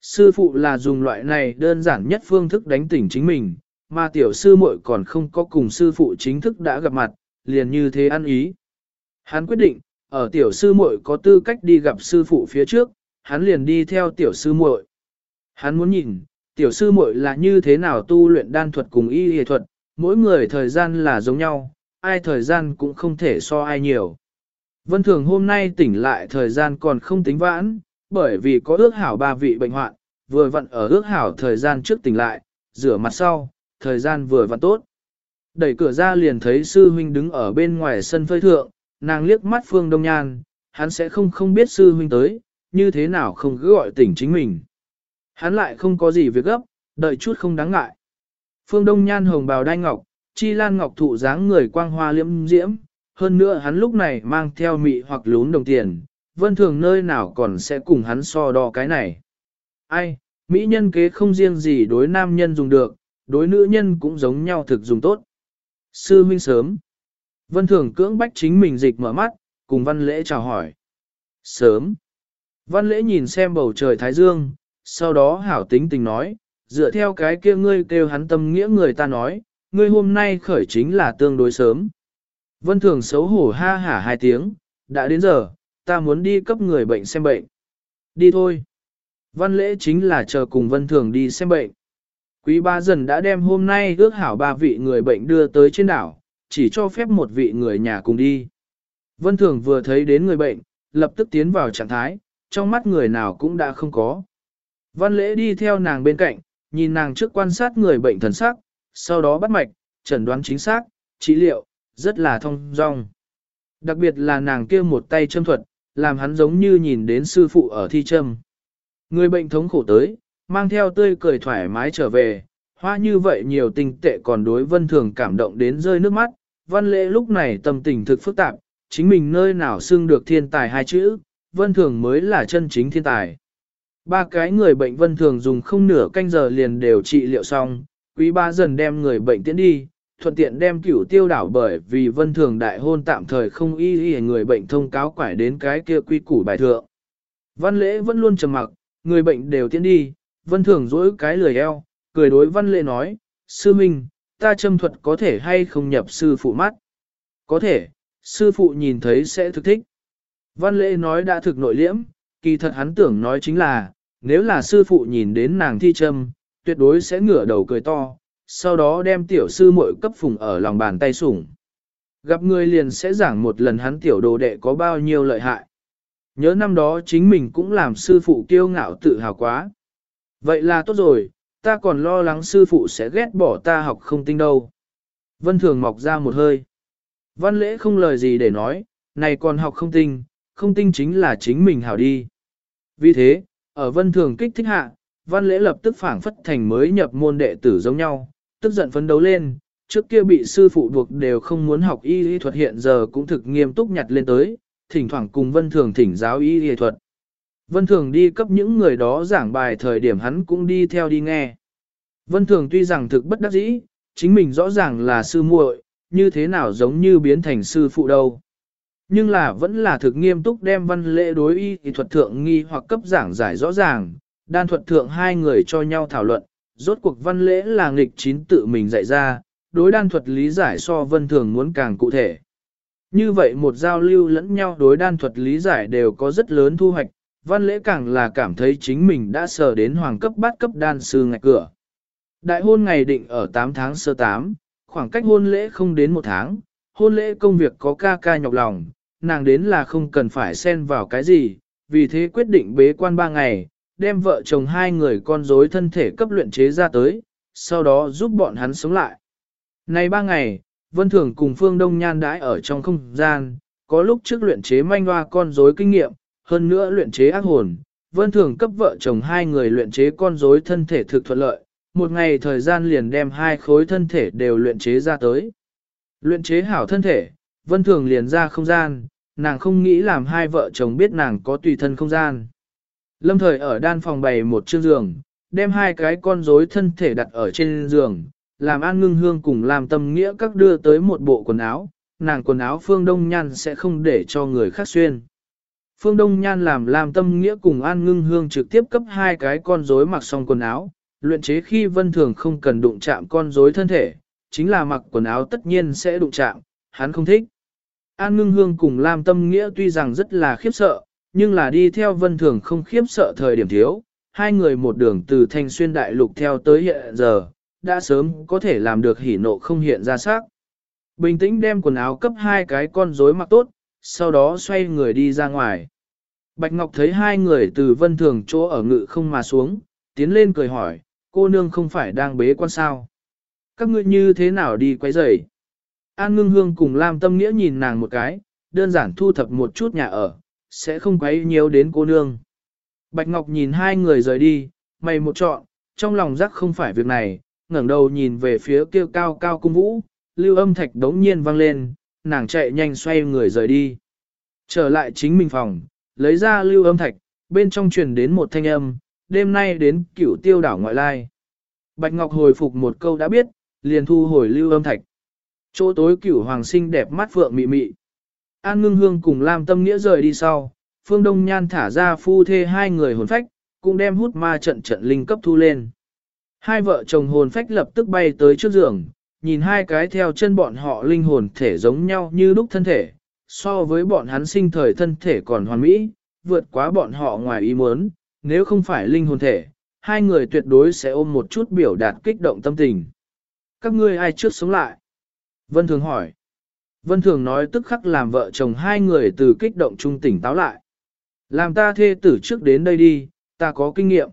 Sư phụ là dùng loại này đơn giản nhất phương thức đánh tỉnh chính mình, mà tiểu sư muội còn không có cùng sư phụ chính thức đã gặp mặt, liền như thế ăn ý. Hắn quyết định, ở tiểu sư muội có tư cách đi gặp sư phụ phía trước, hắn liền đi theo tiểu sư muội. Hắn muốn nhìn, tiểu sư muội là như thế nào tu luyện đan thuật cùng y y thuật, mỗi người thời gian là giống nhau, ai thời gian cũng không thể so ai nhiều. Vân Thường hôm nay tỉnh lại thời gian còn không tính vãn, bởi vì có ước hảo ba vị bệnh hoạn, vừa vặn ở ước hảo thời gian trước tỉnh lại, rửa mặt sau, thời gian vừa vặn tốt. Đẩy cửa ra liền thấy sư huynh đứng ở bên ngoài sân phơi thượng, nàng liếc mắt Phương Đông Nhan, hắn sẽ không không biết sư huynh tới, như thế nào không cứ gọi tỉnh chính mình. Hắn lại không có gì việc gấp, đợi chút không đáng ngại. Phương Đông Nhan hồng bào đai ngọc, chi lan ngọc thụ dáng người quang hoa liễm diễm, hơn nữa hắn lúc này mang theo mị hoặc lún đồng tiền, vân thường nơi nào còn sẽ cùng hắn so đo cái này. Ai, mỹ nhân kế không riêng gì đối nam nhân dùng được, đối nữ nhân cũng giống nhau thực dùng tốt. Sư huynh sớm. Vân thường cưỡng bách chính mình dịch mở mắt, cùng văn lễ chào hỏi. Sớm. Văn lễ nhìn xem bầu trời thái dương, sau đó hảo tính tình nói, dựa theo cái kia ngươi kêu hắn tâm nghĩa người ta nói, ngươi hôm nay khởi chính là tương đối sớm. Vân thường xấu hổ ha hả hai tiếng, đã đến giờ, ta muốn đi cấp người bệnh xem bệnh. Đi thôi. Văn lễ chính là chờ cùng vân thường đi xem bệnh. Quý ba dần đã đem hôm nay ước hảo ba vị người bệnh đưa tới trên đảo, chỉ cho phép một vị người nhà cùng đi. Vân thường vừa thấy đến người bệnh, lập tức tiến vào trạng thái, trong mắt người nào cũng đã không có. Văn lễ đi theo nàng bên cạnh, nhìn nàng trước quan sát người bệnh thần sắc, sau đó bắt mạch, chẩn đoán chính xác, trị liệu, rất là thông dong. Đặc biệt là nàng kia một tay châm thuật, làm hắn giống như nhìn đến sư phụ ở thi châm. Người bệnh thống khổ tới, mang theo tươi cười thoải mái trở về, hoa như vậy nhiều tình tệ còn đối vân thường cảm động đến rơi nước mắt. Văn lễ lúc này tâm tình thực phức tạp, chính mình nơi nào xưng được thiên tài hai chữ, vân thường mới là chân chính thiên tài. Ba cái người bệnh vân thường dùng không nửa canh giờ liền đều trị liệu xong, quý ba dần đem người bệnh tiến đi, thuận tiện đem cửu tiêu đảo bởi vì vân thường đại hôn tạm thời không y y người bệnh thông cáo quải đến cái kia quy củ bài thượng. Văn lễ vẫn luôn trầm mặc, người bệnh đều tiến đi, vân thường dỗi cái lười eo, cười đối văn lễ nói, sư minh, ta châm thuật có thể hay không nhập sư phụ mắt? Có thể, sư phụ nhìn thấy sẽ thực thích. Văn lễ nói đã thực nội liễm, kỳ thật hắn tưởng nói chính là, nếu là sư phụ nhìn đến nàng thi châm, tuyệt đối sẽ ngửa đầu cười to, sau đó đem tiểu sư muội cấp phùng ở lòng bàn tay sủng. Gặp người liền sẽ giảng một lần hắn tiểu đồ đệ có bao nhiêu lợi hại. Nhớ năm đó chính mình cũng làm sư phụ kiêu ngạo tự hào quá. Vậy là tốt rồi, ta còn lo lắng sư phụ sẽ ghét bỏ ta học không tinh đâu. Vân Thường mọc ra một hơi. Văn lễ không lời gì để nói, này còn học không tinh, không tinh chính là chính mình hảo đi. Vì thế, ở Vân Thường kích thích hạ, Văn lễ lập tức phảng phất thành mới nhập môn đệ tử giống nhau, tức giận phấn đấu lên, trước kia bị sư phụ buộc đều không muốn học y y thuật hiện giờ cũng thực nghiêm túc nhặt lên tới, thỉnh thoảng cùng Vân Thường thỉnh giáo y y thuật. Vân Thường đi cấp những người đó giảng bài thời điểm hắn cũng đi theo đi nghe. Vân Thường tuy rằng thực bất đắc dĩ, chính mình rõ ràng là sư muội, như thế nào giống như biến thành sư phụ đâu. Nhưng là vẫn là thực nghiêm túc đem văn lễ đối y y thuật thượng nghi hoặc cấp giảng giải rõ ràng, đan thuật thượng hai người cho nhau thảo luận, rốt cuộc văn lễ là nghịch chín tự mình dạy ra, đối đan thuật lý giải so vân thường muốn càng cụ thể. Như vậy một giao lưu lẫn nhau đối đan thuật lý giải đều có rất lớn thu hoạch, văn lễ càng là cảm thấy chính mình đã sờ đến hoàng cấp bát cấp đan sư ngạch cửa. Đại hôn ngày định ở 8 tháng sơ 8, khoảng cách hôn lễ không đến một tháng, hôn lễ công việc có ca ca nhọc lòng, nàng đến là không cần phải xen vào cái gì, vì thế quyết định bế quan 3 ngày, đem vợ chồng hai người con rối thân thể cấp luyện chế ra tới, sau đó giúp bọn hắn sống lại. Này ba ngày, Vân Thường cùng Phương Đông Nhan đãi ở trong không gian, có lúc trước luyện chế manh hoa con rối kinh nghiệm, hơn nữa luyện chế ác hồn. Vân Thường cấp vợ chồng hai người luyện chế con rối thân thể thực thuận lợi, một ngày thời gian liền đem hai khối thân thể đều luyện chế ra tới. Luyện chế hảo thân thể, Vân Thường liền ra không gian, nàng không nghĩ làm hai vợ chồng biết nàng có tùy thân không gian. Lâm thời ở đan phòng bày một chiếc giường, đem hai cái con rối thân thể đặt ở trên giường, làm an ngưng hương cùng làm tâm nghĩa các đưa tới một bộ quần áo, nàng quần áo phương đông Nhan sẽ không để cho người khác xuyên. Phương Đông Nhan làm làm tâm nghĩa cùng An Ngưng Hương trực tiếp cấp hai cái con rối mặc xong quần áo, luyện chế khi vân thường không cần đụng chạm con rối thân thể, chính là mặc quần áo tất nhiên sẽ đụng chạm, hắn không thích. An Ngưng Hương cùng Lam Tâm Nghĩa tuy rằng rất là khiếp sợ, nhưng là đi theo vân thường không khiếp sợ thời điểm thiếu, hai người một đường từ thanh xuyên đại lục theo tới hiện giờ, đã sớm có thể làm được hỉ nộ không hiện ra sắc. Bình tĩnh đem quần áo cấp hai cái con rối mặc tốt, sau đó xoay người đi ra ngoài. Bạch Ngọc thấy hai người từ vân thường chỗ ở ngự không mà xuống, tiến lên cười hỏi, cô nương không phải đang bế quan sao. Các ngươi như thế nào đi quay rầy? An ngưng hương cùng Lam Tâm Nghĩa nhìn nàng một cái, đơn giản thu thập một chút nhà ở, sẽ không quấy nhiều đến cô nương. Bạch Ngọc nhìn hai người rời đi, mày một trọn, trong lòng rắc không phải việc này, ngẩng đầu nhìn về phía kia cao cao cung vũ, lưu âm thạch đống nhiên vang lên, nàng chạy nhanh xoay người rời đi. Trở lại chính mình phòng, lấy ra lưu âm thạch, bên trong truyền đến một thanh âm, đêm nay đến cửu tiêu đảo ngoại lai. Bạch Ngọc hồi phục một câu đã biết, liền thu hồi lưu âm thạch. Chỗ tối cửu hoàng sinh đẹp mắt phượng mị mị. An ngưng hương cùng Lam Tâm Nghĩa rời đi sau, Phương Đông Nhan thả ra phu thê hai người hồn phách, cũng đem hút ma trận trận linh cấp thu lên. Hai vợ chồng hồn phách lập tức bay tới trước giường, nhìn hai cái theo chân bọn họ linh hồn thể giống nhau như lúc thân thể, so với bọn hắn sinh thời thân thể còn hoàn mỹ, vượt quá bọn họ ngoài ý muốn, nếu không phải linh hồn thể, hai người tuyệt đối sẽ ôm một chút biểu đạt kích động tâm tình. Các ngươi ai trước sống lại? Vân Thường hỏi. Vân Thường nói tức khắc làm vợ chồng hai người từ kích động trung tỉnh táo lại. Làm ta thê tử trước đến đây đi, ta có kinh nghiệm.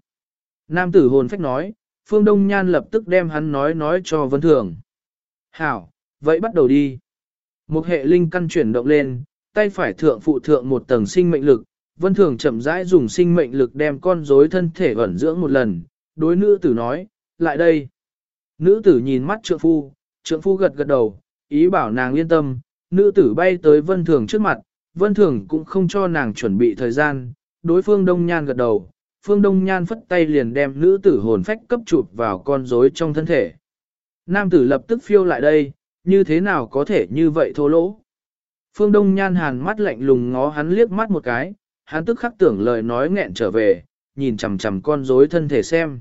Nam tử hồn phách nói, Phương Đông Nhan lập tức đem hắn nói nói cho Vân Thường. Hảo, vậy bắt đầu đi. Một hệ linh căn chuyển động lên, tay phải thượng phụ thượng một tầng sinh mệnh lực, Vân Thường chậm rãi dùng sinh mệnh lực đem con rối thân thể ẩn dưỡng một lần, đối nữ tử nói, lại đây. Nữ tử nhìn mắt trượng phu, trượng phu gật gật đầu, ý bảo nàng yên tâm, nữ tử bay tới Vân Thường trước mặt, Vân Thường cũng không cho nàng chuẩn bị thời gian, đối phương Đông Nhan gật đầu, Phương Đông Nhan phất tay liền đem nữ tử hồn phách cấp chụp vào con rối trong thân thể. Nam tử lập tức phiêu lại đây, như thế nào có thể như vậy thô lỗ. Phương Đông Nhan hàn mắt lạnh lùng ngó hắn liếc mắt một cái, hắn tức khắc tưởng lời nói nghẹn trở về, nhìn chằm chằm con rối thân thể xem.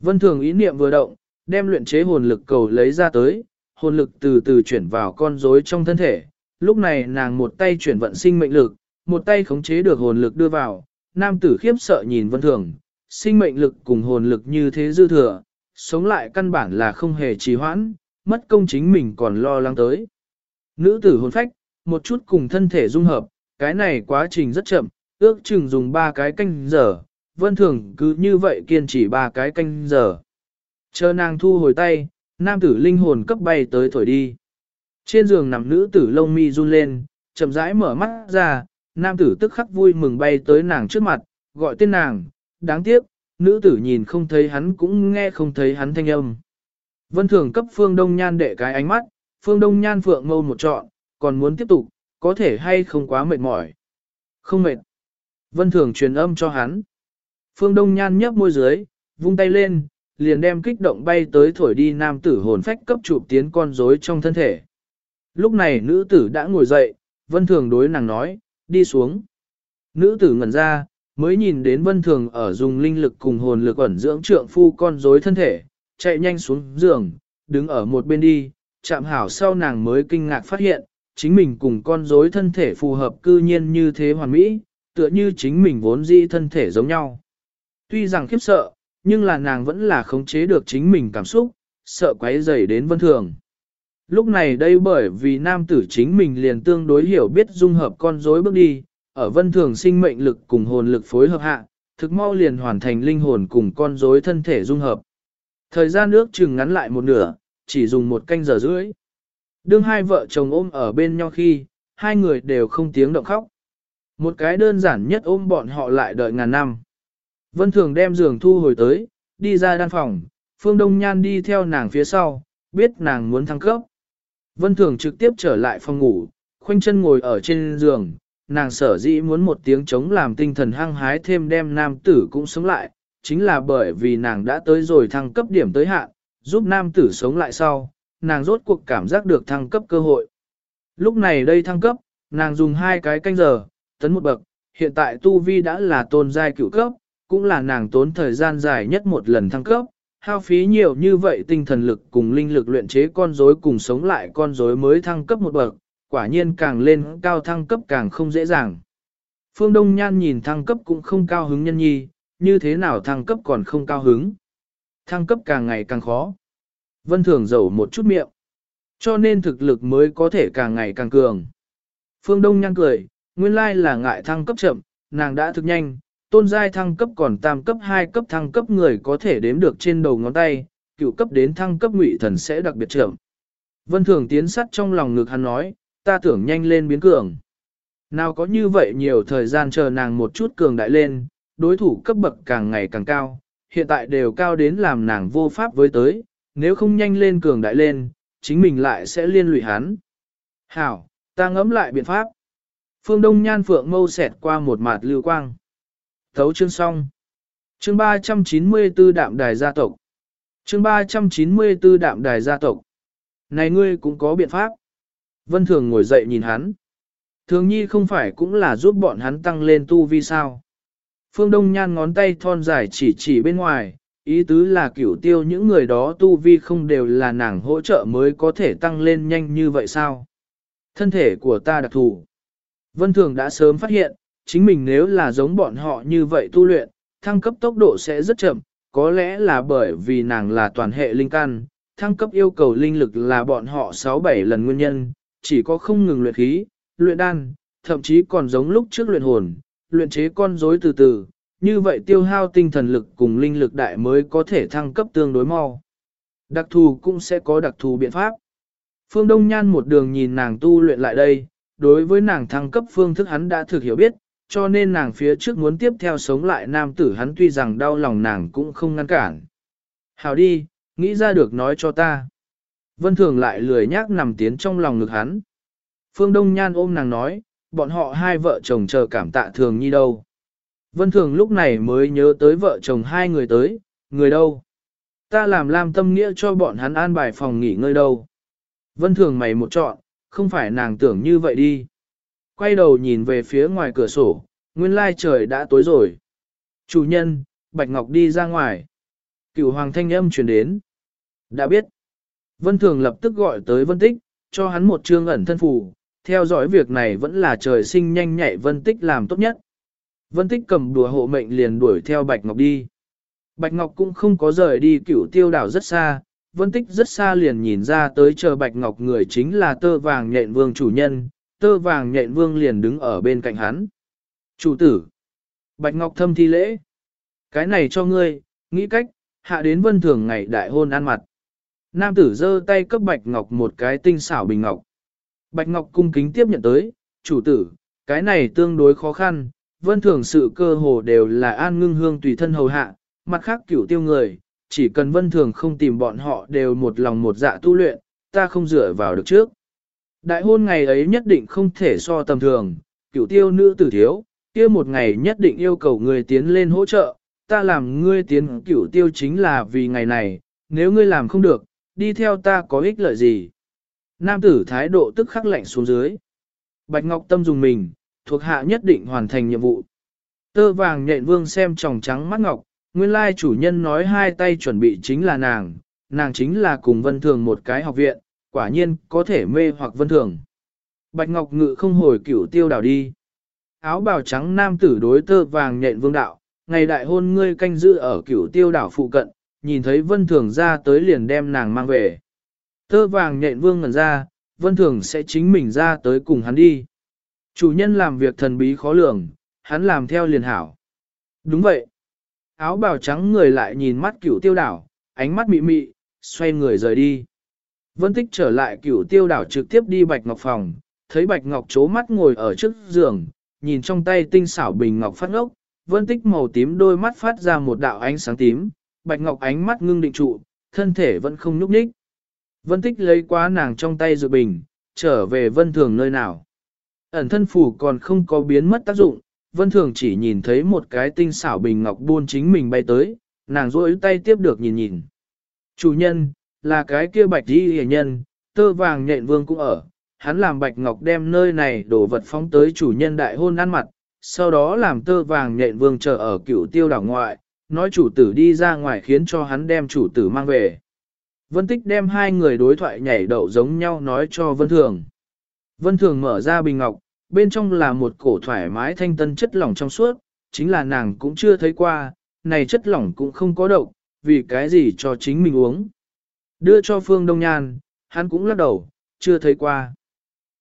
Vân Thường ý niệm vừa động, đem luyện chế hồn lực cầu lấy ra tới, hồn lực từ từ chuyển vào con rối trong thân thể. Lúc này nàng một tay chuyển vận sinh mệnh lực, một tay khống chế được hồn lực đưa vào, nam tử khiếp sợ nhìn Vân Thường, sinh mệnh lực cùng hồn lực như thế dư thừa, sống lại căn bản là không hề trì hoãn, mất công chính mình còn lo lắng tới. Nữ tử hồn phách, một chút cùng thân thể dung hợp, cái này quá trình rất chậm, ước chừng dùng 3 cái canh giờ, vân thường cứ như vậy kiên trì 3 cái canh giờ. Chờ nàng thu hồi tay, nam tử linh hồn cấp bay tới thổi đi. Trên giường nằm nữ tử lông mi run lên, chậm rãi mở mắt ra, nam tử tức khắc vui mừng bay tới nàng trước mặt, gọi tên nàng, đáng tiếc, nữ tử nhìn không thấy hắn cũng nghe không thấy hắn thanh âm. Vân thường cấp phương đông nhan đệ cái ánh mắt, phương đông nhan phượng mâu một trọn, còn muốn tiếp tục, có thể hay không quá mệt mỏi. Không mệt. Vân thường truyền âm cho hắn. Phương đông nhan nhấp môi dưới, vung tay lên, liền đem kích động bay tới thổi đi nam tử hồn phách cấp chụp tiến con rối trong thân thể. Lúc này nữ tử đã ngồi dậy, vân thường đối nàng nói, đi xuống. Nữ tử ngẩn ra, mới nhìn đến vân thường ở dùng linh lực cùng hồn lực ẩn dưỡng trượng phu con rối thân thể, chạy nhanh xuống giường, đứng ở một bên đi, chạm hảo sau nàng mới kinh ngạc phát hiện, chính mình cùng con rối thân thể phù hợp cư nhiên như thế hoàn mỹ, tựa như chính mình vốn dĩ thân thể giống nhau. Tuy rằng khiếp sợ, nhưng là nàng vẫn là khống chế được chính mình cảm xúc, sợ quấy rầy đến vân thường. Lúc này đây bởi vì nam tử chính mình liền tương đối hiểu biết dung hợp con rối bước đi, ở vân thường sinh mệnh lực cùng hồn lực phối hợp hạ, thực mau liền hoàn thành linh hồn cùng con rối thân thể dung hợp. Thời gian nước chừng ngắn lại một nửa, chỉ dùng một canh giờ rưỡi. Đương hai vợ chồng ôm ở bên nhau khi, hai người đều không tiếng động khóc. Một cái đơn giản nhất ôm bọn họ lại đợi ngàn năm. Vân Thường đem giường thu hồi tới, đi ra đan phòng, Phương Đông Nhan đi theo nàng phía sau, biết nàng muốn thăng cấp. Vân Thường trực tiếp trở lại phòng ngủ, khoanh chân ngồi ở trên giường, nàng sở dĩ muốn một tiếng chống làm tinh thần hăng hái thêm đem nam tử cũng sống lại, chính là bởi vì nàng đã tới rồi thăng cấp điểm tới hạn, giúp nam tử sống lại sau, nàng rốt cuộc cảm giác được thăng cấp cơ hội. Lúc này đây thăng cấp, nàng dùng hai cái canh giờ, tấn một bậc, hiện tại Tu Vi đã là tôn giai cựu cấp, cũng là nàng tốn thời gian dài nhất một lần thăng cấp, hao phí nhiều như vậy tinh thần lực cùng linh lực luyện chế con rối cùng sống lại con rối mới thăng cấp một bậc, quả nhiên càng lên cao thăng cấp càng không dễ dàng. Phương Đông Nhan nhìn thăng cấp cũng không cao hứng nhân nhi, như thế nào thăng cấp còn không cao hứng. Thăng cấp càng ngày càng khó. Vân Thường giàu một chút miệng. Cho nên thực lực mới có thể càng ngày càng cường. Phương Đông Nhan cười, nguyên lai là ngại thăng cấp chậm, nàng đã thực nhanh, tôn giai thăng cấp còn tam cấp 2 cấp thăng cấp người có thể đếm được trên đầu ngón tay, cựu cấp đến thăng cấp ngụy thần sẽ đặc biệt chậm. Vân Thường tiến sắt trong lòng ngực hắn nói, ta tưởng nhanh lên biến cường. Nào có như vậy nhiều thời gian chờ nàng một chút cường đại lên, đối thủ cấp bậc càng ngày càng cao, hiện tại đều cao đến làm nàng vô pháp với tới, nếu không nhanh lên cường đại lên, chính mình lại sẽ liên lụy hắn. Hảo, ta ngẫm lại biện pháp. Phương Đông Nhan Phượng mâu xẹt qua một mạt lưu quang. Thấu chương xong. Chương 394 đạm đài gia tộc. Chương 394 đạm đài gia tộc. Này ngươi cũng có biện pháp. Vân Thường ngồi dậy nhìn hắn. Thường nhi không phải cũng là giúp bọn hắn tăng lên tu vi sao. Phương Đông Nhan ngón tay thon dài chỉ chỉ bên ngoài, ý tứ là cửu tiêu những người đó tu vi không đều là nàng hỗ trợ mới có thể tăng lên nhanh như vậy sao. Thân thể của ta đặc thù. Vân Thường đã sớm phát hiện, chính mình nếu là giống bọn họ như vậy tu luyện, thăng cấp tốc độ sẽ rất chậm, có lẽ là bởi vì nàng là toàn hệ linh căn, thăng cấp yêu cầu linh lực là bọn họ 6-7 lần nguyên nhân, chỉ có không ngừng luyện khí, luyện đan, thậm chí còn giống lúc trước luyện hồn, luyện chế con rối từ từ, như vậy tiêu hao tinh thần lực cùng linh lực đại mới có thể thăng cấp tương đối mau. Đặc thù cũng sẽ có đặc thù biện pháp. Phương Đông Nhan một đường nhìn nàng tu luyện lại đây, đối với nàng thăng cấp phương thức hắn đã thực hiểu biết, cho nên nàng phía trước muốn tiếp theo sống lại nam tử hắn tuy rằng đau lòng nàng cũng không ngăn cản. Hào đi, nghĩ ra được nói cho ta. Vân Thường lại lười nhác nằm tiến trong lòng ngực hắn. Phương Đông Nhan ôm nàng nói, bọn họ hai vợ chồng chờ cảm tạ thường nhi đâu. Vân Thường lúc này mới nhớ tới vợ chồng hai người tới, người đâu. Ta làm làm tâm nghĩa cho bọn hắn an bài phòng nghỉ ngơi đâu. Vân Thường mày một chọn, không phải nàng tưởng như vậy đi. Quay đầu nhìn về phía ngoài cửa sổ, nguyên lai trời đã tối rồi. Chủ nhân, Bạch Ngọc đi ra ngoài. Cựu hoàng thanh âm truyền đến. Đã biết. Vân Thường lập tức gọi tới Vân Tích, cho hắn một chương ẩn thân phù, theo dõi việc này vẫn là trời sinh nhanh nhạy Vân Tích làm tốt nhất. Vân Tích cầm đùa hộ mệnh liền đuổi theo Bạch Ngọc đi. Bạch Ngọc cũng không có rời đi cửu tiêu đảo rất xa, Vân Tích rất xa liền nhìn ra tới chờ Bạch Ngọc người chính là tơ vàng nhện vương chủ nhân, tơ vàng nhện vương liền đứng ở bên cạnh hắn. Chủ tử. Bạch Ngọc thâm thi lễ. Cái này cho ngươi, nghĩ cách, hạ đến vân thường ngày đại hôn ăn mặt. Nam tử giơ tay cấp Bạch Ngọc một cái tinh xảo bình ngọc. Bạch Ngọc cung kính tiếp nhận tới, chủ tử, cái này tương đối khó khăn, vân thường sự cơ hồ đều là an ngưng hương tùy thân hầu hạ, mặt khác cửu tiêu người, chỉ cần vân thường không tìm bọn họ đều một lòng một dạ tu luyện, ta không dựa vào được trước. Đại hôn ngày ấy nhất định không thể so tầm thường, cửu tiêu nữ tử thiếu, kia một ngày nhất định yêu cầu người tiến lên hỗ trợ, ta làm ngươi tiến cửu tiêu chính là vì ngày này, nếu ngươi làm không được, đi theo ta có ích lợi gì. Nam tử thái độ tức khắc lạnh xuống dưới. Bạch Ngọc Tâm dùng mình, thuộc hạ nhất định hoàn thành nhiệm vụ. Tơ vàng nhện vương xem tròng trắng mắt ngọc, nguyên lai chủ nhân nói hai tay chuẩn bị chính là nàng, nàng chính là cùng vân thường một cái học viện, quả nhiên có thể mê hoặc vân thường. Bạch Ngọc Ngự không hồi cửu tiêu đảo đi. Áo bào trắng nam tử đối tơ vàng nhện vương đạo, ngày đại hôn ngươi canh giữ ở cửu tiêu đảo phụ cận, nhìn thấy vân thường ra tới liền đem nàng mang về. Tơ vàng nhện vương ngẩn ra, vân thường sẽ chính mình ra tới cùng hắn đi. Chủ nhân làm việc thần bí khó lường, hắn làm theo liền hảo. Đúng vậy. Áo bào trắng người lại nhìn mắt cửu tiêu đảo, ánh mắt mị mị, xoay người rời đi. Vân tích trở lại cửu tiêu đảo trực tiếp đi bạch ngọc phòng, thấy bạch ngọc chố mắt ngồi ở trước giường, nhìn trong tay tinh xảo bình ngọc phát ngốc, vân tích màu tím đôi mắt phát ra một đạo ánh sáng tím, bạch ngọc ánh mắt ngưng định trụ, thân thể vẫn không nhúc nhích. Vân tích lấy quá nàng trong tay dự bình, trở về vân thường nơi nào. Ẩn thân phủ còn không có biến mất tác dụng, vân thường chỉ nhìn thấy một cái tinh xảo bình ngọc buôn chính mình bay tới, nàng rỗi tay tiếp được nhìn nhìn. Chủ nhân, là cái kia bạch đi hề nhân, tơ vàng nhện vương cũng ở, hắn làm bạch ngọc đem nơi này đổ vật phóng tới chủ nhân đại hôn ăn mặt, sau đó làm tơ vàng nhện vương chờ ở cựu tiêu đảo ngoại, nói chủ tử đi ra ngoài khiến cho hắn đem chủ tử mang về. Vân Tích đem hai người đối thoại nhảy đậu giống nhau nói cho Vân Thường. Vân Thường mở ra bình ngọc, bên trong là một cổ thoải mái thanh tân chất lỏng trong suốt, chính là nàng cũng chưa thấy qua, này chất lỏng cũng không có độc, vì cái gì cho chính mình uống. Đưa cho Phương Đông Nhan, hắn cũng lắc đầu, chưa thấy qua.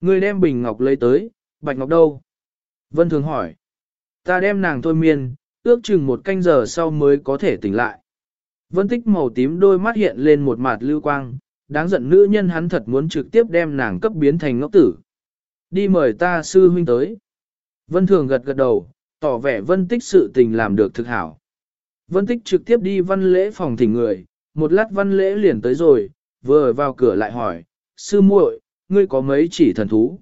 Người đem bình ngọc lấy tới, bạch ngọc đâu? Vân Thường hỏi. Ta đem nàng thôi miên, ước chừng một canh giờ sau mới có thể tỉnh lại. Vân tích màu tím đôi mắt hiện lên một mạt lưu quang, đáng giận nữ nhân hắn thật muốn trực tiếp đem nàng cấp biến thành ngốc tử. Đi mời ta sư huynh tới. Vân thường gật gật đầu, tỏ vẻ vân tích sự tình làm được thực hảo. Vân tích trực tiếp đi văn lễ phòng thỉnh người, một lát văn lễ liền tới rồi, vừa vào cửa lại hỏi, sư muội, ngươi có mấy chỉ thần thú?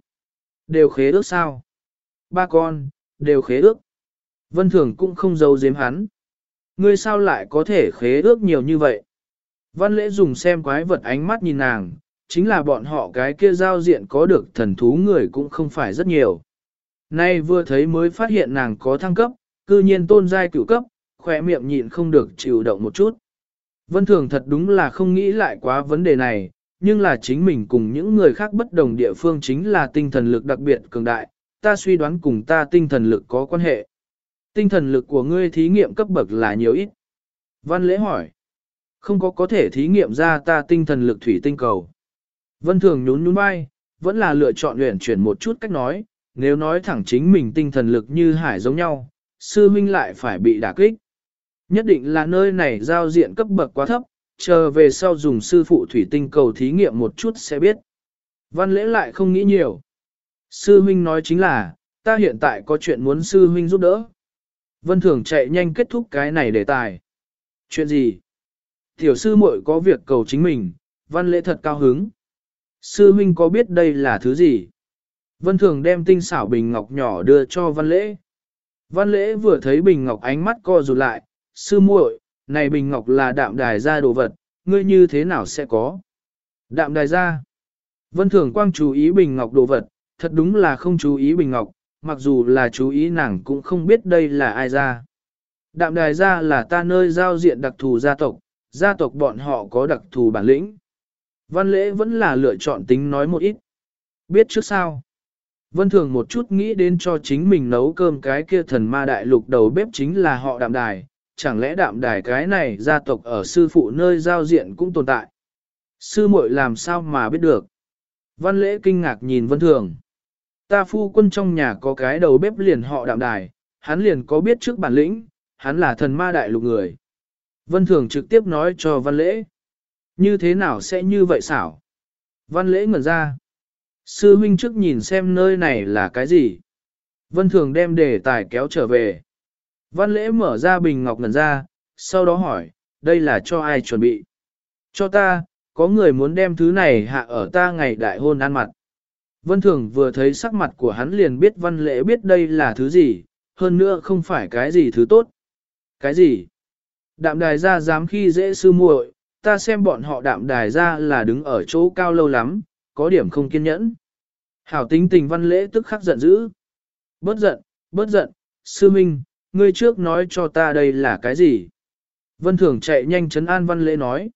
Đều khế ước sao? Ba con, đều khế ước. Vân thường cũng không giấu giếm hắn. Ngươi sao lại có thể khế ước nhiều như vậy? Văn lễ dùng xem quái vật ánh mắt nhìn nàng, chính là bọn họ cái kia giao diện có được thần thú người cũng không phải rất nhiều. Nay vừa thấy mới phát hiện nàng có thăng cấp, cư nhiên tôn giai cửu cấp, khỏe miệng nhịn không được chịu động một chút. Vân Thường thật đúng là không nghĩ lại quá vấn đề này, nhưng là chính mình cùng những người khác bất đồng địa phương chính là tinh thần lực đặc biệt cường đại, ta suy đoán cùng ta tinh thần lực có quan hệ. Tinh thần lực của ngươi thí nghiệm cấp bậc là nhiều ít. Văn lễ hỏi. Không có có thể thí nghiệm ra ta tinh thần lực thủy tinh cầu. Vân thường nhún nhún vai, vẫn là lựa chọn luyện chuyển một chút cách nói, nếu nói thẳng chính mình tinh thần lực như hải giống nhau, sư huynh lại phải bị đả kích. Nhất định là nơi này giao diện cấp bậc quá thấp, chờ về sau dùng sư phụ thủy tinh cầu thí nghiệm một chút sẽ biết. Văn lễ lại không nghĩ nhiều. Sư huynh nói chính là, ta hiện tại có chuyện muốn sư huynh giúp đỡ. Vân Thường chạy nhanh kết thúc cái này đề tài. Chuyện gì? Tiểu sư muội có việc cầu chính mình, văn lễ thật cao hứng. Sư huynh có biết đây là thứ gì? Vân Thường đem tinh xảo bình ngọc nhỏ đưa cho văn lễ. Văn lễ vừa thấy bình ngọc ánh mắt co rụt lại, sư muội, này bình ngọc là đạm đài ra đồ vật, ngươi như thế nào sẽ có? Đạm đài ra. Vân Thường quang chú ý bình ngọc đồ vật, thật đúng là không chú ý bình ngọc, mặc dù là chú ý nàng cũng không biết đây là ai ra. Đạm đài ra là ta nơi giao diện đặc thù gia tộc, gia tộc bọn họ có đặc thù bản lĩnh. Văn lễ vẫn là lựa chọn tính nói một ít. Biết trước sao? Vân thường một chút nghĩ đến cho chính mình nấu cơm cái kia thần ma đại lục đầu bếp chính là họ đạm đài, chẳng lẽ đạm đài cái này gia tộc ở sư phụ nơi giao diện cũng tồn tại. Sư muội làm sao mà biết được? Văn lễ kinh ngạc nhìn vân thường. Ta phu quân trong nhà có cái đầu bếp liền họ đạm đài, hắn liền có biết trước bản lĩnh, hắn là thần ma đại lục người. Vân Thường trực tiếp nói cho Văn Lễ. Như thế nào sẽ như vậy xảo? Văn Lễ ngẩn ra. Sư huynh trước nhìn xem nơi này là cái gì? Vân Thường đem đề tài kéo trở về. Văn Lễ mở ra bình ngọc ngần ra, sau đó hỏi, đây là cho ai chuẩn bị? Cho ta, có người muốn đem thứ này hạ ở ta ngày đại hôn ăn mặt. Vân Thường vừa thấy sắc mặt của hắn liền biết văn lễ biết đây là thứ gì, hơn nữa không phải cái gì thứ tốt. Cái gì? Đạm đài ra dám khi dễ sư muội, ta xem bọn họ đạm đài ra là đứng ở chỗ cao lâu lắm, có điểm không kiên nhẫn. Hảo tính tình văn lễ tức khắc giận dữ. Bớt giận, bớt giận, sư minh, ngươi trước nói cho ta đây là cái gì? Vân Thường chạy nhanh chấn an văn lễ nói.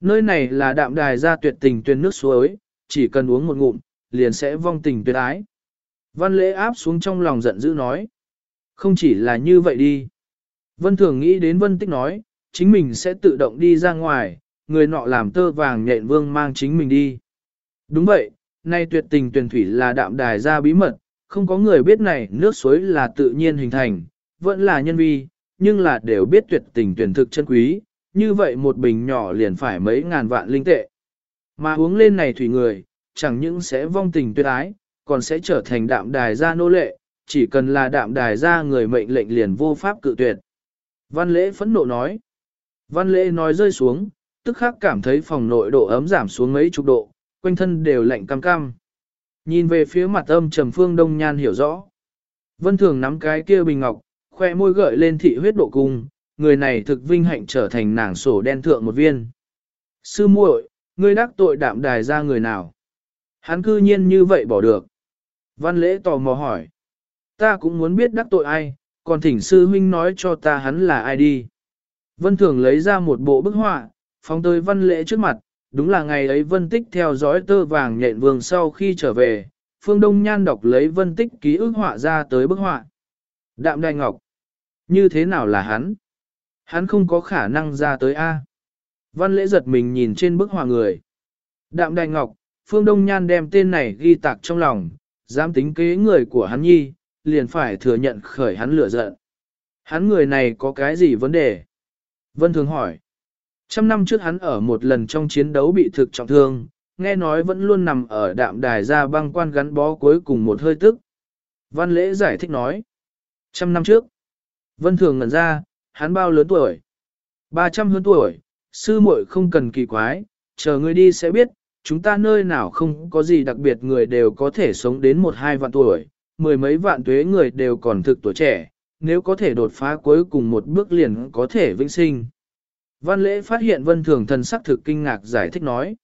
Nơi này là đạm đài ra tuyệt tình tuyên nước suối, chỉ cần uống một ngụm, liền sẽ vong tình tuyệt ái. Văn lễ áp xuống trong lòng giận dữ nói. Không chỉ là như vậy đi. Vân thường nghĩ đến vân tích nói, chính mình sẽ tự động đi ra ngoài, người nọ làm tơ vàng nhện vương mang chính mình đi. Đúng vậy, nay tuyệt tình tuyển thủy là đạm đài ra bí mật, không có người biết này nước suối là tự nhiên hình thành, vẫn là nhân vi, nhưng là đều biết tuyệt tình tuyển thực chân quý, như vậy một bình nhỏ liền phải mấy ngàn vạn linh tệ. Mà uống lên này thủy người, chẳng những sẽ vong tình tuyệt ái, còn sẽ trở thành đạm đài gia nô lệ, chỉ cần là đạm đài gia người mệnh lệnh liền vô pháp cự tuyệt. Văn lễ phẫn nộ nói. Văn lễ nói rơi xuống, tức khắc cảm thấy phòng nội độ ấm giảm xuống mấy chục độ, quanh thân đều lạnh cam cam. Nhìn về phía mặt âm trầm phương đông nhan hiểu rõ. Vân thường nắm cái kia bình ngọc, khoe môi gợi lên thị huyết độ cung, người này thực vinh hạnh trở thành nàng sổ đen thượng một viên. Sư muội, ngươi đắc tội đạm đài ra người nào? Hắn cư nhiên như vậy bỏ được. Văn lễ tò mò hỏi. Ta cũng muốn biết đắc tội ai, còn thỉnh sư huynh nói cho ta hắn là ai đi. Vân Thường lấy ra một bộ bức họa, phóng tới văn lễ trước mặt, đúng là ngày ấy Vân Tích theo dõi tơ vàng nhện vương sau khi trở về, Phương Đông Nhan đọc lấy Vân Tích ký ức họa ra tới bức họa. Đạm Đài Ngọc, như thế nào là hắn? Hắn không có khả năng ra tới A. Văn lễ giật mình nhìn trên bức họa người. Đạm Đài Ngọc, Phương Đông Nhan đem tên này ghi tạc trong lòng, dám tính kế người của hắn nhi, liền phải thừa nhận khởi hắn lửa giận. Hắn người này có cái gì vấn đề? Vân Thường hỏi. Trăm năm trước hắn ở một lần trong chiến đấu bị thực trọng thương, nghe nói vẫn luôn nằm ở đạm đài ra băng quan gắn bó cuối cùng một hơi tức. Văn lễ giải thích nói. Trăm năm trước, Vân Thường ngẩn ra, hắn bao lớn tuổi? Ba trăm hơn tuổi, sư muội không cần kỳ quái, chờ người đi sẽ biết, chúng ta nơi nào không có gì đặc biệt người đều có thể sống đến một hai vạn tuổi, mười mấy vạn tuế người đều còn thực tuổi trẻ, nếu có thể đột phá cuối cùng một bước liền có thể vĩnh sinh. Văn lễ phát hiện vân thường thần sắc thực kinh ngạc giải thích nói.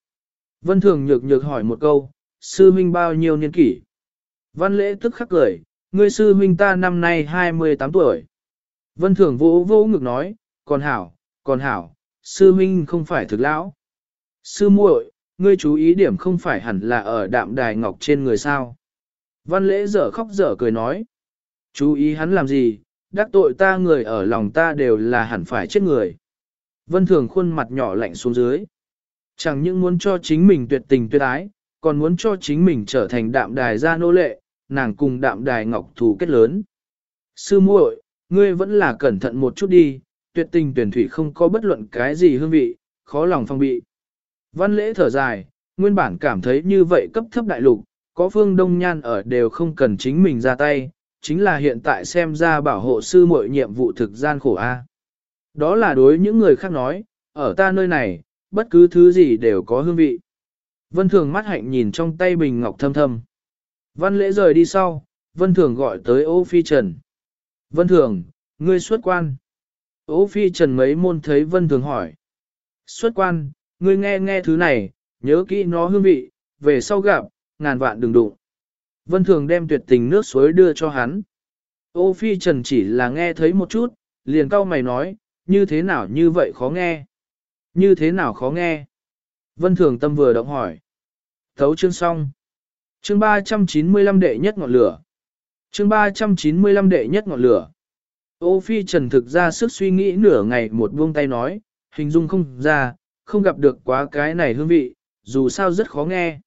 Vân thường nhược nhược hỏi một câu, sư huynh bao nhiêu niên kỷ? Văn lễ tức khắc cười, ngươi sư huynh ta năm nay 28 tuổi. Vân thường vỗ vỗ ngực nói, còn hảo, còn hảo, sư huynh không phải thực lão. Sư muội, ngươi chú ý điểm không phải hẳn là ở đạm đài ngọc trên người sao. Văn lễ dở khóc dở cười nói. Chú ý hắn làm gì, đắc tội ta người ở lòng ta đều là hẳn phải chết người. Vân thường khuôn mặt nhỏ lạnh xuống dưới. Chẳng những muốn cho chính mình tuyệt tình tuyệt ái, còn muốn cho chính mình trở thành đạm đài gia nô lệ, nàng cùng đạm đài ngọc thủ kết lớn. Sư muội, ngươi vẫn là cẩn thận một chút đi, tuyệt tình tuyển thủy không có bất luận cái gì hương vị, khó lòng phong bị. Văn lễ thở dài, nguyên bản cảm thấy như vậy cấp thấp đại lục, có phương đông nhan ở đều không cần chính mình ra tay, chính là hiện tại xem ra bảo hộ sư mọi nhiệm vụ thực gian khổ a. Đó là đối những người khác nói, ở ta nơi này, bất cứ thứ gì đều có hương vị. Vân Thường mắt hạnh nhìn trong tay bình ngọc thâm thâm. Văn lễ rời đi sau, Vân Thường gọi tới ô phi trần. Vân Thường, ngươi xuất quan. Ô phi trần mấy môn thấy Vân Thường hỏi. Xuất quan, ngươi nghe nghe thứ này, nhớ kỹ nó hương vị, về sau gặp, ngàn vạn đừng đụng. Vân Thường đem tuyệt tình nước suối đưa cho hắn. Ô Phi Trần chỉ là nghe thấy một chút, liền cau mày nói, như thế nào như vậy khó nghe? Như thế nào khó nghe? Vân Thường tâm vừa động hỏi. Thấu chương xong. Chương 395 đệ nhất ngọn lửa. Chương 395 đệ nhất ngọn lửa. Ô Phi Trần thực ra sức suy nghĩ nửa ngày một buông tay nói, hình dung không ra, không gặp được quá cái này hương vị, dù sao rất khó nghe.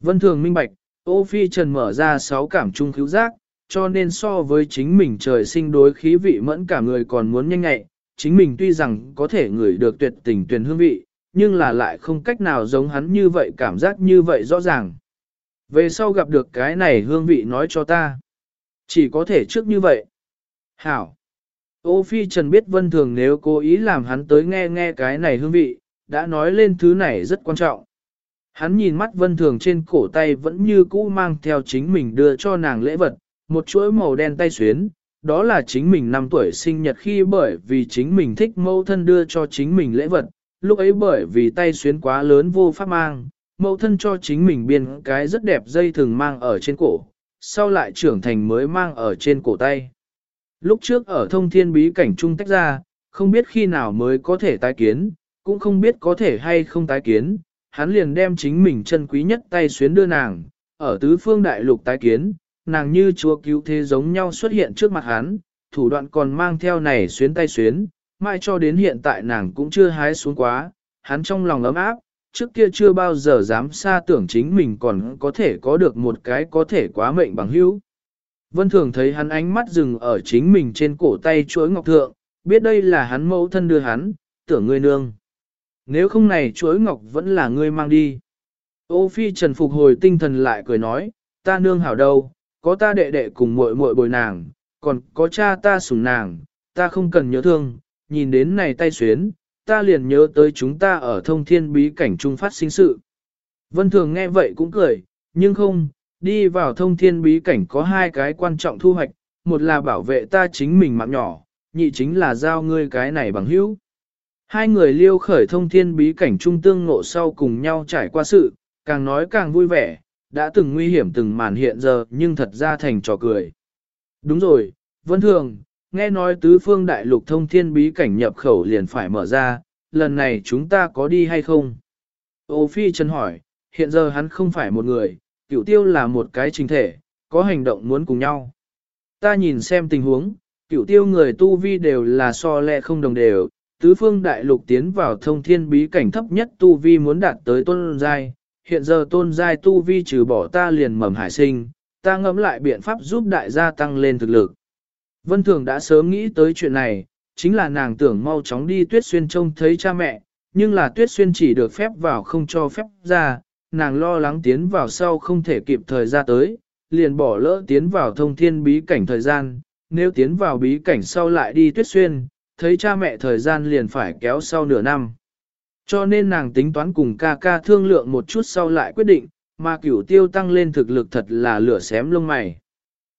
Vân Thường minh bạch, Ô Phi Trần mở ra sáu cảm trung cứu giác, cho nên so với chính mình trời sinh đối khí vị mẫn cả người còn muốn nhanh nhạy, chính mình tuy rằng có thể ngửi được tuyệt tình tuyển hương vị, nhưng là lại không cách nào giống hắn như vậy cảm giác như vậy rõ ràng. Về sau gặp được cái này hương vị nói cho ta. Chỉ có thể trước như vậy. Hảo. Ô Phi Trần biết Vân Thường nếu cố ý làm hắn tới nghe nghe cái này hương vị, đã nói lên thứ này rất quan trọng. Hắn nhìn mắt vân thường trên cổ tay vẫn như cũ mang theo chính mình đưa cho nàng lễ vật, một chuỗi màu đen tay xuyến, đó là chính mình năm tuổi sinh nhật khi bởi vì chính mình thích mẫu thân đưa cho chính mình lễ vật, lúc ấy bởi vì tay xuyến quá lớn vô pháp mang, mẫu thân cho chính mình biên cái rất đẹp dây thường mang ở trên cổ, sau lại trưởng thành mới mang ở trên cổ tay. Lúc trước ở thông thiên bí cảnh trung tách ra, không biết khi nào mới có thể tái kiến, cũng không biết có thể hay không tái kiến, hắn liền đem chính mình chân quý nhất tay xuyến đưa nàng, ở tứ phương đại lục tái kiến, nàng như chúa cứu thế giống nhau xuất hiện trước mặt hắn, thủ đoạn còn mang theo này xuyến tay xuyến, mai cho đến hiện tại nàng cũng chưa hái xuống quá, hắn trong lòng ấm áp, trước kia chưa bao giờ dám xa tưởng chính mình còn có thể có được một cái có thể quá mệnh bằng hữu. Vân Thường thấy hắn ánh mắt dừng ở chính mình trên cổ tay chuỗi ngọc thượng, biết đây là hắn mẫu thân đưa hắn, tưởng ngươi nương. Nếu không này chuỗi ngọc vẫn là ngươi mang đi. Ô phi trần phục hồi tinh thần lại cười nói, ta nương hảo đâu, có ta đệ đệ cùng muội muội bồi nàng, còn có cha ta sủng nàng, ta không cần nhớ thương, nhìn đến này tay xuyến, ta liền nhớ tới chúng ta ở thông thiên bí cảnh trung phát sinh sự. Vân Thường nghe vậy cũng cười, nhưng không, đi vào thông thiên bí cảnh có hai cái quan trọng thu hoạch, một là bảo vệ ta chính mình mạng nhỏ, nhị chính là giao ngươi cái này bằng hữu. Hai người liêu khởi thông thiên bí cảnh trung tương ngộ sau cùng nhau trải qua sự, càng nói càng vui vẻ, đã từng nguy hiểm từng màn hiện giờ nhưng thật ra thành trò cười. Đúng rồi, Vân Thường, nghe nói tứ phương đại lục thông thiên bí cảnh nhập khẩu liền phải mở ra, lần này chúng ta có đi hay không? Ô Phi Trần hỏi, hiện giờ hắn không phải một người, cửu tiêu là một cái trình thể, có hành động muốn cùng nhau. Ta nhìn xem tình huống, cửu tiêu người tu vi đều là so lẹ không đồng đều, tứ phương đại lục tiến vào thông thiên bí cảnh thấp nhất tu vi muốn đạt tới tôn giai, hiện giờ tôn giai tu vi trừ bỏ ta liền mầm hải sinh, ta ngẫm lại biện pháp giúp đại gia tăng lên thực lực. Vân Thường đã sớm nghĩ tới chuyện này, chính là nàng tưởng mau chóng đi tuyết xuyên trông thấy cha mẹ, nhưng là tuyết xuyên chỉ được phép vào không cho phép ra, nàng lo lắng tiến vào sau không thể kịp thời ra tới, liền bỏ lỡ tiến vào thông thiên bí cảnh thời gian, nếu tiến vào bí cảnh sau lại đi tuyết xuyên, thấy cha mẹ thời gian liền phải kéo sau nửa năm. Cho nên nàng tính toán cùng ca ca thương lượng một chút sau lại quyết định, mà cửu tiêu tăng lên thực lực thật là lửa xém lông mày.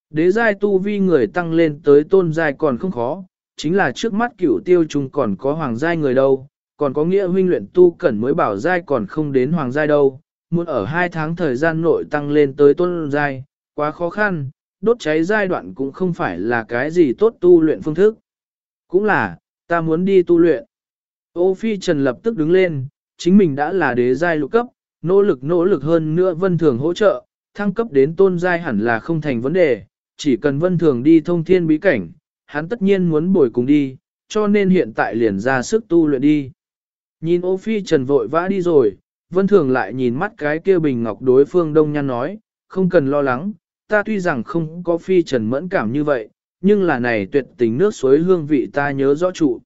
Đế giai tu vi người tăng lên tới tôn giai còn không khó, chính là trước mắt cửu tiêu chúng còn có hoàng giai người đâu, còn có nghĩa huynh luyện tu cẩn mới bảo giai còn không đến hoàng giai đâu, muốn ở hai tháng thời gian nội tăng lên tới tôn giai, quá khó khăn, đốt cháy giai đoạn cũng không phải là cái gì tốt tu luyện phương thức. Cũng là, ta muốn đi tu luyện. Ô Phi Trần lập tức đứng lên, chính mình đã là đế giai lục cấp, nỗ lực nỗ lực hơn nữa vân thường hỗ trợ, thăng cấp đến tôn giai hẳn là không thành vấn đề, chỉ cần vân thường đi thông thiên bí cảnh, hắn tất nhiên muốn bồi cùng đi, cho nên hiện tại liền ra sức tu luyện đi. Nhìn ô phi trần vội vã đi rồi, vân thường lại nhìn mắt cái kia bình ngọc đối phương đông nhan nói, không cần lo lắng, ta tuy rằng không có phi trần mẫn cảm như vậy, nhưng là này tuyệt tình nước suối hương vị ta nhớ rõ trụ.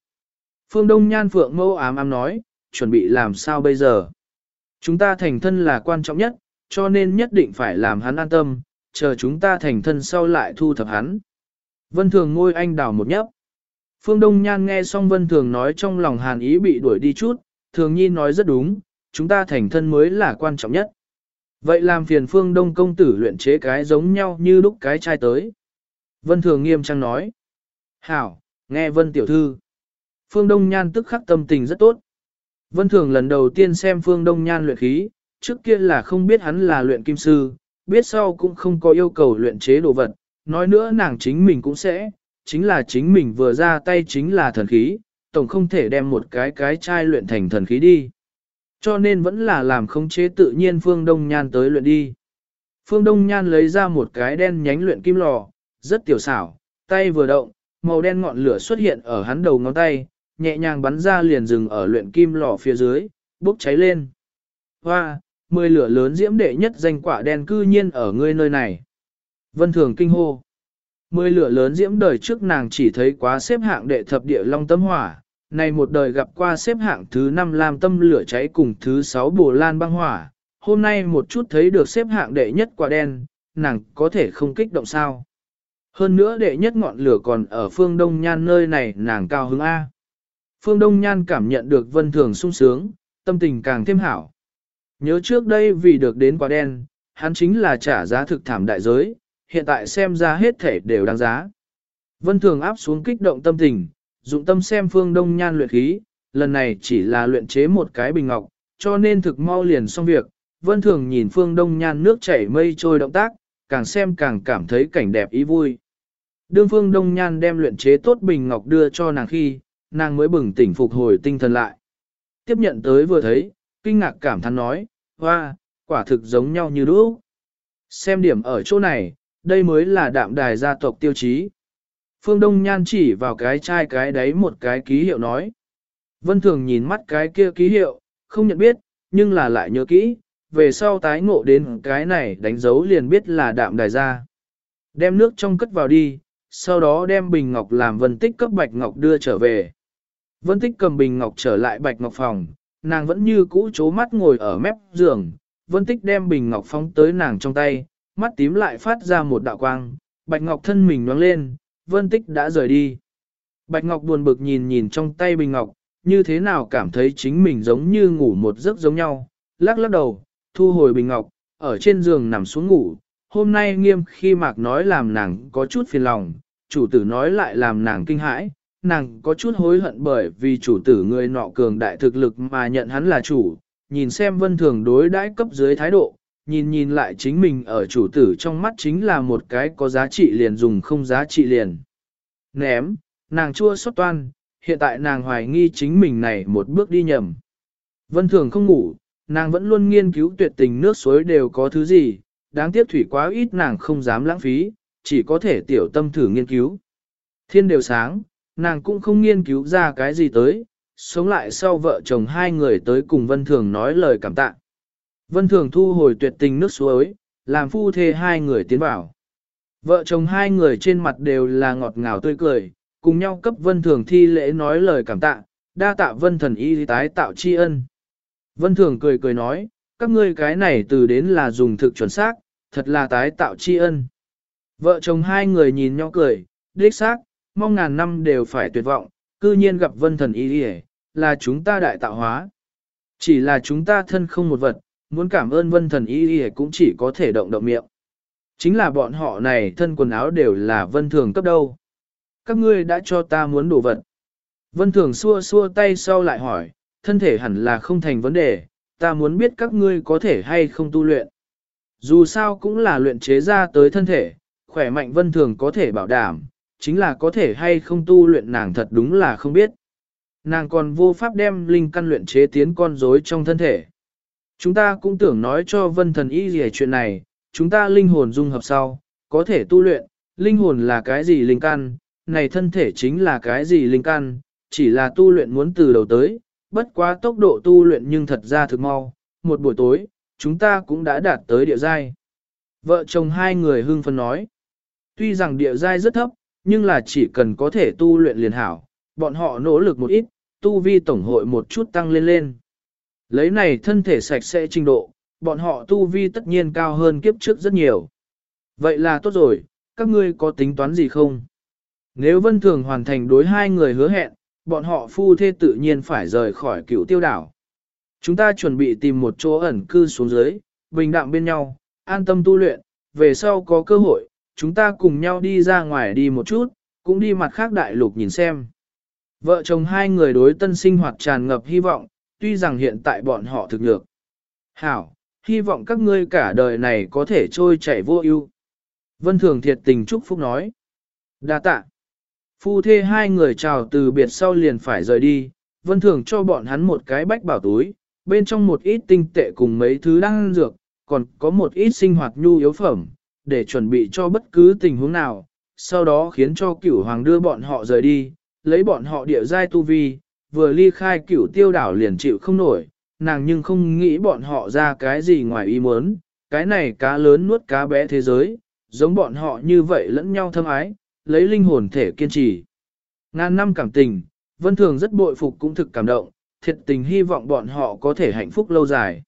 Phương Đông Nhan Phượng mâu ám ám nói, chuẩn bị làm sao bây giờ? Chúng ta thành thân là quan trọng nhất, cho nên nhất định phải làm hắn an tâm, chờ chúng ta thành thân sau lại thu thập hắn. Vân Thường ngôi anh đào một nhấp. Phương Đông Nhan nghe xong Vân Thường nói trong lòng hàn ý bị đuổi đi chút, Thường Nhi nói rất đúng, chúng ta thành thân mới là quan trọng nhất. Vậy làm phiền Phương Đông công tử luyện chế cái giống nhau như lúc cái trai tới. Vân Thường nghiêm trang nói. Hảo, nghe Vân Tiểu Thư. Phương Đông Nhan tức khắc tâm tình rất tốt. Vân Thường lần đầu tiên xem Phương Đông Nhan luyện khí, trước kia là không biết hắn là luyện kim sư, biết sau cũng không có yêu cầu luyện chế đồ vật, nói nữa nàng chính mình cũng sẽ, chính là chính mình vừa ra tay chính là thần khí, tổng không thể đem một cái cái chai luyện thành thần khí đi. Cho nên vẫn là làm khống chế tự nhiên Phương Đông Nhan tới luyện đi. Phương Đông Nhan lấy ra một cái đen nhánh luyện kim lò, rất tiểu xảo, tay vừa động, màu đen ngọn lửa xuất hiện ở hắn đầu ngón tay, nhẹ nhàng bắn ra liền dừng ở luyện kim lò phía dưới, bốc cháy lên. Hoa, mười lửa lớn diễm đệ nhất danh quả đen cư nhiên ở ngươi nơi này. Vân Thường kinh hô. Mười lửa lớn diễm đời trước nàng chỉ thấy quá xếp hạng đệ thập địa long tâm hỏa, này một đời gặp qua xếp hạng thứ 5 làm tâm lửa cháy cùng thứ 6 bồ lan băng hỏa, hôm nay một chút thấy được xếp hạng đệ nhất quả đen, nàng có thể không kích động sao. Hơn nữa đệ nhất ngọn lửa còn ở phương đông nhan nơi này nàng cao hứng A. Phương Đông Nhan cảm nhận được vân thường sung sướng, tâm tình càng thêm hảo. Nhớ trước đây vì được đến quả đen, hắn chính là trả giá thực thảm đại giới, hiện tại xem ra hết thể đều đáng giá. Vân thường áp xuống kích động tâm tình, dụng tâm xem Phương Đông Nhan luyện khí, lần này chỉ là luyện chế một cái bình ngọc, cho nên thực mau liền xong việc. Vân thường nhìn Phương Đông Nhan nước chảy mây trôi động tác, càng xem càng cảm thấy cảnh đẹp ý vui. Đương Phương Đông Nhan đem luyện chế tốt bình ngọc đưa cho nàng khi, nàng mới bừng tỉnh phục hồi tinh thần lại. Tiếp nhận tới vừa thấy, kinh ngạc cảm thán nói, hoa, quả thực giống nhau như đúc. Xem điểm ở chỗ này, đây mới là đạm đài gia tộc tiêu chí. Phương Đông Nhan chỉ vào cái chai cái đấy một cái ký hiệu nói. Vân Thường nhìn mắt cái kia ký hiệu, không nhận biết, nhưng là lại nhớ kỹ, về sau tái ngộ đến cái này đánh dấu liền biết là đạm đài gia. Đem nước trong cất vào đi, sau đó đem bình ngọc làm vân tích cấp bạch ngọc đưa trở về. Vân Tích cầm bình ngọc trở lại bạch ngọc phòng, nàng vẫn như cũ chố mắt ngồi ở mép giường. Vân Tích đem bình ngọc phóng tới nàng trong tay, mắt tím lại phát ra một đạo quang, bạch ngọc thân mình nhoáng lên, Vân Tích đã rời đi. Bạch ngọc buồn bực nhìn nhìn trong tay bình ngọc, như thế nào cảm thấy chính mình giống như ngủ một giấc giống nhau, lắc lắc đầu, thu hồi bình ngọc, ở trên giường nằm xuống ngủ. Hôm nay nghiêm khi mạc nói làm nàng có chút phiền lòng, chủ tử nói lại làm nàng kinh hãi, nàng có chút hối hận bởi vì chủ tử người nọ cường đại thực lực mà nhận hắn là chủ, nhìn xem vân thường đối đãi cấp dưới thái độ, nhìn nhìn lại chính mình ở chủ tử trong mắt chính là một cái có giá trị liền dùng không giá trị liền. Ném, nàng chua xót toan, hiện tại nàng hoài nghi chính mình này một bước đi nhầm. Vân thường không ngủ, nàng vẫn luôn nghiên cứu tuyệt tình nước suối đều có thứ gì, đáng tiếc thủy quá ít nàng không dám lãng phí, chỉ có thể tiểu tâm thử nghiên cứu. Thiên đều sáng, nàng cũng không nghiên cứu ra cái gì tới, sống lại sau vợ chồng hai người tới cùng Vân Thường nói lời cảm tạ. Vân Thường thu hồi tuyệt tình nước suối, làm phu thê hai người tiến vào. Vợ chồng hai người trên mặt đều là ngọt ngào tươi cười, cùng nhau cấp Vân Thường thi lễ nói lời cảm tạ, đa tạ Vân Thần y tái tạo tri ân. Vân Thường cười cười nói, các ngươi cái này từ đến là dùng thực chuẩn xác, thật là tái tạo tri ân. Vợ chồng hai người nhìn nhau cười, đích xác, mong ngàn năm đều phải tuyệt vọng, cư nhiên gặp Vân Thần y là chúng ta đại tạo hóa. Chỉ là chúng ta thân không một vật, muốn cảm ơn Vân Thần y cũng chỉ có thể động động miệng. Chính là bọn họ này thân quần áo đều là Vân Thường cấp đâu. Các ngươi đã cho ta muốn đồ vật. Vân Thường xua xua tay sau lại hỏi, thân thể hẳn là không thành vấn đề, ta muốn biết các ngươi có thể hay không tu luyện. Dù sao cũng là luyện chế ra tới thân thể, khỏe mạnh Vân Thường có thể bảo đảm, chính là có thể hay không tu luyện nàng thật đúng là không biết. Nàng còn vô pháp đem linh căn luyện chế tiến con rối trong thân thể. Chúng ta cũng tưởng nói cho vân thần y gì chuyện này, chúng ta linh hồn dung hợp sau, có thể tu luyện, linh hồn là cái gì linh căn, này thân thể chính là cái gì linh căn, chỉ là tu luyện muốn từ đầu tới, bất quá tốc độ tu luyện nhưng thật ra thực mau, một buổi tối, chúng ta cũng đã đạt tới địa giai. Vợ chồng hai người hưng phấn nói, tuy rằng địa giai rất thấp, nhưng là chỉ cần có thể tu luyện liền hảo, bọn họ nỗ lực một ít, tu vi tổng hội một chút tăng lên lên. Lấy này thân thể sạch sẽ trình độ, bọn họ tu vi tất nhiên cao hơn kiếp trước rất nhiều. Vậy là tốt rồi, các ngươi có tính toán gì không? Nếu vân thường hoàn thành đối hai người hứa hẹn, bọn họ phu thê tự nhiên phải rời khỏi cựu tiêu đảo. Chúng ta chuẩn bị tìm một chỗ ẩn cư xuống dưới, bình đạm bên nhau, an tâm tu luyện, về sau có cơ hội, chúng ta cùng nhau đi ra ngoài đi một chút, cũng đi mặt khác đại lục nhìn xem. Vợ chồng hai người đối tân sinh hoạt tràn ngập hy vọng, tuy rằng hiện tại bọn họ thực lực. Hảo, hy vọng các ngươi cả đời này có thể trôi chảy vô ưu. Vân Thường thiệt tình chúc phúc nói. Đa tạ. Phu thê hai người chào từ biệt sau liền phải rời đi, Vân Thường cho bọn hắn một cái bách bảo túi, bên trong một ít tinh tệ cùng mấy thứ đang dược, còn có một ít sinh hoạt nhu yếu phẩm, để chuẩn bị cho bất cứ tình huống nào, sau đó khiến cho cửu hoàng đưa bọn họ rời đi, lấy bọn họ địa giai tu vi, vừa ly khai cửu tiêu đảo liền chịu không nổi, nàng nhưng không nghĩ bọn họ ra cái gì ngoài ý muốn, cái này cá lớn nuốt cá bé thế giới, giống bọn họ như vậy lẫn nhau thâm ái, lấy linh hồn thể kiên trì. Ngàn năm cảm tình, Vân Thường rất bội phục cũng thực cảm động, thiệt tình hy vọng bọn họ có thể hạnh phúc lâu dài.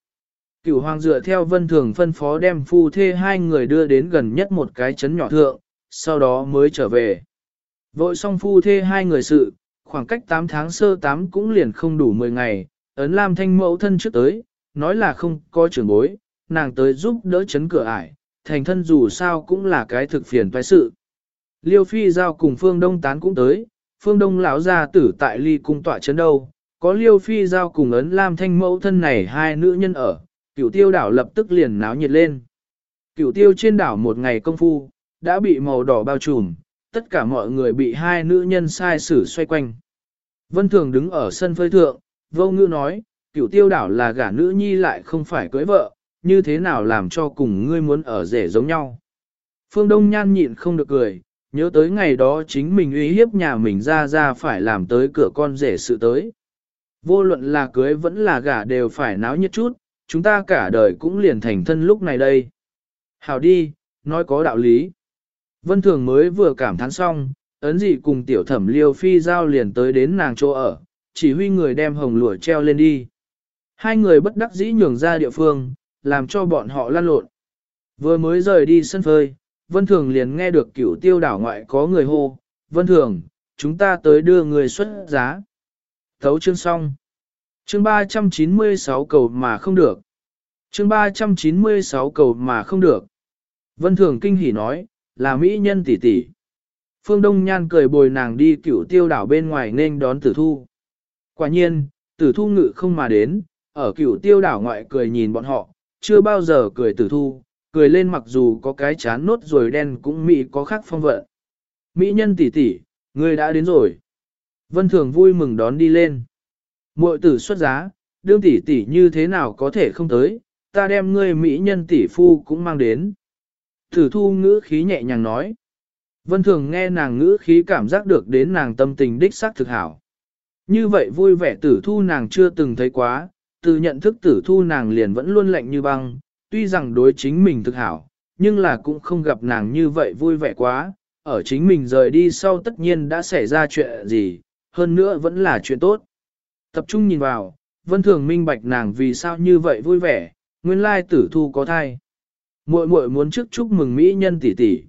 Cửu hoàng dựa theo Vân Thường phân phó đem phu thê hai người đưa đến gần nhất một cái chấn nhỏ thượng, sau đó mới trở về. Vội xong phu thê hai người sự, khoảng cách 8 tháng sơ 8 cũng liền không đủ 10 ngày, ấn Lam Thanh mẫu thân trước tới, nói là không có trưởng bối, nàng tới giúp đỡ chấn cửa ải, thành thân dù sao cũng là cái thực phiền toái sự. Liêu Phi giao cùng Phương Đông tán cũng tới, Phương Đông lão gia tử tại ly cung tọa chấn đâu, có Liêu Phi giao cùng ấn Lam Thanh mẫu thân này hai nữ nhân ở, cửu tiêu đảo lập tức liền náo nhiệt lên. Cửu tiêu trên đảo một ngày công phu, đã bị màu đỏ bao trùm, tất cả mọi người bị hai nữ nhân sai xử xoay quanh. Vân Thường đứng ở sân phơi thượng, vô ngữ nói, cửu tiêu đảo là gả nữ nhi lại không phải cưới vợ, như thế nào làm cho cùng ngươi muốn ở rể giống nhau. Phương Đông Nhan nhịn không được cười, nhớ tới ngày đó chính mình uy hiếp nhà mình ra ra phải làm tới cửa con rể sự tới. Vô luận là cưới vẫn là gả đều phải náo nhiệt chút, chúng ta cả đời cũng liền thành thân lúc này đây. Hảo đi, nói có đạo lý. Vân Thường mới vừa cảm thán xong, ấn dị cùng tiểu thẩm liêu phi giao liền tới đến nàng chỗ ở, chỉ huy người đem hồng lụa treo lên đi. Hai người bất đắc dĩ nhường ra địa phương, làm cho bọn họ lăn lộn. Vừa mới rời đi sân phơi, Vân Thường liền nghe được cửu tiêu đảo ngoại có người hô, Vân Thường, chúng ta tới đưa người xuất giá. Thấu chương xong. Chương 396 cầu mà không được. Chương 396 cầu mà không được. Vân Thường kinh hỉ nói, là mỹ nhân tỷ tỷ. Phương Đông Nhan cười bồi nàng đi cửu tiêu đảo bên ngoài nên đón tử thu. Quả nhiên, tử thu ngự không mà đến, ở cửu tiêu đảo ngoại cười nhìn bọn họ, chưa bao giờ cười tử thu, cười lên mặc dù có cái chán nốt rồi đen cũng mỹ có khác phong vận. Mỹ nhân tỷ tỷ, ngươi đã đến rồi. Vân Thường vui mừng đón đi lên. Muội tử xuất giá, đương tỷ tỷ như thế nào có thể không tới, ta đem ngươi Mỹ nhân tỷ phu cũng mang đến. Tử thu ngữ khí nhẹ nhàng nói. Vân Thường nghe nàng ngữ khí cảm giác được đến nàng tâm tình đích xác thực hảo. Như vậy vui vẻ tử thu nàng chưa từng thấy quá, từ nhận thức tử thu nàng liền vẫn luôn lạnh như băng, tuy rằng đối chính mình thực hảo, nhưng là cũng không gặp nàng như vậy vui vẻ quá, ở chính mình rời đi sau tất nhiên đã xảy ra chuyện gì, hơn nữa vẫn là chuyện tốt. Tập trung nhìn vào, vân thường minh bạch nàng vì sao như vậy vui vẻ, nguyên lai tử thu có thai. muội muội muốn trước chúc mừng Mỹ nhân tỷ tỷ.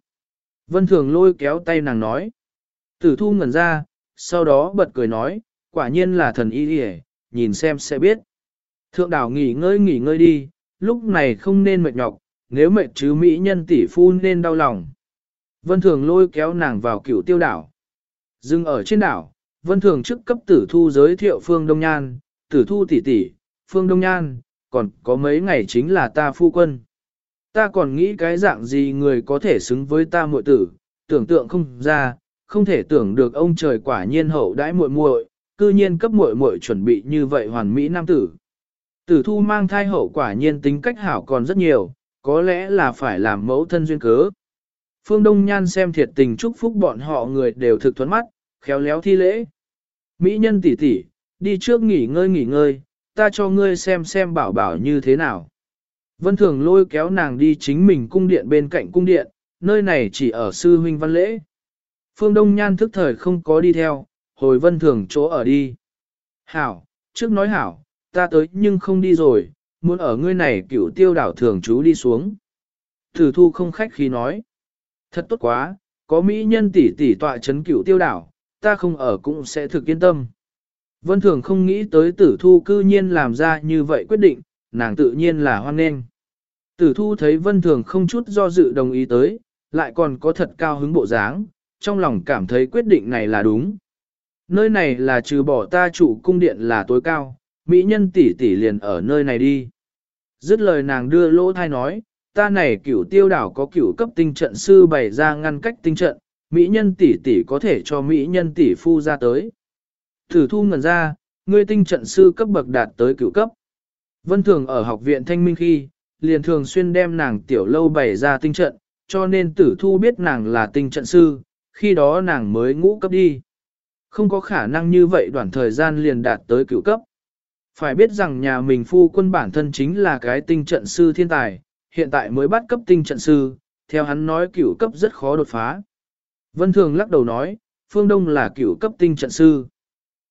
Vân thường lôi kéo tay nàng nói. Tử thu ngẩn ra, sau đó bật cười nói, quả nhiên là thần y đi nhìn xem sẽ biết. Thượng đảo nghỉ ngơi nghỉ ngơi đi, lúc này không nên mệt nhọc, nếu mệt chứ Mỹ nhân tỷ phu nên đau lòng. Vân Thường lôi kéo nàng vào cửu tiêu đảo. Dừng ở trên đảo, Vân Thường trước cấp tử thu giới thiệu Phương Đông Nhan, tử thu tỷ tỷ, Phương Đông Nhan, còn có mấy ngày chính là ta phu quân. Ta còn nghĩ cái dạng gì người có thể xứng với ta muội tử, tưởng tượng không ra, không thể tưởng được ông trời quả nhiên hậu đãi muội muội, cư nhiên cấp muội muội chuẩn bị như vậy hoàn mỹ nam tử. Tử thu mang thai hậu quả nhiên tính cách hảo còn rất nhiều, có lẽ là phải làm mẫu thân duyên cớ. Phương Đông Nhan xem thiệt tình chúc phúc bọn họ người đều thực thuẫn mắt, khéo léo thi lễ. Mỹ nhân tỷ tỷ, đi trước nghỉ ngơi nghỉ ngơi, ta cho ngươi xem xem bảo bảo như thế nào. Vân Thường lôi kéo nàng đi chính mình cung điện bên cạnh cung điện, nơi này chỉ ở sư huynh văn lễ. Phương Đông Nhan thức thời không có đi theo, hồi Vân Thường chỗ ở đi. Hảo, trước nói hảo, ta tới nhưng không đi rồi, muốn ở ngươi này cựu tiêu đảo thường chú đi xuống. Thử thu không khách khí nói. Thật tốt quá, có mỹ nhân tỷ tỷ tọa chấn cựu tiêu đảo, ta không ở cũng sẽ thực yên tâm. Vân Thường không nghĩ tới tử thu cư nhiên làm ra như vậy quyết định, nàng tự nhiên là hoan nghênh. Tử thu thấy Vân Thường không chút do dự đồng ý tới, lại còn có thật cao hứng bộ dáng, trong lòng cảm thấy quyết định này là đúng. Nơi này là trừ bỏ ta chủ cung điện là tối cao, mỹ nhân tỷ tỷ liền ở nơi này đi. Dứt lời nàng đưa lỗ thai nói, ta này cửu tiêu đảo có cửu cấp tinh trận sư bày ra ngăn cách tinh trận, mỹ nhân tỷ tỷ có thể cho mỹ nhân tỷ phu ra tới. Thử thu ngần ra, ngươi tinh trận sư cấp bậc đạt tới cửu cấp. Vân thường ở học viện thanh minh khi, liền thường xuyên đem nàng tiểu lâu bày ra tinh trận, cho nên tử thu biết nàng là tinh trận sư, khi đó nàng mới ngũ cấp đi. Không có khả năng như vậy đoạn thời gian liền đạt tới cửu cấp. Phải biết rằng nhà mình phu quân bản thân chính là cái tinh trận sư thiên tài, hiện tại mới bắt cấp tinh trận sư, theo hắn nói cửu cấp rất khó đột phá. Vân Thường lắc đầu nói, Phương Đông là cựu cấp tinh trận sư.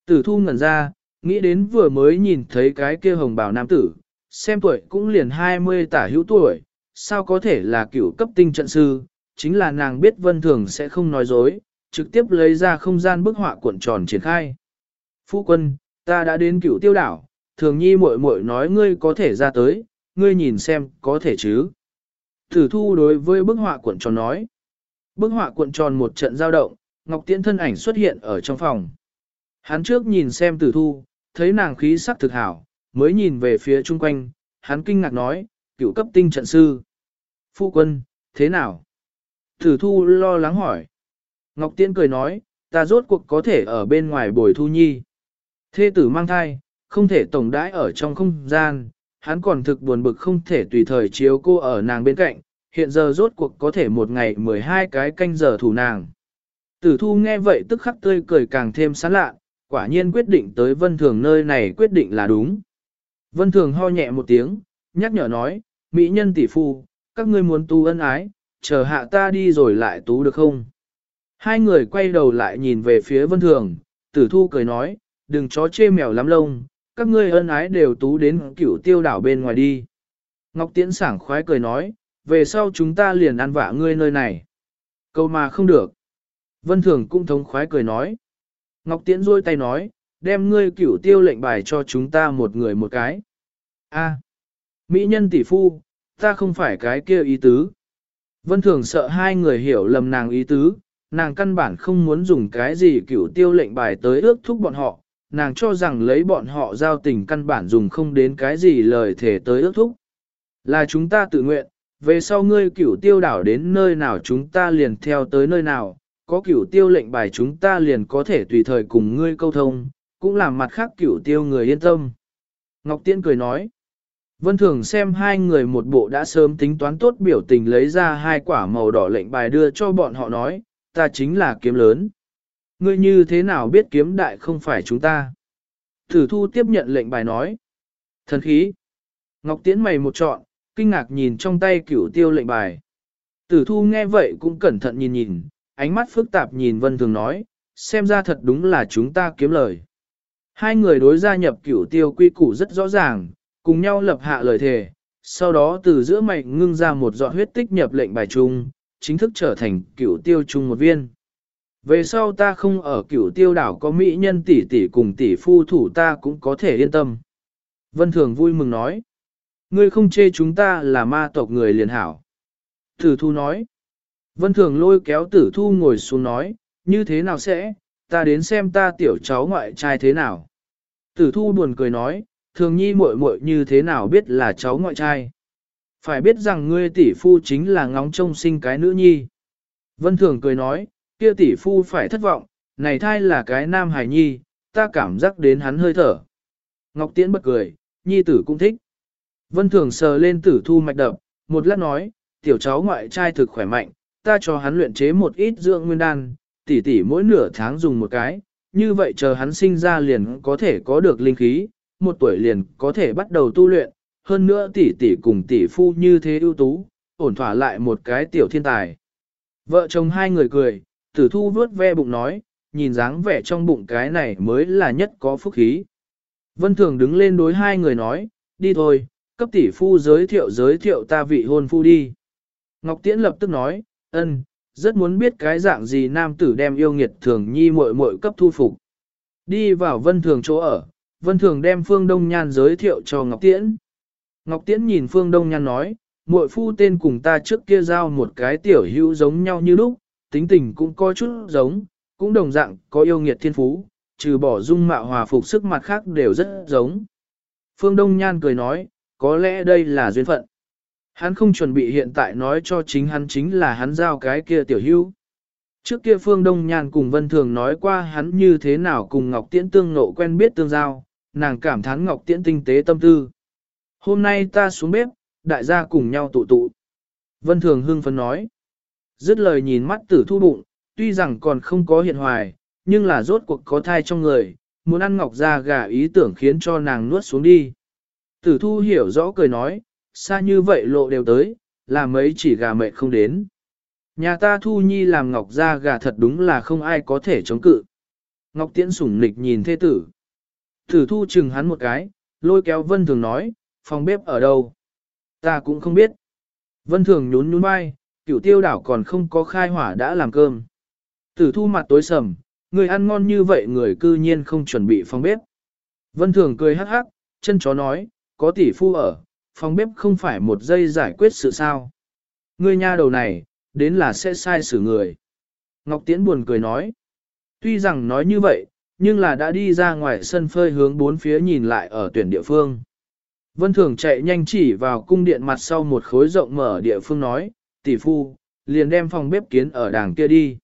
Tử thu ngẩn ra, nghĩ đến vừa mới nhìn thấy cái kia hồng bào nam tử, xem tuổi cũng liền 20 tả hữu tuổi, sao có thể là cựu cấp tinh trận sư, chính là nàng biết Vân Thường sẽ không nói dối, trực tiếp lấy ra không gian bức họa cuộn tròn triển khai. Phu quân, ta đã đến cựu tiêu đảo, thường nhi muội muội nói ngươi có thể ra tới, ngươi nhìn xem có thể chứ. Tử thu đối với bức họa cuộn tròn nói. Bức họa cuộn tròn một trận giao động, Ngọc Tiễn thân ảnh xuất hiện ở trong phòng. Hắn trước nhìn xem tử thu, thấy nàng khí sắc thực hảo, mới nhìn về phía chung quanh, hắn kinh ngạc nói, cựu cấp tinh trận sư. Phu quân, thế nào? Tử thu lo lắng hỏi. Ngọc Tiễn cười nói, ta rốt cuộc có thể ở bên ngoài bồi thu nhi. Thê tử mang thai, không thể tổng đãi ở trong không gian, hắn còn thực buồn bực không thể tùy thời chiếu cô ở nàng bên cạnh, hiện giờ rốt cuộc có thể một ngày 12 cái canh giờ thủ nàng. Tử thu nghe vậy tức khắc tươi cười càng thêm sán lạ, quả nhiên quyết định tới vân thường nơi này quyết định là đúng. Vân thường ho nhẹ một tiếng, nhắc nhở nói, mỹ nhân tỷ phu, các ngươi muốn tu ân ái, chờ hạ ta đi rồi lại tú được không? Hai người quay đầu lại nhìn về phía vân thường, tử thu cười nói, đừng chó chê mèo lắm lông, các ngươi ân ái đều tú đến cửu tiêu đảo bên ngoài đi. Ngọc Tiễn sảng khoái cười nói, về sau chúng ta liền ăn vạ ngươi nơi này. Câu mà không được. Vân Thường cũng thống khoái cười nói. Ngọc Tiễn rôi tay nói, đem ngươi cửu tiêu lệnh bài cho chúng ta một người một cái. A, à. Mỹ nhân tỷ phu, ta không phải cái kia ý tứ. Vân Thường sợ hai người hiểu lầm nàng ý tứ, nàng căn bản không muốn dùng cái gì cửu tiêu lệnh bài tới ước thúc bọn họ, nàng cho rằng lấy bọn họ giao tình căn bản dùng không đến cái gì lời thể tới ước thúc. Là chúng ta tự nguyện, về sau ngươi cửu tiêu đảo đến nơi nào chúng ta liền theo tới nơi nào, có cửu tiêu lệnh bài chúng ta liền có thể tùy thời cùng ngươi câu thông, cũng làm mặt khác cửu tiêu người yên tâm. Ngọc Tiễn cười nói, Vân Thường xem hai người một bộ đã sớm tính toán tốt biểu tình lấy ra hai quả màu đỏ lệnh bài đưa cho bọn họ nói, ta chính là kiếm lớn. Ngươi như thế nào biết kiếm đại không phải chúng ta? Thử thu tiếp nhận lệnh bài nói. Thần khí. Ngọc Tiễn mày một trọn, kinh ngạc nhìn trong tay cửu tiêu lệnh bài. Tử thu nghe vậy cũng cẩn thận nhìn nhìn, ánh mắt phức tạp nhìn Vân Thường nói, xem ra thật đúng là chúng ta kiếm lời. Hai người đối gia nhập cửu tiêu quy củ rất rõ ràng, cùng nhau lập hạ lời thề, sau đó từ giữa mày ngưng ra một giọt huyết tích nhập lệnh bài chung, chính thức trở thành cửu tiêu chung một viên. Về sau ta không ở cửu tiêu đảo có mỹ nhân tỷ tỷ cùng tỷ phu thủ ta cũng có thể yên tâm. Vân Thường vui mừng nói. Ngươi không chê chúng ta là ma tộc người liền hảo. Tử thu nói. Vân Thường lôi kéo tử thu ngồi xuống nói, như thế nào sẽ, ta đến xem ta tiểu cháu ngoại trai thế nào. Tử thu buồn cười nói, thường nhi muội muội như thế nào biết là cháu ngoại trai. Phải biết rằng ngươi tỷ phu chính là ngóng trông sinh cái nữ nhi. Vân Thường cười nói, kia tỷ phu phải thất vọng, này thai là cái nam hài nhi, ta cảm giác đến hắn hơi thở. Ngọc Tiễn bật cười, nhi tử cũng thích. Vân Thường sờ lên tử thu mạch đập, một lát nói, tiểu cháu ngoại trai thực khỏe mạnh, ta cho hắn luyện chế một ít dưỡng nguyên đan, tỷ tỷ mỗi nửa tháng dùng một cái, như vậy chờ hắn sinh ra liền có thể có được linh khí, một tuổi liền có thể bắt đầu tu luyện, hơn nữa tỷ tỷ cùng tỷ phu như thế ưu tú, ổn thỏa lại một cái tiểu thiên tài. Vợ chồng hai người cười, tử thu vớt ve bụng nói, nhìn dáng vẻ trong bụng cái này mới là nhất có phúc khí. Vân Thường đứng lên đối hai người nói, đi thôi, cấp tỷ phu giới thiệu giới thiệu ta vị hôn phu đi. Ngọc Tiễn lập tức nói, ân, rất muốn biết cái dạng gì nam tử đem yêu nghiệt thường nhi muội muội cấp thu phục. Đi vào Vân Thường chỗ ở, Vân Thường đem Phương Đông Nhan giới thiệu cho Ngọc Tiễn. Ngọc Tiễn nhìn Phương Đông Nhan nói, muội phu tên cùng ta trước kia giao một cái tiểu hữu giống nhau như lúc, tính tình cũng có chút giống, cũng đồng dạng có yêu nghiệt thiên phú, trừ bỏ dung mạo hòa phục sức mặt khác đều rất giống. Phương Đông Nhan cười nói, có lẽ đây là duyên phận. Hắn không chuẩn bị hiện tại nói cho chính hắn chính là hắn giao cái kia tiểu hữu. Trước kia Phương Đông nhàn cùng Vân Thường nói qua hắn như thế nào cùng Ngọc Tiễn tương nộ quen biết tương giao, nàng cảm thán Ngọc Tiễn tinh tế tâm tư. Hôm nay ta xuống bếp, đại gia cùng nhau tụ tụ. Vân Thường hưng phấn nói. Dứt lời nhìn mắt tử thu bụng, tuy rằng còn không có hiện hoài, nhưng là rốt cuộc có thai trong người, muốn ăn ngọc ra gà ý tưởng khiến cho nàng nuốt xuống đi. Tử thu hiểu rõ cười nói, xa như vậy lộ đều tới, là mấy chỉ gà mệt không đến. Nhà ta thu nhi làm ngọc ra gà thật đúng là không ai có thể chống cự. Ngọc tiễn sủng nịch nhìn thê tử. Tử thu chừng hắn một cái, lôi kéo vân thường nói, phòng bếp ở đâu? Ta cũng không biết. Vân thường nhún nhún vai, cửu tiêu đảo còn không có khai hỏa đã làm cơm. Tử thu mặt tối sầm, người ăn ngon như vậy người cư nhiên không chuẩn bị phòng bếp. Vân thường cười hắc hắc, chân chó nói, có tỷ phu ở, phòng bếp không phải một giây giải quyết sự sao. Ngươi nha đầu này, đến là sẽ sai xử người. Ngọc Tiễn buồn cười nói. Tuy rằng nói như vậy, nhưng là đã đi ra ngoài sân phơi hướng bốn phía nhìn lại ở tuyển địa phương. Vân Thường chạy nhanh chỉ vào cung điện mặt sau một khối rộng mở địa phương nói, tỷ phu, liền đem phòng bếp kiến ở đàng kia đi.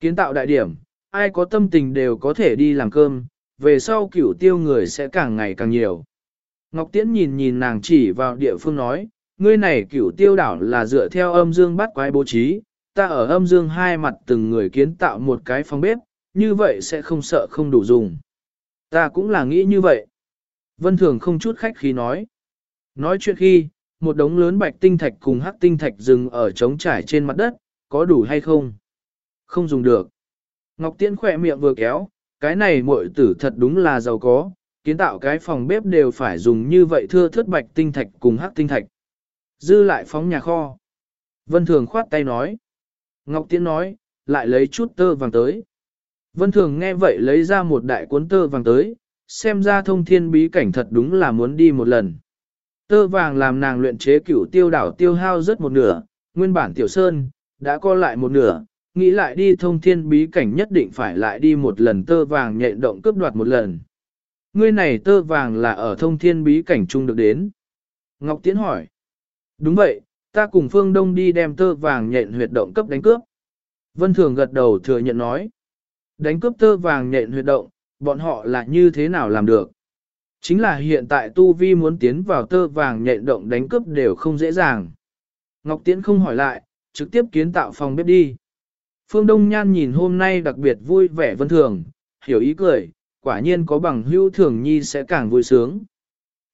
Kiến tạo đại điểm, ai có tâm tình đều có thể đi làm cơm, về sau cửu tiêu người sẽ càng ngày càng nhiều. Ngọc Tiễn nhìn nhìn nàng chỉ vào địa phương nói, ngươi này cửu tiêu đảo là dựa theo âm dương bắt quái bố trí, ta ở âm dương hai mặt từng người kiến tạo một cái phòng bếp, như vậy sẽ không sợ không đủ dùng. Ta cũng là nghĩ như vậy. Vân Thường không chút khách khí nói. Nói chuyện khi, một đống lớn bạch tinh thạch cùng hắc tinh thạch dừng ở trống trải trên mặt đất, có đủ hay không? Không dùng được. Ngọc Tiễn khỏe miệng vừa kéo, cái này muội tử thật đúng là giàu có, kiến tạo cái phòng bếp đều phải dùng như vậy thưa thất bạch tinh thạch cùng hắc tinh thạch. Dư lại phóng nhà kho. Vân Thường khoát tay nói. Ngọc Tiễn nói, lại lấy chút tơ vàng tới. Vân Thường nghe vậy lấy ra một đại cuốn tơ vàng tới, xem ra thông thiên bí cảnh thật đúng là muốn đi một lần. Tơ vàng làm nàng luyện chế cửu tiêu đảo tiêu hao rất một nửa, nguyên bản tiểu sơn, đã co lại một nửa, nghĩ lại đi thông thiên bí cảnh nhất định phải lại đi một lần tơ vàng nhện động cướp đoạt một lần. Ngươi này tơ vàng là ở thông thiên bí cảnh chung được đến. Ngọc Tiễn hỏi. Đúng vậy, ta cùng Phương Đông đi đem tơ vàng nhện huyệt động cấp đánh cướp. Vân Thường gật đầu thừa nhận nói. Đánh cướp tơ vàng nhện huyệt động, bọn họ là như thế nào làm được? Chính là hiện tại Tu Vi muốn tiến vào tơ vàng nhện động đánh cướp đều không dễ dàng. Ngọc Tiễn không hỏi lại, trực tiếp kiến tạo phòng bếp đi. Phương Đông Nhan nhìn hôm nay đặc biệt vui vẻ vân thường, hiểu ý cười, quả nhiên có bằng hữu thường nhi sẽ càng vui sướng.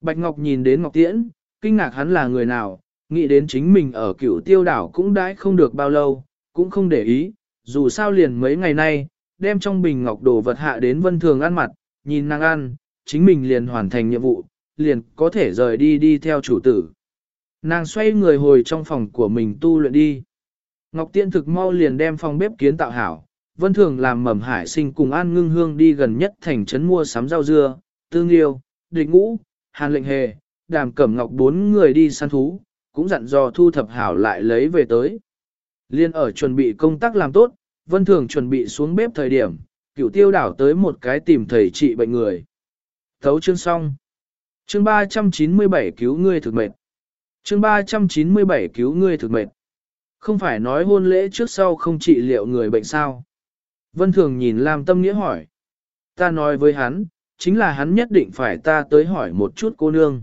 Bạch Ngọc nhìn đến Ngọc Tiễn, kinh ngạc hắn là người nào, nghĩ đến chính mình ở cửu tiêu đảo cũng đãi không được bao lâu, cũng không để ý, dù sao liền mấy ngày nay, đem trong bình ngọc đồ vật hạ đến vân thường ăn mặt, nhìn nàng ăn, chính mình liền hoàn thành nhiệm vụ, liền có thể rời đi đi theo chủ tử. Nàng xoay người hồi trong phòng của mình tu luyện đi. Ngọc Tiễn thực mau liền đem phòng bếp kiến tạo hảo, vân thường làm mầm hải sinh cùng an ngưng hương đi gần nhất thành trấn mua sắm rau dưa, tương yêu, địch ngũ, hàn lệnh hề, đàm cẩm ngọc bốn người đi săn thú, cũng dặn dò thu thập hảo lại lấy về tới. Liên ở chuẩn bị công tác làm tốt, vân thường chuẩn bị xuống bếp thời điểm, cửu tiêu đảo tới một cái tìm thầy trị bệnh người. Thấu chương xong. Chương 397 cứu ngươi thực mệt. Chương 397 cứu ngươi thực mệt. Không phải nói hôn lễ trước sau không trị liệu người bệnh sao. Vân Thường nhìn Lam Tâm Nghĩa hỏi. Ta nói với hắn, chính là hắn nhất định phải ta tới hỏi một chút cô nương.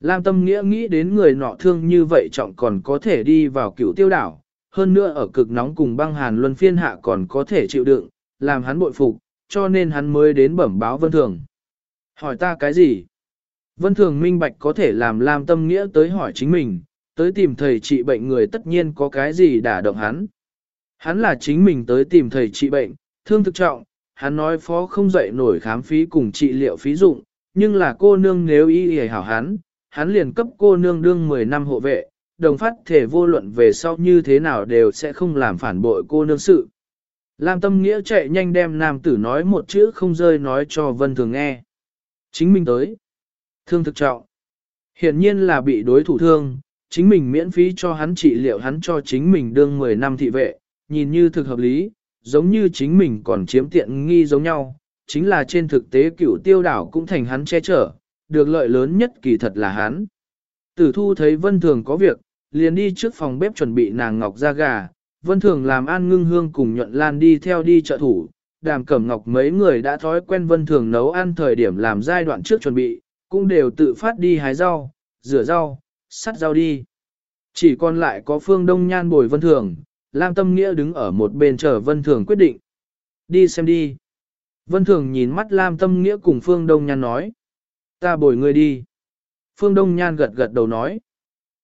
Lam Tâm Nghĩa nghĩ đến người nọ thương như vậy trọng còn có thể đi vào cựu tiêu đảo, hơn nữa ở cực nóng cùng băng hàn luân phiên hạ còn có thể chịu đựng, làm hắn bội phục, cho nên hắn mới đến bẩm báo Vân Thường. Hỏi ta cái gì? Vân Thường minh bạch có thể làm Lam Tâm Nghĩa tới hỏi chính mình, tới tìm thầy trị bệnh người tất nhiên có cái gì đả động hắn. Hắn là chính mình tới tìm thầy trị bệnh, thương thực trọng, hắn nói phó không dậy nổi khám phí cùng trị liệu phí dụng, nhưng là cô nương nếu ý hề hảo hắn, hắn liền cấp cô nương đương 10 năm hộ vệ, đồng phát thể vô luận về sau như thế nào đều sẽ không làm phản bội cô nương sự. Lam tâm nghĩa chạy nhanh đem nam tử nói một chữ không rơi nói cho vân thường nghe. Chính mình tới. Thương thực trọng. Hiện nhiên là bị đối thủ thương, chính mình miễn phí cho hắn trị liệu hắn cho chính mình đương 10 năm thị vệ, nhìn như thực hợp lý, giống như chính mình còn chiếm tiện nghi giống nhau, chính là trên thực tế cửu tiêu đảo cũng thành hắn che chở, được lợi lớn nhất kỳ thật là hắn. Tử thu thấy vân thường có việc, liền đi trước phòng bếp chuẩn bị nàng ngọc ra gà, vân thường làm an ngưng hương cùng nhuận lan đi theo đi trợ thủ, đàm cẩm ngọc mấy người đã thói quen vân thường nấu ăn thời điểm làm giai đoạn trước chuẩn bị, cũng đều tự phát đi hái rau, rửa rau, sắt rau đi. Chỉ còn lại có phương đông nhan bồi vân thường, Lam Tâm Nghĩa đứng ở một bên chờ Vân Thường quyết định. Đi xem đi. Vân Thường nhìn mắt Lam Tâm Nghĩa cùng Phương Đông Nhan nói. Ta bồi ngươi đi. Phương Đông Nhan gật gật đầu nói.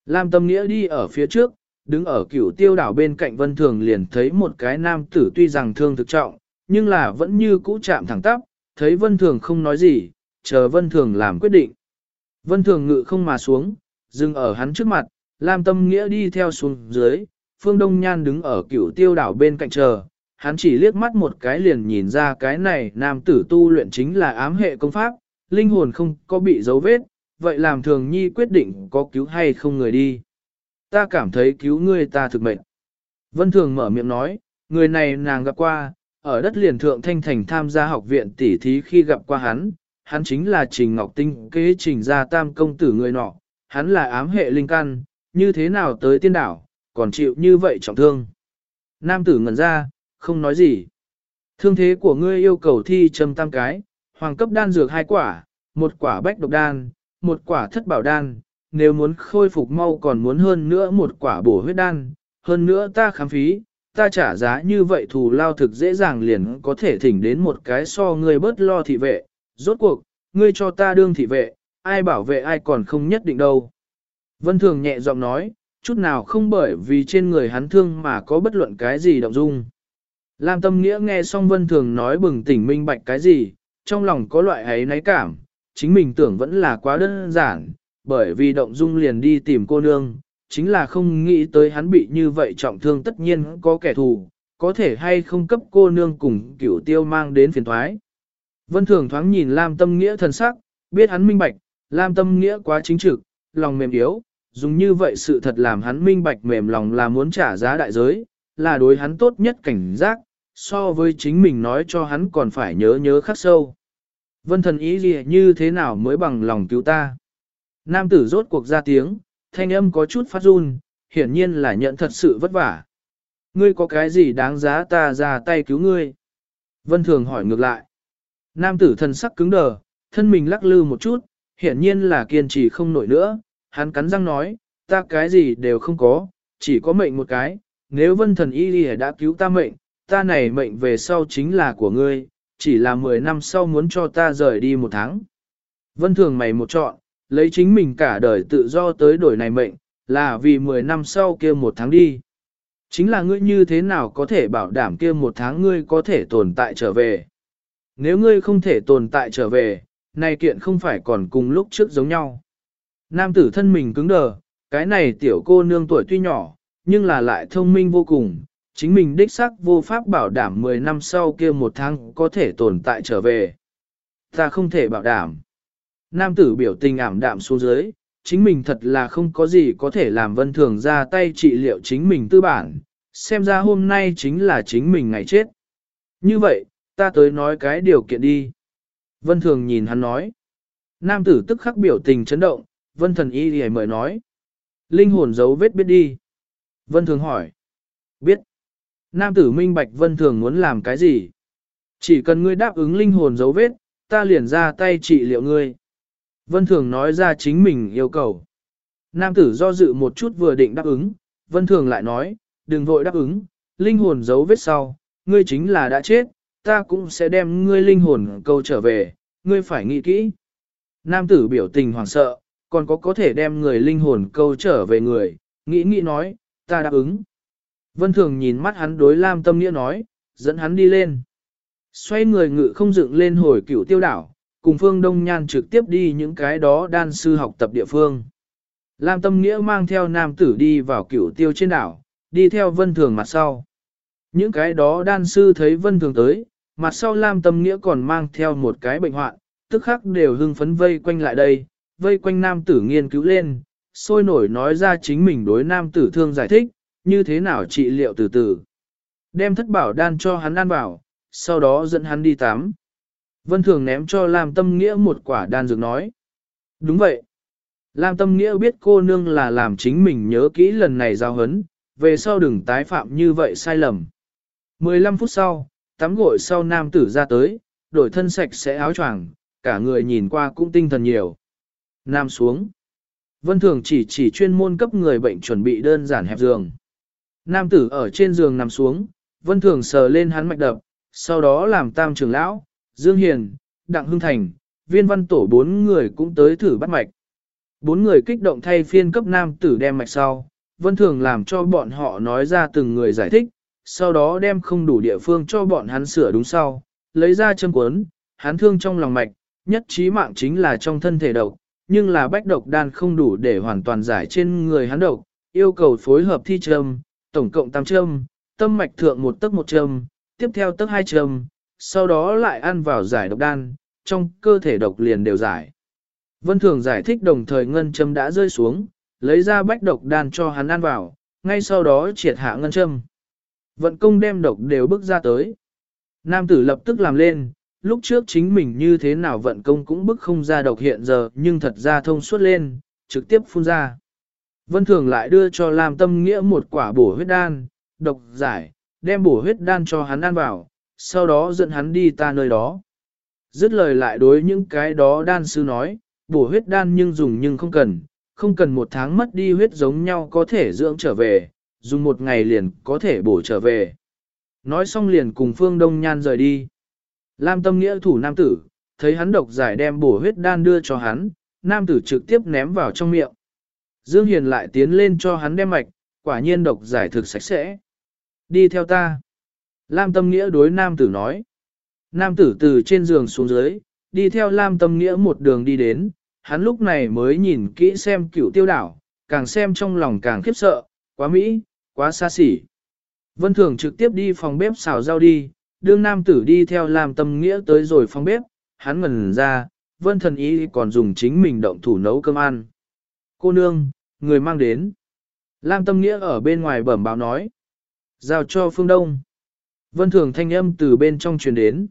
Lam Tâm Nghĩa đi ở phía trước, đứng ở cửu tiêu đảo bên cạnh Vân Thường liền thấy một cái nam tử tuy rằng thương thực trọng, nhưng là vẫn như cũ chạm thẳng tắp, thấy Vân Thường không nói gì, chờ Vân Thường làm quyết định. Vân Thường ngự không mà xuống, dừng ở hắn trước mặt, Lam Tâm Nghĩa đi theo xuống dưới, Phương Đông Nhan đứng ở cửu tiêu đảo bên cạnh chờ, hắn chỉ liếc mắt một cái liền nhìn ra cái này nam tử tu luyện chính là ám hệ công pháp, linh hồn không có bị dấu vết, vậy làm thường nhi quyết định có cứu hay không người đi. Ta cảm thấy cứu ngươi ta thực mệnh. Vân Thường mở miệng nói, người này nàng gặp qua, ở đất liền thượng thanh thành tham gia học viện tỷ thí khi gặp qua hắn, hắn chính là Trình Ngọc Tinh kế trình ra tam công tử người nọ, hắn là ám hệ linh căn, như thế nào tới tiên đảo, còn chịu như vậy trọng thương. Nam tử ngẩn ra, không nói gì. Thương thế của ngươi yêu cầu thi châm tam cái, hoàng cấp đan dược hai quả, một quả bách độc đan, một quả thất bảo đan, nếu muốn khôi phục mau còn muốn hơn nữa một quả bổ huyết đan, hơn nữa ta khám phí, ta trả giá như vậy thù lao thực dễ dàng liền có thể thỉnh đến một cái so ngươi bớt lo thị vệ, rốt cuộc, ngươi cho ta đương thị vệ, ai bảo vệ ai còn không nhất định đâu. Vân Thường nhẹ giọng nói, chút nào không bởi vì trên người hắn thương mà có bất luận cái gì động dung. Lam Tâm Nghĩa nghe xong Vân Thường nói bừng tỉnh minh bạch cái gì, trong lòng có loại ấy náy cảm, chính mình tưởng vẫn là quá đơn giản, bởi vì động dung liền đi tìm cô nương, chính là không nghĩ tới hắn bị như vậy trọng thương tất nhiên có kẻ thù, có thể hay không cấp cô nương cùng cửu tiêu mang đến phiền thoái. Vân Thường thoáng nhìn Lam Tâm Nghĩa thần sắc, biết hắn minh bạch, Lam Tâm Nghĩa quá chính trực, lòng mềm yếu, dùng như vậy sự thật làm hắn minh bạch mềm lòng là muốn trả giá đại giới, là đối hắn tốt nhất cảnh giác, so với chính mình nói cho hắn còn phải nhớ nhớ khắc sâu. Vân thần ý gì như thế nào mới bằng lòng cứu ta? Nam tử rốt cuộc ra tiếng, thanh âm có chút phát run, hiển nhiên là nhận thật sự vất vả. Ngươi có cái gì đáng giá ta ra tay cứu ngươi? Vân Thường hỏi ngược lại. Nam tử thần sắc cứng đờ, thân mình lắc lư một chút, hiển nhiên là kiên trì không nổi nữa. Hắn cắn răng nói, ta cái gì đều không có, chỉ có mệnh một cái. Nếu vân thần y lìa đã cứu ta mệnh, ta này mệnh về sau chính là của ngươi, chỉ là 10 năm sau muốn cho ta rời đi một tháng. Vân thường mày một chọn, lấy chính mình cả đời tự do tới đổi này mệnh, là vì 10 năm sau kia một tháng đi. Chính là ngươi như thế nào có thể bảo đảm kia một tháng ngươi có thể tồn tại trở về. Nếu ngươi không thể tồn tại trở về, này kiện không phải còn cùng lúc trước giống nhau. Nam tử thân mình cứng đờ, cái này tiểu cô nương tuổi tuy nhỏ, nhưng là lại thông minh vô cùng, chính mình đích xác vô pháp bảo đảm 10 năm sau kia một tháng có thể tồn tại trở về. Ta không thể bảo đảm. Nam tử biểu tình ảm đạm xuống dưới, chính mình thật là không có gì có thể làm vân thường ra tay trị liệu chính mình tư bản, xem ra hôm nay chính là chính mình ngày chết. Như vậy, ta tới nói cái điều kiện đi. Vân thường nhìn hắn nói. Nam tử tức khắc biểu tình chấn động, vân thần y thì mời nói. Linh hồn dấu vết biết đi. Vân thường hỏi. Biết. Nam tử minh bạch vân thường muốn làm cái gì? Chỉ cần ngươi đáp ứng linh hồn dấu vết, ta liền ra tay trị liệu ngươi. Vân thường nói ra chính mình yêu cầu. Nam tử do dự một chút vừa định đáp ứng, vân thường lại nói, đừng vội đáp ứng, linh hồn dấu vết sau, ngươi chính là đã chết, ta cũng sẽ đem ngươi linh hồn câu trở về, ngươi phải nghĩ kỹ. Nam tử biểu tình hoảng sợ, còn có có thể đem người linh hồn câu trở về người, nghĩ nghĩ nói, ta đáp ứng. Vân Thường nhìn mắt hắn đối Lam Tâm Nghĩa nói, dẫn hắn đi lên. Xoay người ngự không dựng lên hồi cửu tiêu đảo, cùng Phương Đông Nhan trực tiếp đi những cái đó đan sư học tập địa phương. Lam Tâm Nghĩa mang theo nam tử đi vào cửu tiêu trên đảo, đi theo Vân Thường mặt sau. Những cái đó đan sư thấy Vân Thường tới, mặt sau Lam Tâm Nghĩa còn mang theo một cái bệnh hoạn, tức khắc đều hưng phấn vây quanh lại đây, vây quanh nam tử nghiên cứu lên, sôi nổi nói ra chính mình đối nam tử thương giải thích, như thế nào trị liệu từ từ. Đem thất bảo đan cho hắn ăn vào, sau đó dẫn hắn đi tắm. Vân Thường ném cho Lam Tâm Nghĩa một quả đan dược nói. Đúng vậy. Lam Tâm Nghĩa biết cô nương là làm chính mình nhớ kỹ lần này giao hấn, về sau đừng tái phạm như vậy sai lầm. 15 phút sau, tắm gội sau nam tử ra tới, đổi thân sạch sẽ áo choàng, cả người nhìn qua cũng tinh thần nhiều. Nam xuống. Vân Thường chỉ chỉ chuyên môn cấp người bệnh chuẩn bị đơn giản hẹp giường. Nam tử ở trên giường nằm xuống, Vân Thường sờ lên hắn mạch đập, sau đó làm tam trưởng lão, Dương Hiền, Đặng Hưng Thành, viên văn tổ bốn người cũng tới thử bắt mạch. Bốn người kích động thay phiên cấp nam tử đem mạch sau, Vân Thường làm cho bọn họ nói ra từng người giải thích, sau đó đem không đủ địa phương cho bọn hắn sửa đúng sau, lấy ra châm cuốn, hắn thương trong lòng mạch, nhất trí mạng chính là trong thân thể độc, nhưng là bách độc đan không đủ để hoàn toàn giải trên người hắn độc, yêu cầu phối hợp thi châm, tổng cộng 8 châm, tâm mạch thượng một tấc một châm, tiếp theo tấc hai châm, sau đó lại ăn vào giải độc đan, trong cơ thể độc liền đều giải. Vân Thường giải thích đồng thời ngân châm đã rơi xuống, lấy ra bách độc đan cho hắn ăn vào, ngay sau đó triệt hạ ngân châm. Vận công đem độc đều bước ra tới. Nam tử lập tức làm lên, lúc trước chính mình như thế nào vận công cũng bức không ra độc hiện giờ nhưng thật ra thông suốt lên, trực tiếp phun ra. Vân Thường lại đưa cho Lam Tâm Nghĩa một quả bổ huyết đan, độc giải, đem bổ huyết đan cho hắn ăn vào, sau đó dẫn hắn đi ta nơi đó. Dứt lời lại đối những cái đó đan sư nói, bổ huyết đan nhưng dùng nhưng không cần, không cần một tháng mất đi huyết giống nhau có thể dưỡng trở về, dùng một ngày liền có thể bổ trở về. Nói xong liền cùng Phương Đông Nhan rời đi. Lam tâm nghĩa thủ nam tử, thấy hắn độc giải đem bổ huyết đan đưa cho hắn, nam tử trực tiếp ném vào trong miệng. Dương Hiền lại tiến lên cho hắn đem mạch, quả nhiên độc giải thực sạch sẽ. Đi theo ta. Lam tâm nghĩa đối nam tử nói. Nam tử từ trên giường xuống dưới, đi theo Lam tâm nghĩa một đường đi đến, hắn lúc này mới nhìn kỹ xem cửu tiêu đảo, càng xem trong lòng càng khiếp sợ, quá mỹ, quá xa xỉ. Vân Thường trực tiếp đi phòng bếp xào rau đi, đương nam tử đi theo Lam tâm nghĩa tới rồi phòng bếp, hắn ngần ra, vân thần ý còn dùng chính mình động thủ nấu cơm ăn. Cô nương, người mang đến. Lam tâm nghĩa ở bên ngoài bẩm báo nói. Giao cho phương đông. Vân thường thanh âm từ bên trong truyền đến.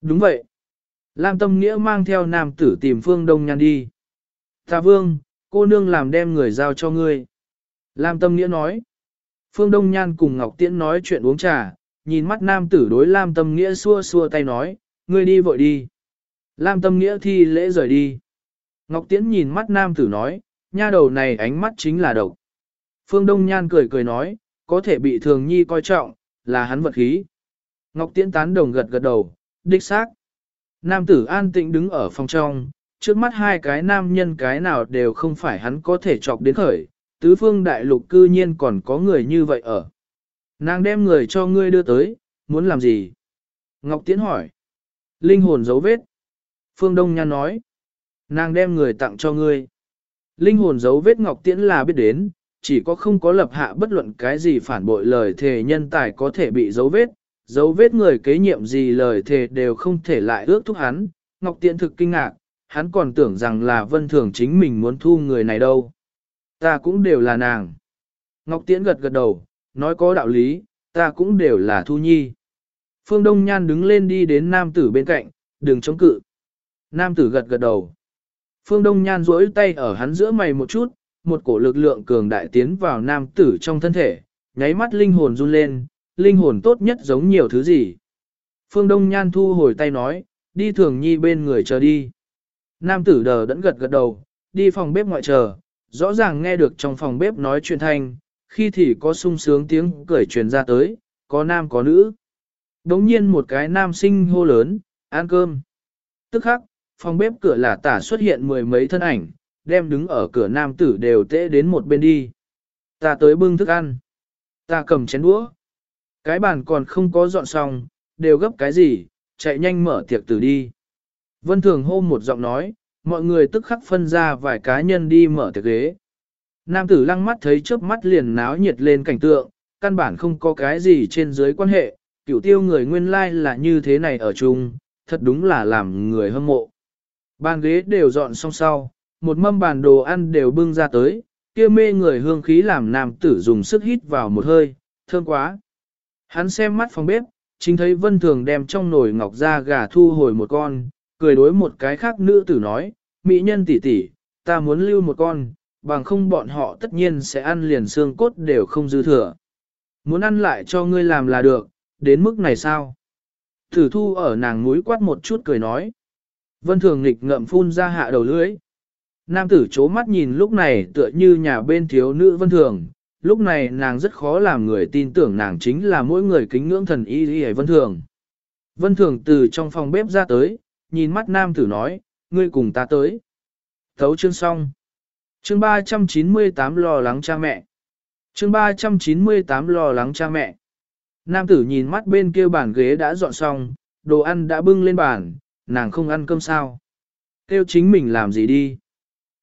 Đúng vậy. Lam tâm nghĩa mang theo nam tử tìm phương đông nhan đi. Ta vương, cô nương làm đem người giao cho ngươi. Lam Tâm Nghĩa nói. Phương Đông Nhan cùng Ngọc Tiễn nói chuyện uống trà, nhìn mắt nam tử đối Lam Tâm Nghĩa xua xua tay nói, ngươi đi vội đi. Lam Tâm Nghĩa thi lễ rời đi. Ngọc Tiễn nhìn mắt nam tử nói, nha đầu này ánh mắt chính là độc. Phương Đông Nhan cười cười nói, có thể bị thường nhi coi trọng, là hắn vật khí. Ngọc Tiễn tán đồng gật gật đầu, đích xác. Nam tử an tĩnh đứng ở phòng trong, trước mắt hai cái nam nhân cái nào đều không phải hắn có thể chọc đến khởi, tứ phương đại lục cư nhiên còn có người như vậy ở. Nàng đem người cho ngươi đưa tới, muốn làm gì? Ngọc Tiễn hỏi. Linh hồn dấu vết. Phương Đông Nhan nói. Nàng đem người tặng cho ngươi. Linh hồn dấu vết Ngọc Tiễn là biết đến, chỉ có không có lập hạ bất luận cái gì phản bội lời thề nhân tài có thể bị dấu vết, dấu vết người kế nhiệm gì lời thề đều không thể lại ước thúc hắn. Ngọc Tiễn thực kinh ngạc, hắn còn tưởng rằng là vân thường chính mình muốn thu người này đâu. Ta cũng đều là nàng. Ngọc Tiễn gật gật đầu, nói có đạo lý, ta cũng đều là thu nhi. Phương Đông Nhan đứng lên đi đến nam tử bên cạnh, đừng chống cự. Nam tử gật gật đầu. Phương Đông Nhan duỗi tay ở hắn giữa mày một chút, một cổ lực lượng cường đại tiến vào nam tử trong thân thể, nháy mắt linh hồn run lên, linh hồn tốt nhất giống nhiều thứ gì. Phương Đông Nhan thu hồi tay nói, đi thường nhi bên người chờ đi. Nam tử đờ đẫn gật gật đầu, đi phòng bếp ngoại chờ, rõ ràng nghe được trong phòng bếp nói chuyện thanh, khi thì có sung sướng tiếng cười truyền ra tới, có nam có nữ. Đống nhiên một cái nam sinh hô lớn, ăn cơm. Tức khắc, phòng bếp cửa là tả xuất hiện mười mấy thân ảnh, đem đứng ở cửa nam tử đều tễ đến một bên đi. Ta tới bưng thức ăn. Ta cầm chén đũa. Cái bàn còn không có dọn xong, đều gấp cái gì, chạy nhanh mở tiệc tử đi. Vân Thường hô một giọng nói, mọi người tức khắc phân ra vài cá nhân đi mở tiệc ghế. Nam tử lăng mắt thấy chớp mắt liền náo nhiệt lên cảnh tượng, căn bản không có cái gì trên dưới quan hệ, cửu tiêu người nguyên lai like là như thế này ở chung, thật đúng là làm người hâm mộ. Bàn ghế đều dọn xong sau, một mâm bàn đồ ăn đều bưng ra tới, kia mê người hương khí làm nam tử dùng sức hít vào một hơi, thơm quá. Hắn xem mắt phòng bếp, chính thấy vân thường đem trong nồi ngọc ra gà thu hồi một con, cười đối một cái khác nữ tử nói, mỹ nhân tỷ tỷ, ta muốn lưu một con, bằng không bọn họ tất nhiên sẽ ăn liền xương cốt đều không dư thừa. Muốn ăn lại cho ngươi làm là được, đến mức này sao? Thử thu ở nàng núi quát một chút cười nói. Vân thường nghịch ngậm phun ra hạ đầu lưỡi. Nam tử chố mắt nhìn lúc này tựa như nhà bên thiếu nữ vân thường, lúc này nàng rất khó làm người tin tưởng nàng chính là mỗi người kính ngưỡng thần y y vân thường. Vân thường từ trong phòng bếp ra tới, nhìn mắt nam tử nói, ngươi cùng ta tới. Thấu chương xong. Chương 398 lo lắng cha mẹ. Chương 398 lo lắng cha mẹ. Nam tử nhìn mắt bên kia bàn ghế đã dọn xong, đồ ăn đã bưng lên bàn, nàng không ăn cơm sao. Kêu chính mình làm gì đi.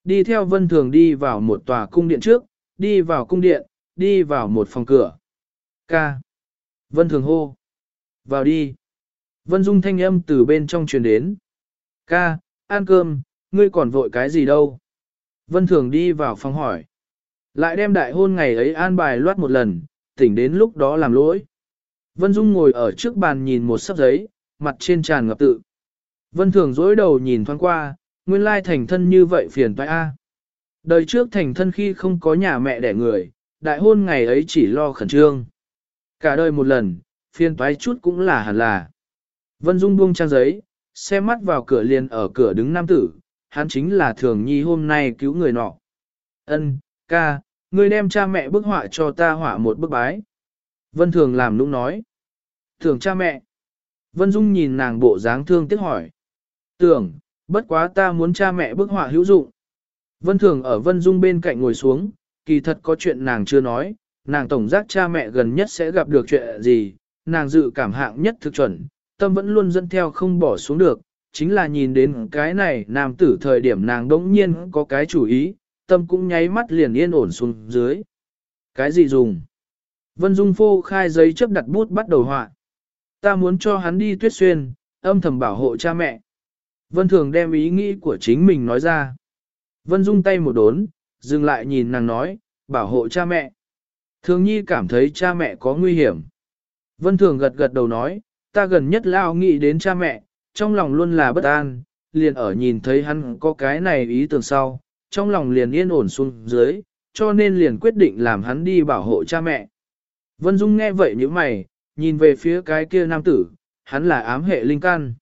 Đi theo vân thường đi vào một tòa cung điện trước, đi vào cung điện, đi vào một phòng cửa. Ca. Vân thường hô. Vào đi. Vân dung thanh âm từ bên trong truyền đến. Ca, ăn cơm, ngươi còn vội cái gì đâu. Vân thường đi vào phòng hỏi. Lại đem đại hôn ngày ấy an bài loát một lần, tỉnh đến lúc đó làm lỗi. Vân Dung ngồi ở trước bàn nhìn một sắp giấy, mặt trên tràn ngập tự. Vân Thường dối đầu nhìn thoáng qua, nguyên lai thành thân như vậy phiền toái a. Đời trước thành thân khi không có nhà mẹ đẻ người, đại hôn ngày ấy chỉ lo khẩn trương. Cả đời một lần, phiền toái chút cũng là hẳn là. Vân Dung buông trang giấy, xem mắt vào cửa liền ở cửa đứng nam tử, hắn chính là thường nhi hôm nay cứu người nọ. Ân, ca, ngươi đem cha mẹ bức họa cho ta họa một bức bái. Vân thường làm nũng nói. Thường cha mẹ. Vân Dung nhìn nàng bộ dáng thương tiếc hỏi. Tưởng, bất quá ta muốn cha mẹ bức họa hữu dụng. Vân Thường ở Vân Dung bên cạnh ngồi xuống, kỳ thật có chuyện nàng chưa nói, nàng tổng giác cha mẹ gần nhất sẽ gặp được chuyện gì, nàng dự cảm hạng nhất thực chuẩn, tâm vẫn luôn dẫn theo không bỏ xuống được, chính là nhìn đến cái này nam tử thời điểm nàng đống nhiên có cái chủ ý, tâm cũng nháy mắt liền yên ổn xuống dưới. Cái gì dùng? Vân Dung phô khai giấy chấp đặt bút bắt đầu họa. Ta muốn cho hắn đi tuyết xuyên, âm thầm bảo hộ cha mẹ. Vân Thường đem ý nghĩ của chính mình nói ra. Vân Dung tay một đốn, dừng lại nhìn nàng nói, bảo hộ cha mẹ. Thường nhi cảm thấy cha mẹ có nguy hiểm. Vân Thường gật gật đầu nói, ta gần nhất lao nghĩ đến cha mẹ, trong lòng luôn là bất an, liền ở nhìn thấy hắn có cái này ý tưởng sau, trong lòng liền yên ổn xuống dưới, cho nên liền quyết định làm hắn đi bảo hộ cha mẹ. Vân Dung nghe vậy như mày, nhìn về phía cái kia nam tử, hắn là ám hệ linh căn.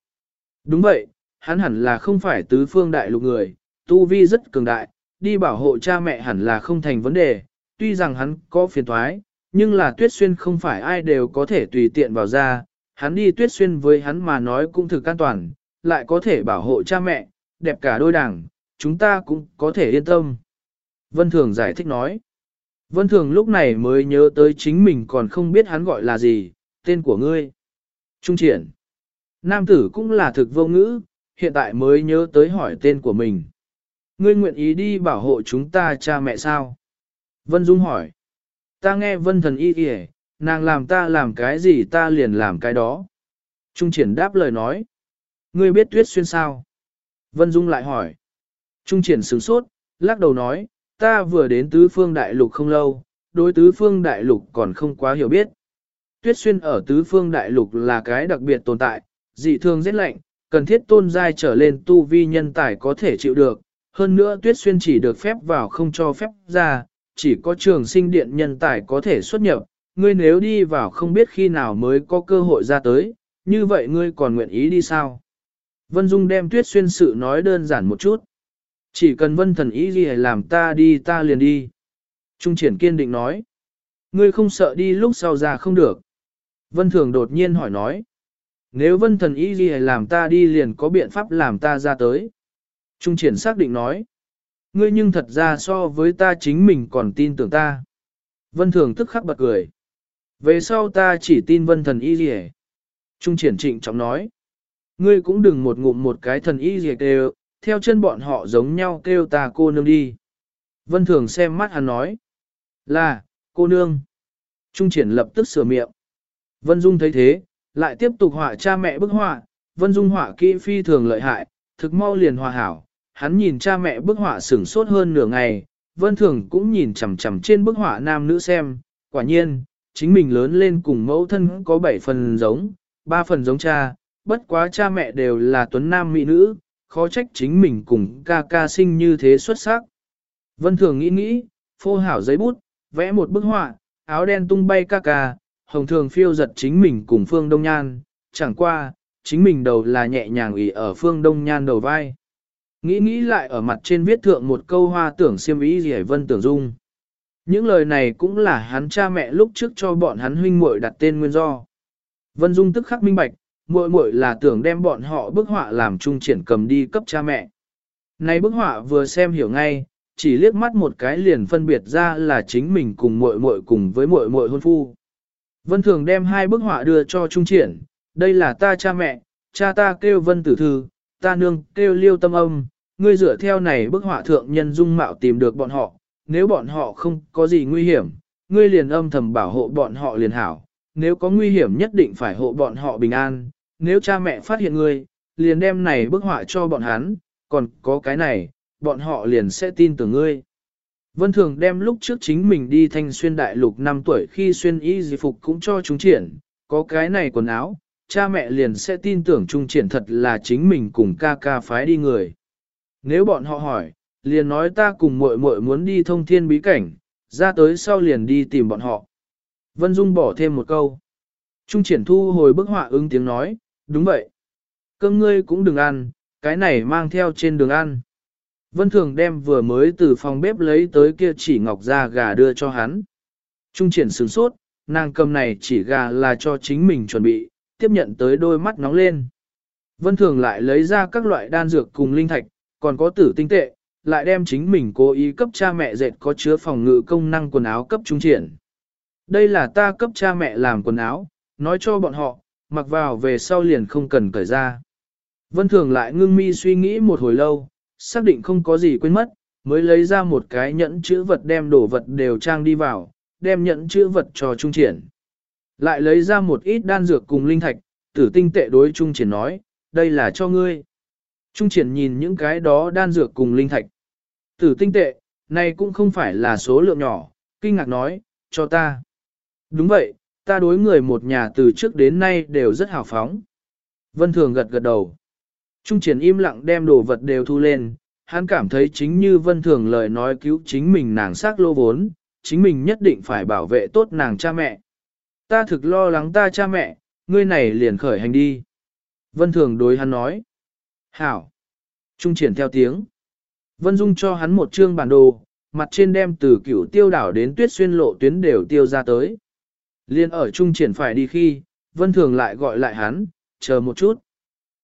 Đúng vậy, hắn hẳn là không phải tứ phương đại lục người, tu vi rất cường đại, đi bảo hộ cha mẹ hẳn là không thành vấn đề, tuy rằng hắn có phiền thoái, nhưng là tuyết xuyên không phải ai đều có thể tùy tiện vào ra, hắn đi tuyết xuyên với hắn mà nói cũng thực an toàn, lại có thể bảo hộ cha mẹ, đẹp cả đôi đảng, chúng ta cũng có thể yên tâm. Vân Thường giải thích nói. Vân Thường lúc này mới nhớ tới chính mình còn không biết hắn gọi là gì, tên của ngươi. Trung triển. Nam tử cũng là thực vô ngữ, hiện tại mới nhớ tới hỏi tên của mình. Ngươi nguyện ý đi bảo hộ chúng ta cha mẹ sao? Vân Dung hỏi. Ta nghe Vân Thần y kìa, nàng làm ta làm cái gì ta liền làm cái đó. Trung triển đáp lời nói. Ngươi biết tuyết xuyên sao? Vân Dung lại hỏi. Trung triển sướng sốt, lắc đầu nói, ta vừa đến tứ phương đại lục không lâu, đối tứ phương đại lục còn không quá hiểu biết. Tuyết xuyên ở tứ phương đại lục là cái đặc biệt tồn tại, dị thường rất lạnh, cần thiết tôn giai trở lên tu vi nhân tài có thể chịu được. Hơn nữa tuyết xuyên chỉ được phép vào không cho phép ra, chỉ có trường sinh điện nhân tài có thể xuất nhập. Ngươi nếu đi vào không biết khi nào mới có cơ hội ra tới, như vậy ngươi còn nguyện ý đi sao? Vân Dung đem tuyết xuyên sự nói đơn giản một chút. Chỉ cần vân thần ý gì làm ta đi ta liền đi. Trung triển kiên định nói. Ngươi không sợ đi lúc sau ra không được. Vân thường đột nhiên hỏi nói. Nếu vân thần ý gì làm ta đi liền có biện pháp làm ta ra tới. Trung triển xác định nói. Ngươi nhưng thật ra so với ta chính mình còn tin tưởng ta. Vân thường tức khắc bật cười. Về sau ta chỉ tin vân thần y gì Trung triển trịnh trọng nói. Ngươi cũng đừng một ngụm một cái thần y gì kêu, theo chân bọn họ giống nhau kêu ta cô nương đi. Vân thường xem mắt hắn nói. Là, cô nương. Trung triển lập tức sửa miệng. Vân Dung thấy thế, lại tiếp tục họa cha mẹ bức họa. Vân Dung họa kỹ phi thường lợi hại, thực mau liền hòa hảo. Hắn nhìn cha mẹ bức họa sửng sốt hơn nửa ngày. Vân Thường cũng nhìn chằm chằm trên bức họa nam nữ xem. Quả nhiên, chính mình lớn lên cùng mẫu thân có bảy phần giống, ba phần giống cha, bất quá cha mẹ đều là tuấn nam mỹ nữ, khó trách chính mình cùng ca ca sinh như thế xuất sắc. Vân Thường nghĩ nghĩ, phô hảo giấy bút, vẽ một bức họa, áo đen tung bay ca ca, hồng thường phiêu giật chính mình cùng Phương Đông Nhan, chẳng qua, chính mình đầu là nhẹ nhàng ủy ở Phương Đông Nhan đầu vai. Nghĩ nghĩ lại ở mặt trên viết thượng một câu hoa tưởng siêm ý gì Vân Tưởng Dung. Những lời này cũng là hắn cha mẹ lúc trước cho bọn hắn huynh muội đặt tên nguyên do. Vân Dung tức khắc minh bạch, muội muội là tưởng đem bọn họ bức họa làm trung triển cầm đi cấp cha mẹ. Này bức họa vừa xem hiểu ngay, chỉ liếc mắt một cái liền phân biệt ra là chính mình cùng muội muội cùng với muội muội hôn phu. Vân Thường đem hai bức họa đưa cho trung triển, đây là ta cha mẹ, cha ta kêu Vân Tử Thư, ta nương kêu Liêu Tâm Âm, ngươi dựa theo này bức họa thượng nhân dung mạo tìm được bọn họ, nếu bọn họ không có gì nguy hiểm, ngươi liền âm thầm bảo hộ bọn họ liền hảo, nếu có nguy hiểm nhất định phải hộ bọn họ bình an, nếu cha mẹ phát hiện ngươi, liền đem này bức họa cho bọn hắn, còn có cái này, bọn họ liền sẽ tin tưởng ngươi. Vân Thường đem lúc trước chính mình đi thanh xuyên đại lục 5 tuổi khi xuyên y di phục cũng cho chúng triển, có cái này quần áo, cha mẹ liền sẽ tin tưởng trung triển thật là chính mình cùng ca ca phái đi người. Nếu bọn họ hỏi, liền nói ta cùng muội muội muốn đi thông thiên bí cảnh, ra tới sau liền đi tìm bọn họ. Vân Dung bỏ thêm một câu. Trung triển thu hồi bức họa ứng tiếng nói, đúng vậy. Cơm ngươi cũng đừng ăn, cái này mang theo trên đường ăn. Vân Thường đem vừa mới từ phòng bếp lấy tới kia chỉ ngọc ra gà đưa cho hắn. Trung triển sướng sốt, nàng cầm này chỉ gà là cho chính mình chuẩn bị, tiếp nhận tới đôi mắt nóng lên. Vân Thường lại lấy ra các loại đan dược cùng linh thạch, còn có tử tinh tệ, lại đem chính mình cố ý cấp cha mẹ dệt có chứa phòng ngự công năng quần áo cấp trung triển. Đây là ta cấp cha mẹ làm quần áo, nói cho bọn họ, mặc vào về sau liền không cần cởi ra. Vân Thường lại ngưng mi suy nghĩ một hồi lâu, xác định không có gì quên mất, mới lấy ra một cái nhẫn chữ vật đem đổ vật đều trang đi vào, đem nhẫn chữ vật cho Trung Triển. Lại lấy ra một ít đan dược cùng linh thạch, tử tinh tệ đối Trung Triển nói, đây là cho ngươi. Trung Triển nhìn những cái đó đan dược cùng linh thạch. Tử tinh tệ, này cũng không phải là số lượng nhỏ, kinh ngạc nói, cho ta. Đúng vậy, ta đối người một nhà từ trước đến nay đều rất hào phóng. Vân Thường gật gật đầu. Trung triển im lặng đem đồ vật đều thu lên, hắn cảm thấy chính như vân thường lời nói cứu chính mình nàng xác lô vốn, chính mình nhất định phải bảo vệ tốt nàng cha mẹ. Ta thực lo lắng ta cha mẹ, ngươi này liền khởi hành đi. Vân thường đối hắn nói. Hảo. Trung triển theo tiếng. Vân Dung cho hắn một chương bản đồ, mặt trên đem từ cửu tiêu đảo đến tuyết xuyên lộ tuyến đều tiêu ra tới. Liên ở trung triển phải đi khi, Vân Thường lại gọi lại hắn, chờ một chút.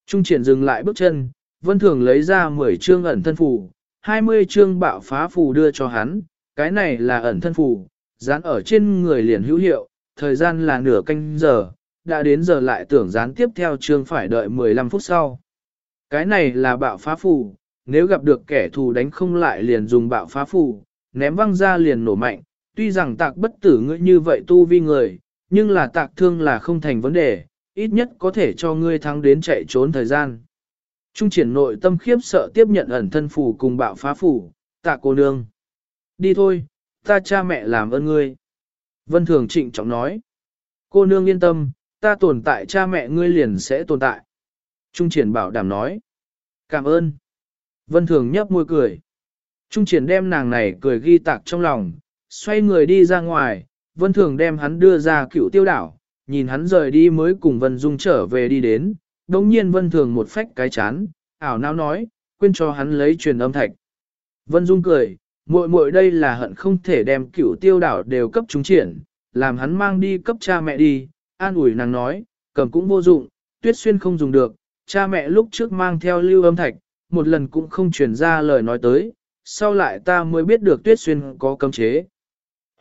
Trung triển dừng lại bước chân, Vân Thường lấy ra 10 chương ẩn thân phù, 20 chương bạo phá phù đưa cho hắn, cái này là ẩn thân phù, dán ở trên người liền hữu hiệu, thời gian là nửa canh giờ, đã đến giờ lại tưởng dán tiếp theo chương phải đợi 15 phút sau. Cái này là bạo phá phù, nếu gặp được kẻ thù đánh không lại liền dùng bạo phá phù, ném văng ra liền nổ mạnh, tuy rằng tạc bất tử ngươi như vậy tu vi người, nhưng là tạc thương là không thành vấn đề, ít nhất có thể cho ngươi thắng đến chạy trốn thời gian. Trung triển nội tâm khiếp sợ tiếp nhận ẩn thân phù cùng bạo phá phù, tạ cô nương. Đi thôi, ta cha mẹ làm ơn ngươi. Vân Thường trịnh trọng nói. Cô nương yên tâm, ta tồn tại cha mẹ ngươi liền sẽ tồn tại. Trung triển bảo đảm nói. Cảm ơn. Vân Thường nhấp môi cười. Trung triển đem nàng này cười ghi tạc trong lòng, xoay người đi ra ngoài, Vân Thường đem hắn đưa ra cựu tiêu đảo, nhìn hắn rời đi mới cùng Vân Dung trở về đi đến, đồng nhiên Vân Thường một phách cái chán, ảo não nói, quên cho hắn lấy truyền âm thạch. Vân Dung cười, muội muội đây là hận không thể đem cựu tiêu đảo đều cấp chúng triển, làm hắn mang đi cấp cha mẹ đi, an ủi nàng nói, cầm cũng vô dụng, tuyết xuyên không dùng được, cha mẹ lúc trước mang theo lưu âm thạch, một lần cũng không truyền ra lời nói tới, sau lại ta mới biết được tuyết xuyên có cấm chế.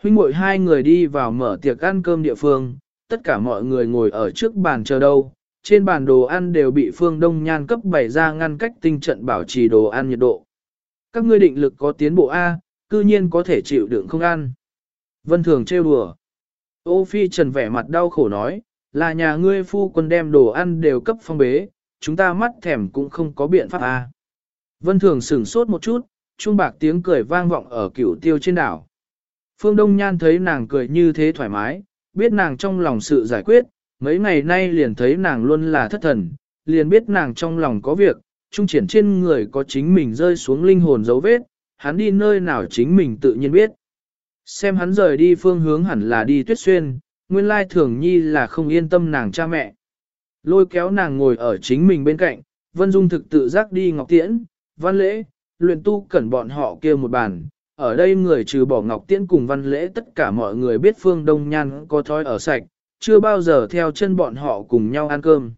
Huynh muội hai người đi vào mở tiệc ăn cơm địa phương, tất cả mọi người ngồi ở trước bàn chờ đâu, trên bàn đồ ăn đều bị phương đông nhan cấp bày ra ngăn cách tinh trận bảo trì đồ ăn nhiệt độ. Các ngươi định lực có tiến bộ A, cư nhiên có thể chịu đựng không ăn. Vân Thường trêu đùa. Ô Phi Trần vẻ mặt đau khổ nói, là nhà ngươi phu quân đem đồ ăn đều cấp phong bế, chúng ta mắt thèm cũng không có biện pháp A. Vân Thường sửng sốt một chút, trung bạc tiếng cười vang vọng ở cửu tiêu trên đảo. Phương Đông Nhan thấy nàng cười như thế thoải mái, biết nàng trong lòng sự giải quyết, mấy ngày nay liền thấy nàng luôn là thất thần, liền biết nàng trong lòng có việc, trung triển trên người có chính mình rơi xuống linh hồn dấu vết, hắn đi nơi nào chính mình tự nhiên biết. Xem hắn rời đi phương hướng hẳn là đi tuyết xuyên, nguyên lai thường nhi là không yên tâm nàng cha mẹ. Lôi kéo nàng ngồi ở chính mình bên cạnh, Vân Dung thực tự giác đi ngọc tiễn, văn lễ, luyện tu cẩn bọn họ kia một bàn. Ở đây người trừ bỏ ngọc tiễn cùng văn lễ tất cả mọi người biết phương đông nhan có thói ở sạch, chưa bao giờ theo chân bọn họ cùng nhau ăn cơm.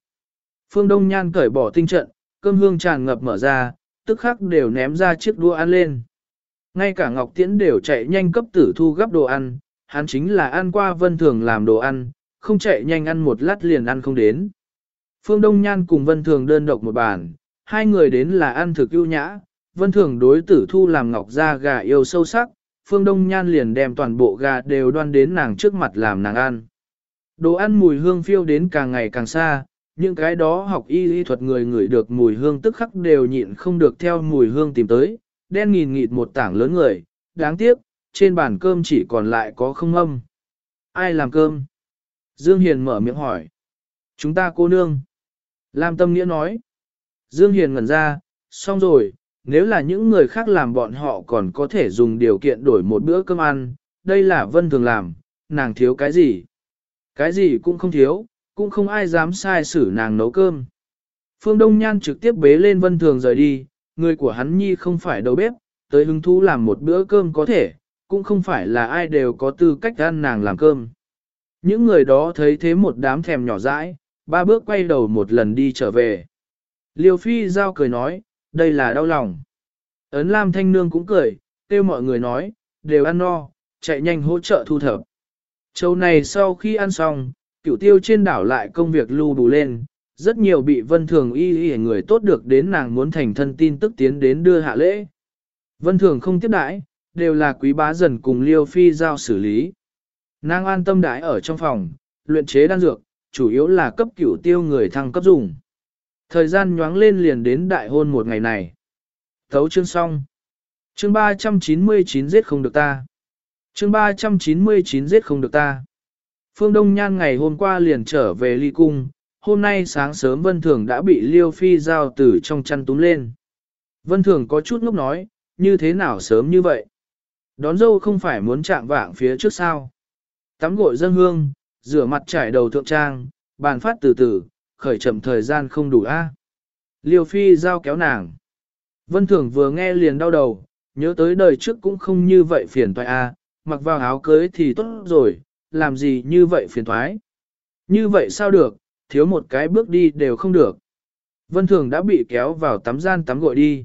Phương đông nhan cởi bỏ tinh trận, cơm hương tràn ngập mở ra, tức khắc đều ném ra chiếc đũa ăn lên. Ngay cả Ngọc Tiễn đều chạy nhanh cấp tử thu gấp đồ ăn, hắn chính là ăn qua vân thường làm đồ ăn, không chạy nhanh ăn một lát liền ăn không đến. Phương Đông Nhan cùng vân thường đơn độc một bàn, hai người đến là ăn thực ưu nhã, vân thường đối tử thu làm ngọc ra gà yêu sâu sắc, Phương Đông Nhan liền đem toàn bộ gà đều đoan đến nàng trước mặt làm nàng ăn. Đồ ăn mùi hương phiêu đến càng ngày càng xa, những cái đó học y y thuật người ngửi được mùi hương tức khắc đều nhịn không được theo mùi hương tìm tới, đen nghìn nghịt một tảng lớn người, đáng tiếc, trên bàn cơm chỉ còn lại có không âm. Ai làm cơm? Dương Hiền mở miệng hỏi. Chúng ta cô nương. Lam Tâm Nghĩa nói. Dương Hiền ngẩn ra, xong rồi, nếu là những người khác làm bọn họ còn có thể dùng điều kiện đổi một bữa cơm ăn, đây là Vân thường làm, nàng thiếu cái gì? Cái gì cũng không thiếu, cũng không ai dám sai xử nàng nấu cơm. Phương Đông Nhan trực tiếp bế lên Vân Thường rời đi, người của hắn nhi không phải đầu bếp, tới hứng thú làm một bữa cơm có thể, cũng không phải là ai đều có tư cách ăn nàng làm cơm. Những người đó thấy thế một đám thèm nhỏ dãi, ba bước quay đầu một lần đi trở về. Liêu Phi Giao cười nói, đây là đau lòng. Ấn Lam Thanh Nương cũng cười, kêu mọi người nói, đều ăn no, chạy nhanh hỗ trợ thu thập. Châu này sau khi ăn xong, cửu tiêu trên đảo lại công việc lưu đủ lên, rất nhiều bị vân thường y y người tốt được đến nàng muốn thành thân tin tức tiến đến đưa hạ lễ. Vân thường không tiếp đãi, đều là quý bá dần cùng liêu phi giao xử lý. Nàng an tâm đãi ở trong phòng, luyện chế đan dược, chủ yếu là cấp cửu tiêu người thăng cấp dùng. Thời gian nhoáng lên liền đến đại hôn một ngày này. Thấu chương xong. Chương 399 giết không được ta. Chương 399 giết không được ta. Phương Đông Nhan ngày hôm qua liền trở về ly cung, hôm nay sáng sớm Vân Thường đã bị Liêu Phi giao tử trong chăn túm lên. Vân Thường có chút ngốc nói, như thế nào sớm như vậy? Đón dâu không phải muốn chạm vạng phía trước sao? Tắm gội dân hương, rửa mặt trải đầu thượng trang, bàn phát từ từ, khởi chậm thời gian không đủ a. À? Liêu Phi giao kéo nàng. Vân Thường vừa nghe liền đau đầu, nhớ tới đời trước cũng không như vậy phiền toái a, mặc vào áo cưới thì tốt rồi, làm gì như vậy phiền toái. Như vậy sao được, thiếu một cái bước đi đều không được. Vân Thường đã bị kéo vào tắm gian tắm gội đi.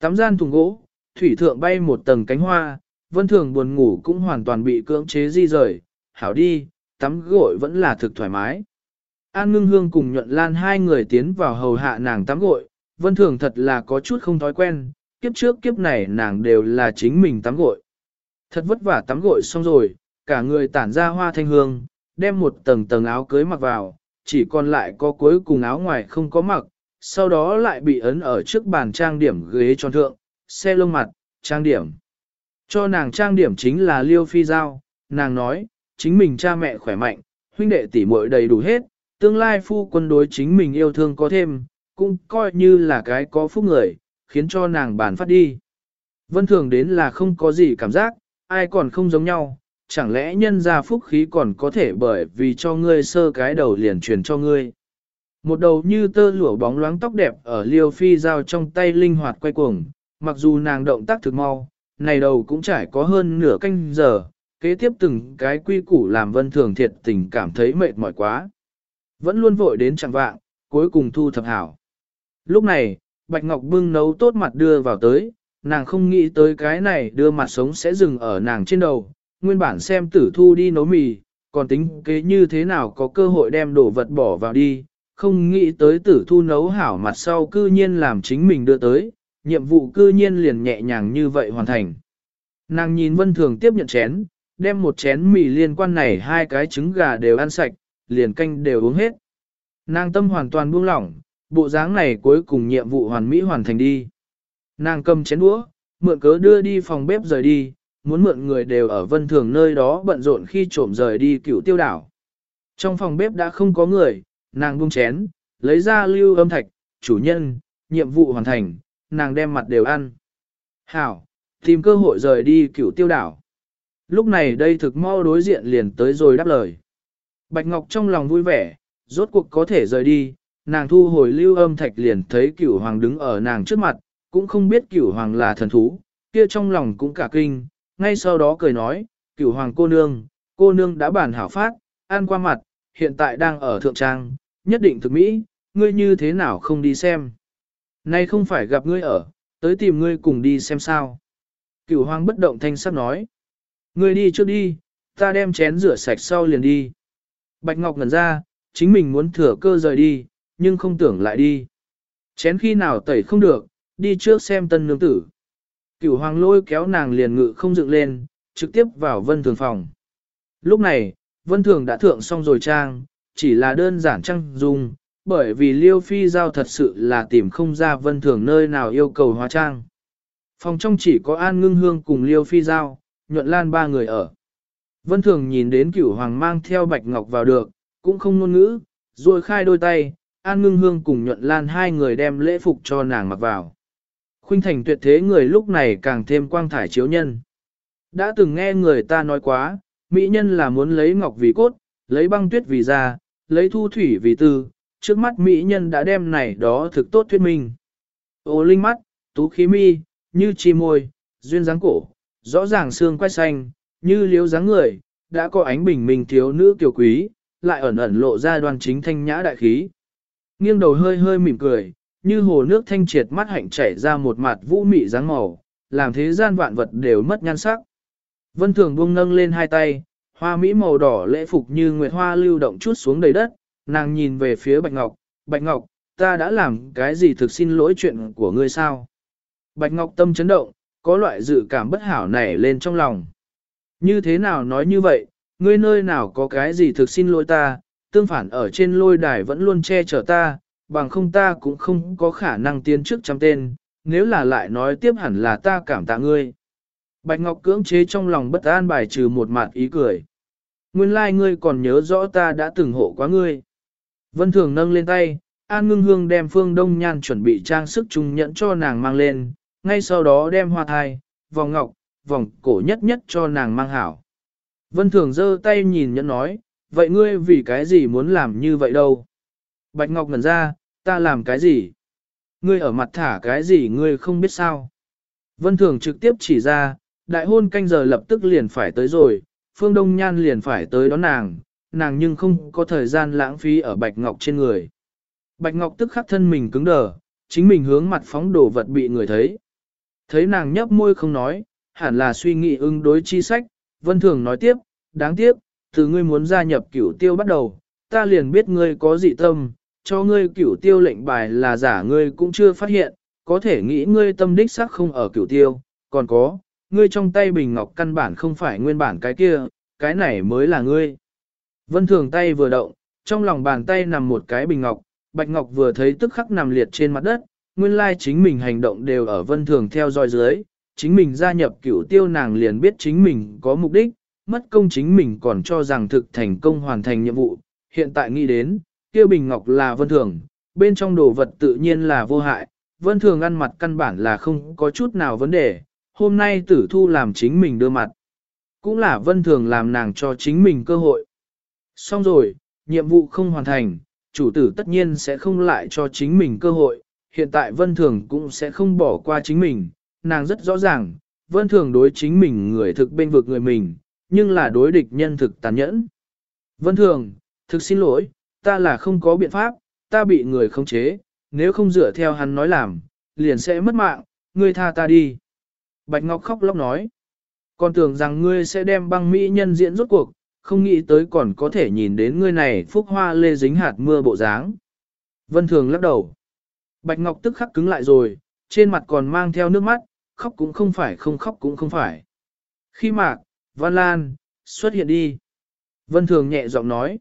Tắm gian thùng gỗ, thủy thượng bay một tầng cánh hoa, Vân Thường buồn ngủ cũng hoàn toàn bị cưỡng chế di rời, hảo đi, tắm gội vẫn là thực thoải mái. An ngưng hương cùng nhuận lan hai người tiến vào hầu hạ nàng tắm gội, Vân Thường thật là có chút không thói quen, kiếp trước kiếp này nàng đều là chính mình tắm gội. Thật vất vả tắm gội xong rồi, cả người tản ra hoa thanh hương, đem một tầng tầng áo cưới mặc vào, chỉ còn lại có cuối cùng áo ngoài không có mặc, sau đó lại bị ấn ở trước bàn trang điểm ghế tròn thượng, xe lông mặt, trang điểm. Cho nàng trang điểm chính là Liêu Phi Giao, nàng nói, chính mình cha mẹ khỏe mạnh, huynh đệ tỷ muội đầy đủ hết, tương lai phu quân đối chính mình yêu thương có thêm, cũng coi như là cái có phúc người, khiến cho nàng bàn phát đi. Vân thường đến là không có gì cảm giác, ai còn không giống nhau, chẳng lẽ nhân gia phúc khí còn có thể bởi vì cho ngươi sơ cái đầu liền truyền cho ngươi. Một đầu như tơ lụa bóng loáng tóc đẹp ở liêu phi giao trong tay linh hoạt quay cuồng, mặc dù nàng động tác thực mau, này đầu cũng trải có hơn nửa canh giờ, kế tiếp từng cái quy củ làm vân thường thiệt tình cảm thấy mệt mỏi quá. Vẫn luôn vội đến chẳng vạng, cuối cùng thu thập hảo. Lúc này, Bạch Ngọc bưng nấu tốt mặt đưa vào tới, nàng không nghĩ tới cái này đưa mặt sống sẽ dừng ở nàng trên đầu, nguyên bản xem tử thu đi nấu mì, còn tính kế như thế nào có cơ hội đem đồ vật bỏ vào đi, không nghĩ tới tử thu nấu hảo mặt sau cư nhiên làm chính mình đưa tới, nhiệm vụ cư nhiên liền nhẹ nhàng như vậy hoàn thành. Nàng nhìn vân thường tiếp nhận chén, đem một chén mì liên quan này hai cái trứng gà đều ăn sạch, liền canh đều uống hết. Nàng tâm hoàn toàn buông lỏng, bộ dáng này cuối cùng nhiệm vụ hoàn mỹ hoàn thành đi. Nàng cầm chén đũa, mượn cớ đưa đi phòng bếp rời đi, muốn mượn người đều ở vân thường nơi đó bận rộn khi trộm rời đi cựu tiêu đảo. Trong phòng bếp đã không có người, nàng buông chén, lấy ra lưu âm thạch, chủ nhân, nhiệm vụ hoàn thành, nàng đem mặt đều ăn. Hảo, tìm cơ hội rời đi cựu tiêu đảo. Lúc này đây thực mau đối diện liền tới rồi đáp lời. Bạch Ngọc trong lòng vui vẻ, rốt cuộc có thể rời đi, nàng thu hồi lưu âm thạch liền thấy cửu hoàng đứng ở nàng trước mặt, cũng không biết cửu hoàng là thần thú, kia trong lòng cũng cả kinh, ngay sau đó cười nói, cửu hoàng cô nương, cô nương đã bản hảo phát, an qua mặt, hiện tại đang ở thượng trang, nhất định thực mỹ, ngươi như thế nào không đi xem. Nay không phải gặp ngươi ở, tới tìm ngươi cùng đi xem sao. Cửu hoàng bất động thanh sắc nói, ngươi đi trước đi, ta đem chén rửa sạch sau liền đi. Bạch Ngọc ngẩn ra, chính mình muốn thừa cơ rời đi, nhưng không tưởng lại đi. Chén khi nào tẩy không được, đi trước xem tân nương tử. Cửu hoàng lôi kéo nàng liền ngự không dựng lên, trực tiếp vào vân thường phòng. Lúc này, vân thường đã thượng xong rồi trang, chỉ là đơn giản trang dung, bởi vì liêu phi giao thật sự là tìm không ra vân thường nơi nào yêu cầu hóa trang. Phòng trong chỉ có an ngưng hương cùng liêu phi giao, nhuận lan ba người ở. Vân thường nhìn đến cửu hoàng mang theo bạch ngọc vào được, cũng không ngôn ngữ, rồi khai đôi tay, an ngưng hương cùng nhuận lan hai người đem lễ phục cho nàng mặc vào. Khuynh thành tuyệt thế người lúc này càng thêm quang thải chiếu nhân. Đã từng nghe người ta nói quá, mỹ nhân là muốn lấy ngọc vì cốt, lấy băng tuyết vì da, lấy thu thủy vì tư, trước mắt mỹ nhân đã đem này đó thực tốt thuyết minh. Ô linh mắt, tú khí mi, như chi môi, duyên dáng cổ, rõ ràng xương quay xanh, như liếu dáng người, đã có ánh bình minh thiếu nữ kiều quý, lại ẩn ẩn lộ ra đoan chính thanh nhã đại khí. Nghiêng đầu hơi hơi mỉm cười, như hồ nước thanh triệt mắt hạnh chảy ra một mặt vũ mị dáng màu, làm thế gian vạn vật đều mất nhan sắc. Vân Thường buông nâng lên hai tay, hoa mỹ màu đỏ lễ phục như nguyệt hoa lưu động chút xuống đầy đất, nàng nhìn về phía Bạch Ngọc, Bạch Ngọc, ta đã làm cái gì thực xin lỗi chuyện của ngươi sao? Bạch Ngọc tâm chấn động, có loại dự cảm bất hảo nảy lên trong lòng. Như thế nào nói như vậy, ngươi nơi nào có cái gì thực xin lỗi ta, tương phản ở trên lôi đài vẫn luôn che chở ta, bằng không ta cũng không có khả năng tiến trước trăm tên, nếu là lại nói tiếp hẳn là ta cảm tạ ngươi. Bạch Ngọc cưỡng chế trong lòng bất an bài trừ một mặt ý cười. Nguyên lai like ngươi còn nhớ rõ ta đã từng hộ quá ngươi. Vân Thường nâng lên tay, An ngưng hương đem phương đông nhan chuẩn bị trang sức trung nhẫn cho nàng mang lên, ngay sau đó đem hoa thai, vòng ngọc, vòng cổ nhất nhất cho nàng mang hảo. Vân Thường giơ tay nhìn nhẫn nói, vậy ngươi vì cái gì muốn làm như vậy đâu? Bạch Ngọc ngẩn ra, ta làm cái gì? Ngươi ở mặt thả cái gì ngươi không biết sao? Vân Thường trực tiếp chỉ ra, đại hôn canh giờ lập tức liền phải tới rồi, Phương Đông Nhan liền phải tới đón nàng, nàng nhưng không có thời gian lãng phí ở Bạch Ngọc trên người. Bạch Ngọc tức khắc thân mình cứng đờ, chính mình hướng mặt phóng đồ vật bị người thấy. Thấy nàng nhấp môi không nói, hẳn là suy nghĩ ứng đối chi sách, Vân Thường nói tiếp, đáng tiếc, từ ngươi muốn gia nhập cửu tiêu bắt đầu, ta liền biết ngươi có dị tâm, cho ngươi cửu tiêu lệnh bài là giả ngươi cũng chưa phát hiện, có thể nghĩ ngươi tâm đích xác không ở cửu tiêu, còn có, ngươi trong tay bình ngọc căn bản không phải nguyên bản cái kia, cái này mới là ngươi. Vân Thường tay vừa động, trong lòng bàn tay nằm một cái bình ngọc, Bạch Ngọc vừa thấy tức khắc nằm liệt trên mặt đất, nguyên lai chính mình hành động đều ở Vân Thường theo dõi dưới, chính mình gia nhập cửu tiêu nàng liền biết chính mình có mục đích, mất công chính mình còn cho rằng thực thành công hoàn thành nhiệm vụ, hiện tại nghĩ đến, kia bình ngọc là Vân Thường, bên trong đồ vật tự nhiên là vô hại, Vân Thường ăn mặt căn bản là không có chút nào vấn đề, hôm nay tử thu làm chính mình đưa mặt. Cũng là Vân Thường làm nàng cho chính mình cơ hội. Xong rồi, nhiệm vụ không hoàn thành, chủ tử tất nhiên sẽ không lại cho chính mình cơ hội, hiện tại Vân Thường cũng sẽ không bỏ qua chính mình, nàng rất rõ ràng, Vân Thường đối chính mình người thực bên vực người mình, nhưng là đối địch nhân thực tàn nhẫn. Vân Thường, thực xin lỗi, ta là không có biện pháp, ta bị người khống chế, nếu không dựa theo hắn nói làm, liền sẽ mất mạng, ngươi tha ta đi. Bạch Ngọc khóc lóc nói, còn tưởng rằng ngươi sẽ đem băng mỹ nhân diễn rốt cuộc, không nghĩ tới còn có thể nhìn đến ngươi này phúc hoa lê dính hạt mưa bộ dáng. Vân Thường lắc đầu. Bạch Ngọc tức khắc cứng lại rồi, trên mặt còn mang theo nước mắt, khóc cũng không phải không khóc cũng không phải. Khi mạc, Văn Lan, xuất hiện đi. Vân Thường nhẹ giọng nói.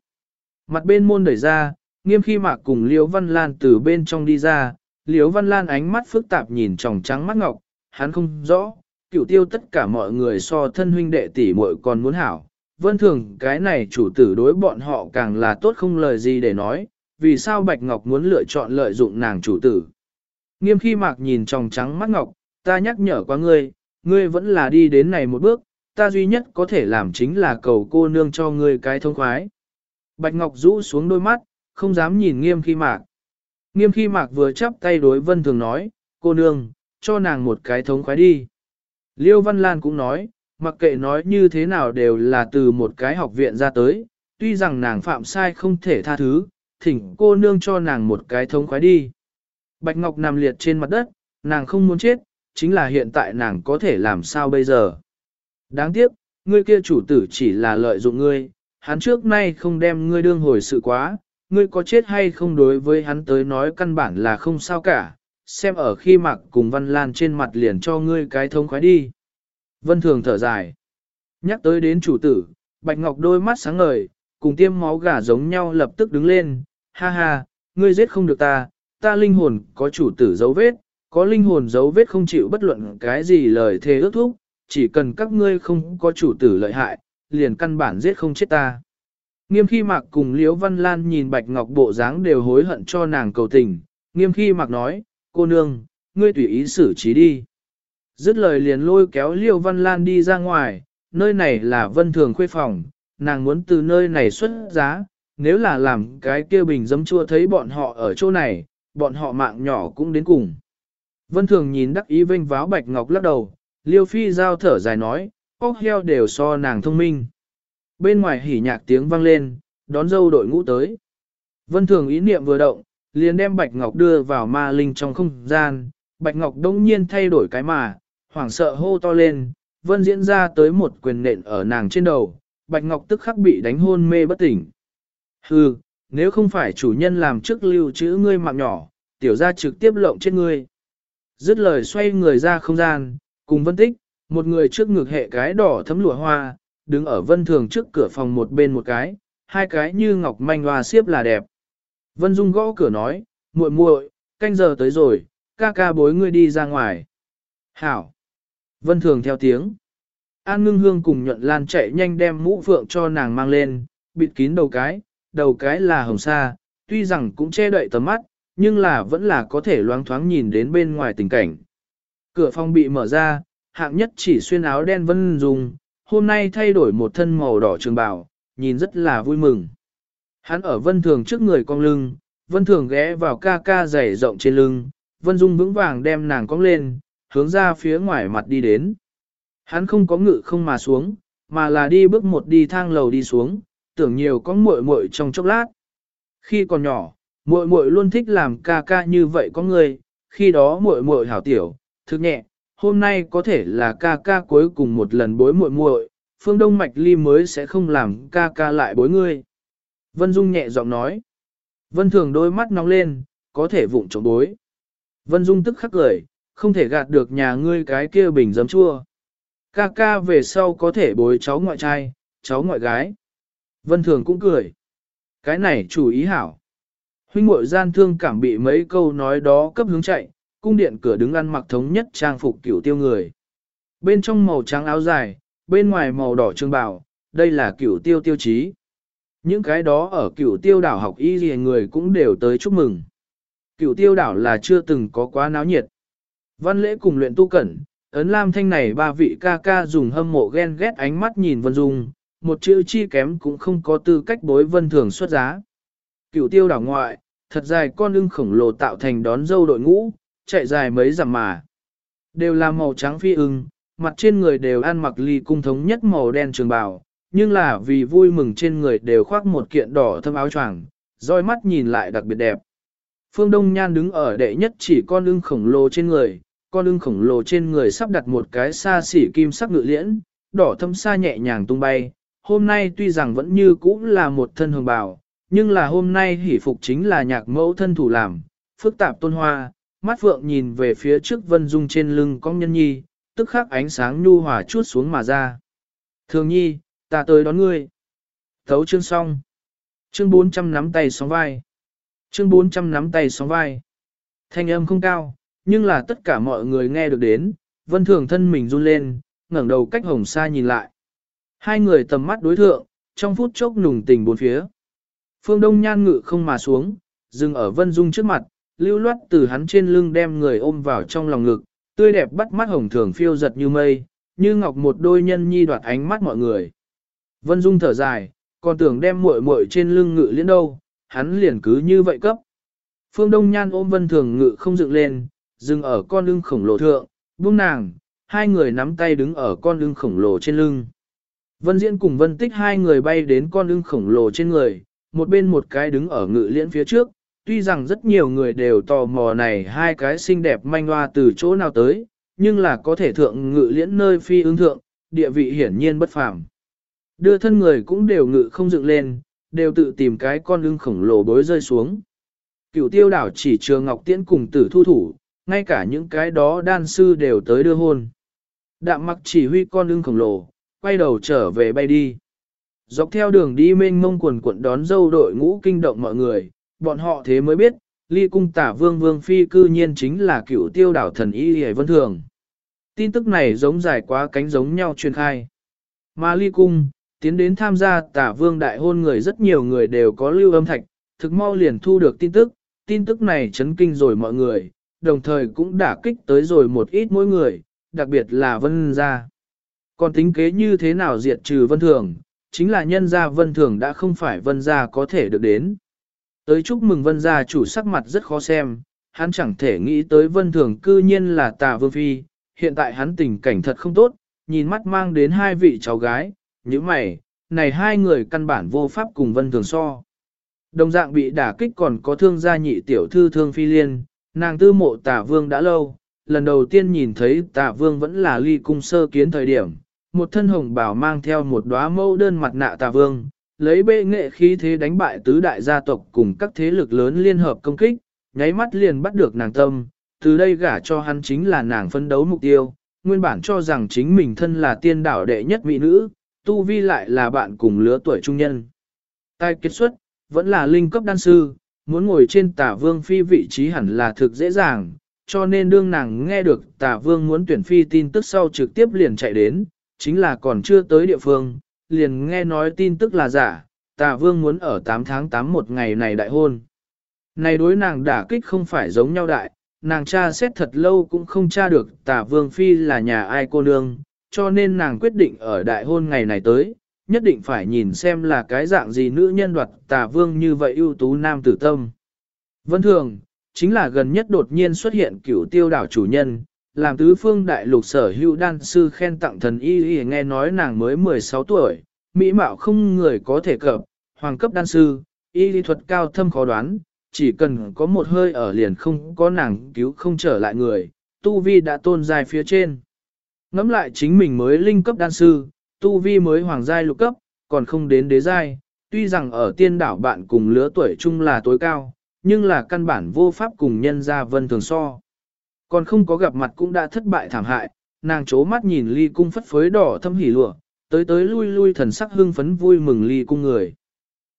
Mặt bên môn đẩy ra, nghiêm khi mạc cùng Liễu Văn Lan từ bên trong đi ra, Liễu Văn Lan ánh mắt phức tạp nhìn tròng trắng mắt ngọc, hắn không rõ, cựu tiêu tất cả mọi người so thân huynh đệ tỷ muội còn muốn hảo. Vân thường cái này chủ tử đối bọn họ càng là tốt không lời gì để nói, vì sao Bạch Ngọc muốn lựa chọn lợi dụng nàng chủ tử. Nghiêm khi mạc nhìn tròng trắng mắt Ngọc, ta nhắc nhở qua ngươi, ngươi vẫn là đi đến này một bước, ta duy nhất có thể làm chính là cầu cô nương cho ngươi cái thông khoái. Bạch Ngọc rũ xuống đôi mắt, không dám nhìn nghiêm khi mạc. Nghiêm khi mạc vừa chắp tay đối vân thường nói, cô nương, cho nàng một cái thống khoái đi. Liêu Văn Lan cũng nói, mặc kệ nói như thế nào đều là từ một cái học viện ra tới, tuy rằng nàng phạm sai không thể tha thứ, thỉnh cô nương cho nàng một cái thống khoái đi. Bạch Ngọc nằm liệt trên mặt đất, nàng không muốn chết, chính là hiện tại nàng có thể làm sao bây giờ. Đáng tiếc, ngươi kia chủ tử chỉ là lợi dụng ngươi, hắn trước nay không đem ngươi đương hồi sự quá, ngươi có chết hay không đối với hắn tới nói căn bản là không sao cả, xem ở khi mặc cùng Văn Lan trên mặt liền cho ngươi cái thông khoái đi. Vân Thường thở dài. Nhắc tới đến chủ tử, Bạch Ngọc đôi mắt sáng ngời, cùng tiêm máu gà giống nhau lập tức đứng lên, ha ha, ngươi giết không được ta, ta linh hồn có chủ tử dấu vết, có linh hồn dấu vết không chịu bất luận cái gì lời thề ước thúc, chỉ cần các ngươi không có chủ tử lợi hại, liền căn bản giết không chết ta. Nghiêm khi mạc cùng Liễu Văn Lan nhìn Bạch Ngọc bộ dáng đều hối hận cho nàng cầu tình, nghiêm khi mạc nói, cô nương, ngươi tùy ý xử trí đi. Dứt lời liền lôi kéo Liễu Văn Lan đi ra ngoài, nơi này là vân thường khuê phòng, nàng muốn từ nơi này xuất giá, nếu là làm cái kia bình dấm chua thấy bọn họ ở chỗ này, bọn họ mạng nhỏ cũng đến cùng. Vân thường nhìn đắc ý vinh váo Bạch Ngọc lắc đầu, Liêu Phi giao thở dài nói, óc heo đều so nàng thông minh. Bên ngoài hỉ nhạc tiếng vang lên, đón dâu đội ngũ tới. Vân Thường ý niệm vừa động, liền đem Bạch Ngọc đưa vào ma linh trong không gian. Bạch Ngọc đông nhiên thay đổi cái mà, hoảng sợ hô to lên, Vân diễn ra tới một quyền nện ở nàng trên đầu. Bạch Ngọc tức khắc bị đánh hôn mê bất tỉnh. Hừ, nếu không phải chủ nhân làm trước lưu trữ ngươi mạng nhỏ, tiểu ra trực tiếp lộng chết ngươi. Dứt lời xoay người ra không gian, cùng vân tích, một người trước ngực hệ cái đỏ thấm lụa hoa, đứng ở vân thường trước cửa phòng một bên một cái, hai cái như ngọc manh hoa xiếp là đẹp. Vân Dung gõ cửa nói, muội muội, canh giờ tới rồi, ca ca bối ngươi đi ra ngoài. Hảo. Vân thường theo tiếng. An ngưng hương cùng nhuận lan chạy nhanh đem mũ phượng cho nàng mang lên, bịt kín đầu cái, đầu cái là hồng sa, tuy rằng cũng che đậy tầm mắt, nhưng là vẫn là có thể loáng thoáng nhìn đến bên ngoài tình cảnh. Cửa phòng bị mở ra, hạng nhất chỉ xuyên áo đen Vân Dung, hôm nay thay đổi một thân màu đỏ trường bào, nhìn rất là vui mừng. Hắn ở Vân Thường trước người cong lưng, Vân Thường ghé vào ca ca dày rộng trên lưng, Vân Dung vững vàng đem nàng cong lên, hướng ra phía ngoài mặt đi đến. Hắn không có ngự không mà xuống, mà là đi bước một đi thang lầu đi xuống, tưởng nhiều có muội muội trong chốc lát. Khi còn nhỏ, muội muội luôn thích làm ca ca như vậy có người, khi đó muội muội hảo tiểu, thực nhẹ, hôm nay có thể là ca ca cuối cùng một lần bối muội muội, phương đông mạch ly mới sẽ không làm ca ca lại bối ngươi. Vân Dung nhẹ giọng nói. Vân Thường đôi mắt nóng lên, có thể vụng trộm bối. Vân Dung tức khắc cười, không thể gạt được nhà ngươi cái kia bình giấm chua. Ca ca về sau có thể bối cháu ngoại trai, cháu ngoại gái. Vân Thường cũng cười. Cái này chủ ý hảo. Huynh muội gian thương cảm bị mấy câu nói đó cấp hướng chạy, cung điện cửa đứng ăn mặc thống nhất trang phục cửu tiêu người. Bên trong màu trắng áo dài, bên ngoài màu đỏ trương bào, đây là cửu tiêu tiêu chí. Những cái đó ở cửu tiêu đảo học y gì người cũng đều tới chúc mừng. Cửu tiêu đảo là chưa từng có quá náo nhiệt. Văn lễ cùng luyện tu cẩn, ấn lam thanh này ba vị ca ca dùng hâm mộ ghen ghét ánh mắt nhìn Vân Dung, một chữ chi kém cũng không có tư cách bối Vân Thường xuất giá. Cửu tiêu đảo ngoại, thật dài con lưng khổng lồ tạo thành đón dâu đội ngũ, chạy dài mấy dặm mà. Đều là màu trắng phi ưng, mặt trên người đều ăn mặc ly cung thống nhất màu đen trường bào, nhưng là vì vui mừng trên người đều khoác một kiện đỏ thâm áo choàng, roi mắt nhìn lại đặc biệt đẹp. Phương Đông Nhan đứng ở đệ nhất chỉ con lưng khổng lồ trên người, con lưng khổng lồ trên người sắp đặt một cái xa xỉ kim sắc ngự liễn, đỏ thâm xa nhẹ nhàng tung bay. Hôm nay tuy rằng vẫn như cũ là một thân hồng bào, nhưng là hôm nay hỷ phục chính là nhạc mẫu thân thủ làm, phức tạp tôn hoa, mắt vượng nhìn về phía trước vân dung trên lưng con nhân nhi, tức khắc ánh sáng nhu hòa chút xuống mà ra. Thường nhi, ta tới đón ngươi. Thấu chương xong. Chương 400 nắm tay sóng vai. Chương 400 nắm tay sóng vai. Thanh âm không cao, nhưng là tất cả mọi người nghe được đến, vân thường thân mình run lên, ngẩng đầu cách hồng xa nhìn lại. Hai người tầm mắt đối thượng, trong phút chốc nùng tình bốn phía. Phương Đông nhan ngự không mà xuống, dừng ở vân dung trước mặt, lưu loát từ hắn trên lưng đem người ôm vào trong lòng ngực, tươi đẹp bắt mắt hồng thường phiêu giật như mây, như ngọc một đôi nhân nhi đoạt ánh mắt mọi người. Vân Dung thở dài, còn tưởng đem muội muội trên lưng ngự liễn đâu, hắn liền cứ như vậy cấp. Phương Đông Nhan ôm Vân Thường ngự không dựng lên, dừng ở con lưng khổng lồ thượng, buông nàng, hai người nắm tay đứng ở con lưng khổng lồ trên lưng. Vân Diễn cùng Vân Tích hai người bay đến con ưng khổng lồ trên người, một bên một cái đứng ở ngự liễn phía trước, tuy rằng rất nhiều người đều tò mò này hai cái xinh đẹp manh hoa từ chỗ nào tới, nhưng là có thể thượng ngự liễn nơi phi ứng thượng, địa vị hiển nhiên bất phàm. Đưa thân người cũng đều ngự không dựng lên, đều tự tìm cái con ưng khổng lồ bối rơi xuống. Cửu tiêu đảo chỉ trường Ngọc Tiễn cùng tử thu thủ, ngay cả những cái đó đan sư đều tới đưa hôn. Đạm mặc chỉ huy con ưng khổng lồ, quay đầu trở về bay đi. Dọc theo đường đi mênh mông quần quận đón dâu đội ngũ kinh động mọi người, bọn họ thế mới biết, ly cung tả vương vương phi cư nhiên chính là cựu tiêu đảo thần y hề vân thường. Tin tức này giống dài quá cánh giống nhau truyền khai. Mà ly cung, tiến đến tham gia tả vương đại hôn người rất nhiều người đều có lưu âm thạch, thực mau liền thu được tin tức, tin tức này chấn kinh rồi mọi người, đồng thời cũng đả kích tới rồi một ít mỗi người, đặc biệt là vân gia. Còn tính kế như thế nào diệt trừ vân thường, chính là nhân gia vân thường đã không phải vân gia có thể được đến. Tới chúc mừng vân gia chủ sắc mặt rất khó xem, hắn chẳng thể nghĩ tới vân thường cư nhiên là tà vương phi, hiện tại hắn tình cảnh thật không tốt, nhìn mắt mang đến hai vị cháu gái, như mày, này hai người căn bản vô pháp cùng vân thường so. Đồng dạng bị đả kích còn có thương gia nhị tiểu thư thương phi liên, nàng tư mộ tà vương đã lâu, lần đầu tiên nhìn thấy tà vương vẫn là ly cung sơ kiến thời điểm, một thân hồng bảo mang theo một đóa mẫu đơn mặt nạ tà vương, lấy bệ nghệ khí thế đánh bại tứ đại gia tộc cùng các thế lực lớn liên hợp công kích, nháy mắt liền bắt được nàng tâm, từ đây gả cho hắn chính là nàng phân đấu mục tiêu, nguyên bản cho rằng chính mình thân là tiên đảo đệ nhất mỹ nữ, tu vi lại là bạn cùng lứa tuổi trung nhân. Tai kết xuất, vẫn là linh cấp đan sư, muốn ngồi trên tả vương phi vị trí hẳn là thực dễ dàng, cho nên đương nàng nghe được tả vương muốn tuyển phi tin tức sau trực tiếp liền chạy đến, chính là còn chưa tới địa phương, liền nghe nói tin tức là giả, tả vương muốn ở 8 tháng 8 một ngày này đại hôn. Này đối nàng đả kích không phải giống nhau đại, nàng cha xét thật lâu cũng không tra được tả vương phi là nhà ai cô nương, cho nên nàng quyết định ở đại hôn ngày này tới, nhất định phải nhìn xem là cái dạng gì nữ nhân đoạt tà vương như vậy ưu tú nam tử tâm. Vân thường, chính là gần nhất đột nhiên xuất hiện cửu tiêu đảo chủ nhân, làm tứ phương đại lục sở hữu đan sư khen tặng thần y y nghe nói nàng mới 16 tuổi, mỹ mạo không người có thể cập, hoàng cấp đan sư, y lý thuật cao thâm khó đoán, chỉ cần có một hơi ở liền không có nàng cứu không trở lại người, tu vi đã tôn dài phía trên. Ngắm lại chính mình mới linh cấp đan sư, tu vi mới hoàng giai lục cấp, còn không đến đế giai, tuy rằng ở tiên đảo bạn cùng lứa tuổi chung là tối cao, nhưng là căn bản vô pháp cùng nhân gia vân thường so. Còn không có gặp mặt cũng đã thất bại thảm hại, nàng chố mắt nhìn ly cung phất phới đỏ thâm hỉ lụa, tới tới lui lui thần sắc hưng phấn vui mừng ly cung người.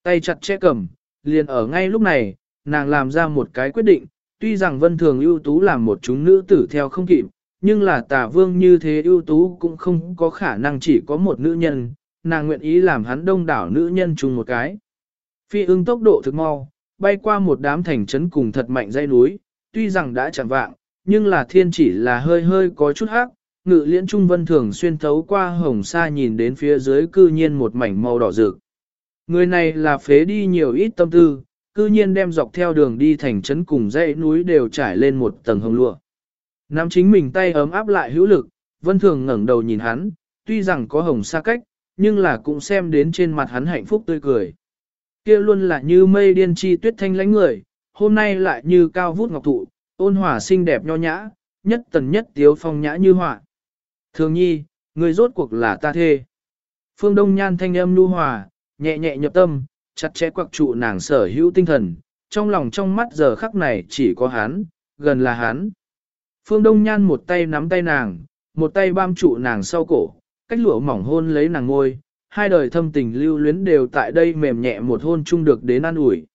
Tay chặt che cầm, liền ở ngay lúc này, nàng làm ra một cái quyết định, tuy rằng vân thường ưu tú làm một chúng nữ tử theo không kịp, nhưng là tà vương như thế ưu tú cũng không có khả năng chỉ có một nữ nhân, nàng nguyện ý làm hắn đông đảo nữ nhân chung một cái. Phi ưng tốc độ thực mau, bay qua một đám thành trấn cùng thật mạnh dây núi, tuy rằng đã chẳng vạng, nhưng là thiên chỉ là hơi hơi có chút hắc, ngự liễn trung vân thường xuyên thấu qua hồng sa nhìn đến phía dưới cư nhiên một mảnh màu đỏ rực. Người này là phế đi nhiều ít tâm tư, cư nhiên đem dọc theo đường đi thành trấn cùng dãy núi đều trải lên một tầng hồng lụa. Nắm chính mình tay ấm áp lại hữu lực, vân thường ngẩng đầu nhìn hắn, tuy rằng có hồng xa cách, nhưng là cũng xem đến trên mặt hắn hạnh phúc tươi cười. Kia luôn là như mây điên chi tuyết thanh lãnh người, hôm nay lại như cao vút ngọc thụ, ôn hòa xinh đẹp nho nhã, nhất tần nhất tiếu phong nhã như họa. Thường nhi, người rốt cuộc là ta thê. Phương Đông Nhan thanh âm nu hòa, nhẹ nhẹ nhập tâm, chặt chẽ quặc trụ nàng sở hữu tinh thần, trong lòng trong mắt giờ khắc này chỉ có hắn, gần là hắn. Phương Đông Nhan một tay nắm tay nàng, một tay bam trụ nàng sau cổ, cách lụa mỏng hôn lấy nàng ngôi, hai đời thâm tình lưu luyến đều tại đây mềm nhẹ một hôn chung được đến an ủi.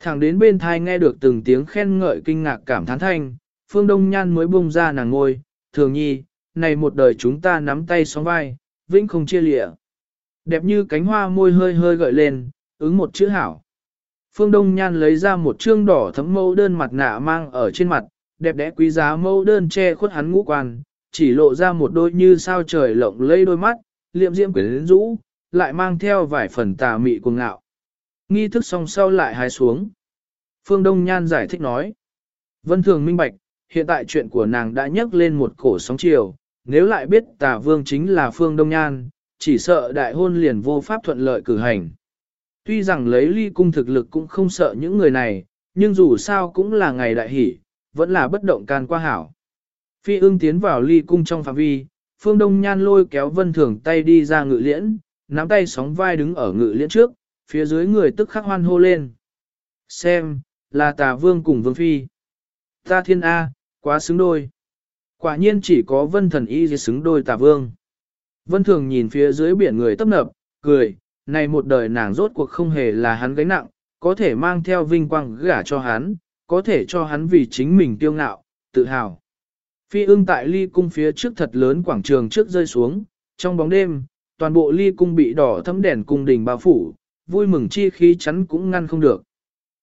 Thẳng đến bên thai nghe được từng tiếng khen ngợi kinh ngạc cảm thán thanh, Phương Đông Nhan mới bung ra nàng ngôi, thường nhi, này một đời chúng ta nắm tay sóng vai, vĩnh không chia lịa. Đẹp như cánh hoa môi hơi hơi gợi lên, ứng một chữ hảo. Phương Đông Nhan lấy ra một trương đỏ thấm mẫu đơn mặt nạ mang ở trên mặt, đẹp đẽ quý giá mẫu đơn che khuất hắn ngũ quan, chỉ lộ ra một đôi như sao trời lộng lây đôi mắt, liệm diễm quyến rũ, lại mang theo vài phần tà mị cuồng ngạo. Nghi thức xong sau lại hái xuống. Phương Đông Nhan giải thích nói. Vân Thường minh bạch, hiện tại chuyện của nàng đã nhấc lên một cổ sóng chiều, nếu lại biết tà vương chính là Phương Đông Nhan, chỉ sợ đại hôn liền vô pháp thuận lợi cử hành. Tuy rằng lấy ly cung thực lực cũng không sợ những người này, nhưng dù sao cũng là ngày đại hỷ, vẫn là bất động can qua hảo. Phi ưng tiến vào ly cung trong phạm vi, phương đông nhan lôi kéo vân thường tay đi ra ngự liễn, nắm tay sóng vai đứng ở ngự liễn trước, phía dưới người tức khắc hoan hô lên. Xem, là tà vương cùng vương phi. Ta thiên A, quá xứng đôi. Quả nhiên chỉ có vân thần y xứng đôi tà vương. Vân thường nhìn phía dưới biển người tấp nập, cười, này một đời nàng rốt cuộc không hề là hắn gánh nặng, có thể mang theo vinh quang gả cho hắn, có thể cho hắn vì chính mình tiêu ngạo, tự hào. Phi ưng tại ly cung phía trước thật lớn quảng trường trước rơi xuống, trong bóng đêm, toàn bộ ly cung bị đỏ thấm đèn cung đình bao phủ, vui mừng chi khí chắn cũng ngăn không được.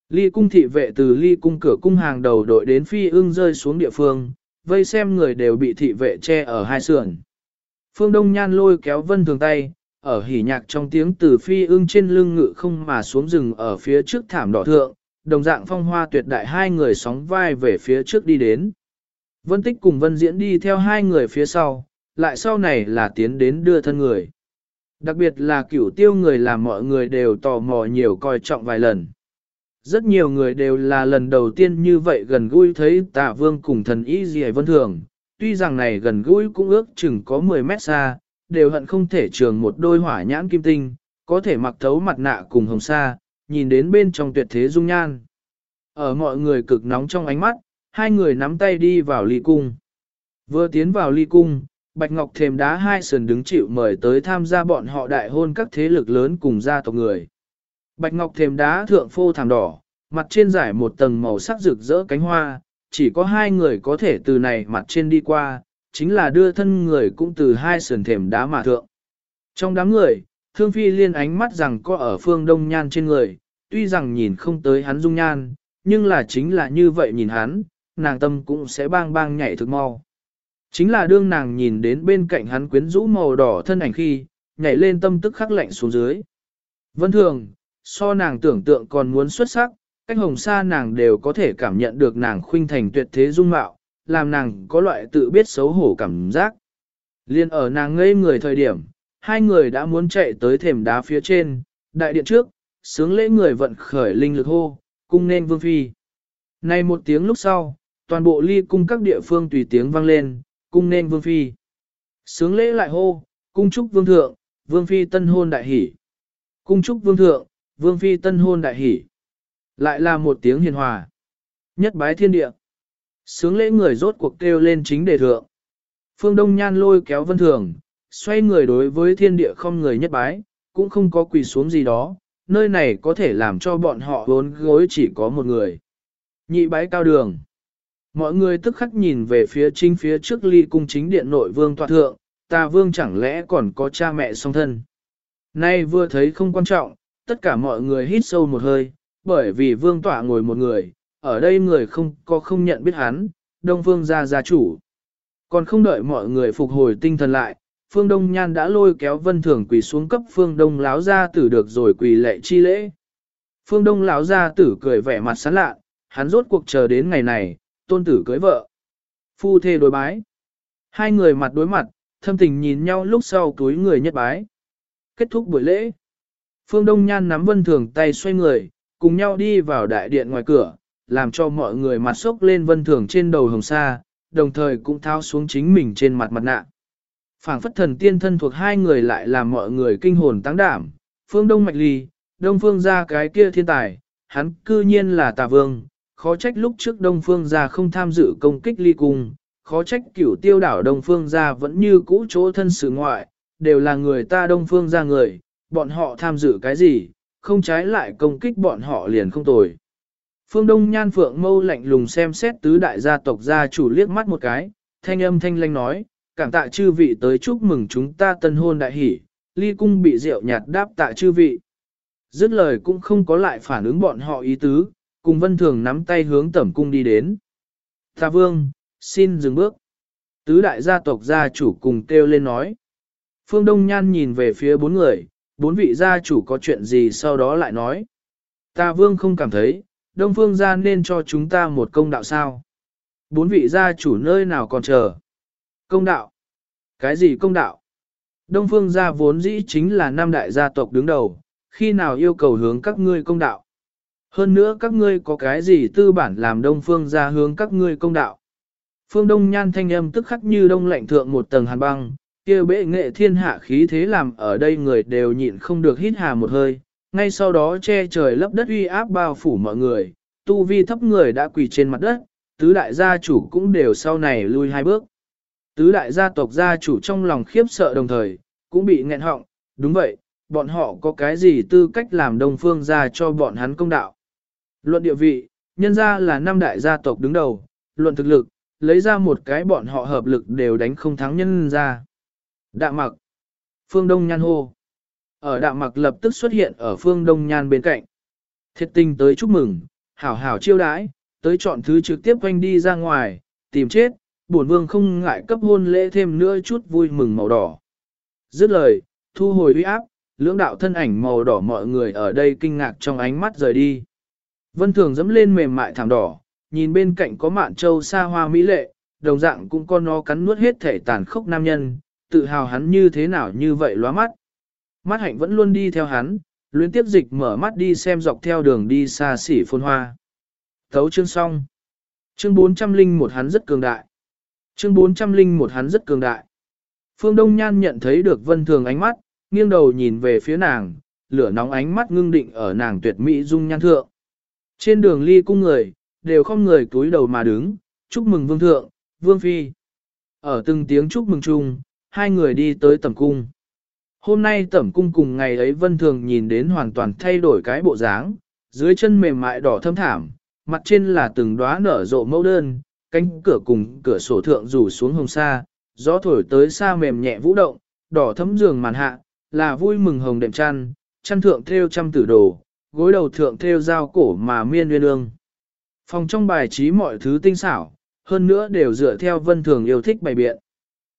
Ly cung thị vệ từ ly cung cửa cung hàng đầu đội đến phi ưng rơi xuống địa phương, vây xem người đều bị thị vệ che ở hai sườn. Phương Đông Nhan lôi kéo vân thường tay, ở hỉ nhạc trong tiếng từ phi ưng trên lưng ngự không mà xuống rừng ở phía trước thảm đỏ thượng, đồng dạng phong hoa tuyệt đại hai người sóng vai về phía trước đi đến. Vân Tích cùng Vân Diễn đi theo hai người phía sau, lại sau này là tiến đến đưa thân người. Đặc biệt là cửu tiêu người làm mọi người đều tò mò nhiều coi trọng vài lần. Rất nhiều người đều là lần đầu tiên như vậy gần gũi thấy tạ vương cùng thần y gì vân thường, tuy rằng này gần gũi cũng ước chừng có 10 mét xa, đều hận không thể trường một đôi hỏa nhãn kim tinh, có thể mặc thấu mặt nạ cùng hồng sa, nhìn đến bên trong tuyệt thế dung nhan. Ở mọi người cực nóng trong ánh mắt, hai người nắm tay đi vào ly cung. Vừa tiến vào ly cung, Bạch Ngọc thềm đá hai sườn đứng chịu mời tới tham gia bọn họ đại hôn các thế lực lớn cùng gia tộc người. Bạch Ngọc thềm đá thượng phô thảm đỏ, mặt trên giải một tầng màu sắc rực rỡ cánh hoa, chỉ có hai người có thể từ này mặt trên đi qua, chính là đưa thân người cũng từ hai sườn thềm đá mà thượng. Trong đám người, Thương Phi liên ánh mắt rằng có ở phương đông nhan trên người, tuy rằng nhìn không tới hắn dung nhan, nhưng là chính là như vậy nhìn hắn, nàng tâm cũng sẽ bang bang nhảy thực mau. Chính là đương nàng nhìn đến bên cạnh hắn quyến rũ màu đỏ thân ảnh khi, nhảy lên tâm tức khắc lạnh xuống dưới. Vân thường, so nàng tưởng tượng còn muốn xuất sắc, cách hồng xa nàng đều có thể cảm nhận được nàng khuynh thành tuyệt thế dung mạo, làm nàng có loại tự biết xấu hổ cảm giác. Liên ở nàng ngây người thời điểm, hai người đã muốn chạy tới thềm đá phía trên, đại điện trước, sướng lễ người vận khởi linh lực hô, cung nên vương phi. nay một tiếng lúc sau, toàn bộ ly cung các địa phương tùy tiếng vang lên, cung nên vương phi. Sướng lễ lại hô, cung chúc vương thượng, vương phi tân hôn đại hỷ. Cung chúc vương thượng, vương phi tân hôn đại hỷ. Lại là một tiếng hiền hòa. Nhất bái thiên địa. Sướng lễ người rốt cuộc kêu lên chính đề thượng. Phương Đông Nhan lôi kéo vân thường, xoay người đối với thiên địa không người nhất bái, cũng không có quỳ xuống gì đó, nơi này có thể làm cho bọn họ vốn gối chỉ có một người. Nhị bái cao đường. Mọi người tức khắc nhìn về phía chính phía trước ly cung chính điện nội vương tọa thượng, ta vương chẳng lẽ còn có cha mẹ song thân. Nay vừa thấy không quan trọng, tất cả mọi người hít sâu một hơi, bởi vì vương tọa ngồi một người, ở đây người không có không nhận biết hắn, đông vương gia gia chủ. Còn không đợi mọi người phục hồi tinh thần lại, phương đông nhan đã lôi kéo vân thường quỳ xuống cấp phương đông láo gia tử được rồi quỳ lệ chi lễ. Phương đông láo gia tử cười vẻ mặt sán lạ, hắn rốt cuộc chờ đến ngày này, tôn tử cưới vợ. Phu thê đối bái. Hai người mặt đối mặt, thâm tình nhìn nhau lúc sau túi người nhất bái. Kết thúc buổi lễ. Phương Đông Nhan nắm vân thường tay xoay người, cùng nhau đi vào đại điện ngoài cửa, làm cho mọi người mặt sốc lên vân thường trên đầu hồng sa, đồng thời cũng tháo xuống chính mình trên mặt mặt nạ. phảng phất thần tiên thân thuộc hai người lại làm mọi người kinh hồn tăng đảm. Phương Đông Mạch Ly, Đông Phương ra cái kia thiên tài, hắn cư nhiên là tà vương, khó trách lúc trước Đông Phương gia không tham dự công kích ly cung, khó trách cửu tiêu đảo Đông Phương gia vẫn như cũ chỗ thân sự ngoại, đều là người ta Đông Phương gia người, bọn họ tham dự cái gì, không trái lại công kích bọn họ liền không tồi. Phương Đông Nhan Phượng mâu lạnh lùng xem xét tứ đại gia tộc gia chủ liếc mắt một cái, thanh âm thanh lanh nói, cảm tạ chư vị tới chúc mừng chúng ta tân hôn đại hỷ, ly cung bị rượu nhạt đáp tạ chư vị. Dứt lời cũng không có lại phản ứng bọn họ ý tứ, cùng vân thường nắm tay hướng tẩm cung đi đến. Ta vương, xin dừng bước. Tứ đại gia tộc gia chủ cùng kêu lên nói. Phương Đông Nhan nhìn về phía bốn người, bốn vị gia chủ có chuyện gì sau đó lại nói. Ta vương không cảm thấy, Đông Phương gia nên cho chúng ta một công đạo sao. Bốn vị gia chủ nơi nào còn chờ. Công đạo. Cái gì công đạo? Đông Phương gia vốn dĩ chính là năm đại gia tộc đứng đầu, khi nào yêu cầu hướng các ngươi công đạo. Hơn nữa các ngươi có cái gì tư bản làm Đông Phương gia hướng các ngươi công đạo. Phương Đông Nhan thanh âm tức khắc như đông lạnh thượng một tầng hàn băng, kia bệ nghệ thiên hạ khí thế làm ở đây người đều nhịn không được hít hà một hơi, ngay sau đó che trời lấp đất uy áp bao phủ mọi người, tu vi thấp người đã quỳ trên mặt đất, tứ đại gia chủ cũng đều sau này lui hai bước. Tứ đại gia tộc gia chủ trong lòng khiếp sợ đồng thời, cũng bị nghẹn họng, đúng vậy, bọn họ có cái gì tư cách làm đông phương gia cho bọn hắn công đạo. Luận địa vị, nhân gia là năm đại gia tộc đứng đầu, luận thực lực, lấy ra một cái bọn họ hợp lực đều đánh không thắng nhân gia. Đạm mặc. Phương Đông Nhan hô. Ở đạm mặc lập tức xuất hiện ở phương Đông Nhan bên cạnh. Thiệt tình tới chúc mừng, hảo hảo chiêu đãi, tới chọn thứ trực tiếp quanh đi ra ngoài, tìm chết, bổn vương không ngại cấp hôn lễ thêm nữa chút vui mừng màu đỏ. Dứt lời, thu hồi uy áp, lưỡng đạo thân ảnh màu đỏ mọi người ở đây kinh ngạc trong ánh mắt rời đi. Vân Thường dẫm lên mềm mại thảm đỏ, nhìn bên cạnh có mạn châu xa hoa mỹ lệ, đồng dạng cũng con nó cắn nuốt hết thể tàn khốc nam nhân, tự hào hắn như thế nào như vậy lóa mắt. Mắt hạnh vẫn luôn đi theo hắn, luyến tiếp dịch mở mắt đi xem dọc theo đường đi xa xỉ phôn hoa. Thấu chương xong. Chương 401 hắn rất cường đại. Chương 401 hắn rất cường đại. Phương Đông Nhan nhận thấy được vân thường ánh mắt, nghiêng đầu nhìn về phía nàng, lửa nóng ánh mắt ngưng định ở nàng tuyệt mỹ dung nhan thượng. Trên đường ly cung người, đều không người túi đầu mà đứng, chúc mừng vương thượng, vương phi. Ở từng tiếng chúc mừng chung, hai người đi tới tầm cung. Hôm nay tẩm cung cùng ngày ấy vân thường nhìn đến hoàn toàn thay đổi cái bộ dáng, dưới chân mềm mại đỏ thâm thảm, mặt trên là từng đóa nở rộ mẫu đơn, cánh cửa cùng cửa sổ thượng rủ xuống hồng sa, gió thổi tới xa mềm nhẹ vũ động, đỏ thấm giường màn hạ, là vui mừng hồng đệm chăn, chăn thượng theo trăm tử đồ, gối đầu thượng theo dao cổ mà miên nguyên ương. Phòng trong bài trí mọi thứ tinh xảo, hơn nữa đều dựa theo vân thường yêu thích bày biện.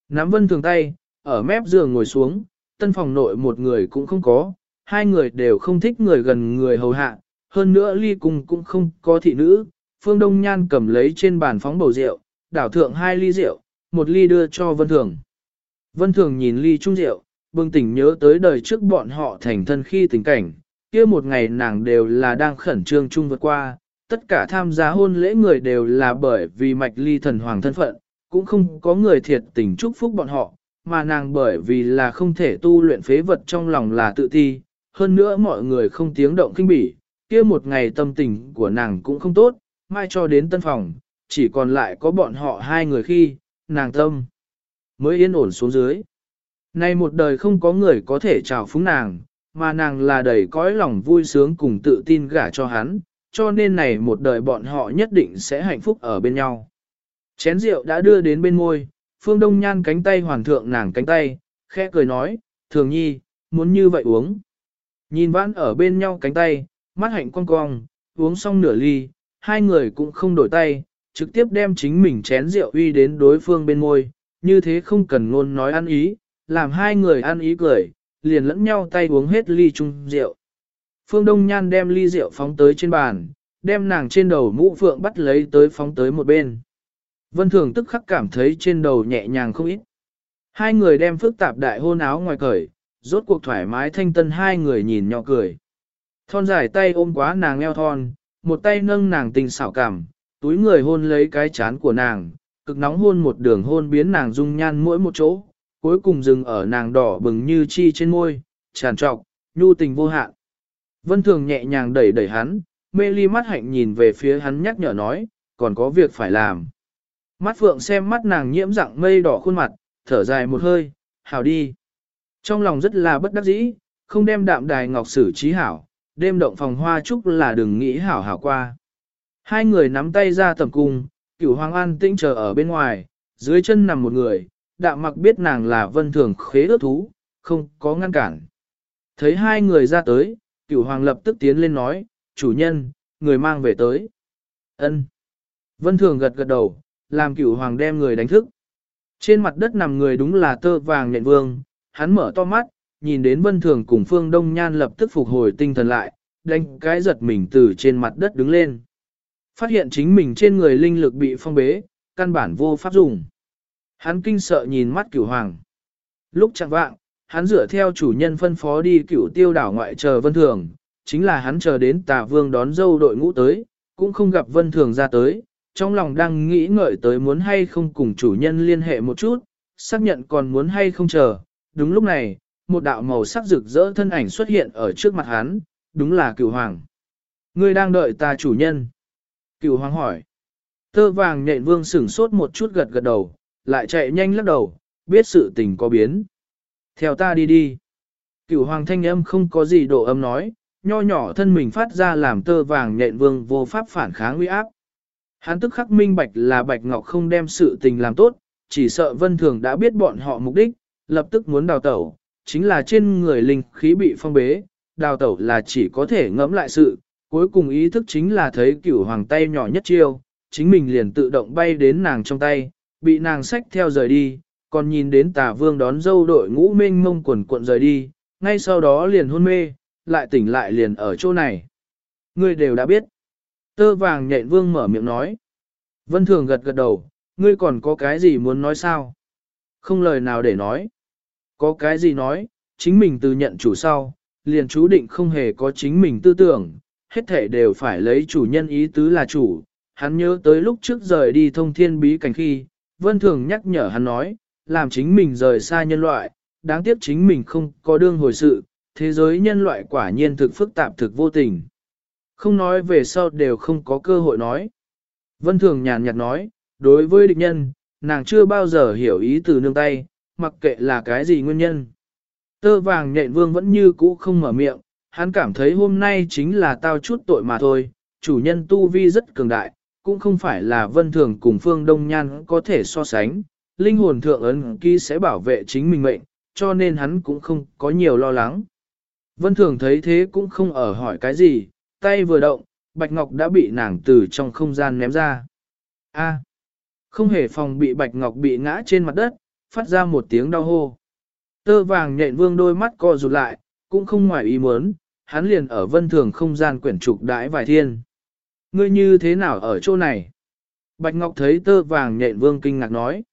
Nắm vân thường tay, ở mép giường ngồi xuống, tân phòng nội một người cũng không có, hai người đều không thích người gần người hầu hạ, hơn nữa ly cùng cũng không có thị nữ. Phương Đông Nhan cầm lấy trên bàn phóng bầu rượu, đảo thượng hai ly rượu, một ly đưa cho Vân Thường. Vân Thường nhìn ly chung rượu, bừng tỉnh nhớ tới đời trước bọn họ thành thân khi tình cảnh, kia một ngày nàng đều là đang khẩn trương chung vượt qua, tất cả tham gia hôn lễ người đều là bởi vì mạch ly thần hoàng thân phận, cũng không có người thiệt tình chúc phúc bọn họ, mà nàng bởi vì là không thể tu luyện phế vật trong lòng là tự ti, hơn nữa mọi người không tiếng động kinh bỉ, kia một ngày tâm tình của nàng cũng không tốt, mai cho đến tân phòng, chỉ còn lại có bọn họ hai người khi, nàng tâm mới yên ổn xuống dưới. Nay một đời không có người có thể chào phúng nàng, mà nàng là đầy cõi lòng vui sướng cùng tự tin gả cho hắn, cho nên này một đời bọn họ nhất định sẽ hạnh phúc ở bên nhau. Chén rượu đã đưa đến bên môi, Phương Đông Nhan cánh tay hoàn thượng nàng cánh tay, khẽ cười nói, thường nhi, muốn như vậy uống. Nhìn vãn ở bên nhau cánh tay, mắt hạnh cong cong, uống xong nửa ly, hai người cũng không đổi tay, trực tiếp đem chính mình chén rượu uy đến đối phương bên môi, như thế không cần ngôn nói ăn ý, làm hai người ăn ý cười, liền lẫn nhau tay uống hết ly chung rượu. Phương Đông Nhan đem ly rượu phóng tới trên bàn, đem nàng trên đầu mũ phượng bắt lấy tới phóng tới một bên. Vân Thường tức khắc cảm thấy trên đầu nhẹ nhàng không ít. Hai người đem phức tạp đại hôn áo ngoài cởi, rốt cuộc thoải mái thanh tân hai người nhìn nhỏ cười. Thon dài tay ôm quá nàng eo thon, một tay nâng nàng tình xảo cảm, túi người hôn lấy cái chán của nàng, cực nóng hôn một đường hôn biến nàng dung nhan mỗi một chỗ, cuối cùng dừng ở nàng đỏ bừng như chi trên môi, tràn trọc, nhu tình vô hạn. Vân Thường nhẹ nhàng đẩy đẩy hắn, mê ly mắt hạnh nhìn về phía hắn nhắc nhở nói, còn có việc phải làm. Mắt phượng xem mắt nàng nhiễm dạng mây đỏ khuôn mặt, thở dài một hơi, hảo đi. Trong lòng rất là bất đắc dĩ, không đem đạm đài ngọc sử trí hảo, đêm động phòng hoa chúc là đừng nghĩ hảo hảo qua. Hai người nắm tay ra tầm cung, cửu hoàng an tĩnh chờ ở bên ngoài, dưới chân nằm một người, đạm mặc biết nàng là vân thường khế ước thú, không có ngăn cản. Thấy hai người ra tới, cửu hoàng lập tức tiến lên nói, chủ nhân, người mang về tới. ân Vân thường gật gật đầu, làm cửu hoàng đem người đánh thức. Trên mặt đất nằm người đúng là tơ vàng nhện vương, hắn mở to mắt, nhìn đến vân thường cùng phương đông nhan lập tức phục hồi tinh thần lại, đánh cái giật mình từ trên mặt đất đứng lên. Phát hiện chính mình trên người linh lực bị phong bế, căn bản vô pháp dùng. Hắn kinh sợ nhìn mắt cửu hoàng. Lúc chẳng vạng, hắn dựa theo chủ nhân phân phó đi cửu tiêu đảo ngoại chờ vân thường, chính là hắn chờ đến tà vương đón dâu đội ngũ tới, cũng không gặp vân thường ra tới, trong lòng đang nghĩ ngợi tới muốn hay không cùng chủ nhân liên hệ một chút, xác nhận còn muốn hay không chờ. Đúng lúc này, một đạo màu sắc rực rỡ thân ảnh xuất hiện ở trước mặt hắn, đúng là cửu hoàng. Ngươi đang đợi ta chủ nhân. Cửu hoàng hỏi. Tơ vàng nhện vương sửng sốt một chút gật gật đầu, lại chạy nhanh lắc đầu, biết sự tình có biến. Theo ta đi đi. Cửu hoàng thanh âm không có gì độ âm nói, nho nhỏ thân mình phát ra làm tơ vàng nhện vương vô pháp phản kháng uy áp. Hắn tức khắc minh bạch là Bạch Ngọc không đem sự tình làm tốt, chỉ sợ Vân Thường đã biết bọn họ mục đích, lập tức muốn đào tẩu, chính là trên người linh khí bị phong bế, đào tẩu là chỉ có thể ngẫm lại sự, cuối cùng ý thức chính là thấy cửu hoàng tay nhỏ nhất chiêu, chính mình liền tự động bay đến nàng trong tay, bị nàng sách theo rời đi, còn nhìn đến tà vương đón dâu đội ngũ mênh mông quần cuộn rời đi, ngay sau đó liền hôn mê, lại tỉnh lại liền ở chỗ này. Ngươi đều đã biết. Tơ vàng nhện vương mở miệng nói. Vân thường gật gật đầu, ngươi còn có cái gì muốn nói sao? Không lời nào để nói. Có cái gì nói, chính mình từ nhận chủ sau, liền chú định không hề có chính mình tư tưởng, hết thể đều phải lấy chủ nhân ý tứ là chủ. Hắn nhớ tới lúc trước rời đi thông thiên bí cảnh khi, vân thường nhắc nhở hắn nói, làm chính mình rời xa nhân loại, đáng tiếc chính mình không có đương hồi sự, thế giới nhân loại quả nhiên thực phức tạp thực vô tình. Không nói về sau đều không có cơ hội nói. Vân Thường nhàn nhạt nói, đối với địch nhân, nàng chưa bao giờ hiểu ý từ nương tay, mặc kệ là cái gì nguyên nhân. Tơ vàng nhện vương vẫn như cũ không mở miệng, hắn cảm thấy hôm nay chính là tao chút tội mà thôi, chủ nhân tu vi rất cường đại, cũng không phải là vân thường cùng phương đông nhan có thể so sánh, linh hồn thượng ấn ký sẽ bảo vệ chính mình mệnh, cho nên hắn cũng không có nhiều lo lắng. Vân thường thấy thế cũng không ở hỏi cái gì, tay vừa động, Bạch Ngọc đã bị nàng từ trong không gian ném ra. A. không hề phòng bị Bạch Ngọc bị ngã trên mặt đất, phát ra một tiếng đau hô. Tơ vàng nhện vương đôi mắt co rụt lại, cũng không ngoài ý muốn, hắn liền ở vân thường không gian quyển trục đãi vài thiên. Ngươi như thế nào ở chỗ này? Bạch Ngọc thấy tơ vàng nhện vương kinh ngạc nói.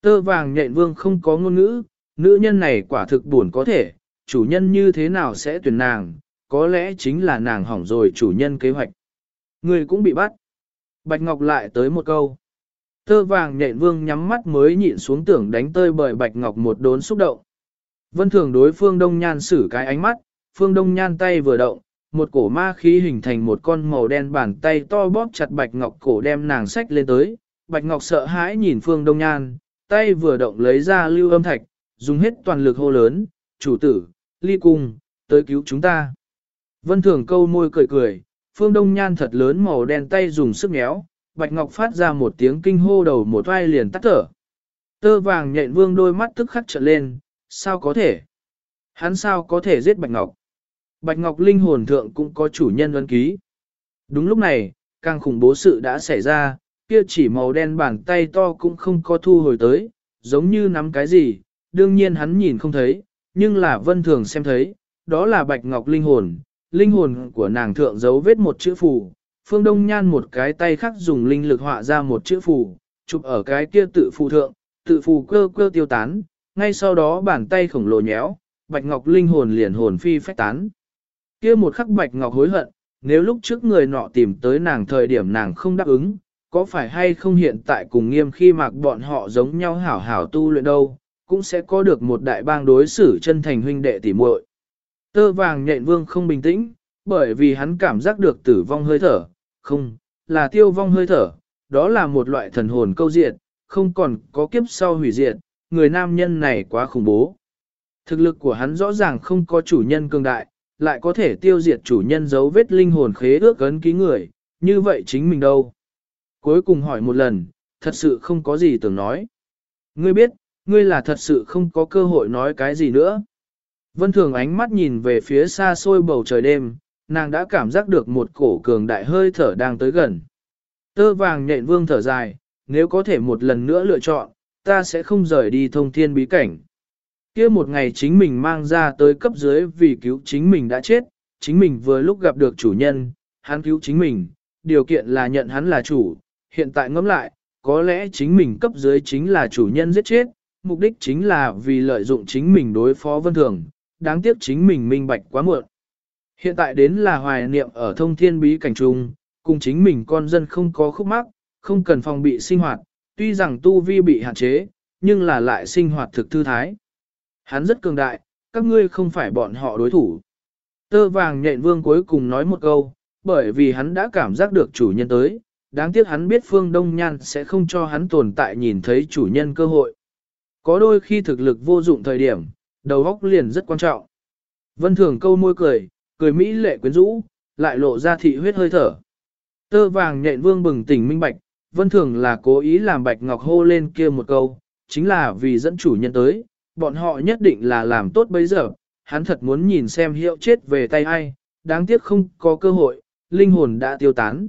Tơ vàng nhện vương không có ngôn ngữ, nữ nhân này quả thực buồn có thể, chủ nhân như thế nào sẽ tuyển nàng, có lẽ chính là nàng hỏng rồi chủ nhân kế hoạch. Người cũng bị bắt. Bạch Ngọc lại tới một câu. Tơ vàng nhện vương nhắm mắt mới nhịn xuống tưởng đánh tơi bởi Bạch Ngọc một đốn xúc động. Vân thường đối phương đông nhan xử cái ánh mắt, phương đông nhan tay vừa động, một cổ ma khí hình thành một con màu đen bàn tay to bóp chặt Bạch Ngọc cổ đem nàng sách lên tới. Bạch Ngọc sợ hãi nhìn phương đông nhan, tay vừa động lấy ra lưu âm thạch, dùng hết toàn lực hô lớn, chủ tử, ly cung, tới cứu chúng ta. Vân thường câu môi cười cười, phương đông nhan thật lớn màu đen tay dùng sức méo, Bạch Ngọc phát ra một tiếng kinh hô đầu một vai liền tắt thở. Tơ vàng nhện vương đôi mắt tức khắc trợn lên, sao có thể? Hắn sao có thể giết Bạch Ngọc? Bạch Ngọc linh hồn thượng cũng có chủ nhân ấn ký. Đúng lúc này, càng khủng bố sự đã xảy ra, kia chỉ màu đen bàn tay to cũng không có thu hồi tới, giống như nắm cái gì, đương nhiên hắn nhìn không thấy, nhưng là vân thường xem thấy, đó là Bạch Ngọc linh hồn, linh hồn của nàng thượng giấu vết một chữ phù, phương đông nhan một cái tay khác dùng linh lực họa ra một chữ phù, chụp ở cái kia tự phù thượng, tự phù cơ cơ tiêu tán, ngay sau đó bàn tay khổng lồ nhéo, Bạch Ngọc linh hồn liền hồn phi phách tán. Kia một khắc Bạch Ngọc hối hận, nếu lúc trước người nọ tìm tới nàng thời điểm nàng không đáp ứng, có phải hay không hiện tại cùng nghiêm khi mạc bọn họ giống nhau hảo hảo tu luyện đâu, cũng sẽ có được một đại bang đối xử chân thành huynh đệ tỉ muội. Tơ vàng nhện vương không bình tĩnh, bởi vì hắn cảm giác được tử vong hơi thở, không, là tiêu vong hơi thở, đó là một loại thần hồn câu diệt, không còn có kiếp sau hủy diệt, người nam nhân này quá khủng bố. Thực lực của hắn rõ ràng không có chủ nhân cường đại, lại có thể tiêu diệt chủ nhân dấu vết linh hồn khế ước ấn ký người, như vậy chính mình đâu. Cuối cùng hỏi một lần, thật sự không có gì tưởng nói. Ngươi biết, ngươi là thật sự không có cơ hội nói cái gì nữa. Vân Thường ánh mắt nhìn về phía xa xôi bầu trời đêm, nàng đã cảm giác được một cổ cường đại hơi thở đang tới gần. Tơ vàng nhện vương thở dài, nếu có thể một lần nữa lựa chọn, ta sẽ không rời đi thông thiên bí cảnh kia một ngày chính mình mang ra tới cấp dưới vì cứu chính mình đã chết, chính mình vừa lúc gặp được chủ nhân, hắn cứu chính mình, điều kiện là nhận hắn là chủ, hiện tại ngẫm lại, có lẽ chính mình cấp dưới chính là chủ nhân giết chết, mục đích chính là vì lợi dụng chính mình đối phó vân thường, đáng tiếc chính mình minh bạch quá muộn. Hiện tại đến là hoài niệm ở thông thiên bí cảnh trung, cùng chính mình con dân không có khúc mắc, không cần phòng bị sinh hoạt, tuy rằng tu vi bị hạn chế, nhưng là lại sinh hoạt thực thư thái. Hắn rất cường đại, các ngươi không phải bọn họ đối thủ. Tơ vàng nhện vương cuối cùng nói một câu, bởi vì hắn đã cảm giác được chủ nhân tới, đáng tiếc hắn biết phương Đông Nhan sẽ không cho hắn tồn tại nhìn thấy chủ nhân cơ hội. Có đôi khi thực lực vô dụng thời điểm, đầu óc liền rất quan trọng. Vân Thường câu môi cười, cười mỹ lệ quyến rũ, lại lộ ra thị huyết hơi thở. Tơ vàng nhện vương bừng tỉnh minh bạch, Vân Thường là cố ý làm Bạch Ngọc hô lên kia một câu, chính là vì dẫn chủ nhân tới, bọn họ nhất định là làm tốt bây giờ, hắn thật muốn nhìn xem hiệu chết về tay ai, đáng tiếc không có cơ hội, linh hồn đã tiêu tán.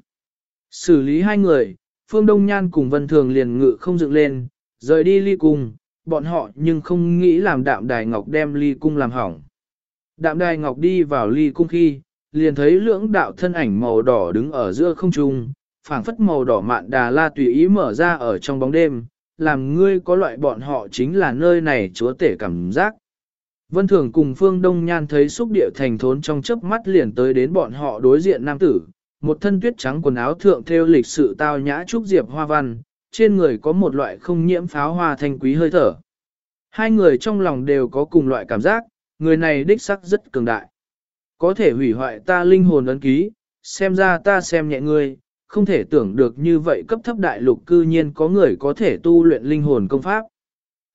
Xử lý hai người, Phương Đông Nhan cùng Vân Thường liền ngự không dựng lên, rời đi ly cung, bọn họ nhưng không nghĩ làm đạm đài ngọc đem ly cung làm hỏng. Đạm đài ngọc đi vào ly cung khi, liền thấy lưỡng đạo thân ảnh màu đỏ đứng ở giữa không trung, phảng phất màu đỏ mạn đà la tùy ý mở ra ở trong bóng đêm, làm ngươi có loại bọn họ chính là nơi này chúa tể cảm giác. Vân Thường cùng Phương Đông Nhan thấy xúc địa thành thốn trong chớp mắt liền tới đến bọn họ đối diện nam tử, một thân tuyết trắng quần áo thượng theo lịch sự tao nhã trúc diệp hoa văn, trên người có một loại không nhiễm pháo hoa thanh quý hơi thở. Hai người trong lòng đều có cùng loại cảm giác, người này đích sắc rất cường đại. Có thể hủy hoại ta linh hồn ấn ký, xem ra ta xem nhẹ ngươi, không thể tưởng được như vậy cấp thấp đại lục cư nhiên có người có thể tu luyện linh hồn công pháp.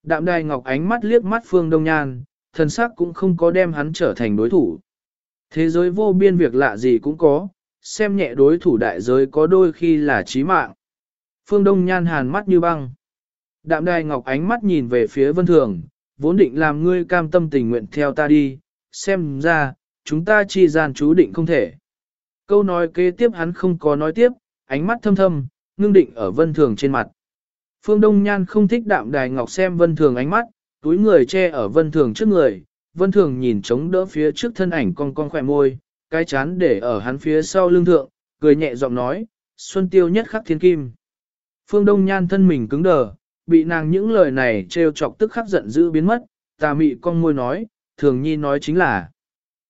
Đạm đài ngọc ánh mắt liếc mắt phương đông nhan, thần sắc cũng không có đem hắn trở thành đối thủ. Thế giới vô biên việc lạ gì cũng có, xem nhẹ đối thủ đại giới có đôi khi là chí mạng. Phương Đông Nhan hàn mắt như băng. Đạm đài ngọc ánh mắt nhìn về phía vân thường, vốn định làm ngươi cam tâm tình nguyện theo ta đi, xem ra, chúng ta chi gian chú định không thể câu nói kế tiếp hắn không có nói tiếp, ánh mắt thâm thâm, ngưng định ở vân thường trên mặt. Phương Đông Nhan không thích đạm đài ngọc xem vân thường ánh mắt, túi người che ở vân thường trước người, vân thường nhìn chống đỡ phía trước thân ảnh con con khỏe môi, cái chán để ở hắn phía sau lưng thượng, cười nhẹ giọng nói, xuân tiêu nhất khắc thiên kim. Phương Đông Nhan thân mình cứng đờ, bị nàng những lời này trêu chọc tức khắc giận dữ biến mất, tà mị con môi nói, thường nhi nói chính là.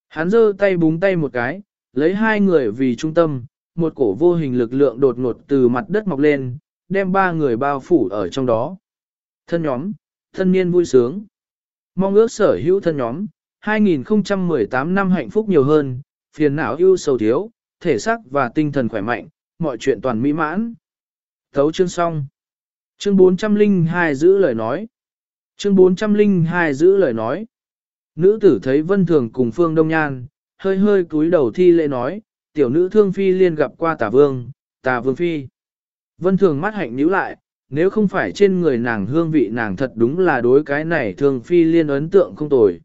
Hắn giơ tay búng tay một cái, lấy hai người vì trung tâm, một cổ vô hình lực lượng đột ngột từ mặt đất mọc lên, đem ba người bao phủ ở trong đó. Thân nhóm, thân niên vui sướng. Mong ước sở hữu thân nhóm, 2018 năm hạnh phúc nhiều hơn, phiền não ưu sầu thiếu, thể xác và tinh thần khỏe mạnh, mọi chuyện toàn mỹ mãn. Thấu chương xong. Chương 402 giữ lời nói. Chương 402 giữ lời nói. Nữ tử thấy vân thường cùng phương đông nhan, hơi hơi cúi đầu thi lễ nói, tiểu nữ thương phi liên gặp qua tà vương, tà vương phi. Vân thường mắt hạnh nhíu lại, nếu không phải trên người nàng hương vị nàng thật đúng là đối cái này thương phi liên ấn tượng không tồi.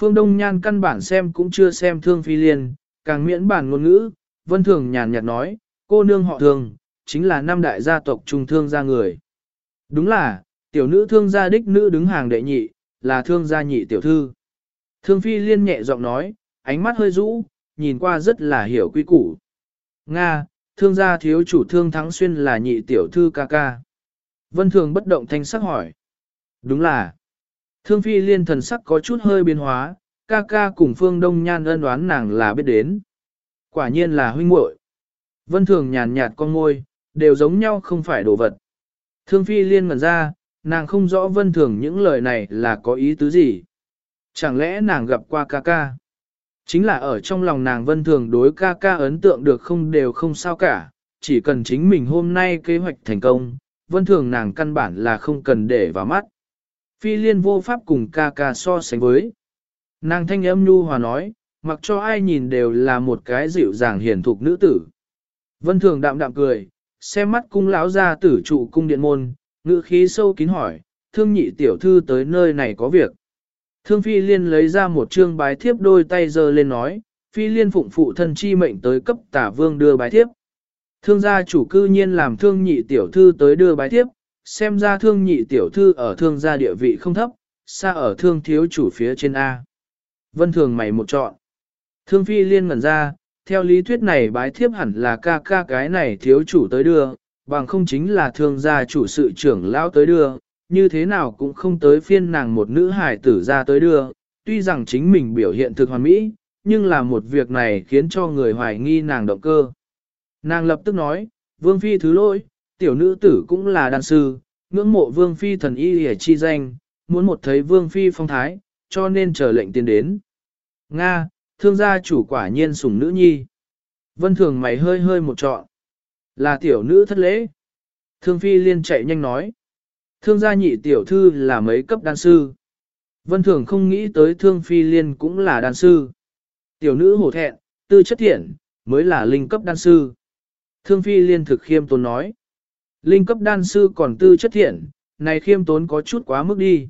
Phương Đông Nhan căn bản xem cũng chưa xem thương phi liên, càng miễn bản ngôn ngữ, vân thường nhàn nhạt nói, cô nương họ thường, chính là năm đại gia tộc trung thương gia người. Đúng là, tiểu nữ thương gia đích nữ đứng hàng đệ nhị, là thương gia nhị tiểu thư. Thương phi liên nhẹ giọng nói, ánh mắt hơi rũ, nhìn qua rất là hiểu quy củ. Nga, thương gia thiếu chủ thương thắng xuyên là nhị tiểu thư ca ca. Vân thường bất động thanh sắc hỏi. Đúng là. Thương phi liên thần sắc có chút hơi biến hóa, ca ca cùng phương đông nhan ân đoán nàng là biết đến. Quả nhiên là huynh muội. Vân thường nhàn nhạt con môi, đều giống nhau không phải đồ vật. Thương phi liên ngẩn ra, nàng không rõ vân thường những lời này là có ý tứ gì. Chẳng lẽ nàng gặp qua ca ca? Chính là ở trong lòng nàng vân thường đối ca ca ấn tượng được không đều không sao cả, chỉ cần chính mình hôm nay kế hoạch thành công, vân thường nàng căn bản là không cần để vào mắt. Phi liên vô pháp cùng ca ca so sánh với. Nàng thanh âm nhu hòa nói, mặc cho ai nhìn đều là một cái dịu dàng hiền thục nữ tử. Vân thường đạm đạm cười, xem mắt cung lão ra tử trụ cung điện môn, ngữ khí sâu kín hỏi, thương nhị tiểu thư tới nơi này có việc. Thương phi liên lấy ra một chương bái thiếp đôi tay giơ lên nói, phi liên phụng phụ thân chi mệnh tới cấp tả vương đưa bái thiếp. Thương gia chủ cư nhiên làm thương nhị tiểu thư tới đưa bái thiếp, xem ra thương nhị tiểu thư ở thương gia địa vị không thấp, xa ở thương thiếu chủ phía trên A. Vân thường mày một chọn. Thương phi liên ngẩn ra, theo lý thuyết này bái thiếp hẳn là ca ca cái này thiếu chủ tới đưa, bằng không chính là thương gia chủ sự trưởng lão tới đưa, như thế nào cũng không tới phiên nàng một nữ hài tử ra tới đưa, tuy rằng chính mình biểu hiện thực hoàn mỹ, nhưng là một việc này khiến cho người hoài nghi nàng động cơ. Nàng lập tức nói, Vương Phi thứ lỗi, tiểu nữ tử cũng là đàn sư, ngưỡng mộ Vương Phi thần y hề chi danh, muốn một thấy Vương Phi phong thái, cho nên chờ lệnh tiến đến. Nga, thương gia chủ quả nhiên sủng nữ nhi. Vân thường mày hơi hơi một trọn. Là tiểu nữ thất lễ. Thương Phi liên chạy nhanh nói. Thương gia nhị tiểu thư là mấy cấp đan sư. Vân thường không nghĩ tới thương phi liên cũng là đan sư. Tiểu nữ hổ thẹn, tư chất thiện, mới là linh cấp đan sư. Thương phi liên thực khiêm tốn nói. Linh cấp đan sư còn tư chất thiện, này khiêm tốn có chút quá mức đi.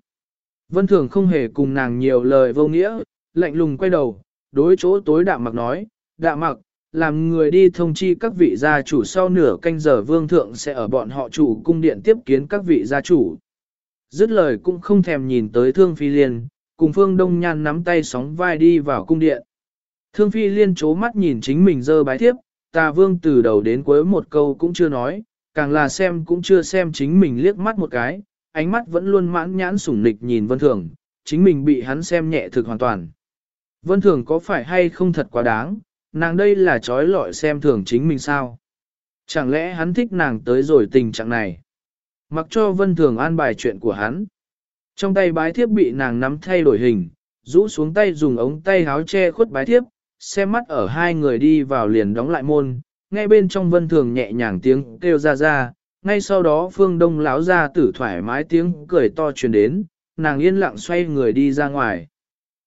Vân thường không hề cùng nàng nhiều lời vô nghĩa, lạnh lùng quay đầu, đối chỗ tối đạm mặc nói, đạm mặc, làm người đi thông chi các vị gia chủ sau nửa canh giờ vương thượng sẽ ở bọn họ chủ cung điện tiếp kiến các vị gia chủ. Dứt lời cũng không thèm nhìn tới thương phi liên, cùng phương đông nhan nắm tay sóng vai đi vào cung điện. Thương phi liên chố mắt nhìn chính mình dơ bái tiếp, tà vương từ đầu đến cuối một câu cũng chưa nói, càng là xem cũng chưa xem chính mình liếc mắt một cái, ánh mắt vẫn luôn mãn nhãn sủng nịch nhìn vân thường, chính mình bị hắn xem nhẹ thực hoàn toàn. Vân thường có phải hay không thật quá đáng, nàng đây là trói lọi xem thường chính mình sao. Chẳng lẽ hắn thích nàng tới rồi tình trạng này. Mặc cho vân thường an bài chuyện của hắn. Trong tay bái thiếp bị nàng nắm thay đổi hình, rũ xuống tay dùng ống tay háo che khuất bái thiếp, xem mắt ở hai người đi vào liền đóng lại môn, ngay bên trong vân thường nhẹ nhàng tiếng kêu ra ra, ngay sau đó phương đông láo ra tử thoải mái tiếng cười to truyền đến, nàng yên lặng xoay người đi ra ngoài.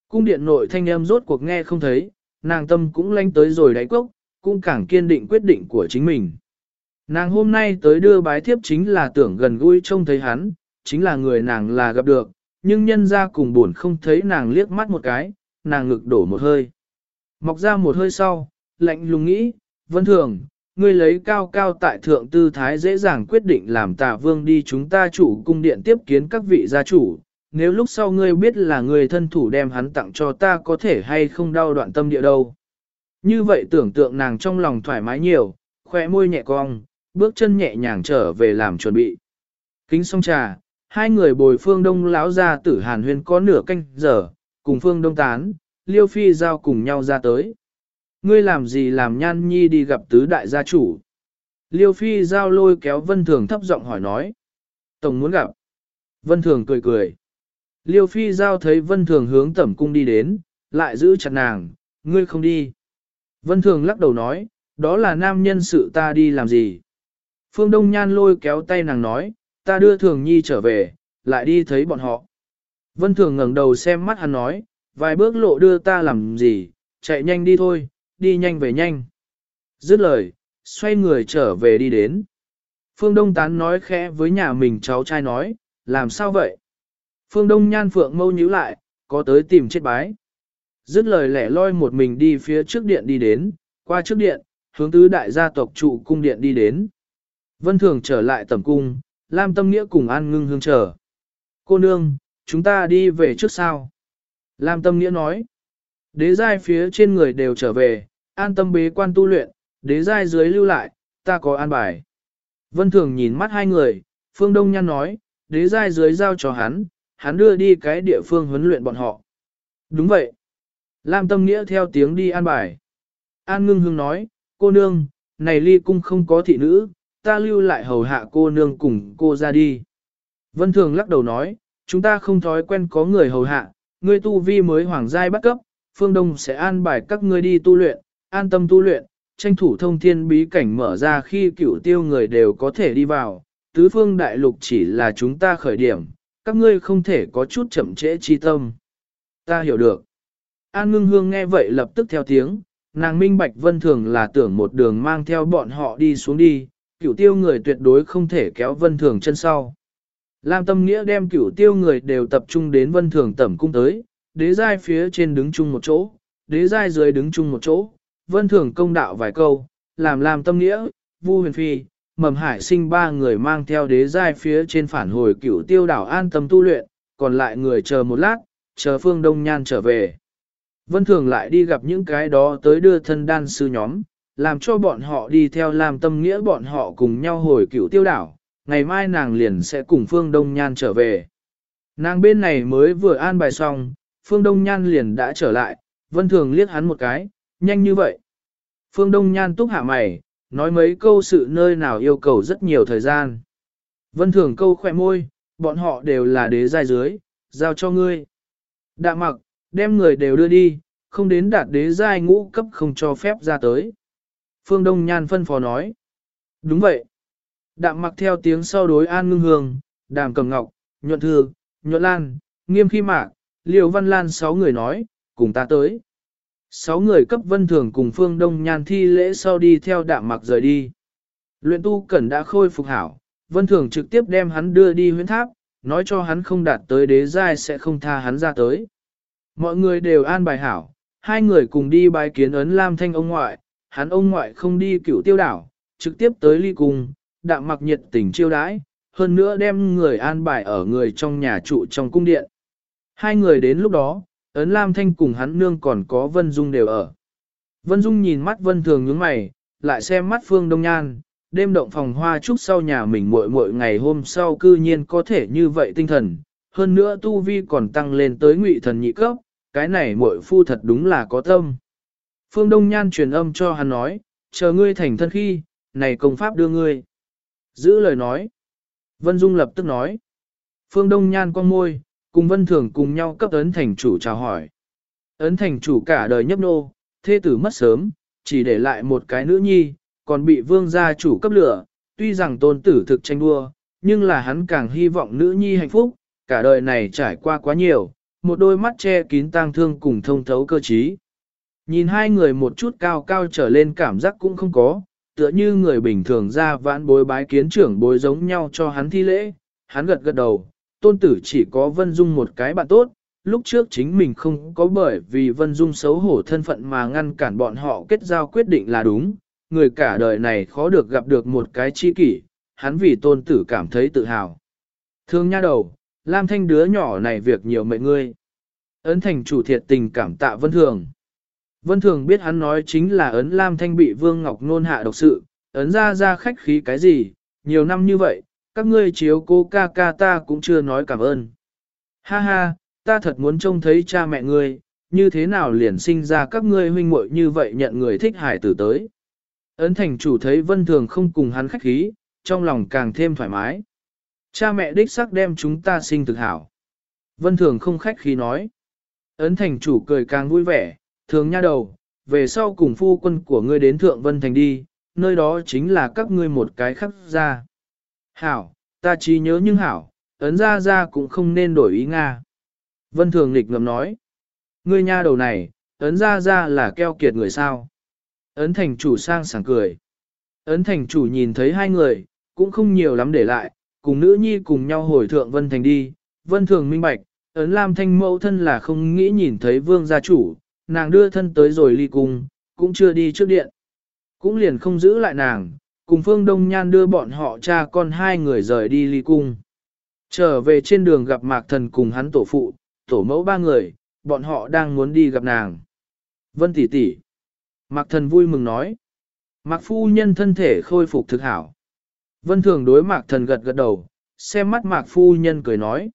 Cung điện nội thanh âm rốt cuộc nghe không thấy, nàng tâm cũng lanh tới rồi đáy cốc, cũng càng kiên định quyết định của chính mình. Nàng hôm nay tới đưa bái thiếp chính là tưởng gần gũi trông thấy hắn, chính là người nàng là gặp được, nhưng nhân ra cùng buồn không thấy nàng liếc mắt một cái, nàng ngực đổ một hơi. Mọc ra một hơi sau, lạnh lùng nghĩ, vân thường, ngươi lấy cao cao tại thượng tư thái dễ dàng quyết định làm tà vương đi chúng ta chủ cung điện tiếp kiến các vị gia chủ. Nếu lúc sau ngươi biết là người thân thủ đem hắn tặng cho ta có thể hay không đau đoạn tâm địa đâu. Như vậy tưởng tượng nàng trong lòng thoải mái nhiều, khỏe môi nhẹ cong, bước chân nhẹ nhàng trở về làm chuẩn bị. Kính xong trà, hai người bồi phương đông lão ra tử hàn huyên có nửa canh giờ, cùng phương đông tán, liêu phi giao cùng nhau ra tới. Ngươi làm gì làm nhan nhi đi gặp tứ đại gia chủ? Liêu phi giao lôi kéo vân thường thấp giọng hỏi nói. Tổng muốn gặp. Vân thường cười cười. Liêu phi giao thấy vân thường hướng tẩm cung đi đến, lại giữ chặt nàng, ngươi không đi. Vân thường lắc đầu nói, đó là nam nhân sự ta đi làm gì? Phương Đông Nhan lôi kéo tay nàng nói, ta đưa thường nhi trở về, lại đi thấy bọn họ. Vân thường ngẩng đầu xem mắt hắn nói, vài bước lộ đưa ta làm gì, chạy nhanh đi thôi, đi nhanh về nhanh. Dứt lời, xoay người trở về đi đến. Phương Đông Tán nói khẽ với nhà mình cháu trai nói, làm sao vậy? Phương Đông Nhan Phượng mâu nhíu lại, có tới tìm chết bái. Dứt lời lẻ loi một mình đi phía trước điện đi đến, qua trước điện, hướng tứ đại gia tộc trụ cung điện đi đến. Vân Thường trở lại tầm cung, Lam Tâm Nghĩa cùng An Ngưng Hương chờ. Cô nương, chúng ta đi về trước sao? Lam Tâm Nghĩa nói. Đế giai phía trên người đều trở về, an tâm bế quan tu luyện, đế giai dưới lưu lại, ta có an bài. Vân Thường nhìn mắt hai người, Phương Đông Nhan nói, đế giai dưới giao cho hắn, hắn đưa đi cái địa phương huấn luyện bọn họ. Đúng vậy. Lam Tâm Nghĩa theo tiếng đi an bài. An Ngưng Hương nói, cô nương, này ly cung không có thị nữ, ta lưu lại hầu hạ cô nương cùng cô ra đi. Vân Thường lắc đầu nói, chúng ta không thói quen có người hầu hạ, ngươi tu vi mới hoàng giai bắt cấp, phương đông sẽ an bài các ngươi đi tu luyện, an tâm tu luyện, tranh thủ thông thiên bí cảnh mở ra khi cửu tiêu người đều có thể đi vào, tứ phương đại lục chỉ là chúng ta khởi điểm, các ngươi không thể có chút chậm trễ chi tâm. Ta hiểu được. An ngưng hương nghe vậy lập tức theo tiếng, nàng minh bạch vân thường là tưởng một đường mang theo bọn họ đi xuống đi, cửu tiêu người tuyệt đối không thể kéo vân thường chân sau. Lam tâm nghĩa đem cửu tiêu người đều tập trung đến vân thường tẩm cung tới, đế giai phía trên đứng chung một chỗ, đế giai dưới đứng chung một chỗ, vân thường công đạo vài câu, làm làm tâm nghĩa, vu huyền phi, mầm hải sinh ba người mang theo đế giai phía trên phản hồi cửu tiêu đảo an tâm tu luyện, còn lại người chờ một lát, chờ phương đông nhan trở về. Vân thường lại đi gặp những cái đó tới đưa thân đan sư nhóm, làm cho bọn họ đi theo làm tâm nghĩa bọn họ cùng nhau hồi cửu tiêu đảo, ngày mai nàng liền sẽ cùng phương đông nhan trở về. Nàng bên này mới vừa an bài xong, Phương Đông Nhan liền đã trở lại, Vân Thường liếc hắn một cái, nhanh như vậy. Phương Đông Nhan túc hạ mày, nói mấy câu sự nơi nào yêu cầu rất nhiều thời gian. Vân Thường câu khỏe môi, bọn họ đều là đế giai dưới, giao cho ngươi. Đạ mặc, đem người đều đưa đi, không đến đạt đế giai ngũ cấp không cho phép ra tới. Phương Đông Nhan phân phó nói. Đúng vậy. Đạm mặc theo tiếng sau đối an ngưng hương, đàm cầm ngọc, nhuận thư, nhuận lan, nghiêm khi mạc, Liêu Văn Lan sáu người nói, cùng ta tới. Sáu người cấp vân thường cùng phương đông nhan thi lễ sau đi theo đạm mặc rời đi. Luyện tu cẩn đã khôi phục hảo, vân thường trực tiếp đem hắn đưa đi huyến tháp, nói cho hắn không đạt tới đế giai sẽ không tha hắn ra tới. Mọi người đều an bài hảo, hai người cùng đi bài kiến ấn Lam Thanh ông ngoại, hắn ông ngoại không đi cửu tiêu đảo, trực tiếp tới ly cung, đạm mặc nhiệt tình chiêu đãi, hơn nữa đem người an bài ở người trong nhà trụ trong cung điện. Hai người đến lúc đó, ấn Lam Thanh cùng hắn nương còn có Vân Dung đều ở. Vân Dung nhìn mắt Vân Thường nhướng mày, lại xem mắt Phương Đông Nhan, đêm động phòng hoa trúc sau nhà mình muội muội ngày hôm sau cư nhiên có thể như vậy tinh thần, hơn nữa tu vi còn tăng lên tới ngụy thần nhị cấp, cái này muội phu thật đúng là có tâm. Phương Đông Nhan truyền âm cho hắn nói, chờ ngươi thành thân khi, này công pháp đưa ngươi. Giữ lời nói. Vân Dung lập tức nói. Phương Đông Nhan con môi, cùng vân thường cùng nhau cấp ấn thành chủ chào hỏi. Ấn thành chủ cả đời nhấp nô, thê tử mất sớm, chỉ để lại một cái nữ nhi, còn bị vương gia chủ cấp lửa, tuy rằng tôn tử thực tranh đua, nhưng là hắn càng hy vọng nữ nhi hạnh phúc, cả đời này trải qua quá nhiều, một đôi mắt che kín tang thương cùng thông thấu cơ trí. Nhìn hai người một chút cao cao trở lên cảm giác cũng không có, tựa như người bình thường ra vãn bối bái kiến trưởng bối giống nhau cho hắn thi lễ, hắn gật gật đầu, tôn tử chỉ có Vân Dung một cái bạn tốt, lúc trước chính mình không có bởi vì Vân Dung xấu hổ thân phận mà ngăn cản bọn họ kết giao quyết định là đúng, người cả đời này khó được gặp được một cái chi kỷ, hắn vì tôn tử cảm thấy tự hào. Thương nha đầu, Lam Thanh đứa nhỏ này việc nhiều mệnh ngươi. Ấn thành chủ thiệt tình cảm tạ Vân Thường. Vân Thường biết hắn nói chính là ấn Lam Thanh bị Vương Ngọc Nôn hạ độc sự, ấn ra ra khách khí cái gì, nhiều năm như vậy, các ngươi chiếu cô ca ca ta cũng chưa nói cảm ơn. Ha ha, ta thật muốn trông thấy cha mẹ ngươi, như thế nào liền sinh ra các ngươi huynh muội như vậy nhận người thích hải tử tới. Ấn thành chủ thấy Vân Thường không cùng hắn khách khí, trong lòng càng thêm thoải mái. Cha mẹ đích xác đem chúng ta sinh thực hảo. Vân Thường không khách khí nói. Ấn thành chủ cười càng vui vẻ, thường nha đầu, về sau cùng phu quân của ngươi đến Thượng Vân Thành đi, nơi đó chính là các ngươi một cái khắc ra. Hảo, ta chỉ nhớ nhưng hảo, ấn ra ra cũng không nên đổi ý Nga. Vân Thường lịch ngầm nói, ngươi nha đầu này, ấn ra ra là keo kiệt người sao. Ấn thành chủ sang sảng cười. Ấn thành chủ nhìn thấy hai người, cũng không nhiều lắm để lại, cùng nữ nhi cùng nhau hồi thượng Vân Thành đi. Vân Thường minh bạch, ấn Lam Thanh mẫu thân là không nghĩ nhìn thấy vương gia chủ, nàng đưa thân tới rồi ly cung, cũng chưa đi trước điện. Cũng liền không giữ lại nàng, cùng Phương Đông Nhan đưa bọn họ cha con hai người rời đi ly cung. Trở về trên đường gặp Mạc Thần cùng hắn tổ phụ, tổ mẫu ba người, bọn họ đang muốn đi gặp nàng. Vân tỷ tỷ. Mạc Thần vui mừng nói. Mạc phu nhân thân thể khôi phục thực hảo. Vân Thường đối Mạc Thần gật gật đầu, xem mắt Mạc phu nhân cười nói.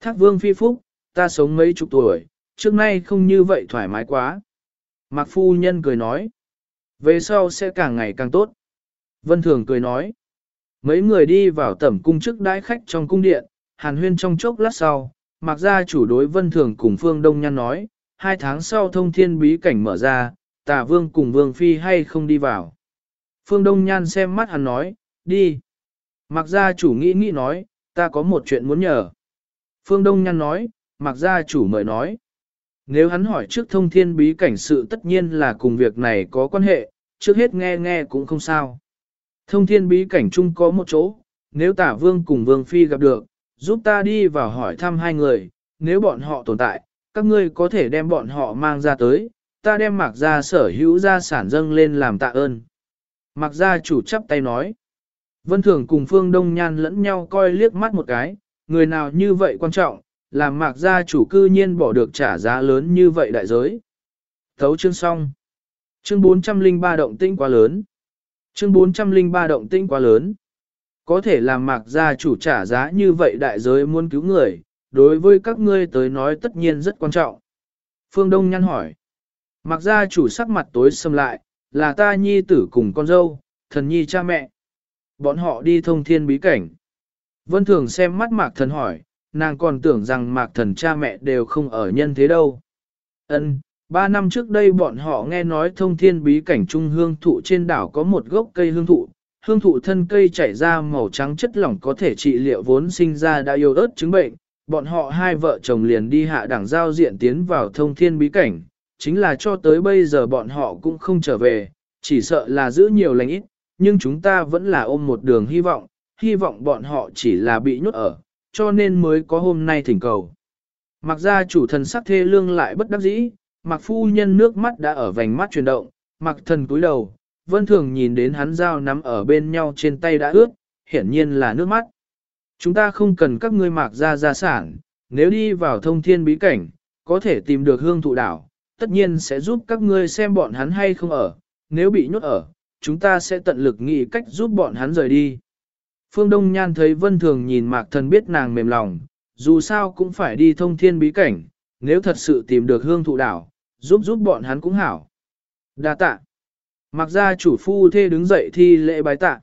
Thác vương phi phúc, ta sống mấy chục tuổi, trước nay không như vậy thoải mái quá. Mạc phu nhân cười nói. Về sau sẽ càng ngày càng tốt. Vân Thường cười nói. Mấy người đi vào tẩm cung trước đãi khách trong cung điện, hàn huyên trong chốc lát sau, Mặc gia chủ đối Vân Thường cùng Phương Đông Nhan nói, hai tháng sau thông thiên bí cảnh mở ra, tà vương cùng vương phi hay không đi vào. Phương Đông Nhan xem mắt hắn nói, đi. Mặc gia chủ nghĩ nghĩ nói, ta có một chuyện muốn nhờ. Phương Đông Nhan nói, Mặc gia chủ mời nói. Nếu hắn hỏi trước thông thiên bí cảnh sự tất nhiên là cùng việc này có quan hệ, trước hết nghe nghe cũng không sao. Thông thiên bí cảnh chung có một chỗ, nếu tả vương cùng vương phi gặp được, giúp ta đi vào hỏi thăm hai người, nếu bọn họ tồn tại, các ngươi có thể đem bọn họ mang ra tới, ta đem mạc gia sở hữu gia sản dâng lên làm tạ ơn. Mạc gia chủ chắp tay nói, Vân Thường cùng Phương Đông Nhan lẫn nhau coi liếc mắt một cái, người nào như vậy quan trọng, làm mạc gia chủ cư nhiên bỏ được trả giá lớn như vậy đại giới. Thấu chương xong. Chương 403 động tinh quá lớn. Chương 403 động tĩnh quá lớn. Có thể làm mạc gia chủ trả giá như vậy đại giới muốn cứu người, đối với các ngươi tới nói tất nhiên rất quan trọng. Phương Đông nhăn hỏi. Mạc gia chủ sắc mặt tối xâm lại, là ta nhi tử cùng con dâu, thần nhi cha mẹ. Bọn họ đi thông thiên bí cảnh. Vân Thường xem mắt mạc thần hỏi, nàng còn tưởng rằng mạc thần cha mẹ đều không ở nhân thế đâu. Ân, ba năm trước đây bọn họ nghe nói thông thiên bí cảnh trung hương thụ trên đảo có một gốc cây hương thụ, hương thụ thân cây chảy ra màu trắng chất lỏng có thể trị liệu vốn sinh ra đã yêu ớt chứng bệnh. Bọn họ hai vợ chồng liền đi hạ đẳng giao diện tiến vào thông thiên bí cảnh, chính là cho tới bây giờ bọn họ cũng không trở về, chỉ sợ là giữ nhiều lành ít, nhưng chúng ta vẫn là ôm một đường hy vọng, hy vọng bọn họ chỉ là bị nhốt ở, cho nên mới có hôm nay thỉnh cầu. Mặc ra chủ thần sắc thê lương lại bất đắc dĩ, mặc phu nhân nước mắt đã ở vành mắt chuyển động, mặc thần cúi đầu, vân thường nhìn đến hắn dao nắm ở bên nhau trên tay đã ướt, hiển nhiên là nước mắt. Chúng ta không cần các ngươi mặc ra gia sản, nếu đi vào thông thiên bí cảnh, có thể tìm được hương thụ đảo, tất nhiên sẽ giúp các ngươi xem bọn hắn hay không ở, nếu bị nhốt ở, chúng ta sẽ tận lực nghĩ cách giúp bọn hắn rời đi. Phương Đông Nhan thấy Vân Thường nhìn Mạc Thần biết nàng mềm lòng, dù sao cũng phải đi thông thiên bí cảnh, nếu thật sự tìm được hương thụ đảo, giúp giúp bọn hắn cũng hảo. Đa tạ. mặc ra chủ phu thê đứng dậy thi lễ bái tạ.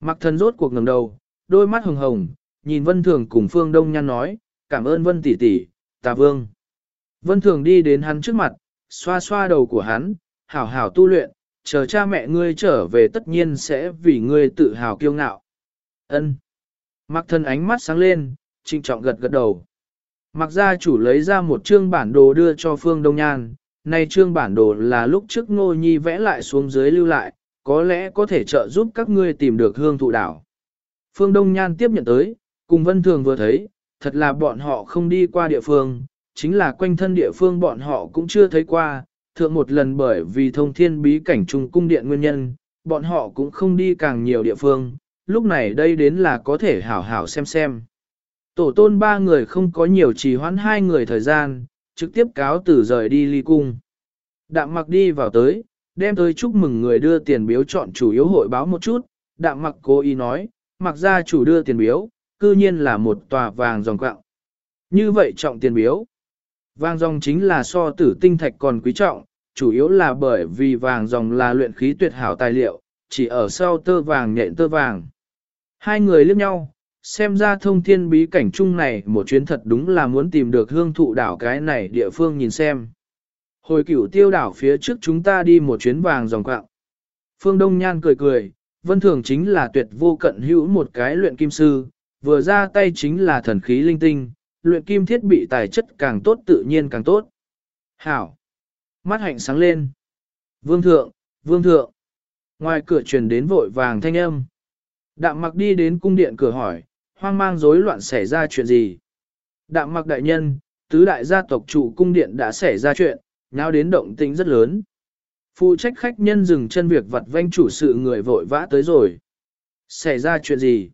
mặc Thần rốt cuộc ngẩng đầu, đôi mắt hồng hồng, nhìn Vân Thường cùng Phương Đông Nhan nói, cảm ơn Vân tỷ tỷ, tà vương. Vân Thường đi đến hắn trước mặt, xoa xoa đầu của hắn, hảo hảo tu luyện, chờ cha mẹ ngươi trở về tất nhiên sẽ vì ngươi tự hào kiêu ngạo. Ân. Mặc thân ánh mắt sáng lên, trinh trọng gật gật đầu. Mặc gia chủ lấy ra một chương bản đồ đưa cho Phương Đông Nhan, này chương bản đồ là lúc trước Ngô Nhi vẽ lại xuống dưới lưu lại, có lẽ có thể trợ giúp các ngươi tìm được hương thụ đảo. Phương Đông Nhan tiếp nhận tới, cùng Vân Thường vừa thấy, thật là bọn họ không đi qua địa phương, chính là quanh thân địa phương bọn họ cũng chưa thấy qua, thượng một lần bởi vì thông thiên bí cảnh trùng cung điện nguyên nhân, bọn họ cũng không đi càng nhiều địa phương, lúc này đây đến là có thể hảo hảo xem xem. Tổ tôn ba người không có nhiều trì hoãn hai người thời gian, trực tiếp cáo tử rời đi ly cung. Đạm mặc đi vào tới, đem tới chúc mừng người đưa tiền biếu chọn chủ yếu hội báo một chút, đạm mặc cố ý nói, mặc ra chủ đưa tiền biếu, cư nhiên là một tòa vàng dòng quạng. Như vậy trọng tiền biếu. Vàng dòng chính là so tử tinh thạch còn quý trọng, chủ yếu là bởi vì vàng dòng là luyện khí tuyệt hảo tài liệu, chỉ ở sau tơ vàng nhện tơ vàng. Hai người liếc nhau, xem ra thông thiên bí cảnh chung này một chuyến thật đúng là muốn tìm được hương thụ đảo cái này địa phương nhìn xem. Hồi cửu tiêu đảo phía trước chúng ta đi một chuyến vàng dòng quạng. Phương Đông Nhan cười cười, vân thường chính là tuyệt vô cận hữu một cái luyện kim sư, vừa ra tay chính là thần khí linh tinh, luyện kim thiết bị tài chất càng tốt tự nhiên càng tốt. Hảo! Mắt hạnh sáng lên. Vương thượng, vương thượng. Ngoài cửa truyền đến vội vàng thanh âm. Đạm mặc đi đến cung điện cửa hỏi, hoang mang rối loạn xảy ra chuyện gì? Đạm mặc đại nhân, tứ đại gia tộc chủ cung điện đã xảy ra chuyện, nháo đến động tĩnh rất lớn. Phụ trách khách nhân dừng chân việc vặt vanh chủ sự người vội vã tới rồi. Xảy ra chuyện gì?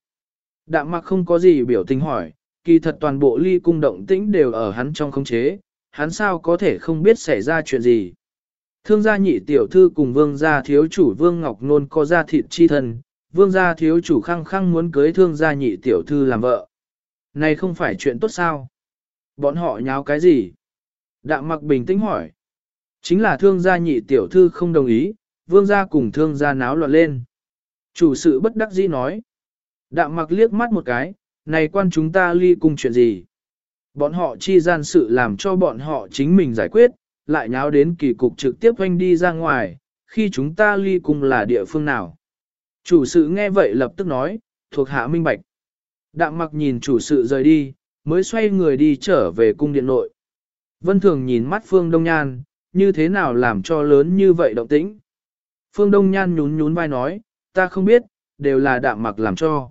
Đạm mặc không có gì biểu tình hỏi, kỳ thật toàn bộ ly cung động tĩnh đều ở hắn trong khống chế, hắn sao có thể không biết xảy ra chuyện gì. Thương gia nhị tiểu thư cùng vương gia thiếu chủ vương ngọc nôn có gia thịt chi thân, vương gia thiếu chủ khăng khăng muốn cưới thương gia nhị tiểu thư làm vợ. Này không phải chuyện tốt sao? Bọn họ nháo cái gì? Đạm mặc bình tĩnh hỏi. Chính là thương gia nhị tiểu thư không đồng ý, vương gia cùng thương gia náo loạn lên. Chủ sự bất đắc dĩ nói. Đạm mặc liếc mắt một cái, này quan chúng ta ly cùng chuyện gì? Bọn họ chi gian sự làm cho bọn họ chính mình giải quyết, lại nháo đến kỳ cục trực tiếp hoanh đi ra ngoài, khi chúng ta ly cùng là địa phương nào? Chủ sự nghe vậy lập tức nói, thuộc hạ minh bạch. Đạm mặc nhìn chủ sự rời đi, mới xoay người đi trở về cung điện nội. Vân Thường nhìn mắt Phương Đông Nhan, như thế nào làm cho lớn như vậy động tĩnh. Phương Đông Nhan nhún nhún vai nói, ta không biết, đều là đạm mặc làm cho.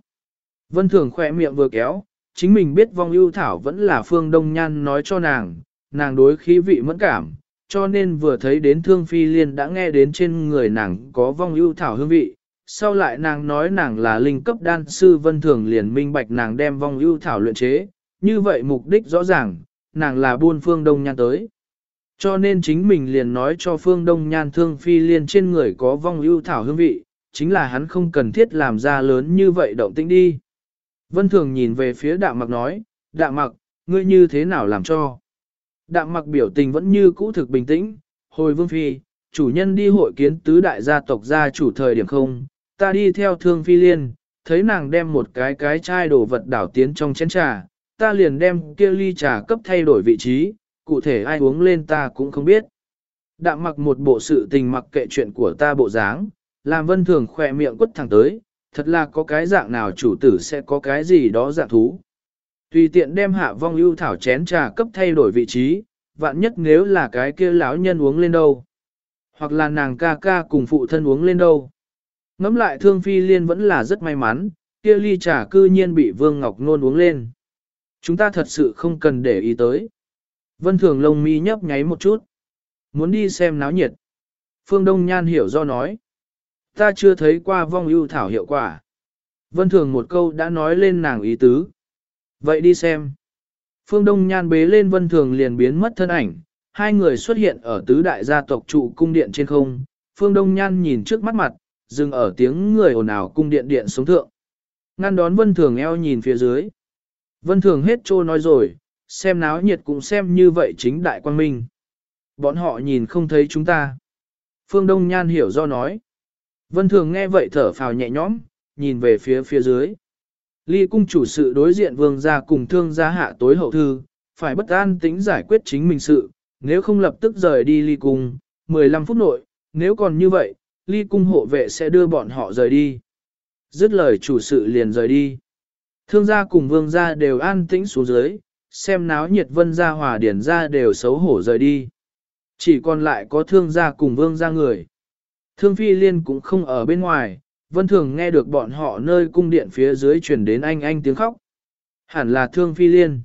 Vân Thường khỏe miệng vừa kéo, chính mình biết vong ưu thảo vẫn là Phương Đông Nhan nói cho nàng, nàng đối khí vị mẫn cảm, cho nên vừa thấy đến thương phi liên đã nghe đến trên người nàng có vong ưu thảo hương vị. Sau lại nàng nói nàng là linh cấp đan sư vân thường liền minh bạch nàng đem vong ưu thảo luyện chế, như vậy mục đích rõ ràng, nàng là buôn phương đông nhan tới. Cho nên chính mình liền nói cho phương đông nhan thương phi liền trên người có vong ưu thảo hương vị, chính là hắn không cần thiết làm ra lớn như vậy động tĩnh đi. Vân thường nhìn về phía đạm mặc nói, đạm mặc, ngươi như thế nào làm cho? Đạm mặc biểu tình vẫn như cũ thực bình tĩnh, hồi vương phi, chủ nhân đi hội kiến tứ đại gia tộc gia chủ thời điểm không, ta đi theo thương phi liên, thấy nàng đem một cái cái chai đồ vật đảo tiến trong chén trà, ta liền đem kia ly trà cấp thay đổi vị trí, cụ thể ai uống lên ta cũng không biết. Đạm mặc một bộ sự tình mặc kệ chuyện của ta bộ dáng, làm vân thường khỏe miệng quất thẳng tới, thật là có cái dạng nào chủ tử sẽ có cái gì đó dạng thú. Tùy tiện đem hạ vong ưu thảo chén trà cấp thay đổi vị trí, vạn nhất nếu là cái kia lão nhân uống lên đâu. Hoặc là nàng ca ca cùng phụ thân uống lên đâu. Ngắm lại thương phi liên vẫn là rất may mắn, kia ly trà cư nhiên bị Vương Ngọc Nôn uống lên. Chúng ta thật sự không cần để ý tới. Vân Thường lông mi nhấp nháy một chút. Muốn đi xem náo nhiệt. Phương Đông Nhan hiểu do nói. Ta chưa thấy qua vong ưu thảo hiệu quả. Vân Thường một câu đã nói lên nàng ý tứ. Vậy đi xem. Phương Đông Nhan bế lên Vân Thường liền biến mất thân ảnh. Hai người xuất hiện ở tứ đại gia tộc trụ cung điện trên không. Phương Đông Nhan nhìn trước mắt mặt, dừng ở tiếng người ồn ào cung điện điện sống thượng. Ngăn đón Vân Thường eo nhìn phía dưới. Vân Thường hết trô nói rồi, xem náo nhiệt cũng xem như vậy chính đại quan minh. Bọn họ nhìn không thấy chúng ta. Phương Đông Nhan hiểu do nói. Vân Thường nghe vậy thở phào nhẹ nhõm, nhìn về phía phía dưới. Ly cung chủ sự đối diện vương gia cùng thương gia hạ tối hậu thư, phải bất an tính giải quyết chính mình sự, nếu không lập tức rời đi ly cung, 15 phút nội, nếu còn như vậy, ly cung hộ vệ sẽ đưa bọn họ rời đi. Dứt lời chủ sự liền rời đi. Thương gia cùng vương gia đều an tĩnh xuống dưới, xem náo nhiệt vân gia hòa điển gia đều xấu hổ rời đi. Chỉ còn lại có thương gia cùng vương gia người. Thương phi liên cũng không ở bên ngoài, vân thường nghe được bọn họ nơi cung điện phía dưới truyền đến anh anh tiếng khóc. Hẳn là thương phi liên.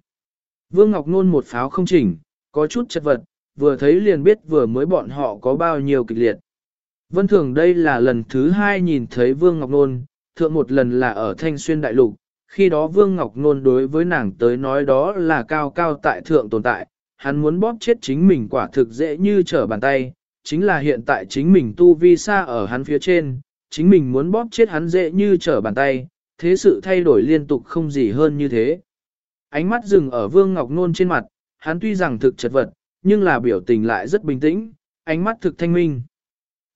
Vương Ngọc Nôn một pháo không chỉnh, Có chút chật vật, vừa thấy liền biết vừa mới bọn họ có bao nhiêu kịch liệt. Vân Thường đây là lần thứ hai nhìn thấy Vương Ngọc Nôn, thượng một lần là ở Thanh Xuyên Đại Lục, khi đó Vương Ngọc Nôn đối với nàng tới nói đó là cao cao tại thượng tồn tại, hắn muốn bóp chết chính mình quả thực dễ như trở bàn tay, chính là hiện tại chính mình tu vi xa ở hắn phía trên, chính mình muốn bóp chết hắn dễ như trở bàn tay, thế sự thay đổi liên tục không gì hơn như thế. Ánh mắt dừng ở Vương Ngọc Nôn trên mặt, hắn tuy rằng thực chật vật, nhưng là biểu tình lại rất bình tĩnh, ánh mắt thực thanh minh.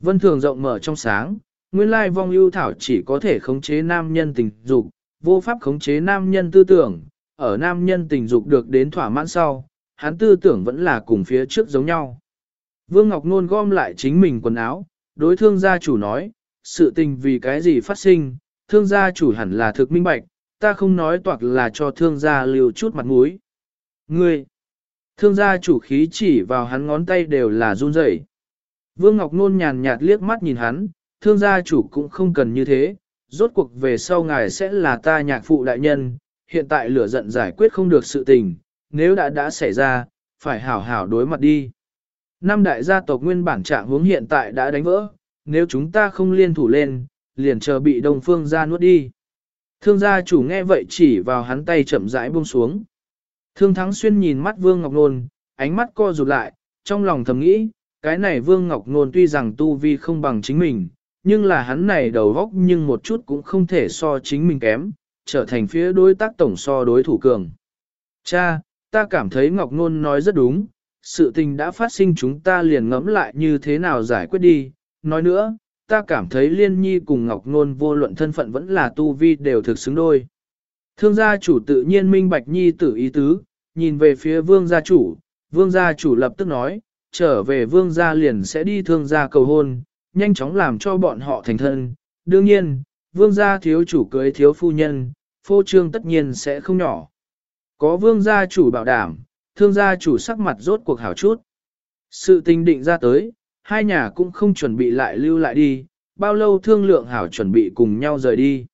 Vân thường rộng mở trong sáng, nguyên lai vong ưu thảo chỉ có thể khống chế nam nhân tình dục, vô pháp khống chế nam nhân tư tưởng, ở nam nhân tình dục được đến thỏa mãn sau, hắn tư tưởng vẫn là cùng phía trước giống nhau. Vương Ngọc Nôn gom lại chính mình quần áo, đối thương gia chủ nói, sự tình vì cái gì phát sinh, thương gia chủ hẳn là thực minh bạch, ta không nói toạc là cho thương gia liều chút mặt mũi. Ngươi, thương gia chủ khí chỉ vào hắn ngón tay đều là run rẩy. Vương Ngọc Nôn nhàn nhạt liếc mắt nhìn hắn, thương gia chủ cũng không cần như thế, rốt cuộc về sau ngài sẽ là ta nhạc phụ đại nhân, hiện tại lửa giận giải quyết không được sự tình, nếu đã đã xảy ra, phải hảo hảo đối mặt đi. Năm đại gia tộc nguyên bản trạng hướng hiện tại đã đánh vỡ, nếu chúng ta không liên thủ lên, liền chờ bị Đông phương ra nuốt đi. Thương gia chủ nghe vậy chỉ vào hắn tay chậm rãi buông xuống. Thương Thắng Xuyên nhìn mắt Vương Ngọc Nôn, ánh mắt co rụt lại, trong lòng thầm nghĩ, cái này Vương Ngọc Nôn tuy rằng tu vi không bằng chính mình, nhưng là hắn này đầu góc nhưng một chút cũng không thể so chính mình kém, trở thành phía đối tác tổng so đối thủ cường. Cha, ta cảm thấy Ngọc Nôn nói rất đúng, sự tình đã phát sinh chúng ta liền ngẫm lại như thế nào giải quyết đi. Nói nữa, ta cảm thấy Liên Nhi cùng Ngọc Nôn vô luận thân phận vẫn là tu vi đều thực xứng đôi. Thương gia chủ tự nhiên minh bạch Nhi tử ý tứ, nhìn về phía vương gia chủ, vương gia chủ lập tức nói, trở về vương gia liền sẽ đi thương gia cầu hôn, nhanh chóng làm cho bọn họ thành thân. Đương nhiên, vương gia thiếu chủ cưới thiếu phu nhân, phô trương tất nhiên sẽ không nhỏ. Có vương gia chủ bảo đảm, thương gia chủ sắc mặt rốt cuộc hảo chút. Sự tình định ra tới, hai nhà cũng không chuẩn bị lại lưu lại đi, bao lâu thương lượng hảo chuẩn bị cùng nhau rời đi.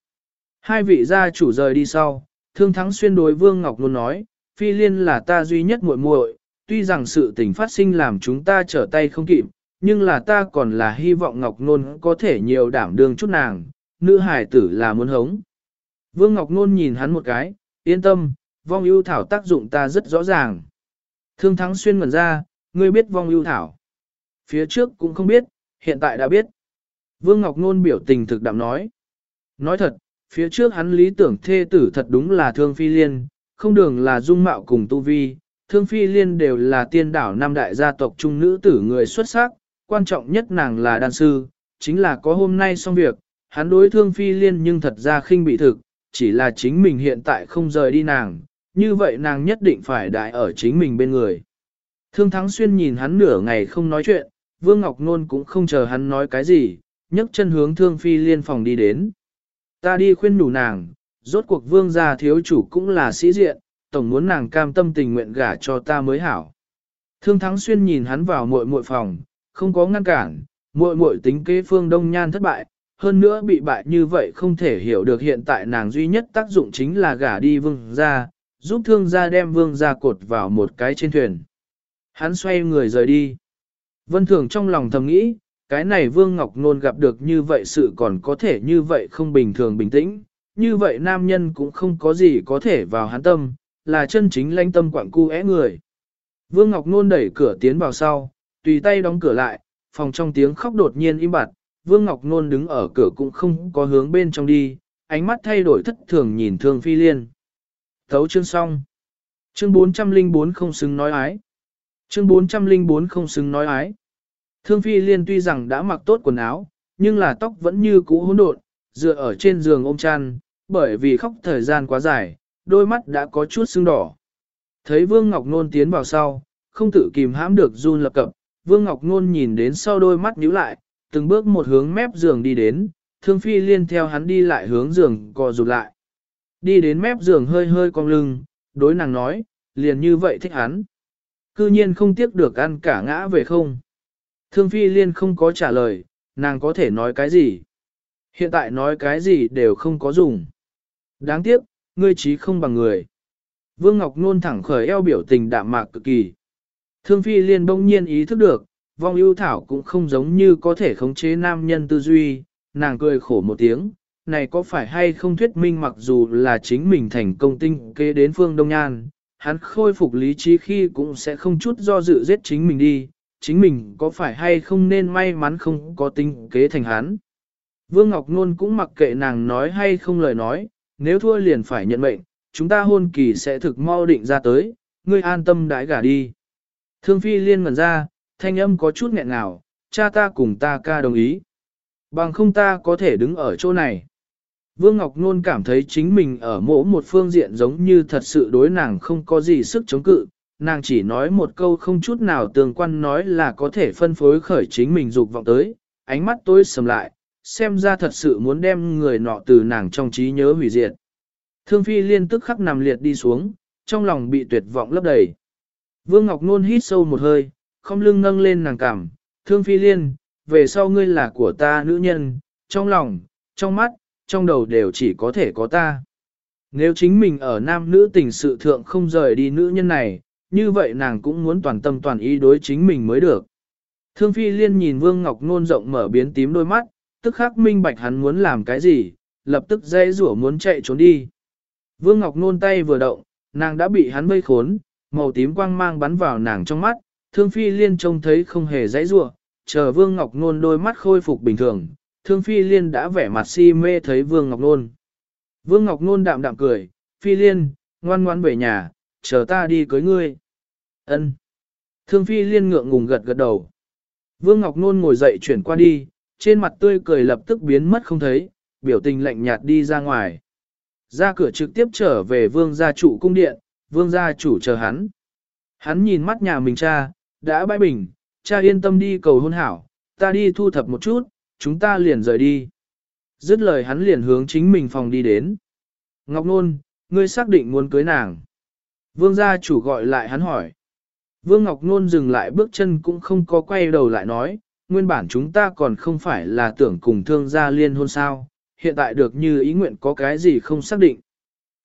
Hai vị gia chủ rời đi sau, thương thắng xuyên đối vương ngọc luôn nói, phi liên là ta duy nhất muội muội, tuy rằng sự tình phát sinh làm chúng ta trở tay không kịp, nhưng là ta còn là hy vọng Ngọc Nôn có thể nhiều đảm đương chút nàng, nữ hải tử là muốn hống. Vương Ngọc Nôn nhìn hắn một cái, yên tâm, vong ưu thảo tác dụng ta rất rõ ràng. Thương thắng xuyên ngẩn ra, ngươi biết vong ưu thảo. Phía trước cũng không biết, hiện tại đã biết. Vương Ngọc Nôn biểu tình thực đạm nói. Nói thật, phía trước hắn lý tưởng thê tử thật đúng là thương phi liên, không đường là dung mạo cùng tu vi. Thương phi liên đều là tiên đảo năm đại gia tộc trung nữ tử người xuất sắc, quan trọng nhất nàng là đan sư, chính là có hôm nay xong việc, hắn đối thương phi liên nhưng thật ra khinh bị thực, chỉ là chính mình hiện tại không rời đi nàng, như vậy nàng nhất định phải đại ở chính mình bên người. Thương Thắng Xuyên nhìn hắn nửa ngày không nói chuyện, Vương Ngọc Nôn cũng không chờ hắn nói cái gì, nhấc chân hướng Thương Phi Liên phòng đi đến. Ta đi khuyên đủ nàng, rốt cuộc Vương gia thiếu chủ cũng là sĩ diện, tổng muốn nàng cam tâm tình nguyện gả cho ta mới hảo. Thương Thắng Xuyên nhìn hắn vào muội muội phòng, không có ngăn cản, muội muội tính kế Phương Đông Nhan thất bại, hơn nữa bị bại như vậy không thể hiểu được hiện tại nàng duy nhất tác dụng chính là gả đi Vương gia, giúp thương gia đem vương gia cột vào một cái trên thuyền. Hắn xoay người rời đi. Vân Thường trong lòng thầm nghĩ, cái này Vương Ngọc Nôn gặp được như vậy sự còn có thể như vậy không bình thường bình tĩnh, như vậy nam nhân cũng không có gì có thể vào hắn tâm, là chân chính lãnh tâm quảng cu é người. Vương Ngọc Nôn đẩy cửa tiến vào sau, tùy tay đóng cửa lại, phòng trong tiếng khóc đột nhiên im bặt, Vương Ngọc Nôn đứng ở cửa cũng không có hướng bên trong đi, ánh mắt thay đổi thất thường nhìn Thương Phi Liên. Thấu chương xong. Chương 404 không xứng nói ái. Chương 404 không xứng nói ái. Thương Phi Liên tuy rằng đã mặc tốt quần áo, nhưng là tóc vẫn như cũ hỗn độn, dựa ở trên giường ôm chăn, bởi vì khóc thời gian quá dài, đôi mắt đã có chút sưng đỏ. Thấy Vương Ngọc Nôn tiến vào sau, không tự kìm hãm được run lập cập, Vương Ngọc Nôn nhìn đến sau đôi mắt nhíu lại, từng bước một hướng mép giường đi đến, Thương Phi Liên theo hắn đi lại hướng giường co rụt lại. Đi đến mép giường hơi hơi cong lưng, đối nàng nói, liền như vậy thích hắn. Cư nhiên không tiếc được ăn cả ngã về không. Thương phi liên không có trả lời, nàng có thể nói cái gì. Hiện tại nói cái gì đều không có dùng. Đáng tiếc, ngươi trí không bằng người. Vương Ngọc Nôn thẳng khởi eo biểu tình đạm mạc cực kỳ. Thương phi liên bỗng nhiên ý thức được, vong ưu thảo cũng không giống như có thể khống chế nam nhân tư duy, nàng cười khổ một tiếng, này có phải hay không thuyết minh mặc dù là chính mình thành công tinh kế đến phương Đông Nhan, hắn khôi phục lý trí khi cũng sẽ không chút do dự giết chính mình đi, chính mình có phải hay không nên may mắn không có tinh kế thành hắn. Vương Ngọc Nôn cũng mặc kệ nàng nói hay không lời nói, nếu thua liền phải nhận mệnh, chúng ta hôn kỳ sẽ thực mau định ra tới, ngươi an tâm đãi gả đi. Thương phi liên ngẩn ra, thanh âm có chút nghẹn ngào, cha ta cùng ta ca đồng ý. Bằng không ta có thể đứng ở chỗ này. Vương Ngọc Nôn cảm thấy chính mình ở mỗi một phương diện giống như thật sự đối nàng không có gì sức chống cự, nàng chỉ nói một câu không chút nào tương quan nói là có thể phân phối khởi chính mình dục vọng tới, ánh mắt tôi sầm lại, xem ra thật sự muốn đem người nọ từ nàng trong trí nhớ hủy diệt. Thương Phi liên tức khắc nằm liệt đi xuống, trong lòng bị tuyệt vọng lấp đầy. Vương Ngọc Nôn hít sâu một hơi, không lưng nâng lên nàng cảm, Thương Phi liên, về sau ngươi là của ta nữ nhân, trong lòng, trong mắt, trong đầu đều chỉ có thể có ta. Nếu chính mình ở nam nữ tình sự thượng không rời đi nữ nhân này, như vậy nàng cũng muốn toàn tâm toàn ý đối chính mình mới được. Thương Phi Liên nhìn Vương Ngọc Nôn rộng mở biến tím đôi mắt, tức khắc minh bạch hắn muốn làm cái gì, lập tức dây rủa muốn chạy trốn đi. Vương Ngọc Nôn tay vừa động, nàng đã bị hắn vây khốn, màu tím quang mang bắn vào nàng trong mắt, Thương Phi Liên trông thấy không hề dãy rủa, chờ Vương Ngọc Nôn đôi mắt khôi phục bình thường, Thương Phi Liên đã vẻ mặt si mê thấy Vương Ngọc Nôn. Vương Ngọc Nôn đạm đạm cười, Phi Liên, ngoan ngoan về nhà, chờ ta đi cưới ngươi. Ân. Thương Phi Liên ngượng ngùng gật gật đầu. Vương Ngọc Nôn ngồi dậy chuyển qua đi, trên mặt tươi cười lập tức biến mất không thấy, biểu tình lạnh nhạt đi ra ngoài. Ra cửa trực tiếp trở về vương gia chủ cung điện, vương gia chủ chờ hắn. Hắn nhìn mắt nhà mình cha, đã bãi bình, cha yên tâm đi cầu hôn hảo, ta đi thu thập một chút, chúng ta liền rời đi. Dứt lời hắn liền hướng chính mình phòng đi đến. Ngọc Nôn, ngươi xác định muốn cưới nàng. Vương gia chủ gọi lại hắn hỏi. Vương Ngọc Nôn dừng lại bước chân cũng không có quay đầu lại nói, nguyên bản chúng ta còn không phải là tưởng cùng thương gia liên hôn sao, hiện tại được như ý nguyện có cái gì không xác định.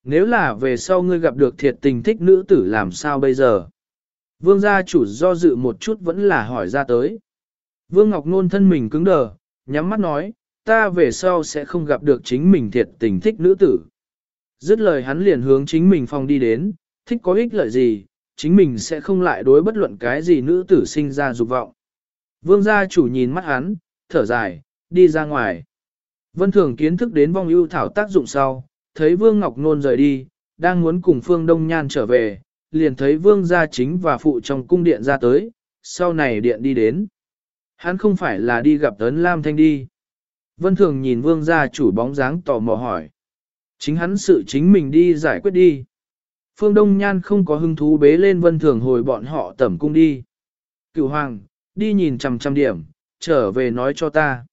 Nếu là về sau ngươi gặp được thiệt tình thích nữ tử làm sao bây giờ? Vương gia chủ do dự một chút vẫn là hỏi ra tới. Vương Ngọc Nôn thân mình cứng đờ, nhắm mắt nói, ta về sau sẽ không gặp được chính mình thiệt tình thích nữ tử. Dứt lời hắn liền hướng chính mình phòng đi đến, thích có ích lợi gì, chính mình sẽ không lại đối bất luận cái gì nữ tử sinh ra dục vọng. Vương gia chủ nhìn mắt hắn, thở dài, đi ra ngoài. Vân Thường kiến thức đến vong ưu thảo tác dụng sau, thấy Vương Ngọc Nôn rời đi, đang muốn cùng Phương Đông Nhan trở về, liền thấy Vương gia chính và phụ trong cung điện ra tới, sau này điện đi đến. Hắn không phải là đi gặp Tấn Lam Thanh đi. Vân Thường nhìn Vương gia chủ bóng dáng tò mò hỏi. Chính hắn sự chính mình đi giải quyết đi. Phương Đông Nhan không có hứng thú bế lên Vân Thường hồi bọn họ tẩm cung đi. Cựu Hoàng, đi nhìn chằm chằm điểm, trở về nói cho ta.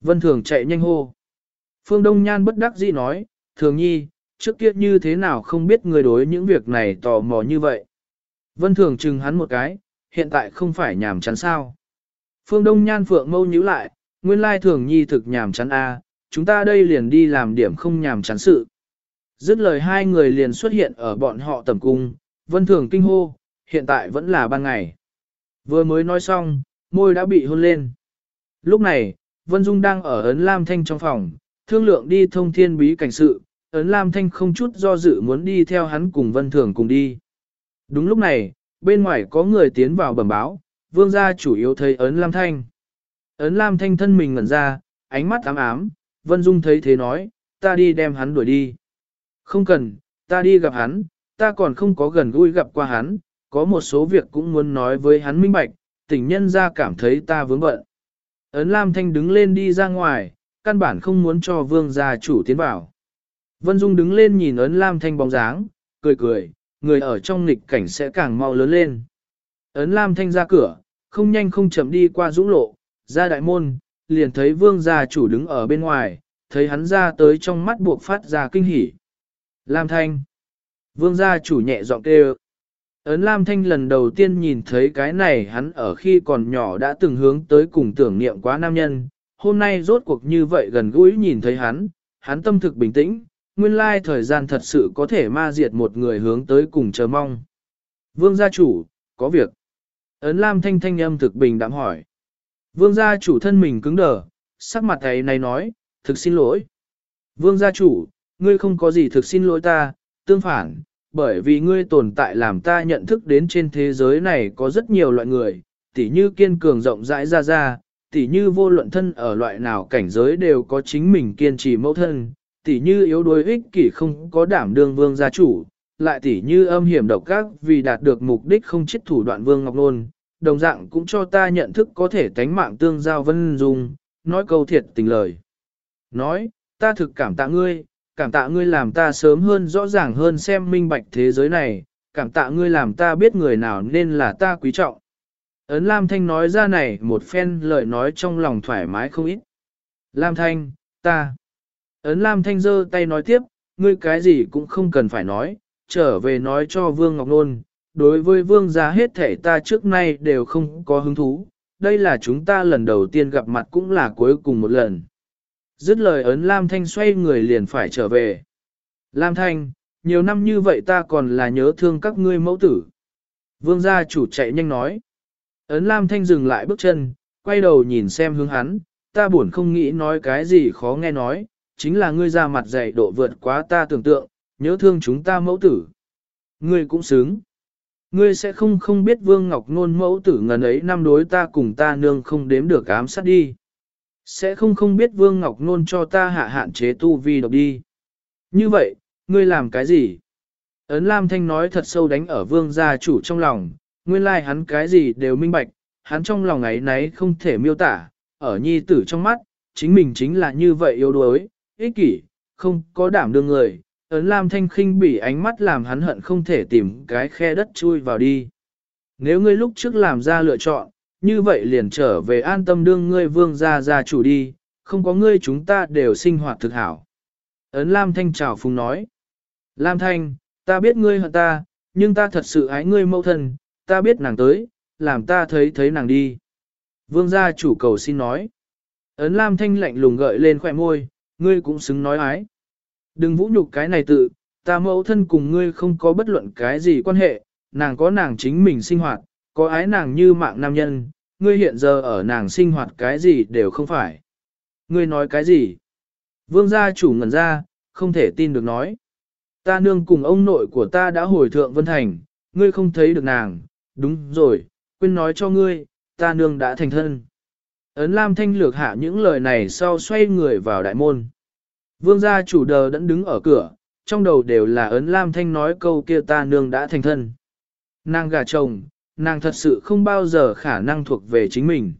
Vân Thường chạy nhanh hô. Phương Đông Nhan bất đắc dĩ nói, Thường Nhi, trước kia như thế nào không biết người đối những việc này tò mò như vậy. Vân Thường chừng hắn một cái, hiện tại không phải nhàm chán sao. Phương Đông Nhan Phượng mâu nhíu lại, nguyên lai Thường Nhi thực nhàm chán a, chúng ta đây liền đi làm điểm không nhàm chán sự. Dứt lời hai người liền xuất hiện ở bọn họ tầm cung, Vân Thường kinh hô, hiện tại vẫn là ban ngày. Vừa mới nói xong, môi đã bị hôn lên. Lúc này, Vân Dung đang ở ấn Lam Thanh trong phòng, thương lượng đi thông thiên bí cảnh sự, ấn Lam Thanh không chút do dự muốn đi theo hắn cùng Vân Thường cùng đi. Đúng lúc này, bên ngoài có người tiến vào bẩm báo, vương gia chủ yếu thấy ấn Lam Thanh. Ấn Lam Thanh thân mình ngẩn ra, ánh mắt ám ám, Vân Dung thấy thế nói, ta đi đem hắn đuổi đi. Không cần, ta đi gặp hắn, ta còn không có gần gũi gặp qua hắn, có một số việc cũng muốn nói với hắn minh bạch, tình nhân ra cảm thấy ta vướng bận. Ấn Lam Thanh đứng lên đi ra ngoài, căn bản không muốn cho vương gia chủ tiến vào. Vân Dung đứng lên nhìn ấn Lam Thanh bóng dáng, cười cười, người ở trong nghịch cảnh sẽ càng mau lớn lên. Ấn Lam Thanh ra cửa, không nhanh không chậm đi qua dũng lộ, ra đại môn, liền thấy vương gia chủ đứng ở bên ngoài, thấy hắn ra tới trong mắt buộc phát ra kinh hỉ. Lam Thanh. Vương gia chủ nhẹ giọng kêu. Ấn Lam Thanh lần đầu tiên nhìn thấy cái này hắn ở khi còn nhỏ đã từng hướng tới cùng tưởng niệm quá nam nhân, hôm nay rốt cuộc như vậy gần gũi nhìn thấy hắn, hắn tâm thực bình tĩnh, nguyên lai thời gian thật sự có thể ma diệt một người hướng tới cùng chờ mong. Vương gia chủ, có việc. Ấn Lam thanh thanh âm thực bình đạm hỏi. Vương gia chủ thân mình cứng đờ, sắc mặt ấy này nói, thực xin lỗi. Vương gia chủ, ngươi không có gì thực xin lỗi ta, tương phản, bởi vì ngươi tồn tại làm ta nhận thức đến trên thế giới này có rất nhiều loại người, tỉ như kiên cường rộng rãi ra ra, tỉ như vô luận thân ở loại nào cảnh giới đều có chính mình kiên trì mẫu thân, tỉ như yếu đuối ích kỷ không có đảm đương vương gia chủ, lại tỉ như âm hiểm độc các vì đạt được mục đích không chết thủ đoạn vương ngọc nôn, đồng dạng cũng cho ta nhận thức có thể tánh mạng tương giao vân dung, nói câu thiệt tình lời. Nói, ta thực cảm tạ ngươi, cảm tạ ngươi làm ta sớm hơn rõ ràng hơn xem minh bạch thế giới này, cảm tạ ngươi làm ta biết người nào nên là ta quý trọng. Ấn Lam Thanh nói ra này một phen lời nói trong lòng thoải mái không ít. Lam Thanh, ta. Ấn Lam Thanh giơ tay nói tiếp, ngươi cái gì cũng không cần phải nói, trở về nói cho Vương Ngọc Nôn. Đối với Vương gia hết thể ta trước nay đều không có hứng thú, đây là chúng ta lần đầu tiên gặp mặt cũng là cuối cùng một lần. Dứt lời ấn Lam Thanh xoay người liền phải trở về. Lam Thanh, nhiều năm như vậy ta còn là nhớ thương các ngươi mẫu tử. Vương gia chủ chạy nhanh nói. Ấn Lam Thanh dừng lại bước chân, quay đầu nhìn xem hướng hắn, ta buồn không nghĩ nói cái gì khó nghe nói, chính là ngươi ra mặt dày độ vượt quá ta tưởng tượng, nhớ thương chúng ta mẫu tử. Ngươi cũng xứng. Ngươi sẽ không không biết Vương Ngọc Nôn mẫu tử ngần ấy năm đối ta cùng ta nương không đếm được ám sát đi. Sẽ không không biết Vương Ngọc Nôn cho ta hạ hạn chế tu vi độc đi. Như vậy, ngươi làm cái gì? Ấn Lam Thanh nói thật sâu đánh ở Vương gia chủ trong lòng, nguyên lai like hắn cái gì đều minh bạch, hắn trong lòng ấy nấy không thể miêu tả, ở nhi tử trong mắt, chính mình chính là như vậy yếu đuối, ích kỷ, không có đảm đương người. Ấn Lam Thanh khinh bỉ ánh mắt làm hắn hận không thể tìm cái khe đất chui vào đi. Nếu ngươi lúc trước làm ra lựa chọn, như vậy liền trở về an tâm đương ngươi vương gia gia chủ đi, không có ngươi chúng ta đều sinh hoạt thực hảo. Ấn Lam Thanh chào phùng nói. Lam Thanh, ta biết ngươi hận ta, nhưng ta thật sự ái ngươi mẫu thân, ta biết nàng tới, làm ta thấy thấy nàng đi. Vương gia chủ cầu xin nói. Ấn Lam Thanh lạnh lùng gợi lên khỏe môi, ngươi cũng xứng nói ái. Đừng vũ nhục cái này tự, ta mẫu thân cùng ngươi không có bất luận cái gì quan hệ, nàng có nàng chính mình sinh hoạt, có ái nàng như mạng nam nhân, ngươi hiện giờ ở nàng sinh hoạt cái gì đều không phải. Ngươi nói cái gì? Vương gia chủ ngẩn ra, không thể tin được nói. Ta nương cùng ông nội của ta đã hồi thượng Vân Thành, ngươi không thấy được nàng, đúng rồi, quên nói cho ngươi, ta nương đã thành thân. Ấn Lam Thanh lược hạ những lời này sau xoay người vào đại môn. Vương gia chủ đờ đẫn đứng ở cửa, trong đầu đều là Ấn Lam Thanh nói câu kia ta nương đã thành thân. Nàng gà chồng, nàng thật sự không bao giờ khả năng thuộc về chính mình.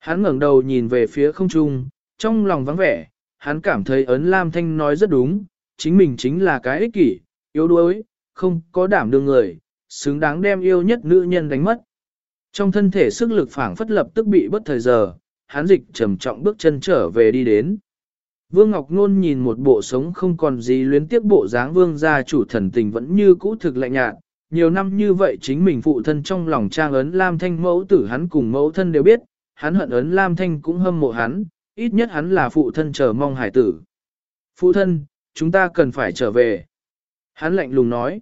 Hắn ngẩng đầu nhìn về phía không trung, trong lòng vắng vẻ, hắn cảm thấy ấn Lam Thanh nói rất đúng, chính mình chính là cái ích kỷ, yếu đuối, không có đảm đương người, xứng đáng đem yêu nhất nữ nhân đánh mất. Trong thân thể sức lực phảng phất lập tức bị bất thời giờ, hắn dịch trầm trọng bước chân trở về đi đến. Vương Ngọc Nôn nhìn một bộ sống không còn gì luyến tiếc bộ dáng vương gia chủ thần tình vẫn như cũ thực lạnh nhạt, nhiều năm như vậy chính mình phụ thân trong lòng trang ấn Lam Thanh mẫu tử hắn cùng mẫu thân đều biết, hắn hận ấn Lam Thanh cũng hâm mộ hắn, ít nhất hắn là phụ thân chờ mong hải tử. Phụ thân, chúng ta cần phải trở về. Hắn lạnh lùng nói.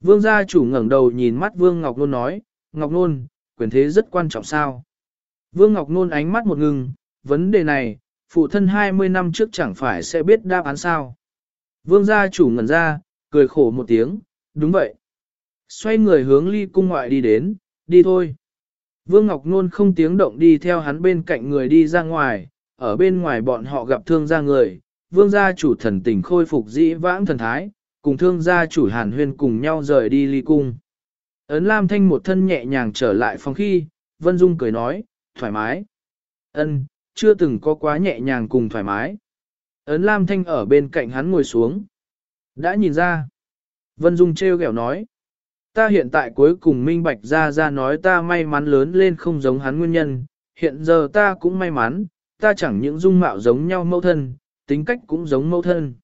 Vương gia chủ ngẩng đầu nhìn mắt Vương Ngọc Nôn nói, Ngọc Nôn, quyền thế rất quan trọng sao. Vương Ngọc Nôn ánh mắt một ngừng, vấn đề này, phụ thân 20 năm trước chẳng phải sẽ biết đáp án sao. Vương gia chủ ngẩn ra, cười khổ một tiếng, đúng vậy. Xoay người hướng ly cung ngoại đi đến, đi thôi. Vương Ngọc Nôn không tiếng động đi theo hắn bên cạnh người đi ra ngoài, ở bên ngoài bọn họ gặp thương gia người, vương gia chủ thần tình khôi phục dĩ vãng thần thái, cùng thương gia chủ hàn huyên cùng nhau rời đi ly cung. Ấn Lam Thanh một thân nhẹ nhàng trở lại phòng khi, Vân Dung cười nói, thoải mái. Ân, chưa từng có quá nhẹ nhàng cùng thoải mái. Ấn Lam Thanh ở bên cạnh hắn ngồi xuống. Đã nhìn ra. Vân Dung treo ghẹo nói. Ta hiện tại cuối cùng minh bạch ra ra nói ta may mắn lớn lên không giống hắn nguyên nhân, hiện giờ ta cũng may mắn, ta chẳng những dung mạo giống nhau mẫu thân, tính cách cũng giống mẫu thân.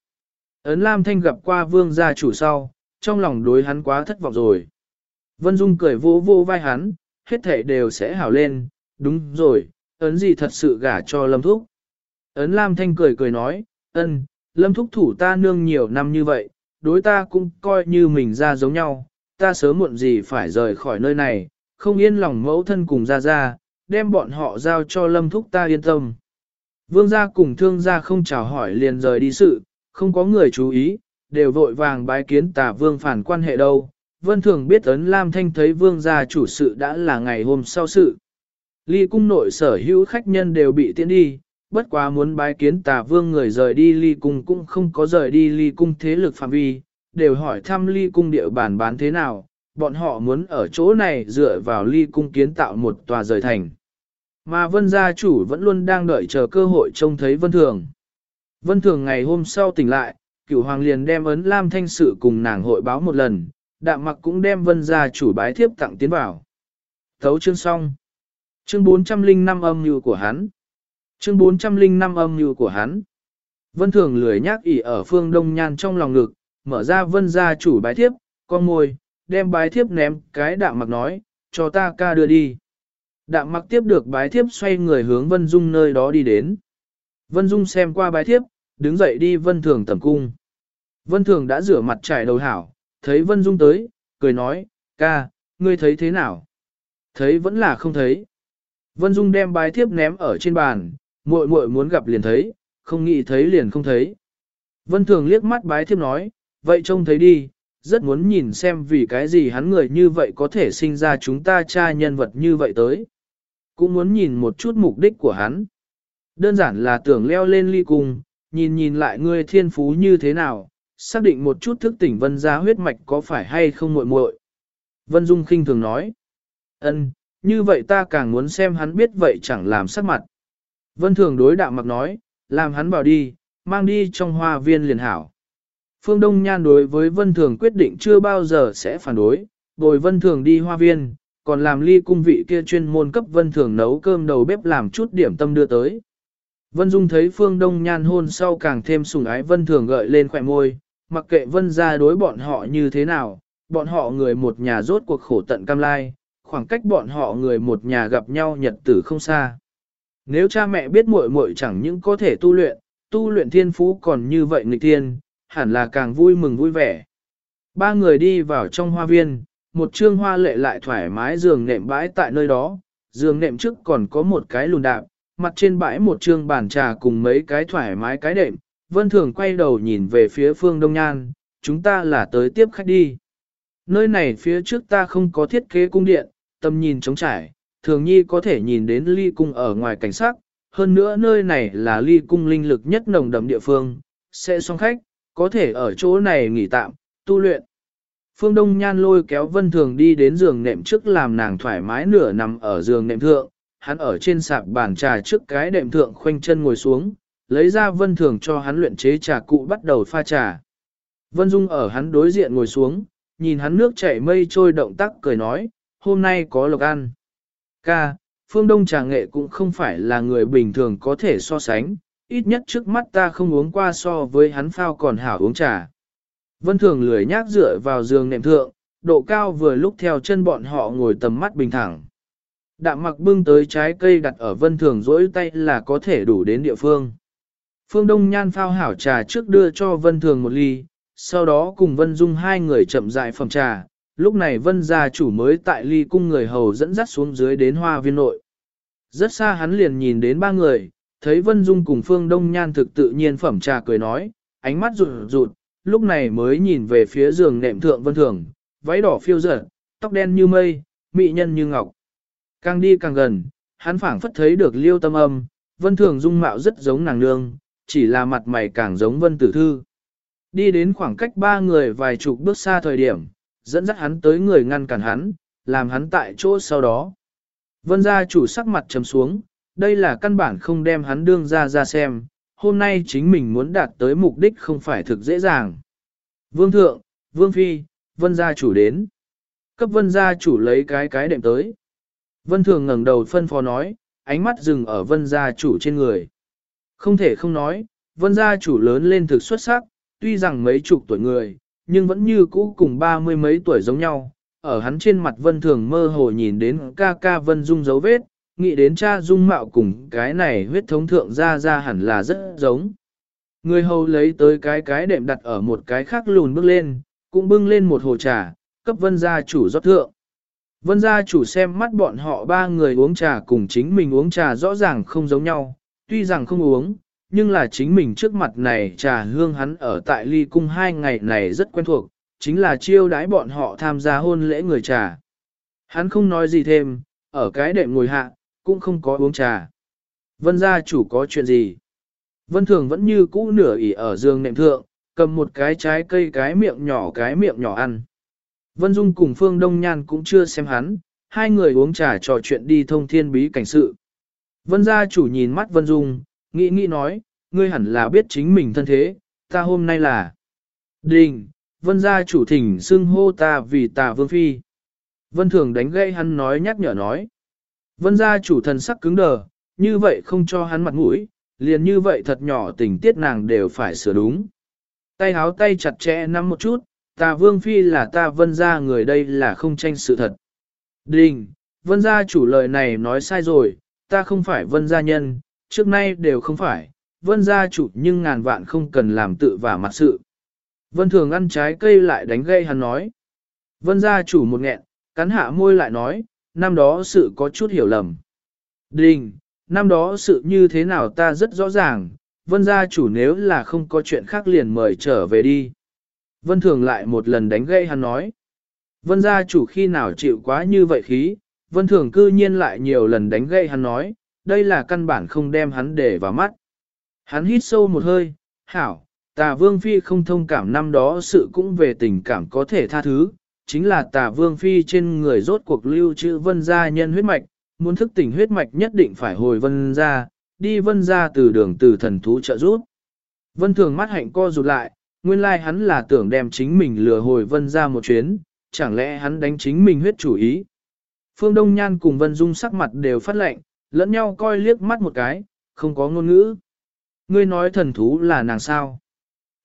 Ấn Lam Thanh gặp qua vương gia chủ sau, trong lòng đối hắn quá thất vọng rồi. Vân Dung cười vô vô vai hắn, hết thể đều sẽ hảo lên, đúng rồi, ấn gì thật sự gả cho Lâm Thúc. Ấn Lam Thanh cười cười nói, ân, Lâm Thúc thủ ta nương nhiều năm như vậy, đối ta cũng coi như mình ra giống nhau, ta sớm muộn gì phải rời khỏi nơi này, không yên lòng mẫu thân cùng ra ra, đem bọn họ giao cho lâm thúc ta yên tâm. Vương gia cùng thương gia không chào hỏi liền rời đi sự, không có người chú ý, đều vội vàng bái kiến tà vương phản quan hệ đâu. Vân thường biết ấn Lam Thanh thấy vương gia chủ sự đã là ngày hôm sau sự. Ly cung nội sở hữu khách nhân đều bị tiễn đi, bất quá muốn bái kiến tà vương người rời đi ly cung cũng không có rời đi ly cung thế lực phạm vi, đều hỏi thăm ly cung địa bàn bán thế nào, bọn họ muốn ở chỗ này dựa vào ly cung kiến tạo một tòa rời thành. Mà vân gia chủ vẫn luôn đang đợi chờ cơ hội trông thấy vân thường. Vân thường ngày hôm sau tỉnh lại, cửu hoàng liền đem ấn lam thanh sự cùng nàng hội báo một lần, đạm mặc cũng đem vân gia chủ bái thiếp tặng tiến vào. Thấu chương xong. Chương 405 âm như của hắn. Chương 405 âm như của hắn. Vân thường lười nhác ỉ ở phương đông nhan trong lòng ngực, mở ra vân gia chủ bái thiếp, con môi, đem bái thiếp ném cái đạm mặc nói, cho ta ca đưa đi. Đạm mặc tiếp được bái thiếp xoay người hướng Vân Dung nơi đó đi đến. Vân Dung xem qua bái thiếp, đứng dậy đi Vân Thường tầm cung. Vân Thường đã rửa mặt trải đầu hảo, thấy Vân Dung tới, cười nói, ca, ngươi thấy thế nào? Thấy vẫn là không thấy. Vân Dung đem bái thiếp ném ở trên bàn, muội muội muốn gặp liền thấy, không nghĩ thấy liền không thấy. Vân Thường liếc mắt bái thiếp nói, vậy trông thấy đi, rất muốn nhìn xem vì cái gì hắn người như vậy có thể sinh ra chúng ta cha nhân vật như vậy tới. Cũng muốn nhìn một chút mục đích của hắn. Đơn giản là tưởng leo lên ly cung, nhìn nhìn lại ngươi thiên phú như thế nào, xác định một chút thức tỉnh vân gia huyết mạch có phải hay không muội muội. Vân Dung khinh thường nói. ân, như vậy ta càng muốn xem hắn biết vậy chẳng làm sắc mặt. Vân Thường đối đạo mặc nói, làm hắn bảo đi, mang đi trong hoa viên liền hảo. Phương Đông Nhan đối với Vân Thường quyết định chưa bao giờ sẽ phản đối, bồi Vân Thường đi hoa viên, còn làm ly cung vị kia chuyên môn cấp Vân Thường nấu cơm đầu bếp làm chút điểm tâm đưa tới. Vân Dung thấy Phương Đông Nhan hôn sau càng thêm sủng ái Vân Thường gợi lên khỏe môi, mặc kệ Vân ra đối bọn họ như thế nào, bọn họ người một nhà rốt cuộc khổ tận cam lai, khoảng cách bọn họ người một nhà gặp nhau nhật tử không xa. Nếu cha mẹ biết muội muội chẳng những có thể tu luyện, tu luyện thiên phú còn như vậy nghịch thiên, hẳn là càng vui mừng vui vẻ. Ba người đi vào trong hoa viên, một trương hoa lệ lại thoải mái giường nệm bãi tại nơi đó, giường nệm trước còn có một cái lùn đạp, mặt trên bãi một trương bàn trà cùng mấy cái thoải mái cái đệm. Vân Thường quay đầu nhìn về phía phương Đông Nhan, chúng ta là tới tiếp khách đi. Nơi này phía trước ta không có thiết kế cung điện, tầm nhìn trống trải, thường nhi có thể nhìn đến ly cung ở ngoài cảnh sát, hơn nữa nơi này là ly cung linh lực nhất nồng đậm địa phương, sẽ xong khách, có thể ở chỗ này nghỉ tạm, tu luyện. Phương Đông Nhan lôi kéo Vân Thường đi đến giường nệm trước làm nàng thoải mái nửa nằm ở giường nệm thượng, hắn ở trên sạp bàn trà trước cái đệm thượng khoanh chân ngồi xuống, lấy ra Vân Thường cho hắn luyện chế trà cụ bắt đầu pha trà. Vân Dung ở hắn đối diện ngồi xuống, nhìn hắn nước chảy mây trôi động tác cười nói, hôm nay có lộc ăn. Ca, Phương Đông trà nghệ cũng không phải là người bình thường có thể so sánh, ít nhất trước mắt ta không uống qua so với hắn phao còn hảo uống trà. Vân Thường lười nhác dựa vào giường nệm thượng, độ cao vừa lúc theo chân bọn họ ngồi tầm mắt bình thẳng. Đạm mặc bưng tới trái cây đặt ở Vân Thường rỗi tay là có thể đủ đến địa phương. Phương Đông Nhan phao hảo trà trước đưa cho Vân Thường một ly, sau đó cùng Vân Dung hai người chậm dại phòng trà. Lúc này Vân gia chủ mới tại ly cung người hầu dẫn dắt xuống dưới đến hoa viên nội. Rất xa hắn liền nhìn đến ba người, thấy Vân Dung cùng Phương Đông Nhan thực tự nhiên phẩm trà cười nói, ánh mắt rụt rụt, lúc này mới nhìn về phía giường nệm thượng Vân Thường, váy đỏ phiêu dở, tóc đen như mây, mỹ nhân như ngọc. Càng đi càng gần, hắn phảng phất thấy được liêu tâm âm, Vân Thường dung mạo rất giống nàng nương, chỉ là mặt mày càng giống Vân Tử Thư. Đi đến khoảng cách ba người vài chục bước xa thời điểm, dẫn dắt hắn tới người ngăn cản hắn, làm hắn tại chỗ sau đó. Vân gia chủ sắc mặt trầm xuống, đây là căn bản không đem hắn đương ra ra xem, hôm nay chính mình muốn đạt tới mục đích không phải thực dễ dàng. Vương thượng, vương phi, vân gia chủ đến. Cấp vân gia chủ lấy cái cái đệm tới. Vân thường ngẩng đầu phân phó nói, ánh mắt dừng ở vân gia chủ trên người. Không thể không nói, vân gia chủ lớn lên thực xuất sắc, tuy rằng mấy chục tuổi người, nhưng vẫn như cũ cùng ba mươi mấy tuổi giống nhau. Ở hắn trên mặt vân thường mơ hồ nhìn đến ca ca vân dung dấu vết, nghĩ đến cha dung mạo cùng cái này huyết thống thượng ra ra hẳn là rất giống. Người hầu lấy tới cái cái đệm đặt ở một cái khác lùn bước lên, cũng bưng lên một hồ trà, cấp vân gia chủ rót thượng. Vân gia chủ xem mắt bọn họ ba người uống trà cùng chính mình uống trà rõ ràng không giống nhau, tuy rằng không uống, nhưng là chính mình trước mặt này trà hương hắn ở tại ly cung hai ngày này rất quen thuộc, chính là chiêu đãi bọn họ tham gia hôn lễ người trà. Hắn không nói gì thêm, ở cái đệm ngồi hạ, cũng không có uống trà. Vân gia chủ có chuyện gì? Vân thường vẫn như cũ nửa ỉ ở giường nệm thượng, cầm một cái trái cây cái miệng nhỏ cái miệng nhỏ ăn. Vân Dung cùng Phương Đông Nhan cũng chưa xem hắn, hai người uống trà trò chuyện đi thông thiên bí cảnh sự. Vân gia chủ nhìn mắt Vân Dung, nghĩ nghĩ nói, ngươi hẳn là biết chính mình thân thế, ta hôm nay là Đình, Vân gia chủ thỉnh xưng hô ta vì tà vương phi. Vân thường đánh gây hắn nói nhắc nhở nói. Vân gia chủ thần sắc cứng đờ, như vậy không cho hắn mặt mũi, liền như vậy thật nhỏ tình tiết nàng đều phải sửa đúng. Tay háo tay chặt chẽ nắm một chút, ta vương phi là ta vân gia người đây là không tranh sự thật. Đình, vân gia chủ lời này nói sai rồi, ta không phải vân gia nhân, trước nay đều không phải, vân gia chủ nhưng ngàn vạn không cần làm tự vả mặt sự. Vân thường ăn trái cây lại đánh gây hắn nói. Vân gia chủ một nghẹn, cắn hạ môi lại nói, năm đó sự có chút hiểu lầm. Đình, năm đó sự như thế nào ta rất rõ ràng, vân gia chủ nếu là không có chuyện khác liền mời trở về đi. Vân thường lại một lần đánh gây hắn nói. Vân gia chủ khi nào chịu quá như vậy khí, vân thường cư nhiên lại nhiều lần đánh gây hắn nói, đây là căn bản không đem hắn để vào mắt. Hắn hít sâu một hơi, hảo, tà vương phi không thông cảm năm đó sự cũng về tình cảm có thể tha thứ, chính là tà vương phi trên người rốt cuộc lưu trữ vân gia nhân huyết mạch, muốn thức tỉnh huyết mạch nhất định phải hồi vân gia, đi vân gia từ đường từ thần thú trợ giúp. Vân thường mắt hạnh co rụt lại, nguyên lai like hắn là tưởng đem chính mình lừa hồi vân gia một chuyến, chẳng lẽ hắn đánh chính mình huyết chủ ý. Phương Đông Nhan cùng Vân Dung sắc mặt đều phát lệnh, lẫn nhau coi liếc mắt một cái, không có ngôn ngữ. Ngươi nói thần thú là nàng sao?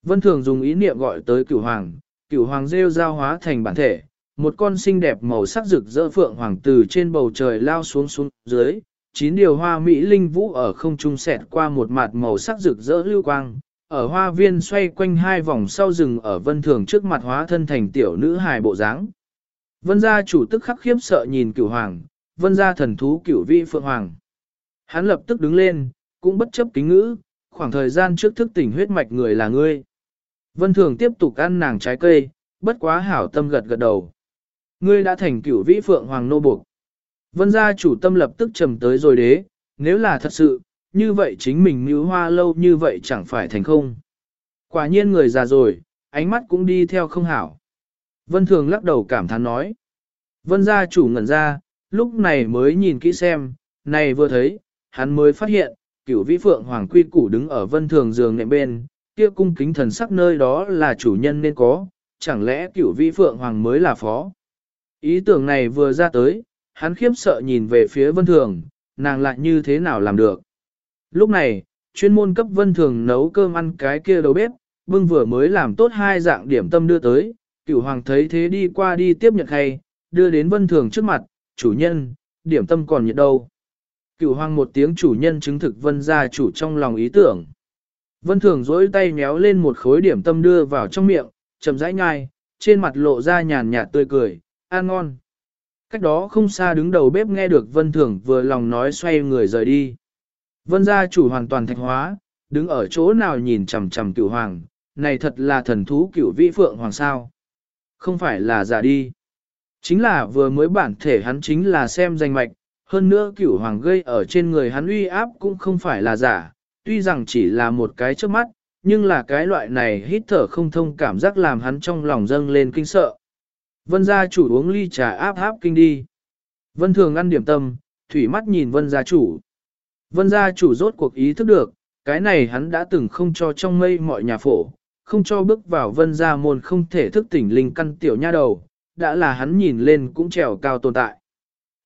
Vân Thường dùng ý niệm gọi tới cửu hoàng, cửu hoàng rêu giao hóa thành bản thể, một con xinh đẹp màu sắc rực rỡ phượng hoàng từ trên bầu trời lao xuống xuống dưới, chín điều hoa mỹ linh vũ ở không trung xẹt qua một mặt màu sắc rực rỡ lưu quang, ở hoa viên xoay quanh hai vòng sau rừng ở vân thường trước mặt hóa thân thành tiểu nữ hài bộ dáng. Vân gia chủ tức khắc khiếp sợ nhìn cửu hoàng, vân gia thần thú cửu vi phượng hoàng. Hắn lập tức đứng lên, cũng bất chấp kính ngữ, khoảng thời gian trước thức tỉnh huyết mạch người là ngươi. Vân thường tiếp tục ăn nàng trái cây, bất quá hảo tâm gật gật đầu. Ngươi đã thành cửu vĩ phượng hoàng nô buộc. Vân gia chủ tâm lập tức trầm tới rồi đế, nếu là thật sự, như vậy chính mình nữ hoa lâu như vậy chẳng phải thành không. Quả nhiên người già rồi, ánh mắt cũng đi theo không hảo. Vân thường lắc đầu cảm thán nói. Vân gia chủ ngẩn ra, lúc này mới nhìn kỹ xem, này vừa thấy, hắn mới phát hiện, cửu vĩ phượng hoàng quy củ đứng ở vân thường giường nệm bên, kia cung kính thần sắc nơi đó là chủ nhân nên có, chẳng lẽ cửu vĩ phượng hoàng mới là phó. Ý tưởng này vừa ra tới, hắn khiếp sợ nhìn về phía vân thường, nàng lại như thế nào làm được. Lúc này, chuyên môn cấp vân thường nấu cơm ăn cái kia đầu bếp, bưng vừa mới làm tốt hai dạng điểm tâm đưa tới, cửu hoàng thấy thế đi qua đi tiếp nhận hay, đưa đến vân thường trước mặt, chủ nhân, điểm tâm còn nhiệt đâu. Cửu hoàng một tiếng chủ nhân chứng thực vân gia chủ trong lòng ý tưởng. Vân thường dỗi tay méo lên một khối điểm tâm đưa vào trong miệng, chậm rãi nhai, trên mặt lộ ra nhàn nhạt tươi cười, ăn ngon. Cách đó không xa đứng đầu bếp nghe được vân thường vừa lòng nói xoay người rời đi. Vân gia chủ hoàn toàn thạch hóa, đứng ở chỗ nào nhìn chằm chằm cửu hoàng, này thật là thần thú cửu vĩ phượng hoàng sao. Không phải là giả đi. Chính là vừa mới bản thể hắn chính là xem danh mạch, hơn nữa cửu hoàng gây ở trên người hắn uy áp cũng không phải là giả, tuy rằng chỉ là một cái trước mắt, nhưng là cái loại này hít thở không thông cảm giác làm hắn trong lòng dâng lên kinh sợ. Vân gia chủ uống ly trà áp áp kinh đi. Vân thường ăn điểm tâm, thủy mắt nhìn vân gia chủ. Vân gia chủ rốt cuộc ý thức được, cái này hắn đã từng không cho trong mây mọi nhà phổ, không cho bước vào vân gia môn không thể thức tỉnh linh căn tiểu nha đầu, đã là hắn nhìn lên cũng trèo cao tồn tại.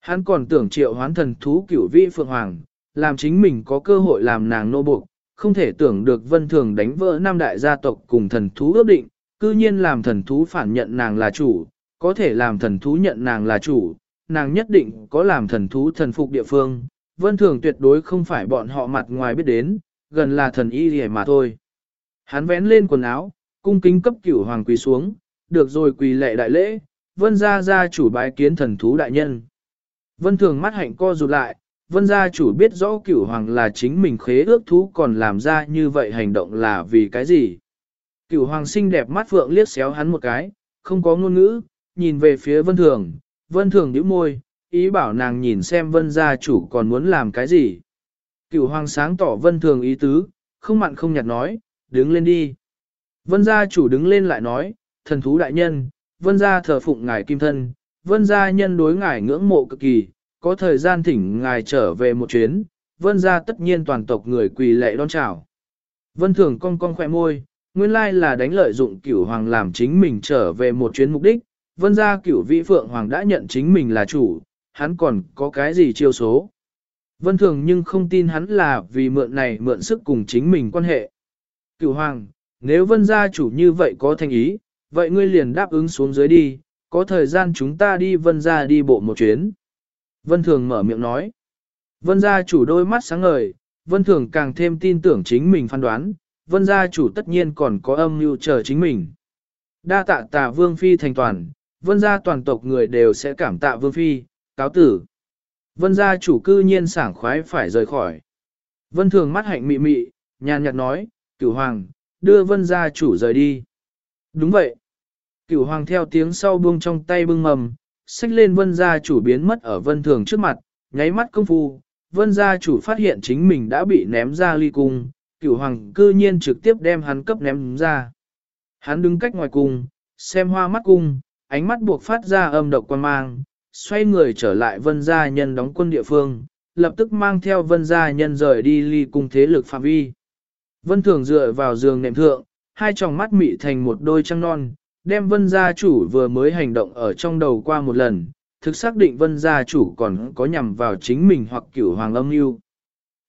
Hắn còn tưởng triệu hoán thần thú cửu vị phượng hoàng, làm chính mình có cơ hội làm nàng nô buộc, không thể tưởng được vân thường đánh vỡ năm đại gia tộc cùng thần thú ước định, cư nhiên làm thần thú phản nhận nàng là chủ, có thể làm thần thú nhận nàng là chủ, nàng nhất định có làm thần thú thần phục địa phương, vân thường tuyệt đối không phải bọn họ mặt ngoài biết đến, gần là thần y hề mà thôi. Hắn vén lên quần áo, cung kính cấp cửu hoàng quỳ xuống, được rồi quỳ lệ đại lễ, vân gia gia chủ bái kiến thần thú đại nhân. Vân thường mắt hạnh co rụt lại, vân gia chủ biết rõ cửu hoàng là chính mình khế ước thú còn làm ra như vậy hành động là vì cái gì. Cửu hoàng xinh đẹp mắt phượng liếc xéo hắn một cái, không có ngôn ngữ, nhìn về phía vân thường, vân thường nhíu môi, ý bảo nàng nhìn xem vân gia chủ còn muốn làm cái gì. Cửu hoàng sáng tỏ vân thường ý tứ, không mặn không nhạt nói, đứng lên đi. Vân gia chủ đứng lên lại nói, thần thú đại nhân, vân gia thờ phụng ngài kim thân, vân gia nhân đối ngài ngưỡng mộ cực kỳ, có thời gian thỉnh ngài trở về một chuyến, vân gia tất nhiên toàn tộc người quỳ lệ đón chào. Vân thường cong cong khỏe môi, nguyên lai là đánh lợi dụng cửu hoàng làm chính mình trở về một chuyến mục đích, vân gia cửu vị phượng hoàng đã nhận chính mình là chủ, hắn còn có cái gì chiêu số. Vân thường nhưng không tin hắn là vì mượn này mượn sức cùng chính mình quan hệ. Cửu hoàng, nếu vân gia chủ như vậy có thành ý, vậy ngươi liền đáp ứng xuống dưới đi, có thời gian chúng ta đi vân gia đi bộ một chuyến. Vân thường mở miệng nói. Vân gia chủ đôi mắt sáng ngời, vân thường càng thêm tin tưởng chính mình phán đoán, vân gia chủ tất nhiên còn có âm mưu chờ chính mình. Đa tạ tạ vương phi thành toàn, vân gia toàn tộc người đều sẽ cảm tạ vương phi, cáo tử. Vân gia chủ cư nhiên sảng khoái phải rời khỏi. Vân thường mắt hạnh mị mị, nhàn nhạt nói, cửu hoàng, đưa vân gia chủ rời đi. Đúng vậy. Cửu hoàng theo tiếng sau buông trong tay bưng mầm, xách lên vân gia chủ biến mất ở vân thường trước mặt, nháy mắt công phu, vân gia chủ phát hiện chính mình đã bị ném ra ly cung, cửu hoàng cư nhiên trực tiếp đem hắn cấp ném ra. Hắn đứng cách ngoài cung, xem hoa mắt cung, ánh mắt buộc phát ra âm độc quan mang, xoay người trở lại vân gia nhân đóng quân địa phương, lập tức mang theo vân gia nhân rời đi ly cung thế lực phạm vi. Vân thường dựa vào giường nệm thượng, hai tròng mắt mị thành một đôi trăng non, đem vân gia chủ vừa mới hành động ở trong đầu qua một lần, thực xác định vân gia chủ còn có nhằm vào chính mình hoặc cửu hoàng âm mưu.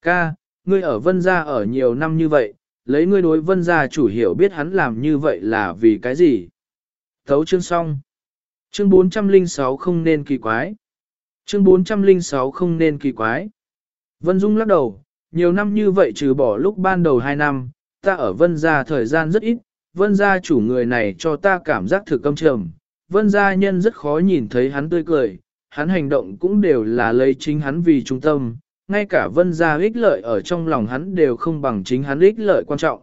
Ca, ngươi ở vân gia ở nhiều năm như vậy, lấy ngươi đối vân gia chủ hiểu biết hắn làm như vậy là vì cái gì? Thấu chương xong. Chương 406 không nên kỳ quái. Chương 406 không nên kỳ quái. Vân Dung lắc đầu, nhiều năm như vậy trừ bỏ lúc ban đầu 2 năm, ta ở vân gia thời gian rất ít, vân gia chủ người này cho ta cảm giác thực công trầm, vân gia nhân rất khó nhìn thấy hắn tươi cười, hắn hành động cũng đều là lấy chính hắn vì trung tâm, ngay cả vân gia ích lợi ở trong lòng hắn đều không bằng chính hắn ích lợi quan trọng.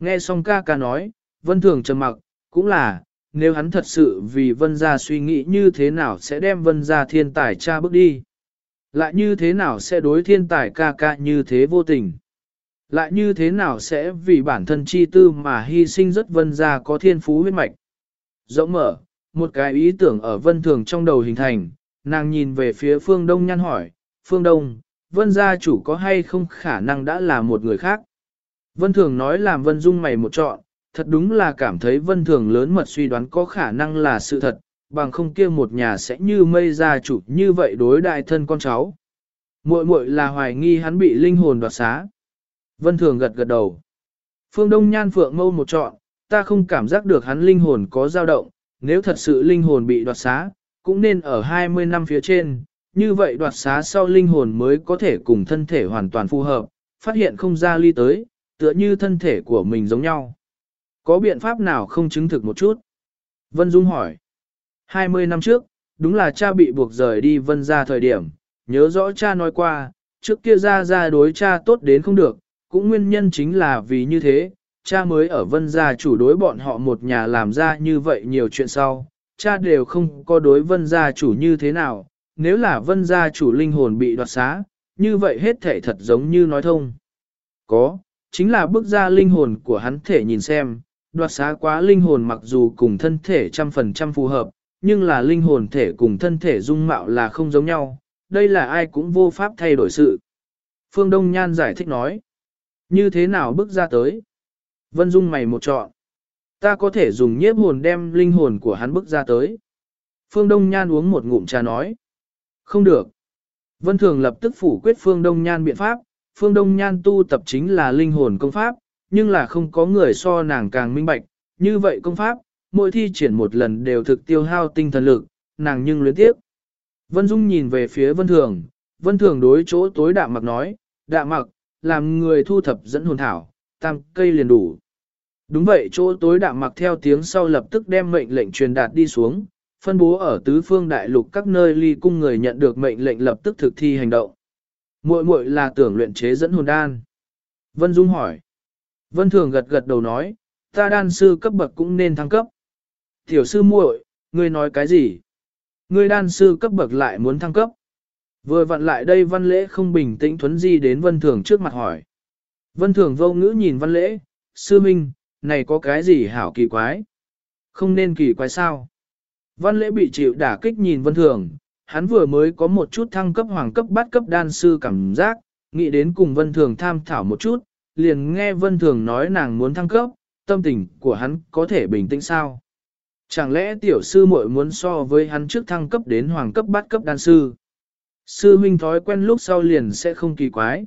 Nghe xong ca ca nói, vân thường trầm mặc, cũng là, nếu hắn thật sự vì vân gia suy nghĩ như thế nào sẽ đem vân gia thiên tài cha bước đi. Lại như thế nào sẽ đối thiên tài ca ca như thế vô tình. Lại như thế nào sẽ vì bản thân chi tư mà hy sinh rất vân gia có thiên phú huyết mạch. Rộng mở, một cái ý tưởng ở vân thường trong đầu hình thành, nàng nhìn về phía phương đông nhăn hỏi, phương đông, vân gia chủ có hay không khả năng đã là một người khác. Vân thường nói làm vân dung mày một chọn, thật đúng là cảm thấy vân thường lớn mật suy đoán có khả năng là sự thật, bằng không kia một nhà sẽ như mây gia chủ như vậy đối đại thân con cháu. Muội muội là hoài nghi hắn bị linh hồn đoạt xá. Vân thường gật gật đầu. Phương Đông Nhan Phượng mâu một trọn, ta không cảm giác được hắn linh hồn có dao động, nếu thật sự linh hồn bị đoạt xá, cũng nên ở 20 năm phía trên, như vậy đoạt xá sau linh hồn mới có thể cùng thân thể hoàn toàn phù hợp, phát hiện không ra ly tới, tựa như thân thể của mình giống nhau. Có biện pháp nào không chứng thực một chút? Vân Dung hỏi. 20 năm trước, đúng là cha bị buộc rời đi Vân ra thời điểm, nhớ rõ cha nói qua, trước kia ra ra đối cha tốt đến không được, cũng nguyên nhân chính là vì như thế, cha mới ở Vân gia chủ đối bọn họ một nhà làm ra như vậy nhiều chuyện sau, cha đều không có đối Vân gia chủ như thế nào, nếu là Vân gia chủ linh hồn bị đoạt xá, như vậy hết thể thật giống như nói thông. Có, chính là bước ra linh hồn của hắn thể nhìn xem, đoạt xá quá linh hồn mặc dù cùng thân thể trăm phần trăm phù hợp, nhưng là linh hồn thể cùng thân thể dung mạo là không giống nhau, đây là ai cũng vô pháp thay đổi sự. Phương Đông Nhan giải thích nói, như thế nào bước ra tới? Vân Dung mày một chọn. Ta có thể dùng nhiếp hồn đem linh hồn của hắn bước ra tới. Phương Đông Nhan uống một ngụm trà nói. Không được. Vân Thường lập tức phủ quyết Phương Đông Nhan biện pháp. Phương Đông Nhan tu tập chính là linh hồn công pháp, nhưng là không có người so nàng càng minh bạch. Như vậy công pháp, mỗi thi triển một lần đều thực tiêu hao tinh thần lực, nàng nhưng luyến tiếp. Vân Dung nhìn về phía Vân Thường, Vân Thường đối chỗ tối đạm mặc nói, đạm mặc, làm người thu thập dẫn hồn thảo, tam cây liền đủ. Đúng vậy chỗ tối đạm mặc theo tiếng sau lập tức đem mệnh lệnh truyền đạt đi xuống, phân bố ở tứ phương đại lục các nơi ly cung người nhận được mệnh lệnh lập tức thực thi hành động. Muội muội là tưởng luyện chế dẫn hồn đan. Vân Dung hỏi. Vân Thường gật gật đầu nói, ta đan sư cấp bậc cũng nên thăng cấp. Tiểu sư muội, ngươi nói cái gì? Ngươi đan sư cấp bậc lại muốn thăng cấp. Vừa vặn lại đây văn lễ không bình tĩnh thuấn di đến Vân Thường trước mặt hỏi. Vân Thường vô ngữ nhìn văn lễ, sư minh, này có cái gì hảo kỳ quái? Không nên kỳ quái sao? Văn lễ bị chịu đả kích nhìn Vân Thường, hắn vừa mới có một chút thăng cấp hoàng cấp bát cấp đan sư cảm giác, nghĩ đến cùng Vân Thường tham thảo một chút, liền nghe Vân Thường nói nàng muốn thăng cấp, tâm tình của hắn có thể bình tĩnh sao? Chẳng lẽ tiểu sư muội muốn so với hắn trước thăng cấp đến hoàng cấp bát cấp đan sư? Sư huynh thói quen lúc sau liền sẽ không kỳ quái.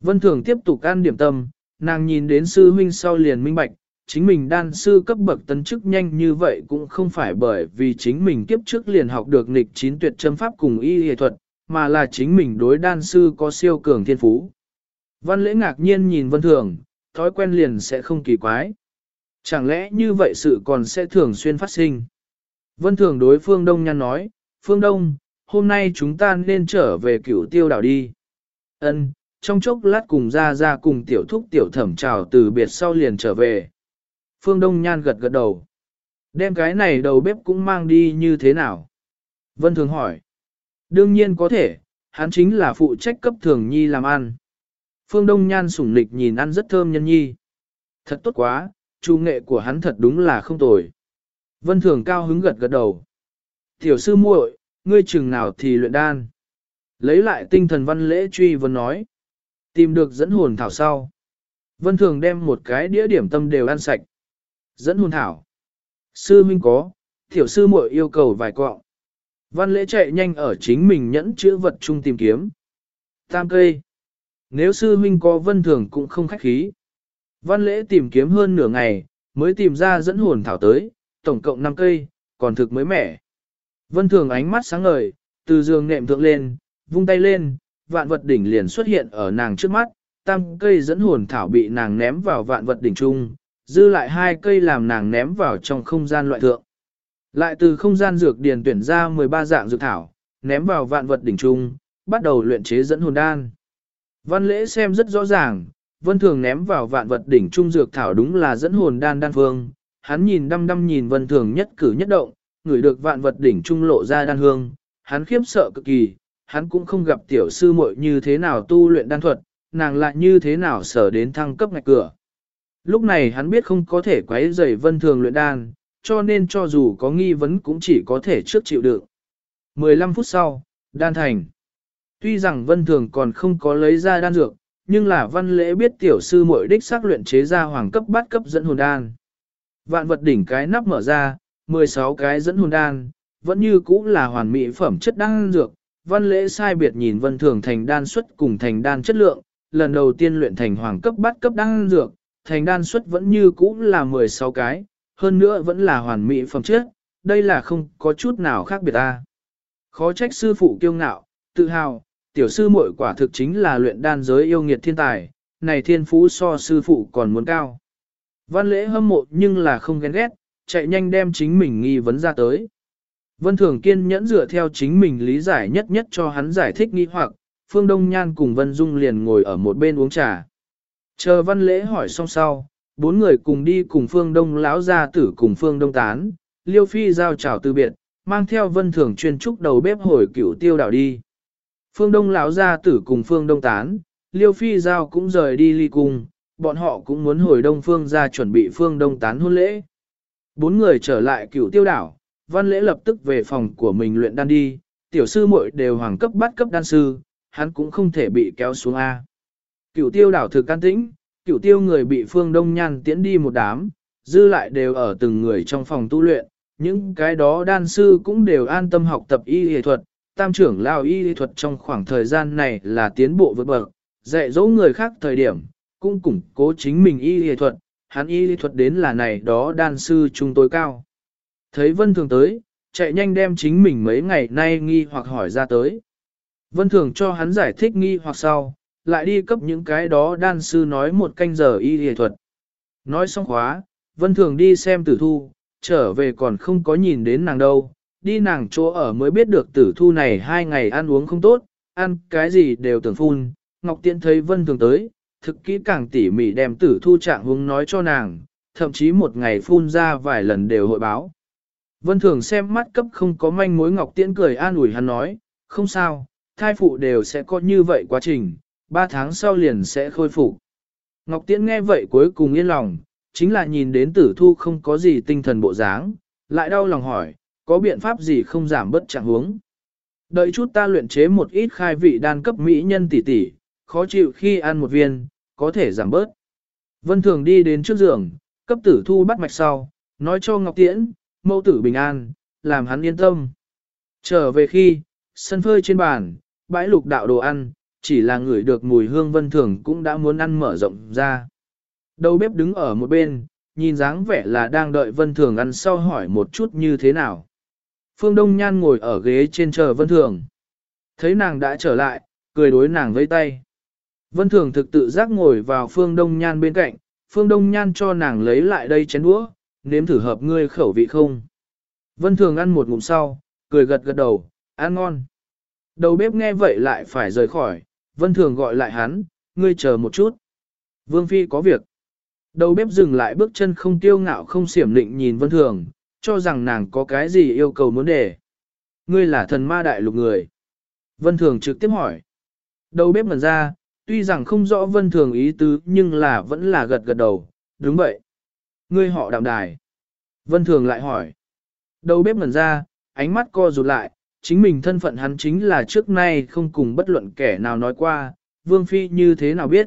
Vân Thường tiếp tục ăn điểm tâm, nàng nhìn đến sư huynh sau liền minh bạch, chính mình đan sư cấp bậc tấn chức nhanh như vậy cũng không phải bởi vì chính mình kiếp trước liền học được nghịch chín tuyệt châm pháp cùng y y thuật, mà là chính mình đối đan sư có siêu cường thiên phú. Văn lễ ngạc nhiên nhìn Vân Thường, thói quen liền sẽ không kỳ quái. Chẳng lẽ như vậy sự còn sẽ thường xuyên phát sinh? Vân Thường đối Phương Đông Nhan nói, Phương Đông, hôm nay chúng ta nên trở về cửu tiêu đảo đi. Ân, trong chốc lát cùng ra ra cùng tiểu thúc tiểu thẩm chào từ biệt sau liền trở về. Phương Đông Nhan gật gật đầu. Đem cái này đầu bếp cũng mang đi như thế nào? Vân Thường hỏi. Đương nhiên có thể, hắn chính là phụ trách cấp thường nhi làm ăn. Phương Đông Nhan sủng lịch nhìn ăn rất thơm nhân nhi. Thật tốt quá, chu nghệ của hắn thật đúng là không tồi. Vân Thường cao hứng gật gật đầu. Tiểu sư muội, ngươi chừng nào thì luyện đan. Lấy lại tinh thần văn lễ truy vấn nói. Tìm được dẫn hồn thảo sau. Vân Thường đem một cái đĩa điểm tâm đều ăn sạch. Dẫn hồn thảo. Sư huynh có, tiểu sư muội yêu cầu vài cọng. Văn lễ chạy nhanh ở chính mình nhẫn chữ vật chung tìm kiếm. Tam cây. Nếu sư huynh có vân thường cũng không khách khí. Văn lễ tìm kiếm hơn nửa ngày, mới tìm ra dẫn hồn thảo tới, tổng cộng 5 cây, còn thực mới mẻ. Vân thường ánh mắt sáng ngời, từ giường nệm thượng lên, vung tay lên, vạn vật đỉnh liền xuất hiện ở nàng trước mắt, tam cây dẫn hồn thảo bị nàng ném vào vạn vật đỉnh trung, dư lại hai cây làm nàng ném vào trong không gian loại thượng. Lại từ không gian dược điền tuyển ra 13 dạng dược thảo, ném vào vạn vật đỉnh trung, bắt đầu luyện chế dẫn hồn đan. Văn lễ xem rất rõ ràng, vân thường ném vào vạn vật đỉnh trung dược thảo đúng là dẫn hồn đan đan phương. Hắn nhìn đăm đăm nhìn vân thường nhất cử nhất động, ngửi được vạn vật đỉnh trung lộ ra đan hương, hắn khiếp sợ cực kỳ, hắn cũng không gặp tiểu sư muội như thế nào tu luyện đan thuật, nàng lại như thế nào sở đến thăng cấp ngạch cửa. Lúc này hắn biết không có thể quấy rầy vân thường luyện đan, cho nên cho dù có nghi vấn cũng chỉ có thể trước chịu đựng. 15 phút sau, đan thành. Tuy rằng vân thường còn không có lấy ra đan dược, nhưng là văn lễ biết tiểu sư muội đích xác luyện chế ra hoàng cấp bát cấp dẫn hồn đan. Vạn vật đỉnh cái nắp mở ra, 16 cái dẫn hồn đan, vẫn như cũ là hoàn mỹ phẩm chất đan dược. Văn lễ sai biệt nhìn vân thường thành đan xuất cùng thành đan chất lượng, lần đầu tiên luyện thành hoàng cấp bát cấp đan dược, thành đan xuất vẫn như cũ là 16 cái, hơn nữa vẫn là hoàn mỹ phẩm chất, đây là không có chút nào khác biệt ta. Khó trách sư phụ kiêu ngạo, tự hào, tiểu sư muội quả thực chính là luyện đan giới yêu nghiệt thiên tài, này thiên phú so sư phụ còn muốn cao. Văn lễ hâm mộ nhưng là không ghen ghét, chạy nhanh đem chính mình nghi vấn ra tới. Vân Thường kiên nhẫn dựa theo chính mình lý giải nhất nhất cho hắn giải thích nghi hoặc, Phương Đông Nhan cùng Vân Dung liền ngồi ở một bên uống trà. Chờ văn lễ hỏi xong sau, bốn người cùng đi cùng phương đông lão gia tử cùng phương đông tán, liêu phi giao chào từ biệt, mang theo vân thường chuyên trúc đầu bếp hồi cửu tiêu đảo đi. Phương đông lão gia tử cùng phương đông tán, liêu phi giao cũng rời đi ly cùng, bọn họ cũng muốn hồi đông phương ra chuẩn bị phương đông tán hôn lễ. Bốn người trở lại cửu tiêu đảo, văn lễ lập tức về phòng của mình luyện đan đi, tiểu sư muội đều hoàng cấp bắt cấp đan sư, hắn cũng không thể bị kéo xuống A. Cửu tiêu đảo thực can tĩnh, cửu tiêu người bị phương đông nhan tiễn đi một đám, dư lại đều ở từng người trong phòng tu luyện, những cái đó đan sư cũng đều an tâm học tập y y thuật, tam trưởng lao y y thuật trong khoảng thời gian này là tiến bộ vượt bậc, dạy dỗ người khác thời điểm, cũng củng cố chính mình y y thuật, hắn y lý thuật đến là này đó đan sư chúng tối cao. Thấy vân thường tới, chạy nhanh đem chính mình mấy ngày nay nghi hoặc hỏi ra tới. Vân thường cho hắn giải thích nghi hoặc sau, lại đi cấp những cái đó đan sư nói một canh giờ y y thuật. Nói xong khóa, vân thường đi xem tử thu, trở về còn không có nhìn đến nàng đâu, đi nàng chỗ ở mới biết được tử thu này hai ngày ăn uống không tốt, ăn cái gì đều tưởng phun, Ngọc Tiễn thấy Vân Thường tới, thực kỹ càng tỉ mỉ đem tử thu trạng hướng nói cho nàng, thậm chí một ngày phun ra vài lần đều hội báo. Vân Thường xem mắt cấp không có manh mối Ngọc Tiễn cười an ủi hắn nói, không sao, thai phụ đều sẽ có như vậy quá trình, ba tháng sau liền sẽ khôi phục. Ngọc Tiễn nghe vậy cuối cùng yên lòng, chính là nhìn đến tử thu không có gì tinh thần bộ dáng, lại đau lòng hỏi, có biện pháp gì không giảm bất trạng huống. Đợi chút ta luyện chế một ít khai vị đan cấp mỹ nhân tỷ tỷ, khó chịu khi ăn một viên, có thể giảm bớt. Vân Thường đi đến trước giường, cấp tử thu bắt mạch sau, nói cho Ngọc Tiễn, mẫu tử bình an, làm hắn yên tâm. Trở về khi, sân phơi trên bàn, bãi lục đạo đồ ăn, chỉ là ngửi được mùi hương Vân Thường cũng đã muốn ăn mở rộng ra. Đầu bếp đứng ở một bên, nhìn dáng vẻ là đang đợi Vân Thường ăn sau hỏi một chút như thế nào. Phương Đông Nhan ngồi ở ghế trên chờ Vân Thường. Thấy nàng đã trở lại, cười đối nàng với tay. Vân Thường thực tự giác ngồi vào Phương Đông Nhan bên cạnh, Phương Đông Nhan cho nàng lấy lại đây chén đũa, nếm thử hợp ngươi khẩu vị không. Vân Thường ăn một ngụm sau, cười gật gật đầu, ăn ngon. Đầu bếp nghe vậy lại phải rời khỏi, Vân Thường gọi lại hắn, ngươi chờ một chút. Vương Phi có việc. Đầu bếp dừng lại bước chân không tiêu ngạo không xiểm định nhìn Vân Thường, cho rằng nàng có cái gì yêu cầu muốn để. Ngươi là thần ma đại lục người. Vân Thường trực tiếp hỏi. Đầu bếp mở ra, tuy rằng không rõ Vân Thường ý tứ nhưng là vẫn là gật gật đầu, đúng vậy. Ngươi họ đạm đài. Vân Thường lại hỏi. Đầu bếp mở ra, ánh mắt co rụt lại, chính mình thân phận hắn chính là trước nay không cùng bất luận kẻ nào nói qua, Vương Phi như thế nào biết.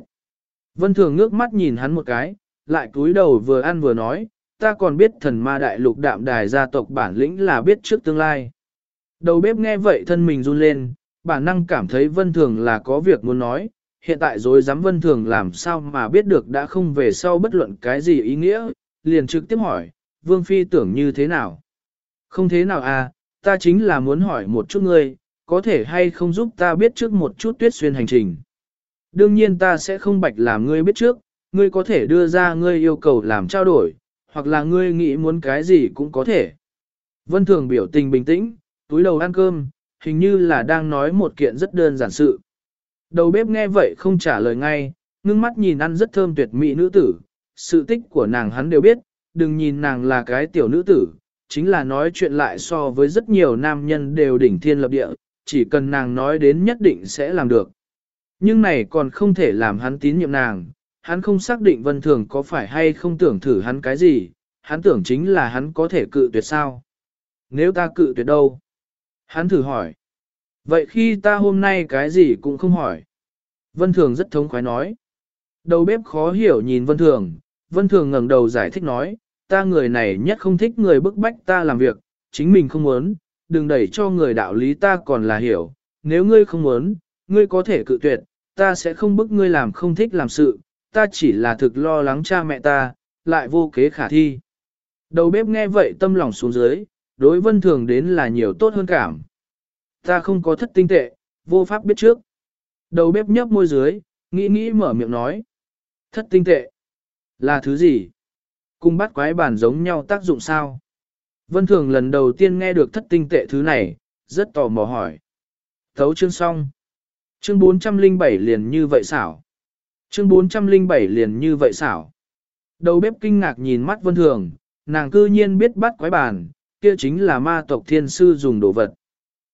Vân Thường ngước mắt nhìn hắn một cái, lại cúi đầu vừa ăn vừa nói, ta còn biết thần ma đại lục đạm đài gia tộc bản lĩnh là biết trước tương lai. Đầu bếp nghe vậy thân mình run lên, bản năng cảm thấy vân thường là có việc muốn nói, hiện tại dối dám vân thường làm sao mà biết được đã không về sau bất luận cái gì ý nghĩa, liền trực tiếp hỏi, vương phi tưởng như thế nào? Không thế nào à, ta chính là muốn hỏi một chút ngươi, có thể hay không giúp ta biết trước một chút tuyết xuyên hành trình. Đương nhiên ta sẽ không bạch làm ngươi biết trước, ngươi có thể đưa ra ngươi yêu cầu làm trao đổi, hoặc là ngươi nghĩ muốn cái gì cũng có thể. Vân Thường biểu tình bình tĩnh, túi đầu ăn cơm, hình như là đang nói một kiện rất đơn giản sự. Đầu bếp nghe vậy không trả lời ngay, ngưng mắt nhìn ăn rất thơm tuyệt mỹ nữ tử, sự tích của nàng hắn đều biết, đừng nhìn nàng là cái tiểu nữ tử, chính là nói chuyện lại so với rất nhiều nam nhân đều đỉnh thiên lập địa, chỉ cần nàng nói đến nhất định sẽ làm được. Nhưng này còn không thể làm hắn tín nhiệm nàng, hắn không xác định vân thường có phải hay không tưởng thử hắn cái gì, hắn tưởng chính là hắn có thể cự tuyệt sao. Nếu ta cự tuyệt đâu? Hắn thử hỏi. Vậy khi ta hôm nay cái gì cũng không hỏi. Vân thường rất thống khoái nói. Đầu bếp khó hiểu nhìn vân thường, vân thường ngẩng đầu giải thích nói, ta người này nhất không thích người bức bách ta làm việc, chính mình không muốn, đừng đẩy cho người đạo lý ta còn là hiểu, nếu ngươi không muốn, ngươi có thể cự tuyệt, ta sẽ không bức ngươi làm không thích làm sự, ta chỉ là thực lo lắng cha mẹ ta, lại vô kế khả thi. Đầu bếp nghe vậy tâm lòng xuống dưới, đối vân thường đến là nhiều tốt hơn cảm. Ta không có thất tinh tệ, vô pháp biết trước. Đầu bếp nhấp môi dưới, nghĩ nghĩ mở miệng nói. Thất tinh tệ. Là thứ gì? Cùng bắt quái bản giống nhau tác dụng sao? Vân thường lần đầu tiên nghe được thất tinh tệ thứ này, rất tò mò hỏi. Thấu chương xong. Chương 407 liền như vậy xảo. Chương 407 liền như vậy xảo. Đầu bếp kinh ngạc nhìn mắt vân thường, nàng cư nhiên biết bắt quái bản, kia chính là ma tộc thiên sư dùng đồ vật.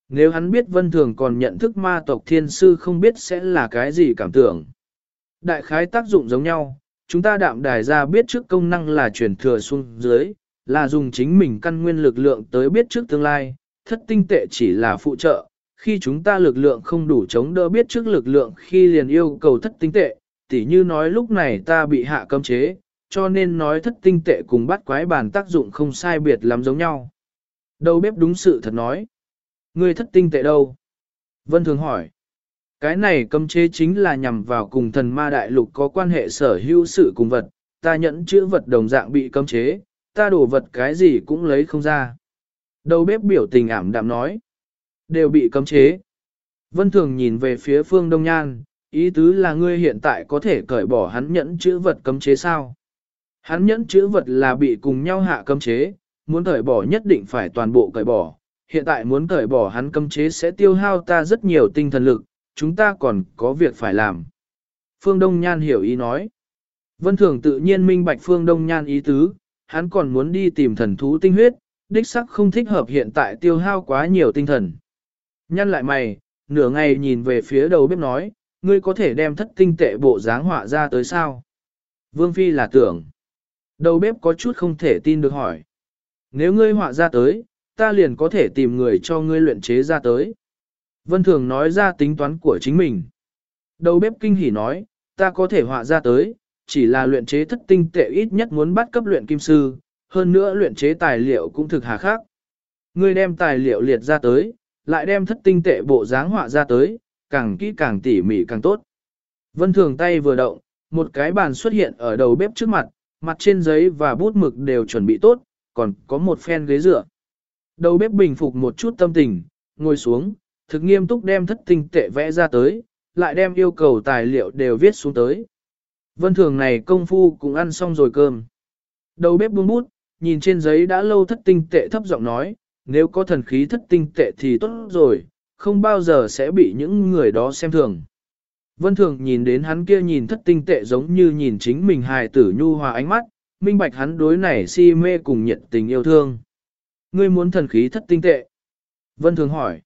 Nếu hắn biết vân thường còn nhận thức ma tộc thiên sư không biết sẽ là cái gì cảm tưởng. Đại khái tác dụng giống nhau, chúng ta đạm đài ra biết trước công năng là truyền thừa xuống dưới, là dùng chính mình căn nguyên lực lượng tới biết trước tương lai, thất tinh tệ chỉ là phụ trợ, khi chúng ta lực lượng không đủ chống đỡ biết trước lực lượng khi liền yêu cầu thất tinh tệ, tỉ như nói lúc này ta bị hạ cấm chế, cho nên nói thất tinh tệ cùng bắt quái bàn tác dụng không sai biệt lắm giống nhau. Đầu bếp đúng sự thật nói. Ngươi thất tinh tệ đâu? Vân thường hỏi. Cái này cấm chế chính là nhằm vào cùng thần ma đại lục có quan hệ sở hữu sự cùng vật, ta nhẫn chữ vật đồng dạng bị cấm chế, ta đổ vật cái gì cũng lấy không ra. Đầu bếp biểu tình ảm đạm nói. Đều bị cấm chế. Vân thường nhìn về phía phương đông nhan, Ý tứ là ngươi hiện tại có thể cởi bỏ hắn nhẫn chữ vật cấm chế sao? Hắn nhẫn chữ vật là bị cùng nhau hạ cấm chế, muốn cởi bỏ nhất định phải toàn bộ cởi bỏ, hiện tại muốn cởi bỏ hắn cấm chế sẽ tiêu hao ta rất nhiều tinh thần lực, chúng ta còn có việc phải làm. Phương Đông Nhan hiểu ý nói. Vân Thường tự nhiên minh bạch Phương Đông Nhan ý tứ, hắn còn muốn đi tìm thần thú tinh huyết, đích sắc không thích hợp hiện tại tiêu hao quá nhiều tinh thần. Nhăn lại mày, nửa ngày nhìn về phía đầu bếp nói, ngươi có thể đem thất tinh tệ bộ dáng họa ra tới sao? Vương Phi là tưởng. Đầu bếp có chút không thể tin được hỏi. Nếu ngươi họa ra tới, ta liền có thể tìm người cho ngươi luyện chế ra tới. Vân Thường nói ra tính toán của chính mình. Đầu bếp kinh hỉ nói, ta có thể họa ra tới, chỉ là luyện chế thất tinh tệ ít nhất muốn bắt cấp luyện kim sư, hơn nữa luyện chế tài liệu cũng thực hà khác. Ngươi đem tài liệu liệt ra tới, lại đem thất tinh tệ bộ dáng họa ra tới, càng kỹ càng tỉ mỉ càng tốt. Vân Thường tay vừa động, một cái bàn xuất hiện ở đầu bếp trước mặt, mặt trên giấy và bút mực đều chuẩn bị tốt, còn có một phen ghế dựa. Đầu bếp bình phục một chút tâm tình, ngồi xuống, thực nghiêm túc đem thất tinh tệ vẽ ra tới, lại đem yêu cầu tài liệu đều viết xuống tới. Vân thường này công phu cũng ăn xong rồi cơm. Đầu bếp buông bút, nhìn trên giấy đã lâu thất tinh tệ thấp giọng nói, nếu có thần khí thất tinh tệ thì tốt rồi, không bao giờ sẽ bị những người đó xem thường. Vân thường nhìn đến hắn kia nhìn thất tinh tệ giống như nhìn chính mình hài tử nhu hòa ánh mắt, minh bạch hắn đối này si mê cùng nhiệt tình yêu thương. Ngươi muốn thần khí thất tinh tệ? Vân thường hỏi.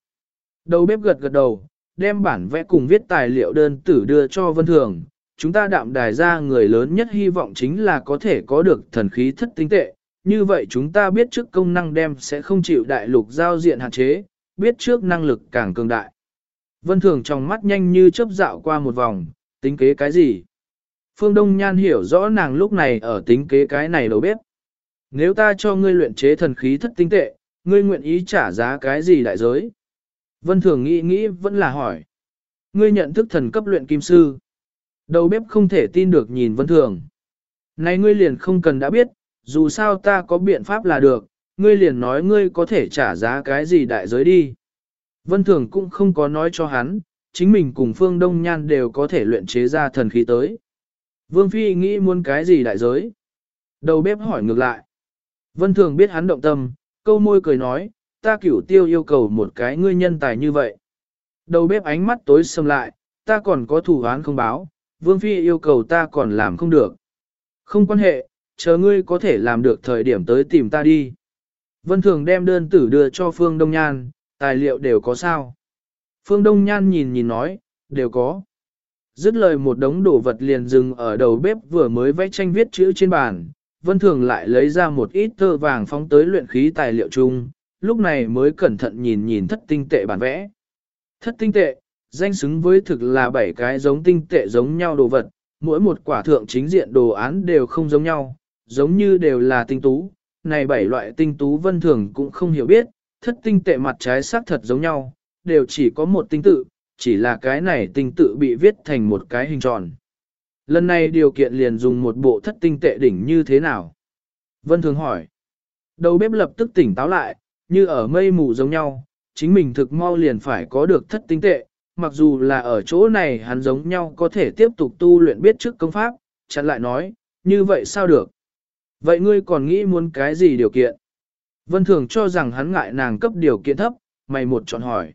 Đầu bếp gật gật đầu, đem bản vẽ cùng viết tài liệu đơn tử đưa cho Vân Thường. Chúng ta đạm đài ra người lớn nhất hy vọng chính là có thể có được thần khí thất tinh tệ. Như vậy chúng ta biết trước công năng đem sẽ không chịu đại lục giao diện hạn chế, biết trước năng lực càng cường đại. Vân Thường trong mắt nhanh như chớp dạo qua một vòng, tính kế cái gì? Phương Đông Nhan hiểu rõ nàng lúc này ở tính kế cái này đầu bếp. Nếu ta cho ngươi luyện chế thần khí thất tinh tệ, ngươi nguyện ý trả giá cái gì đại giới? Vân Thường nghĩ nghĩ vẫn là hỏi. Ngươi nhận thức thần cấp luyện kim sư. Đầu bếp không thể tin được nhìn Vân Thường. Này ngươi liền không cần đã biết, dù sao ta có biện pháp là được, ngươi liền nói ngươi có thể trả giá cái gì đại giới đi. Vân Thường cũng không có nói cho hắn, chính mình cùng Phương Đông Nhan đều có thể luyện chế ra thần khí tới. Vương Phi nghĩ muốn cái gì đại giới? Đầu bếp hỏi ngược lại. Vân Thường biết hắn động tâm, câu môi cười nói, ta cửu tiêu yêu cầu một cái ngươi nhân tài như vậy. Đầu bếp ánh mắt tối sầm lại, ta còn có thủ án không báo, Vương Phi yêu cầu ta còn làm không được. Không quan hệ, chờ ngươi có thể làm được thời điểm tới tìm ta đi. Vân Thường đem đơn tử đưa cho Phương Đông Nhan, tài liệu đều có sao. Phương Đông Nhan nhìn nhìn nói, đều có. Dứt lời một đống đồ vật liền dừng ở đầu bếp vừa mới vẽ tranh viết chữ trên bàn, Vân Thường lại lấy ra một ít tơ vàng phóng tới luyện khí tài liệu chung, lúc này mới cẩn thận nhìn nhìn thất tinh tệ bản vẽ. Thất tinh tệ, danh xứng với thực là bảy cái giống tinh tệ giống nhau đồ vật, mỗi một quả thượng chính diện đồ án đều không giống nhau, giống như đều là tinh tú. Này bảy loại tinh tú Vân Thường cũng không hiểu biết, thất tinh tệ mặt trái sắc thật giống nhau, đều chỉ có một tinh tự, chỉ là cái này tinh tự bị viết thành một cái hình tròn. Lần này điều kiện liền dùng một bộ thất tinh tệ đỉnh như thế nào? Vân Thường hỏi. Đầu bếp lập tức tỉnh táo lại, như ở mây mù giống nhau, chính mình thực mau liền phải có được thất tinh tệ, mặc dù là ở chỗ này hắn giống nhau có thể tiếp tục tu luyện biết trước công pháp, chặn lại nói, như vậy sao được? Vậy ngươi còn nghĩ muốn cái gì điều kiện? Vân Thường cho rằng hắn ngại nàng cấp điều kiện thấp, mày một chọn hỏi.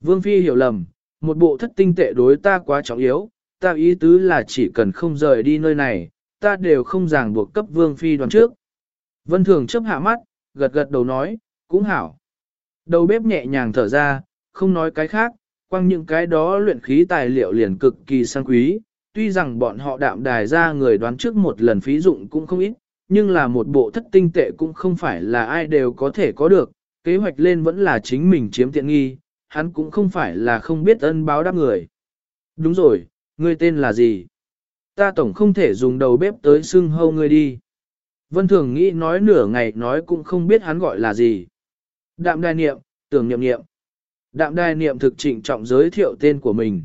Vương Phi hiểu lầm, một bộ thất tinh tệ đối ta quá trọng yếu, ta ý tứ là chỉ cần không rời đi nơi này, ta đều không ràng buộc cấp Vương Phi đoàn trước. Vân Thường chấp hạ mắt, gật gật đầu nói, cũng hảo. Đầu bếp nhẹ nhàng thở ra, không nói cái khác, quăng những cái đó luyện khí tài liệu liền cực kỳ sang quý, tuy rằng bọn họ đạm đài ra người đoán trước một lần phí dụng cũng không ít, nhưng là một bộ thất tinh tệ cũng không phải là ai đều có thể có được, kế hoạch lên vẫn là chính mình chiếm tiện nghi, hắn cũng không phải là không biết ân báo đáp người. Đúng rồi, ngươi tên là gì? Ta tổng không thể dùng đầu bếp tới xưng hâu ngươi đi. Vân Thường nghĩ nói nửa ngày nói cũng không biết hắn gọi là gì. Đạm đài niệm, tưởng niệm niệm. Đạm đài niệm thực trịnh trọng giới thiệu tên của mình.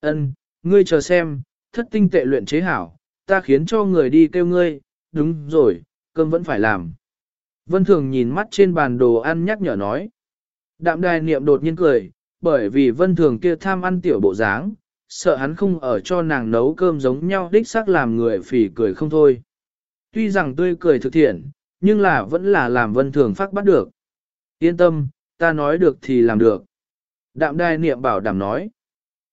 Ân, ngươi chờ xem, thất tinh tệ luyện chế hảo, ta khiến cho người đi kêu ngươi, đúng rồi, cơm vẫn phải làm. Vân Thường nhìn mắt trên bàn đồ ăn nhắc nhở nói. Đạm đài niệm đột nhiên cười, bởi vì Vân Thường kia tham ăn tiểu bộ dáng, sợ hắn không ở cho nàng nấu cơm giống nhau đích xác làm người phỉ cười không thôi. Tuy rằng tươi cười thực thiện, nhưng là vẫn là làm Vân Thường phát bắt được. Yên tâm, ta nói được thì làm được. Đạm đài niệm bảo đảm nói.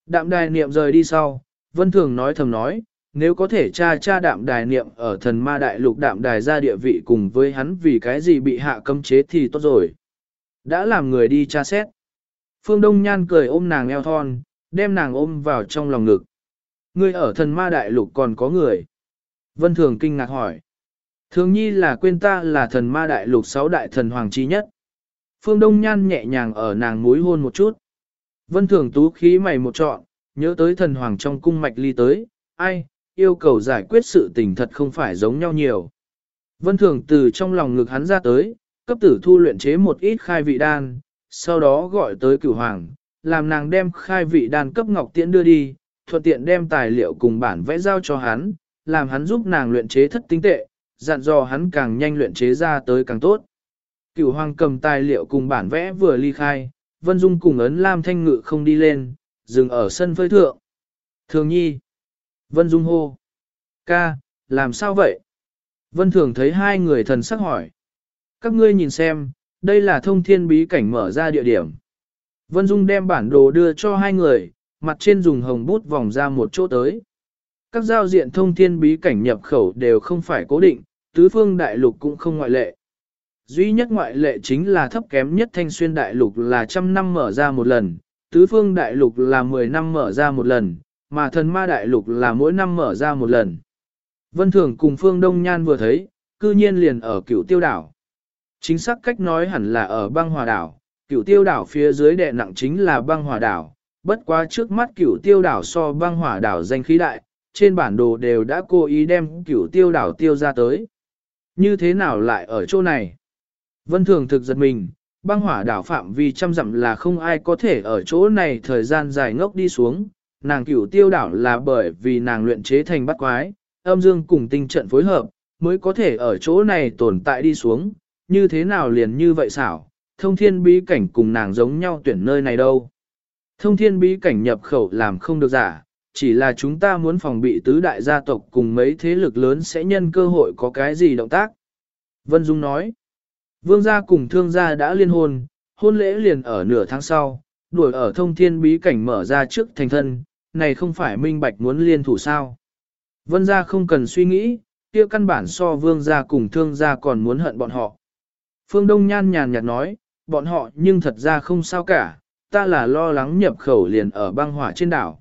Đạm đài niệm rời đi sau, vân thường nói thầm nói, nếu có thể cha cha đạm đài niệm ở thần ma đại lục đạm đài ra địa vị cùng với hắn vì cái gì bị hạ cấm chế thì tốt rồi. Đã làm người đi tra xét. Phương Đông Nhan cười ôm nàng eo thon, đem nàng ôm vào trong lòng ngực. Ngươi ở thần ma đại lục còn có người. Vân Thường kinh ngạc hỏi. Thường nhi là quên ta là thần ma đại lục sáu đại thần hoàng chi nhất. Phương Đông Nhan nhẹ nhàng ở nàng mũi hôn một chút. Vân Thường tú khí mày một trọn, nhớ tới thần hoàng trong cung mạch ly tới, ai, yêu cầu giải quyết sự tình thật không phải giống nhau nhiều. Vân Thường từ trong lòng ngực hắn ra tới, cấp tử thu luyện chế một ít khai vị đan, sau đó gọi tới cửu hoàng, làm nàng đem khai vị đan cấp ngọc tiễn đưa đi, thuận tiện đem tài liệu cùng bản vẽ giao cho hắn, làm hắn giúp nàng luyện chế thất tinh tệ, dặn dò hắn càng nhanh luyện chế ra tới càng tốt. Cửu hoàng cầm tài liệu cùng bản vẽ vừa ly khai, Vân Dung cùng ấn Lam Thanh Ngự không đi lên, dừng ở sân phơi thượng. Thường nhi. Vân Dung hô. Ca, làm sao vậy? Vân Thường thấy hai người thần sắc hỏi. Các ngươi nhìn xem, đây là thông thiên bí cảnh mở ra địa điểm. Vân Dung đem bản đồ đưa cho hai người, mặt trên dùng hồng bút vòng ra một chỗ tới. Các giao diện thông thiên bí cảnh nhập khẩu đều không phải cố định, tứ phương đại lục cũng không ngoại lệ. Duy nhất ngoại lệ chính là thấp kém nhất thanh xuyên đại lục là trăm năm mở ra một lần, tứ phương đại lục là 10 năm mở ra một lần, mà thần ma đại lục là mỗi năm mở ra một lần. Vân Thường cùng Phương Đông Nhan vừa thấy, cư nhiên liền ở cửu tiêu đảo. Chính xác cách nói hẳn là ở băng hòa đảo, cửu tiêu đảo phía dưới đệ nặng chính là băng hòa đảo, bất quá trước mắt cửu tiêu đảo so băng hỏa đảo danh khí đại, trên bản đồ đều đã cố ý đem cửu tiêu đảo tiêu ra tới. Như thế nào lại ở chỗ này? Vân Thường thực giật mình, băng hỏa đảo phạm vi trăm dặm là không ai có thể ở chỗ này thời gian dài ngốc đi xuống, nàng cửu tiêu đảo là bởi vì nàng luyện chế thành bắt quái, âm dương cùng tinh trận phối hợp, mới có thể ở chỗ này tồn tại đi xuống, như thế nào liền như vậy xảo, thông thiên bí cảnh cùng nàng giống nhau tuyển nơi này đâu. Thông thiên bí cảnh nhập khẩu làm không được giả, chỉ là chúng ta muốn phòng bị tứ đại gia tộc cùng mấy thế lực lớn sẽ nhân cơ hội có cái gì động tác. Vân Dung nói, vương gia cùng thương gia đã liên hôn, hôn lễ liền ở nửa tháng sau, đuổi ở thông thiên bí cảnh mở ra trước thành thân, này không phải minh bạch muốn liên thủ sao. Vân gia không cần suy nghĩ, kia căn bản so vương gia cùng thương gia còn muốn hận bọn họ. Phương Đông Nhan nhàn nhạt nói, bọn họ nhưng thật ra không sao cả, ta là lo lắng nhập khẩu liền ở băng hỏa trên đảo.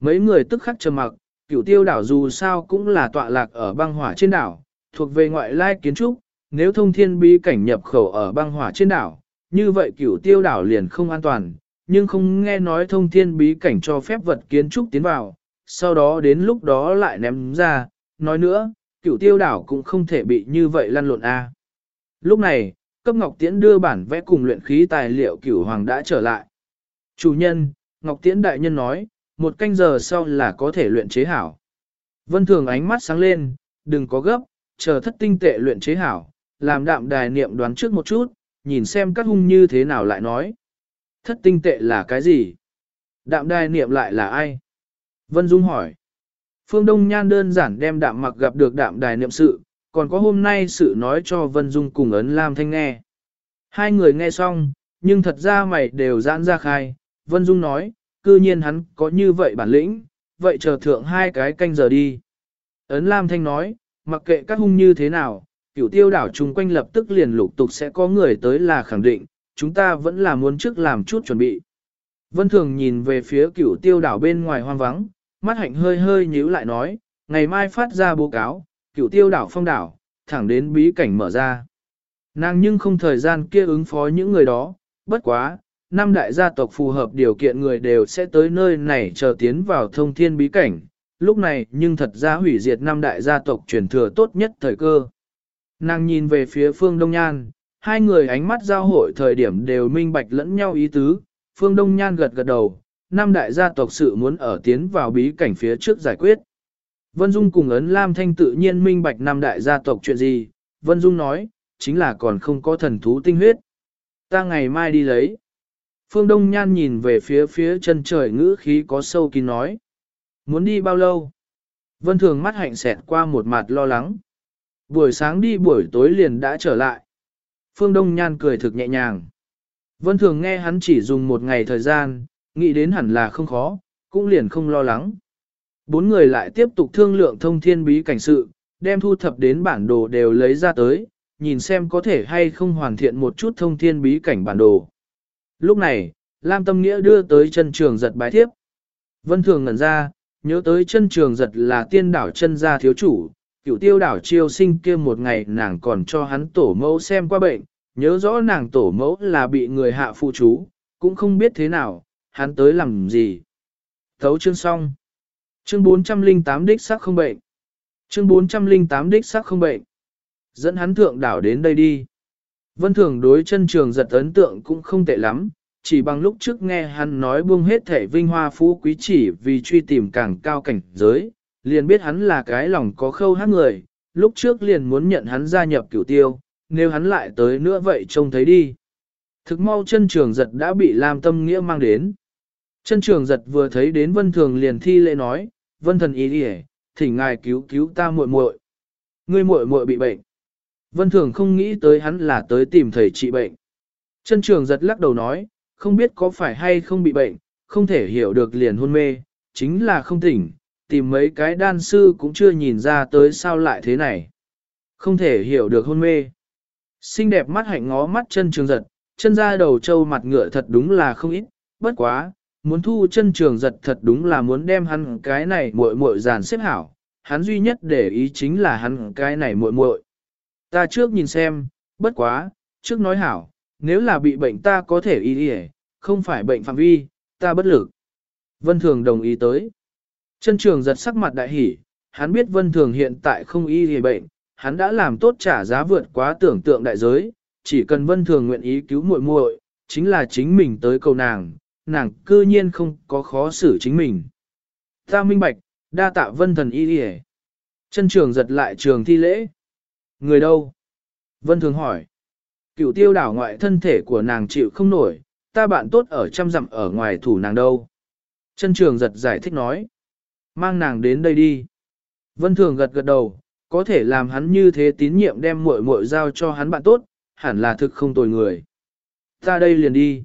Mấy người tức khắc trầm mặc, cửu tiêu đảo dù sao cũng là tọa lạc ở băng hỏa trên đảo, thuộc về ngoại lai kiến trúc, nếu thông thiên bí cảnh nhập khẩu ở băng hỏa trên đảo, như vậy cửu tiêu đảo liền không an toàn, nhưng không nghe nói thông thiên bí cảnh cho phép vật kiến trúc tiến vào, sau đó đến lúc đó lại ném ra, nói nữa, cửu tiêu đảo cũng không thể bị như vậy lăn lộn a. Lúc này, cấp Ngọc Tiễn đưa bản vẽ cùng luyện khí tài liệu cửu hoàng đã trở lại. Chủ nhân, Ngọc Tiễn đại nhân nói, một canh giờ sau là có thể luyện chế hảo. Vân Thường ánh mắt sáng lên, đừng có gấp, chờ thất tinh tệ luyện chế hảo, làm đạm đài niệm đoán trước một chút, nhìn xem các hung như thế nào lại nói. Thất tinh tệ là cái gì? Đạm đài niệm lại là ai? Vân Dung hỏi. Phương Đông Nhan đơn giản đem đạm mặc gặp được đạm đài niệm sự, còn có hôm nay sự nói cho Vân Dung cùng ấn Lam Thanh nghe. Hai người nghe xong, nhưng thật ra mày đều giãn ra khai, Vân Dung nói, cư nhiên hắn có như vậy bản lĩnh, vậy chờ thượng hai cái canh giờ đi. Ấn Lam Thanh nói, mặc kệ các hung như thế nào, cửu tiêu đảo chung quanh lập tức liền lục tục sẽ có người tới là khẳng định, chúng ta vẫn là muốn trước làm chút chuẩn bị. Vân Thường nhìn về phía cửu tiêu đảo bên ngoài hoang vắng, mắt hạnh hơi hơi nhíu lại nói, ngày mai phát ra báo cáo, cựu tiêu đảo phong đảo, thẳng đến bí cảnh mở ra. Nàng nhưng không thời gian kia ứng phó những người đó, bất quá, năm đại gia tộc phù hợp điều kiện người đều sẽ tới nơi này chờ tiến vào thông thiên bí cảnh, lúc này nhưng thật ra hủy diệt năm đại gia tộc truyền thừa tốt nhất thời cơ. Nàng nhìn về phía phương Đông Nhan, hai người ánh mắt giao hội thời điểm đều minh bạch lẫn nhau ý tứ, phương Đông Nhan gật gật đầu, năm đại gia tộc sự muốn ở tiến vào bí cảnh phía trước giải quyết. Vân Dung cùng ấn Lam Thanh tự nhiên minh bạch năm đại gia tộc chuyện gì, Vân Dung nói, chính là còn không có thần thú tinh huyết. Ta ngày mai đi lấy. Phương Đông Nhan nhìn về phía phía chân trời ngữ khí có sâu kín nói. Muốn đi bao lâu? Vân Thường mắt hạnh xẹt qua một mặt lo lắng. Buổi sáng đi buổi tối liền đã trở lại. Phương Đông Nhan cười thực nhẹ nhàng. Vân Thường nghe hắn chỉ dùng một ngày thời gian, nghĩ đến hẳn là không khó, cũng liền không lo lắng. Bốn người lại tiếp tục thương lượng thông thiên bí cảnh sự, đem thu thập đến bản đồ đều lấy ra tới, nhìn xem có thể hay không hoàn thiện một chút thông thiên bí cảnh bản đồ. Lúc này, Lam Tâm Nghĩa đưa tới chân trường giật bái thiếp. Vân Thường ngẩn ra, nhớ tới chân trường giật là tiên đảo chân gia thiếu chủ, cựu tiêu đảo chiêu sinh kia một ngày nàng còn cho hắn tổ mẫu xem qua bệnh, nhớ rõ nàng tổ mẫu là bị người hạ phụ chú, cũng không biết thế nào, hắn tới làm gì. Thấu chương xong. Chương 408 đích sắc không bệnh. Chương 408 đích sắc không bệnh. Dẫn hắn thượng đảo đến đây đi. Vân thường đối chân trường giật ấn tượng cũng không tệ lắm, chỉ bằng lúc trước nghe hắn nói buông hết thể vinh hoa phú quý chỉ vì truy tìm càng cao cảnh giới, liền biết hắn là cái lòng có khâu hát người, lúc trước liền muốn nhận hắn gia nhập cửu tiêu, nếu hắn lại tới nữa vậy trông thấy đi. Thực mau chân trường giật đã bị Lam Tâm Nghĩa mang đến. Chân trường giật vừa thấy đến Vân Thường liền thi lễ nói, Vân thần ý đi thỉnh ngài cứu cứu ta muội muội. Ngươi muội muội bị bệnh. Vân Thường không nghĩ tới hắn là tới tìm thầy trị bệnh. Chân trường giật lắc đầu nói, không biết có phải hay không bị bệnh, không thể hiểu được liền hôn mê, chính là không tỉnh, tìm mấy cái đan sư cũng chưa nhìn ra tới sao lại thế này. Không thể hiểu được hôn mê. Xinh đẹp mắt hạnh ngó mắt chân trường giật, chân ra đầu trâu mặt ngựa thật đúng là không ít, bất quá, muốn thu chân trường giật thật đúng là muốn đem hắn cái này muội muội dàn xếp hảo, hắn duy nhất để ý chính là hắn cái này muội muội. Ta trước nhìn xem, bất quá, trước nói hảo, nếu là bị bệnh ta có thể y y, không phải bệnh phạm vi, ta bất lực. Vân Thường đồng ý tới. Chân trường giật sắc mặt đại hỉ, hắn biết Vân Thường hiện tại không y y bệnh, hắn đã làm tốt trả giá vượt quá tưởng tượng đại giới, chỉ cần Vân Thường nguyện ý cứu muội muội, chính là chính mình tới cầu nàng, nàng cư nhiên không có khó xử chính mình. Ta minh bạch, đa tạ Vân Thần y đi Chân trường giật lại trường thi lễ. Người đâu? Vân Thường hỏi. Cựu tiêu đảo ngoại thân thể của nàng chịu không nổi, ta bạn tốt ở trăm dặm ở ngoài thủ nàng đâu. Chân trường giật giải thích nói. Mang nàng đến đây đi. Vân Thường gật gật đầu, có thể làm hắn như thế tín nhiệm đem muội muội giao cho hắn bạn tốt, hẳn là thực không tồi người. Ta đây liền đi.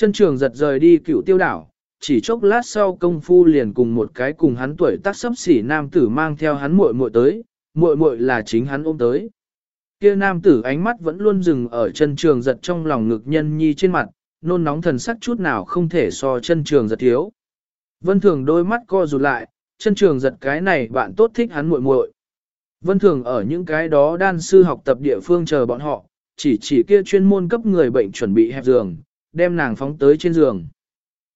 Chân trường giật rời đi cựu tiêu đảo, chỉ chốc lát sau công phu liền cùng một cái cùng hắn tuổi tác sấp xỉ nam tử mang theo hắn muội muội tới, muội muội là chính hắn ôm tới. Kia nam tử ánh mắt vẫn luôn dừng ở chân trường giật trong lòng ngực nhân nhi trên mặt, nôn nóng thần sắc chút nào không thể so chân trường giật thiếu. Vân thường đôi mắt co rụt lại, chân trường giật cái này bạn tốt thích hắn muội muội. Vân thường ở những cái đó đan sư học tập địa phương chờ bọn họ, chỉ chỉ kia chuyên môn cấp người bệnh chuẩn bị hẹp giường, đem nàng phóng tới trên giường.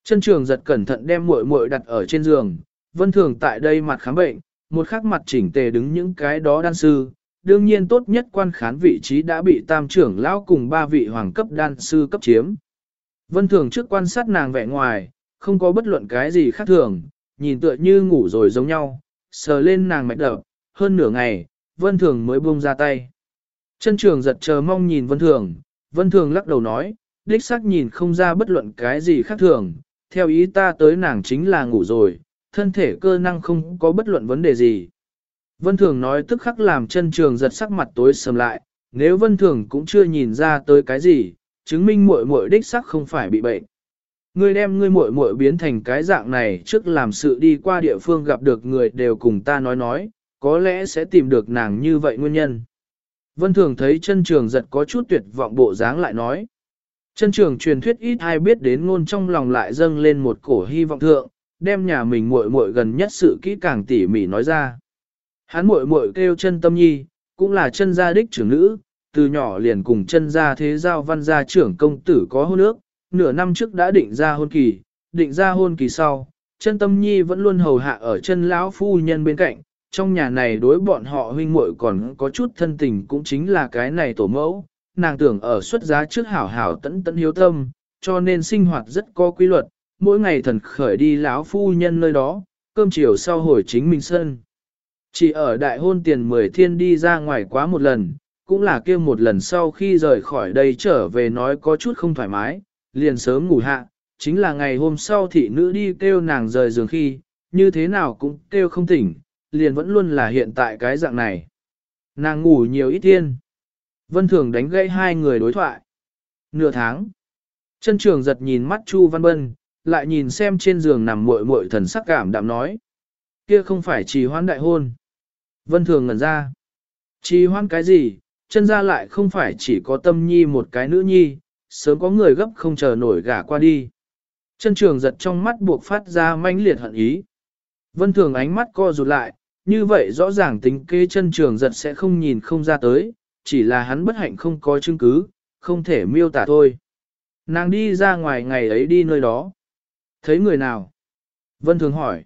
Chân trường giật cẩn thận đem muội muội đặt ở trên giường, vân thường tại đây mặt khám bệnh, một khắc mặt chỉnh tề đứng những cái đó đan sư, đương nhiên tốt nhất quan khán vị trí đã bị tam trưởng lão cùng ba vị hoàng cấp đan sư cấp chiếm. Vân thường trước quan sát nàng vẻ ngoài, không có bất luận cái gì khác thường, nhìn tựa như ngủ rồi giống nhau, sờ lên nàng mạch đập, hơn nửa ngày, vân thường mới buông ra tay. Chân trường giật chờ mong nhìn vân thường, vân thường lắc đầu nói, đích xác nhìn không ra bất luận cái gì khác thường, theo ý ta tới nàng chính là ngủ rồi, thân thể cơ năng không có bất luận vấn đề gì. Vân Thường nói tức khắc làm chân trường giật sắc mặt tối sầm lại, nếu Vân Thường cũng chưa nhìn ra tới cái gì, chứng minh muội muội đích sắc không phải bị bệnh. Ngươi đem ngươi muội muội biến thành cái dạng này trước làm sự đi qua địa phương gặp được người đều cùng ta nói nói, có lẽ sẽ tìm được nàng như vậy nguyên nhân. Vân Thường thấy chân trường giật có chút tuyệt vọng bộ dáng lại nói. Chân trường truyền thuyết ít ai biết đến ngôn trong lòng lại dâng lên một cổ hy vọng thượng, đem nhà mình muội muội gần nhất sự kỹ càng tỉ mỉ nói ra. Hắn muội muội kêu chân tâm nhi, cũng là chân gia đích trưởng nữ, từ nhỏ liền cùng chân gia thế giao văn gia trưởng công tử có hôn ước, nửa năm trước đã định ra hôn kỳ, định ra hôn kỳ sau, chân tâm nhi vẫn luôn hầu hạ ở chân lão phu nhân bên cạnh, trong nhà này đối bọn họ huynh muội còn có chút thân tình cũng chính là cái này tổ mẫu, nàng tưởng ở xuất giá trước hảo hảo tẫn tẫn hiếu tâm, cho nên sinh hoạt rất có quy luật, mỗi ngày thần khởi đi lão phu nhân nơi đó, cơm chiều sau hồi chính mình sân. Chỉ ở đại hôn tiền 10 thiên đi ra ngoài quá một lần, cũng là kêu một lần sau khi rời khỏi đây trở về nói có chút không thoải mái, liền sớm ngủ hạ, chính là ngày hôm sau thị nữ đi kêu nàng rời giường khi, như thế nào cũng kêu không tỉnh, liền vẫn luôn là hiện tại cái dạng này. Nàng ngủ nhiều ít thiên. Vân Thường đánh gây hai người đối thoại. Nửa tháng. Chân trường giật nhìn mắt Chu Văn Bân, lại nhìn xem trên giường nằm muội muội thần sắc cảm đạm nói. Kia không phải trì hoãn đại hôn. Vân Thường ngẩn ra. Trì hoãn cái gì, chân ra lại không phải chỉ có tâm nhi một cái nữ nhi, sớm có người gấp không chờ nổi gả qua đi. Chân trường giật trong mắt buộc phát ra manh liệt hận ý. Vân Thường ánh mắt co rụt lại, như vậy rõ ràng tính kế chân trường giật sẽ không nhìn không ra tới, chỉ là hắn bất hạnh không có chứng cứ, không thể miêu tả thôi. Nàng đi ra ngoài ngày ấy đi nơi đó. Thấy người nào? Vân Thường hỏi.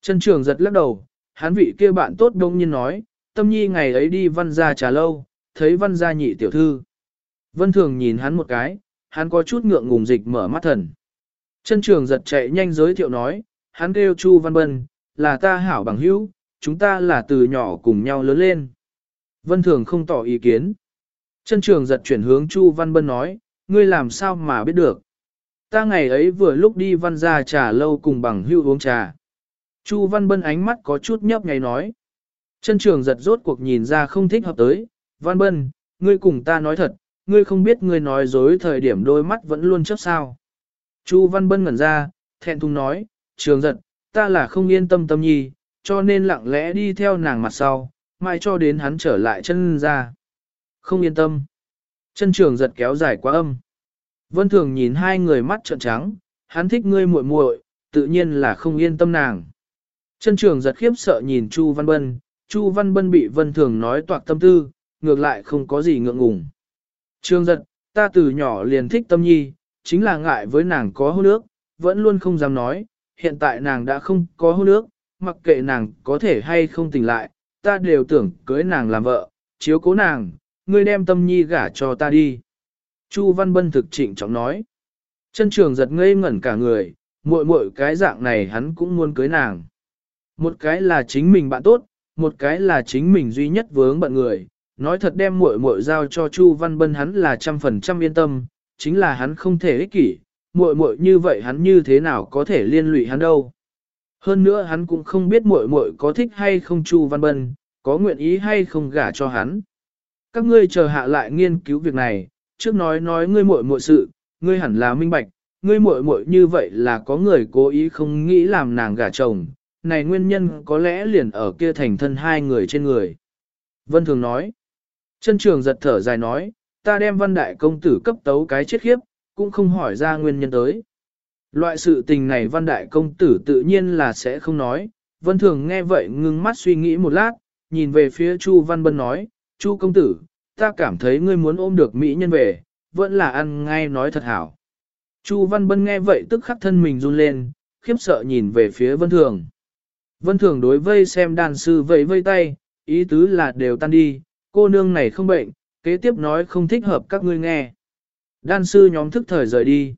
Chân trường giật lắc đầu, hắn vị kia bạn tốt đông nhiên nói, tâm nhi ngày ấy đi văn gia trà lâu, thấy văn gia nhị tiểu thư. Vân Thường nhìn hắn một cái, hắn có chút ngượng ngùng dịch mở mắt thần. Chân trường giật chạy nhanh giới thiệu nói, hắn kêu Chu Văn Bân, là ta hảo bằng hữu, chúng ta là từ nhỏ cùng nhau lớn lên. Vân Thường không tỏ ý kiến. Chân trường giật chuyển hướng Chu Văn Bân nói, ngươi làm sao mà biết được. Ta ngày ấy vừa lúc đi văn ra trà lâu cùng bằng hữu uống trà. Chu Văn Bân ánh mắt có chút nhấp nháy nói. Chân trường giật rốt cuộc nhìn ra không thích hợp tới. Văn Bân, ngươi cùng ta nói thật, ngươi không biết ngươi nói dối thời điểm đôi mắt vẫn luôn chấp sao. Chu Văn Bân ngẩn ra, thẹn thùng nói, trường giật, ta là không yên tâm tâm nhi, cho nên lặng lẽ đi theo nàng mặt sau, mai cho đến hắn trở lại chân ra. Không yên tâm. Chân trường giật kéo dài quá âm. Vân Thường nhìn hai người mắt trợn trắng, hắn thích ngươi muội muội, tự nhiên là không yên tâm nàng. Chân trường giật khiếp sợ nhìn Chu Văn Bân, Chu Văn Bân bị Vân Thường nói toạc tâm tư, ngược lại không có gì ngượng ngùng. Trường giật, ta từ nhỏ liền thích tâm nhi, chính là ngại với nàng có hôn nước, vẫn luôn không dám nói, hiện tại nàng đã không có hôn nước, mặc kệ nàng có thể hay không tỉnh lại, ta đều tưởng cưới nàng làm vợ, chiếu cố nàng, ngươi đem tâm nhi gả cho ta đi. Chu Văn Bân thực trịnh trọng nói. Chân trường giật ngây ngẩn cả người, muội muội cái dạng này hắn cũng muốn cưới nàng. Một cái là chính mình bạn tốt, một cái là chính mình duy nhất vướng bận người. Nói thật đem muội muội giao cho Chu Văn Bân hắn là trăm phần trăm yên tâm, chính là hắn không thể ích kỷ, muội muội như vậy hắn như thế nào có thể liên lụy hắn đâu. Hơn nữa hắn cũng không biết muội muội có thích hay không Chu Văn Bân, có nguyện ý hay không gả cho hắn. Các ngươi chờ hạ lại nghiên cứu việc này, trước nói nói ngươi muội muội sự, ngươi hẳn là minh bạch, ngươi muội muội như vậy là có người cố ý không nghĩ làm nàng gả chồng, này nguyên nhân có lẽ liền ở kia thành thân hai người trên người. Vân Thường nói, chân trường giật thở dài nói, ta đem văn đại công tử cấp tấu cái chết khiếp, cũng không hỏi ra nguyên nhân tới. Loại sự tình này văn đại công tử tự nhiên là sẽ không nói, vân thường nghe vậy ngưng mắt suy nghĩ một lát, nhìn về phía Chu Văn Bân nói, Chu công tử, ta cảm thấy ngươi muốn ôm được mỹ nhân về, vẫn là ăn ngay nói thật hảo. Chu Văn Bân nghe vậy tức khắc thân mình run lên, khiếp sợ nhìn về phía Vân Thường. Vân Thường đối vây xem đàn sư vẫy vây tay, ý tứ là đều tan đi, cô nương này không bệnh, kế tiếp nói không thích hợp các ngươi nghe. Đan sư nhóm thức thời rời đi.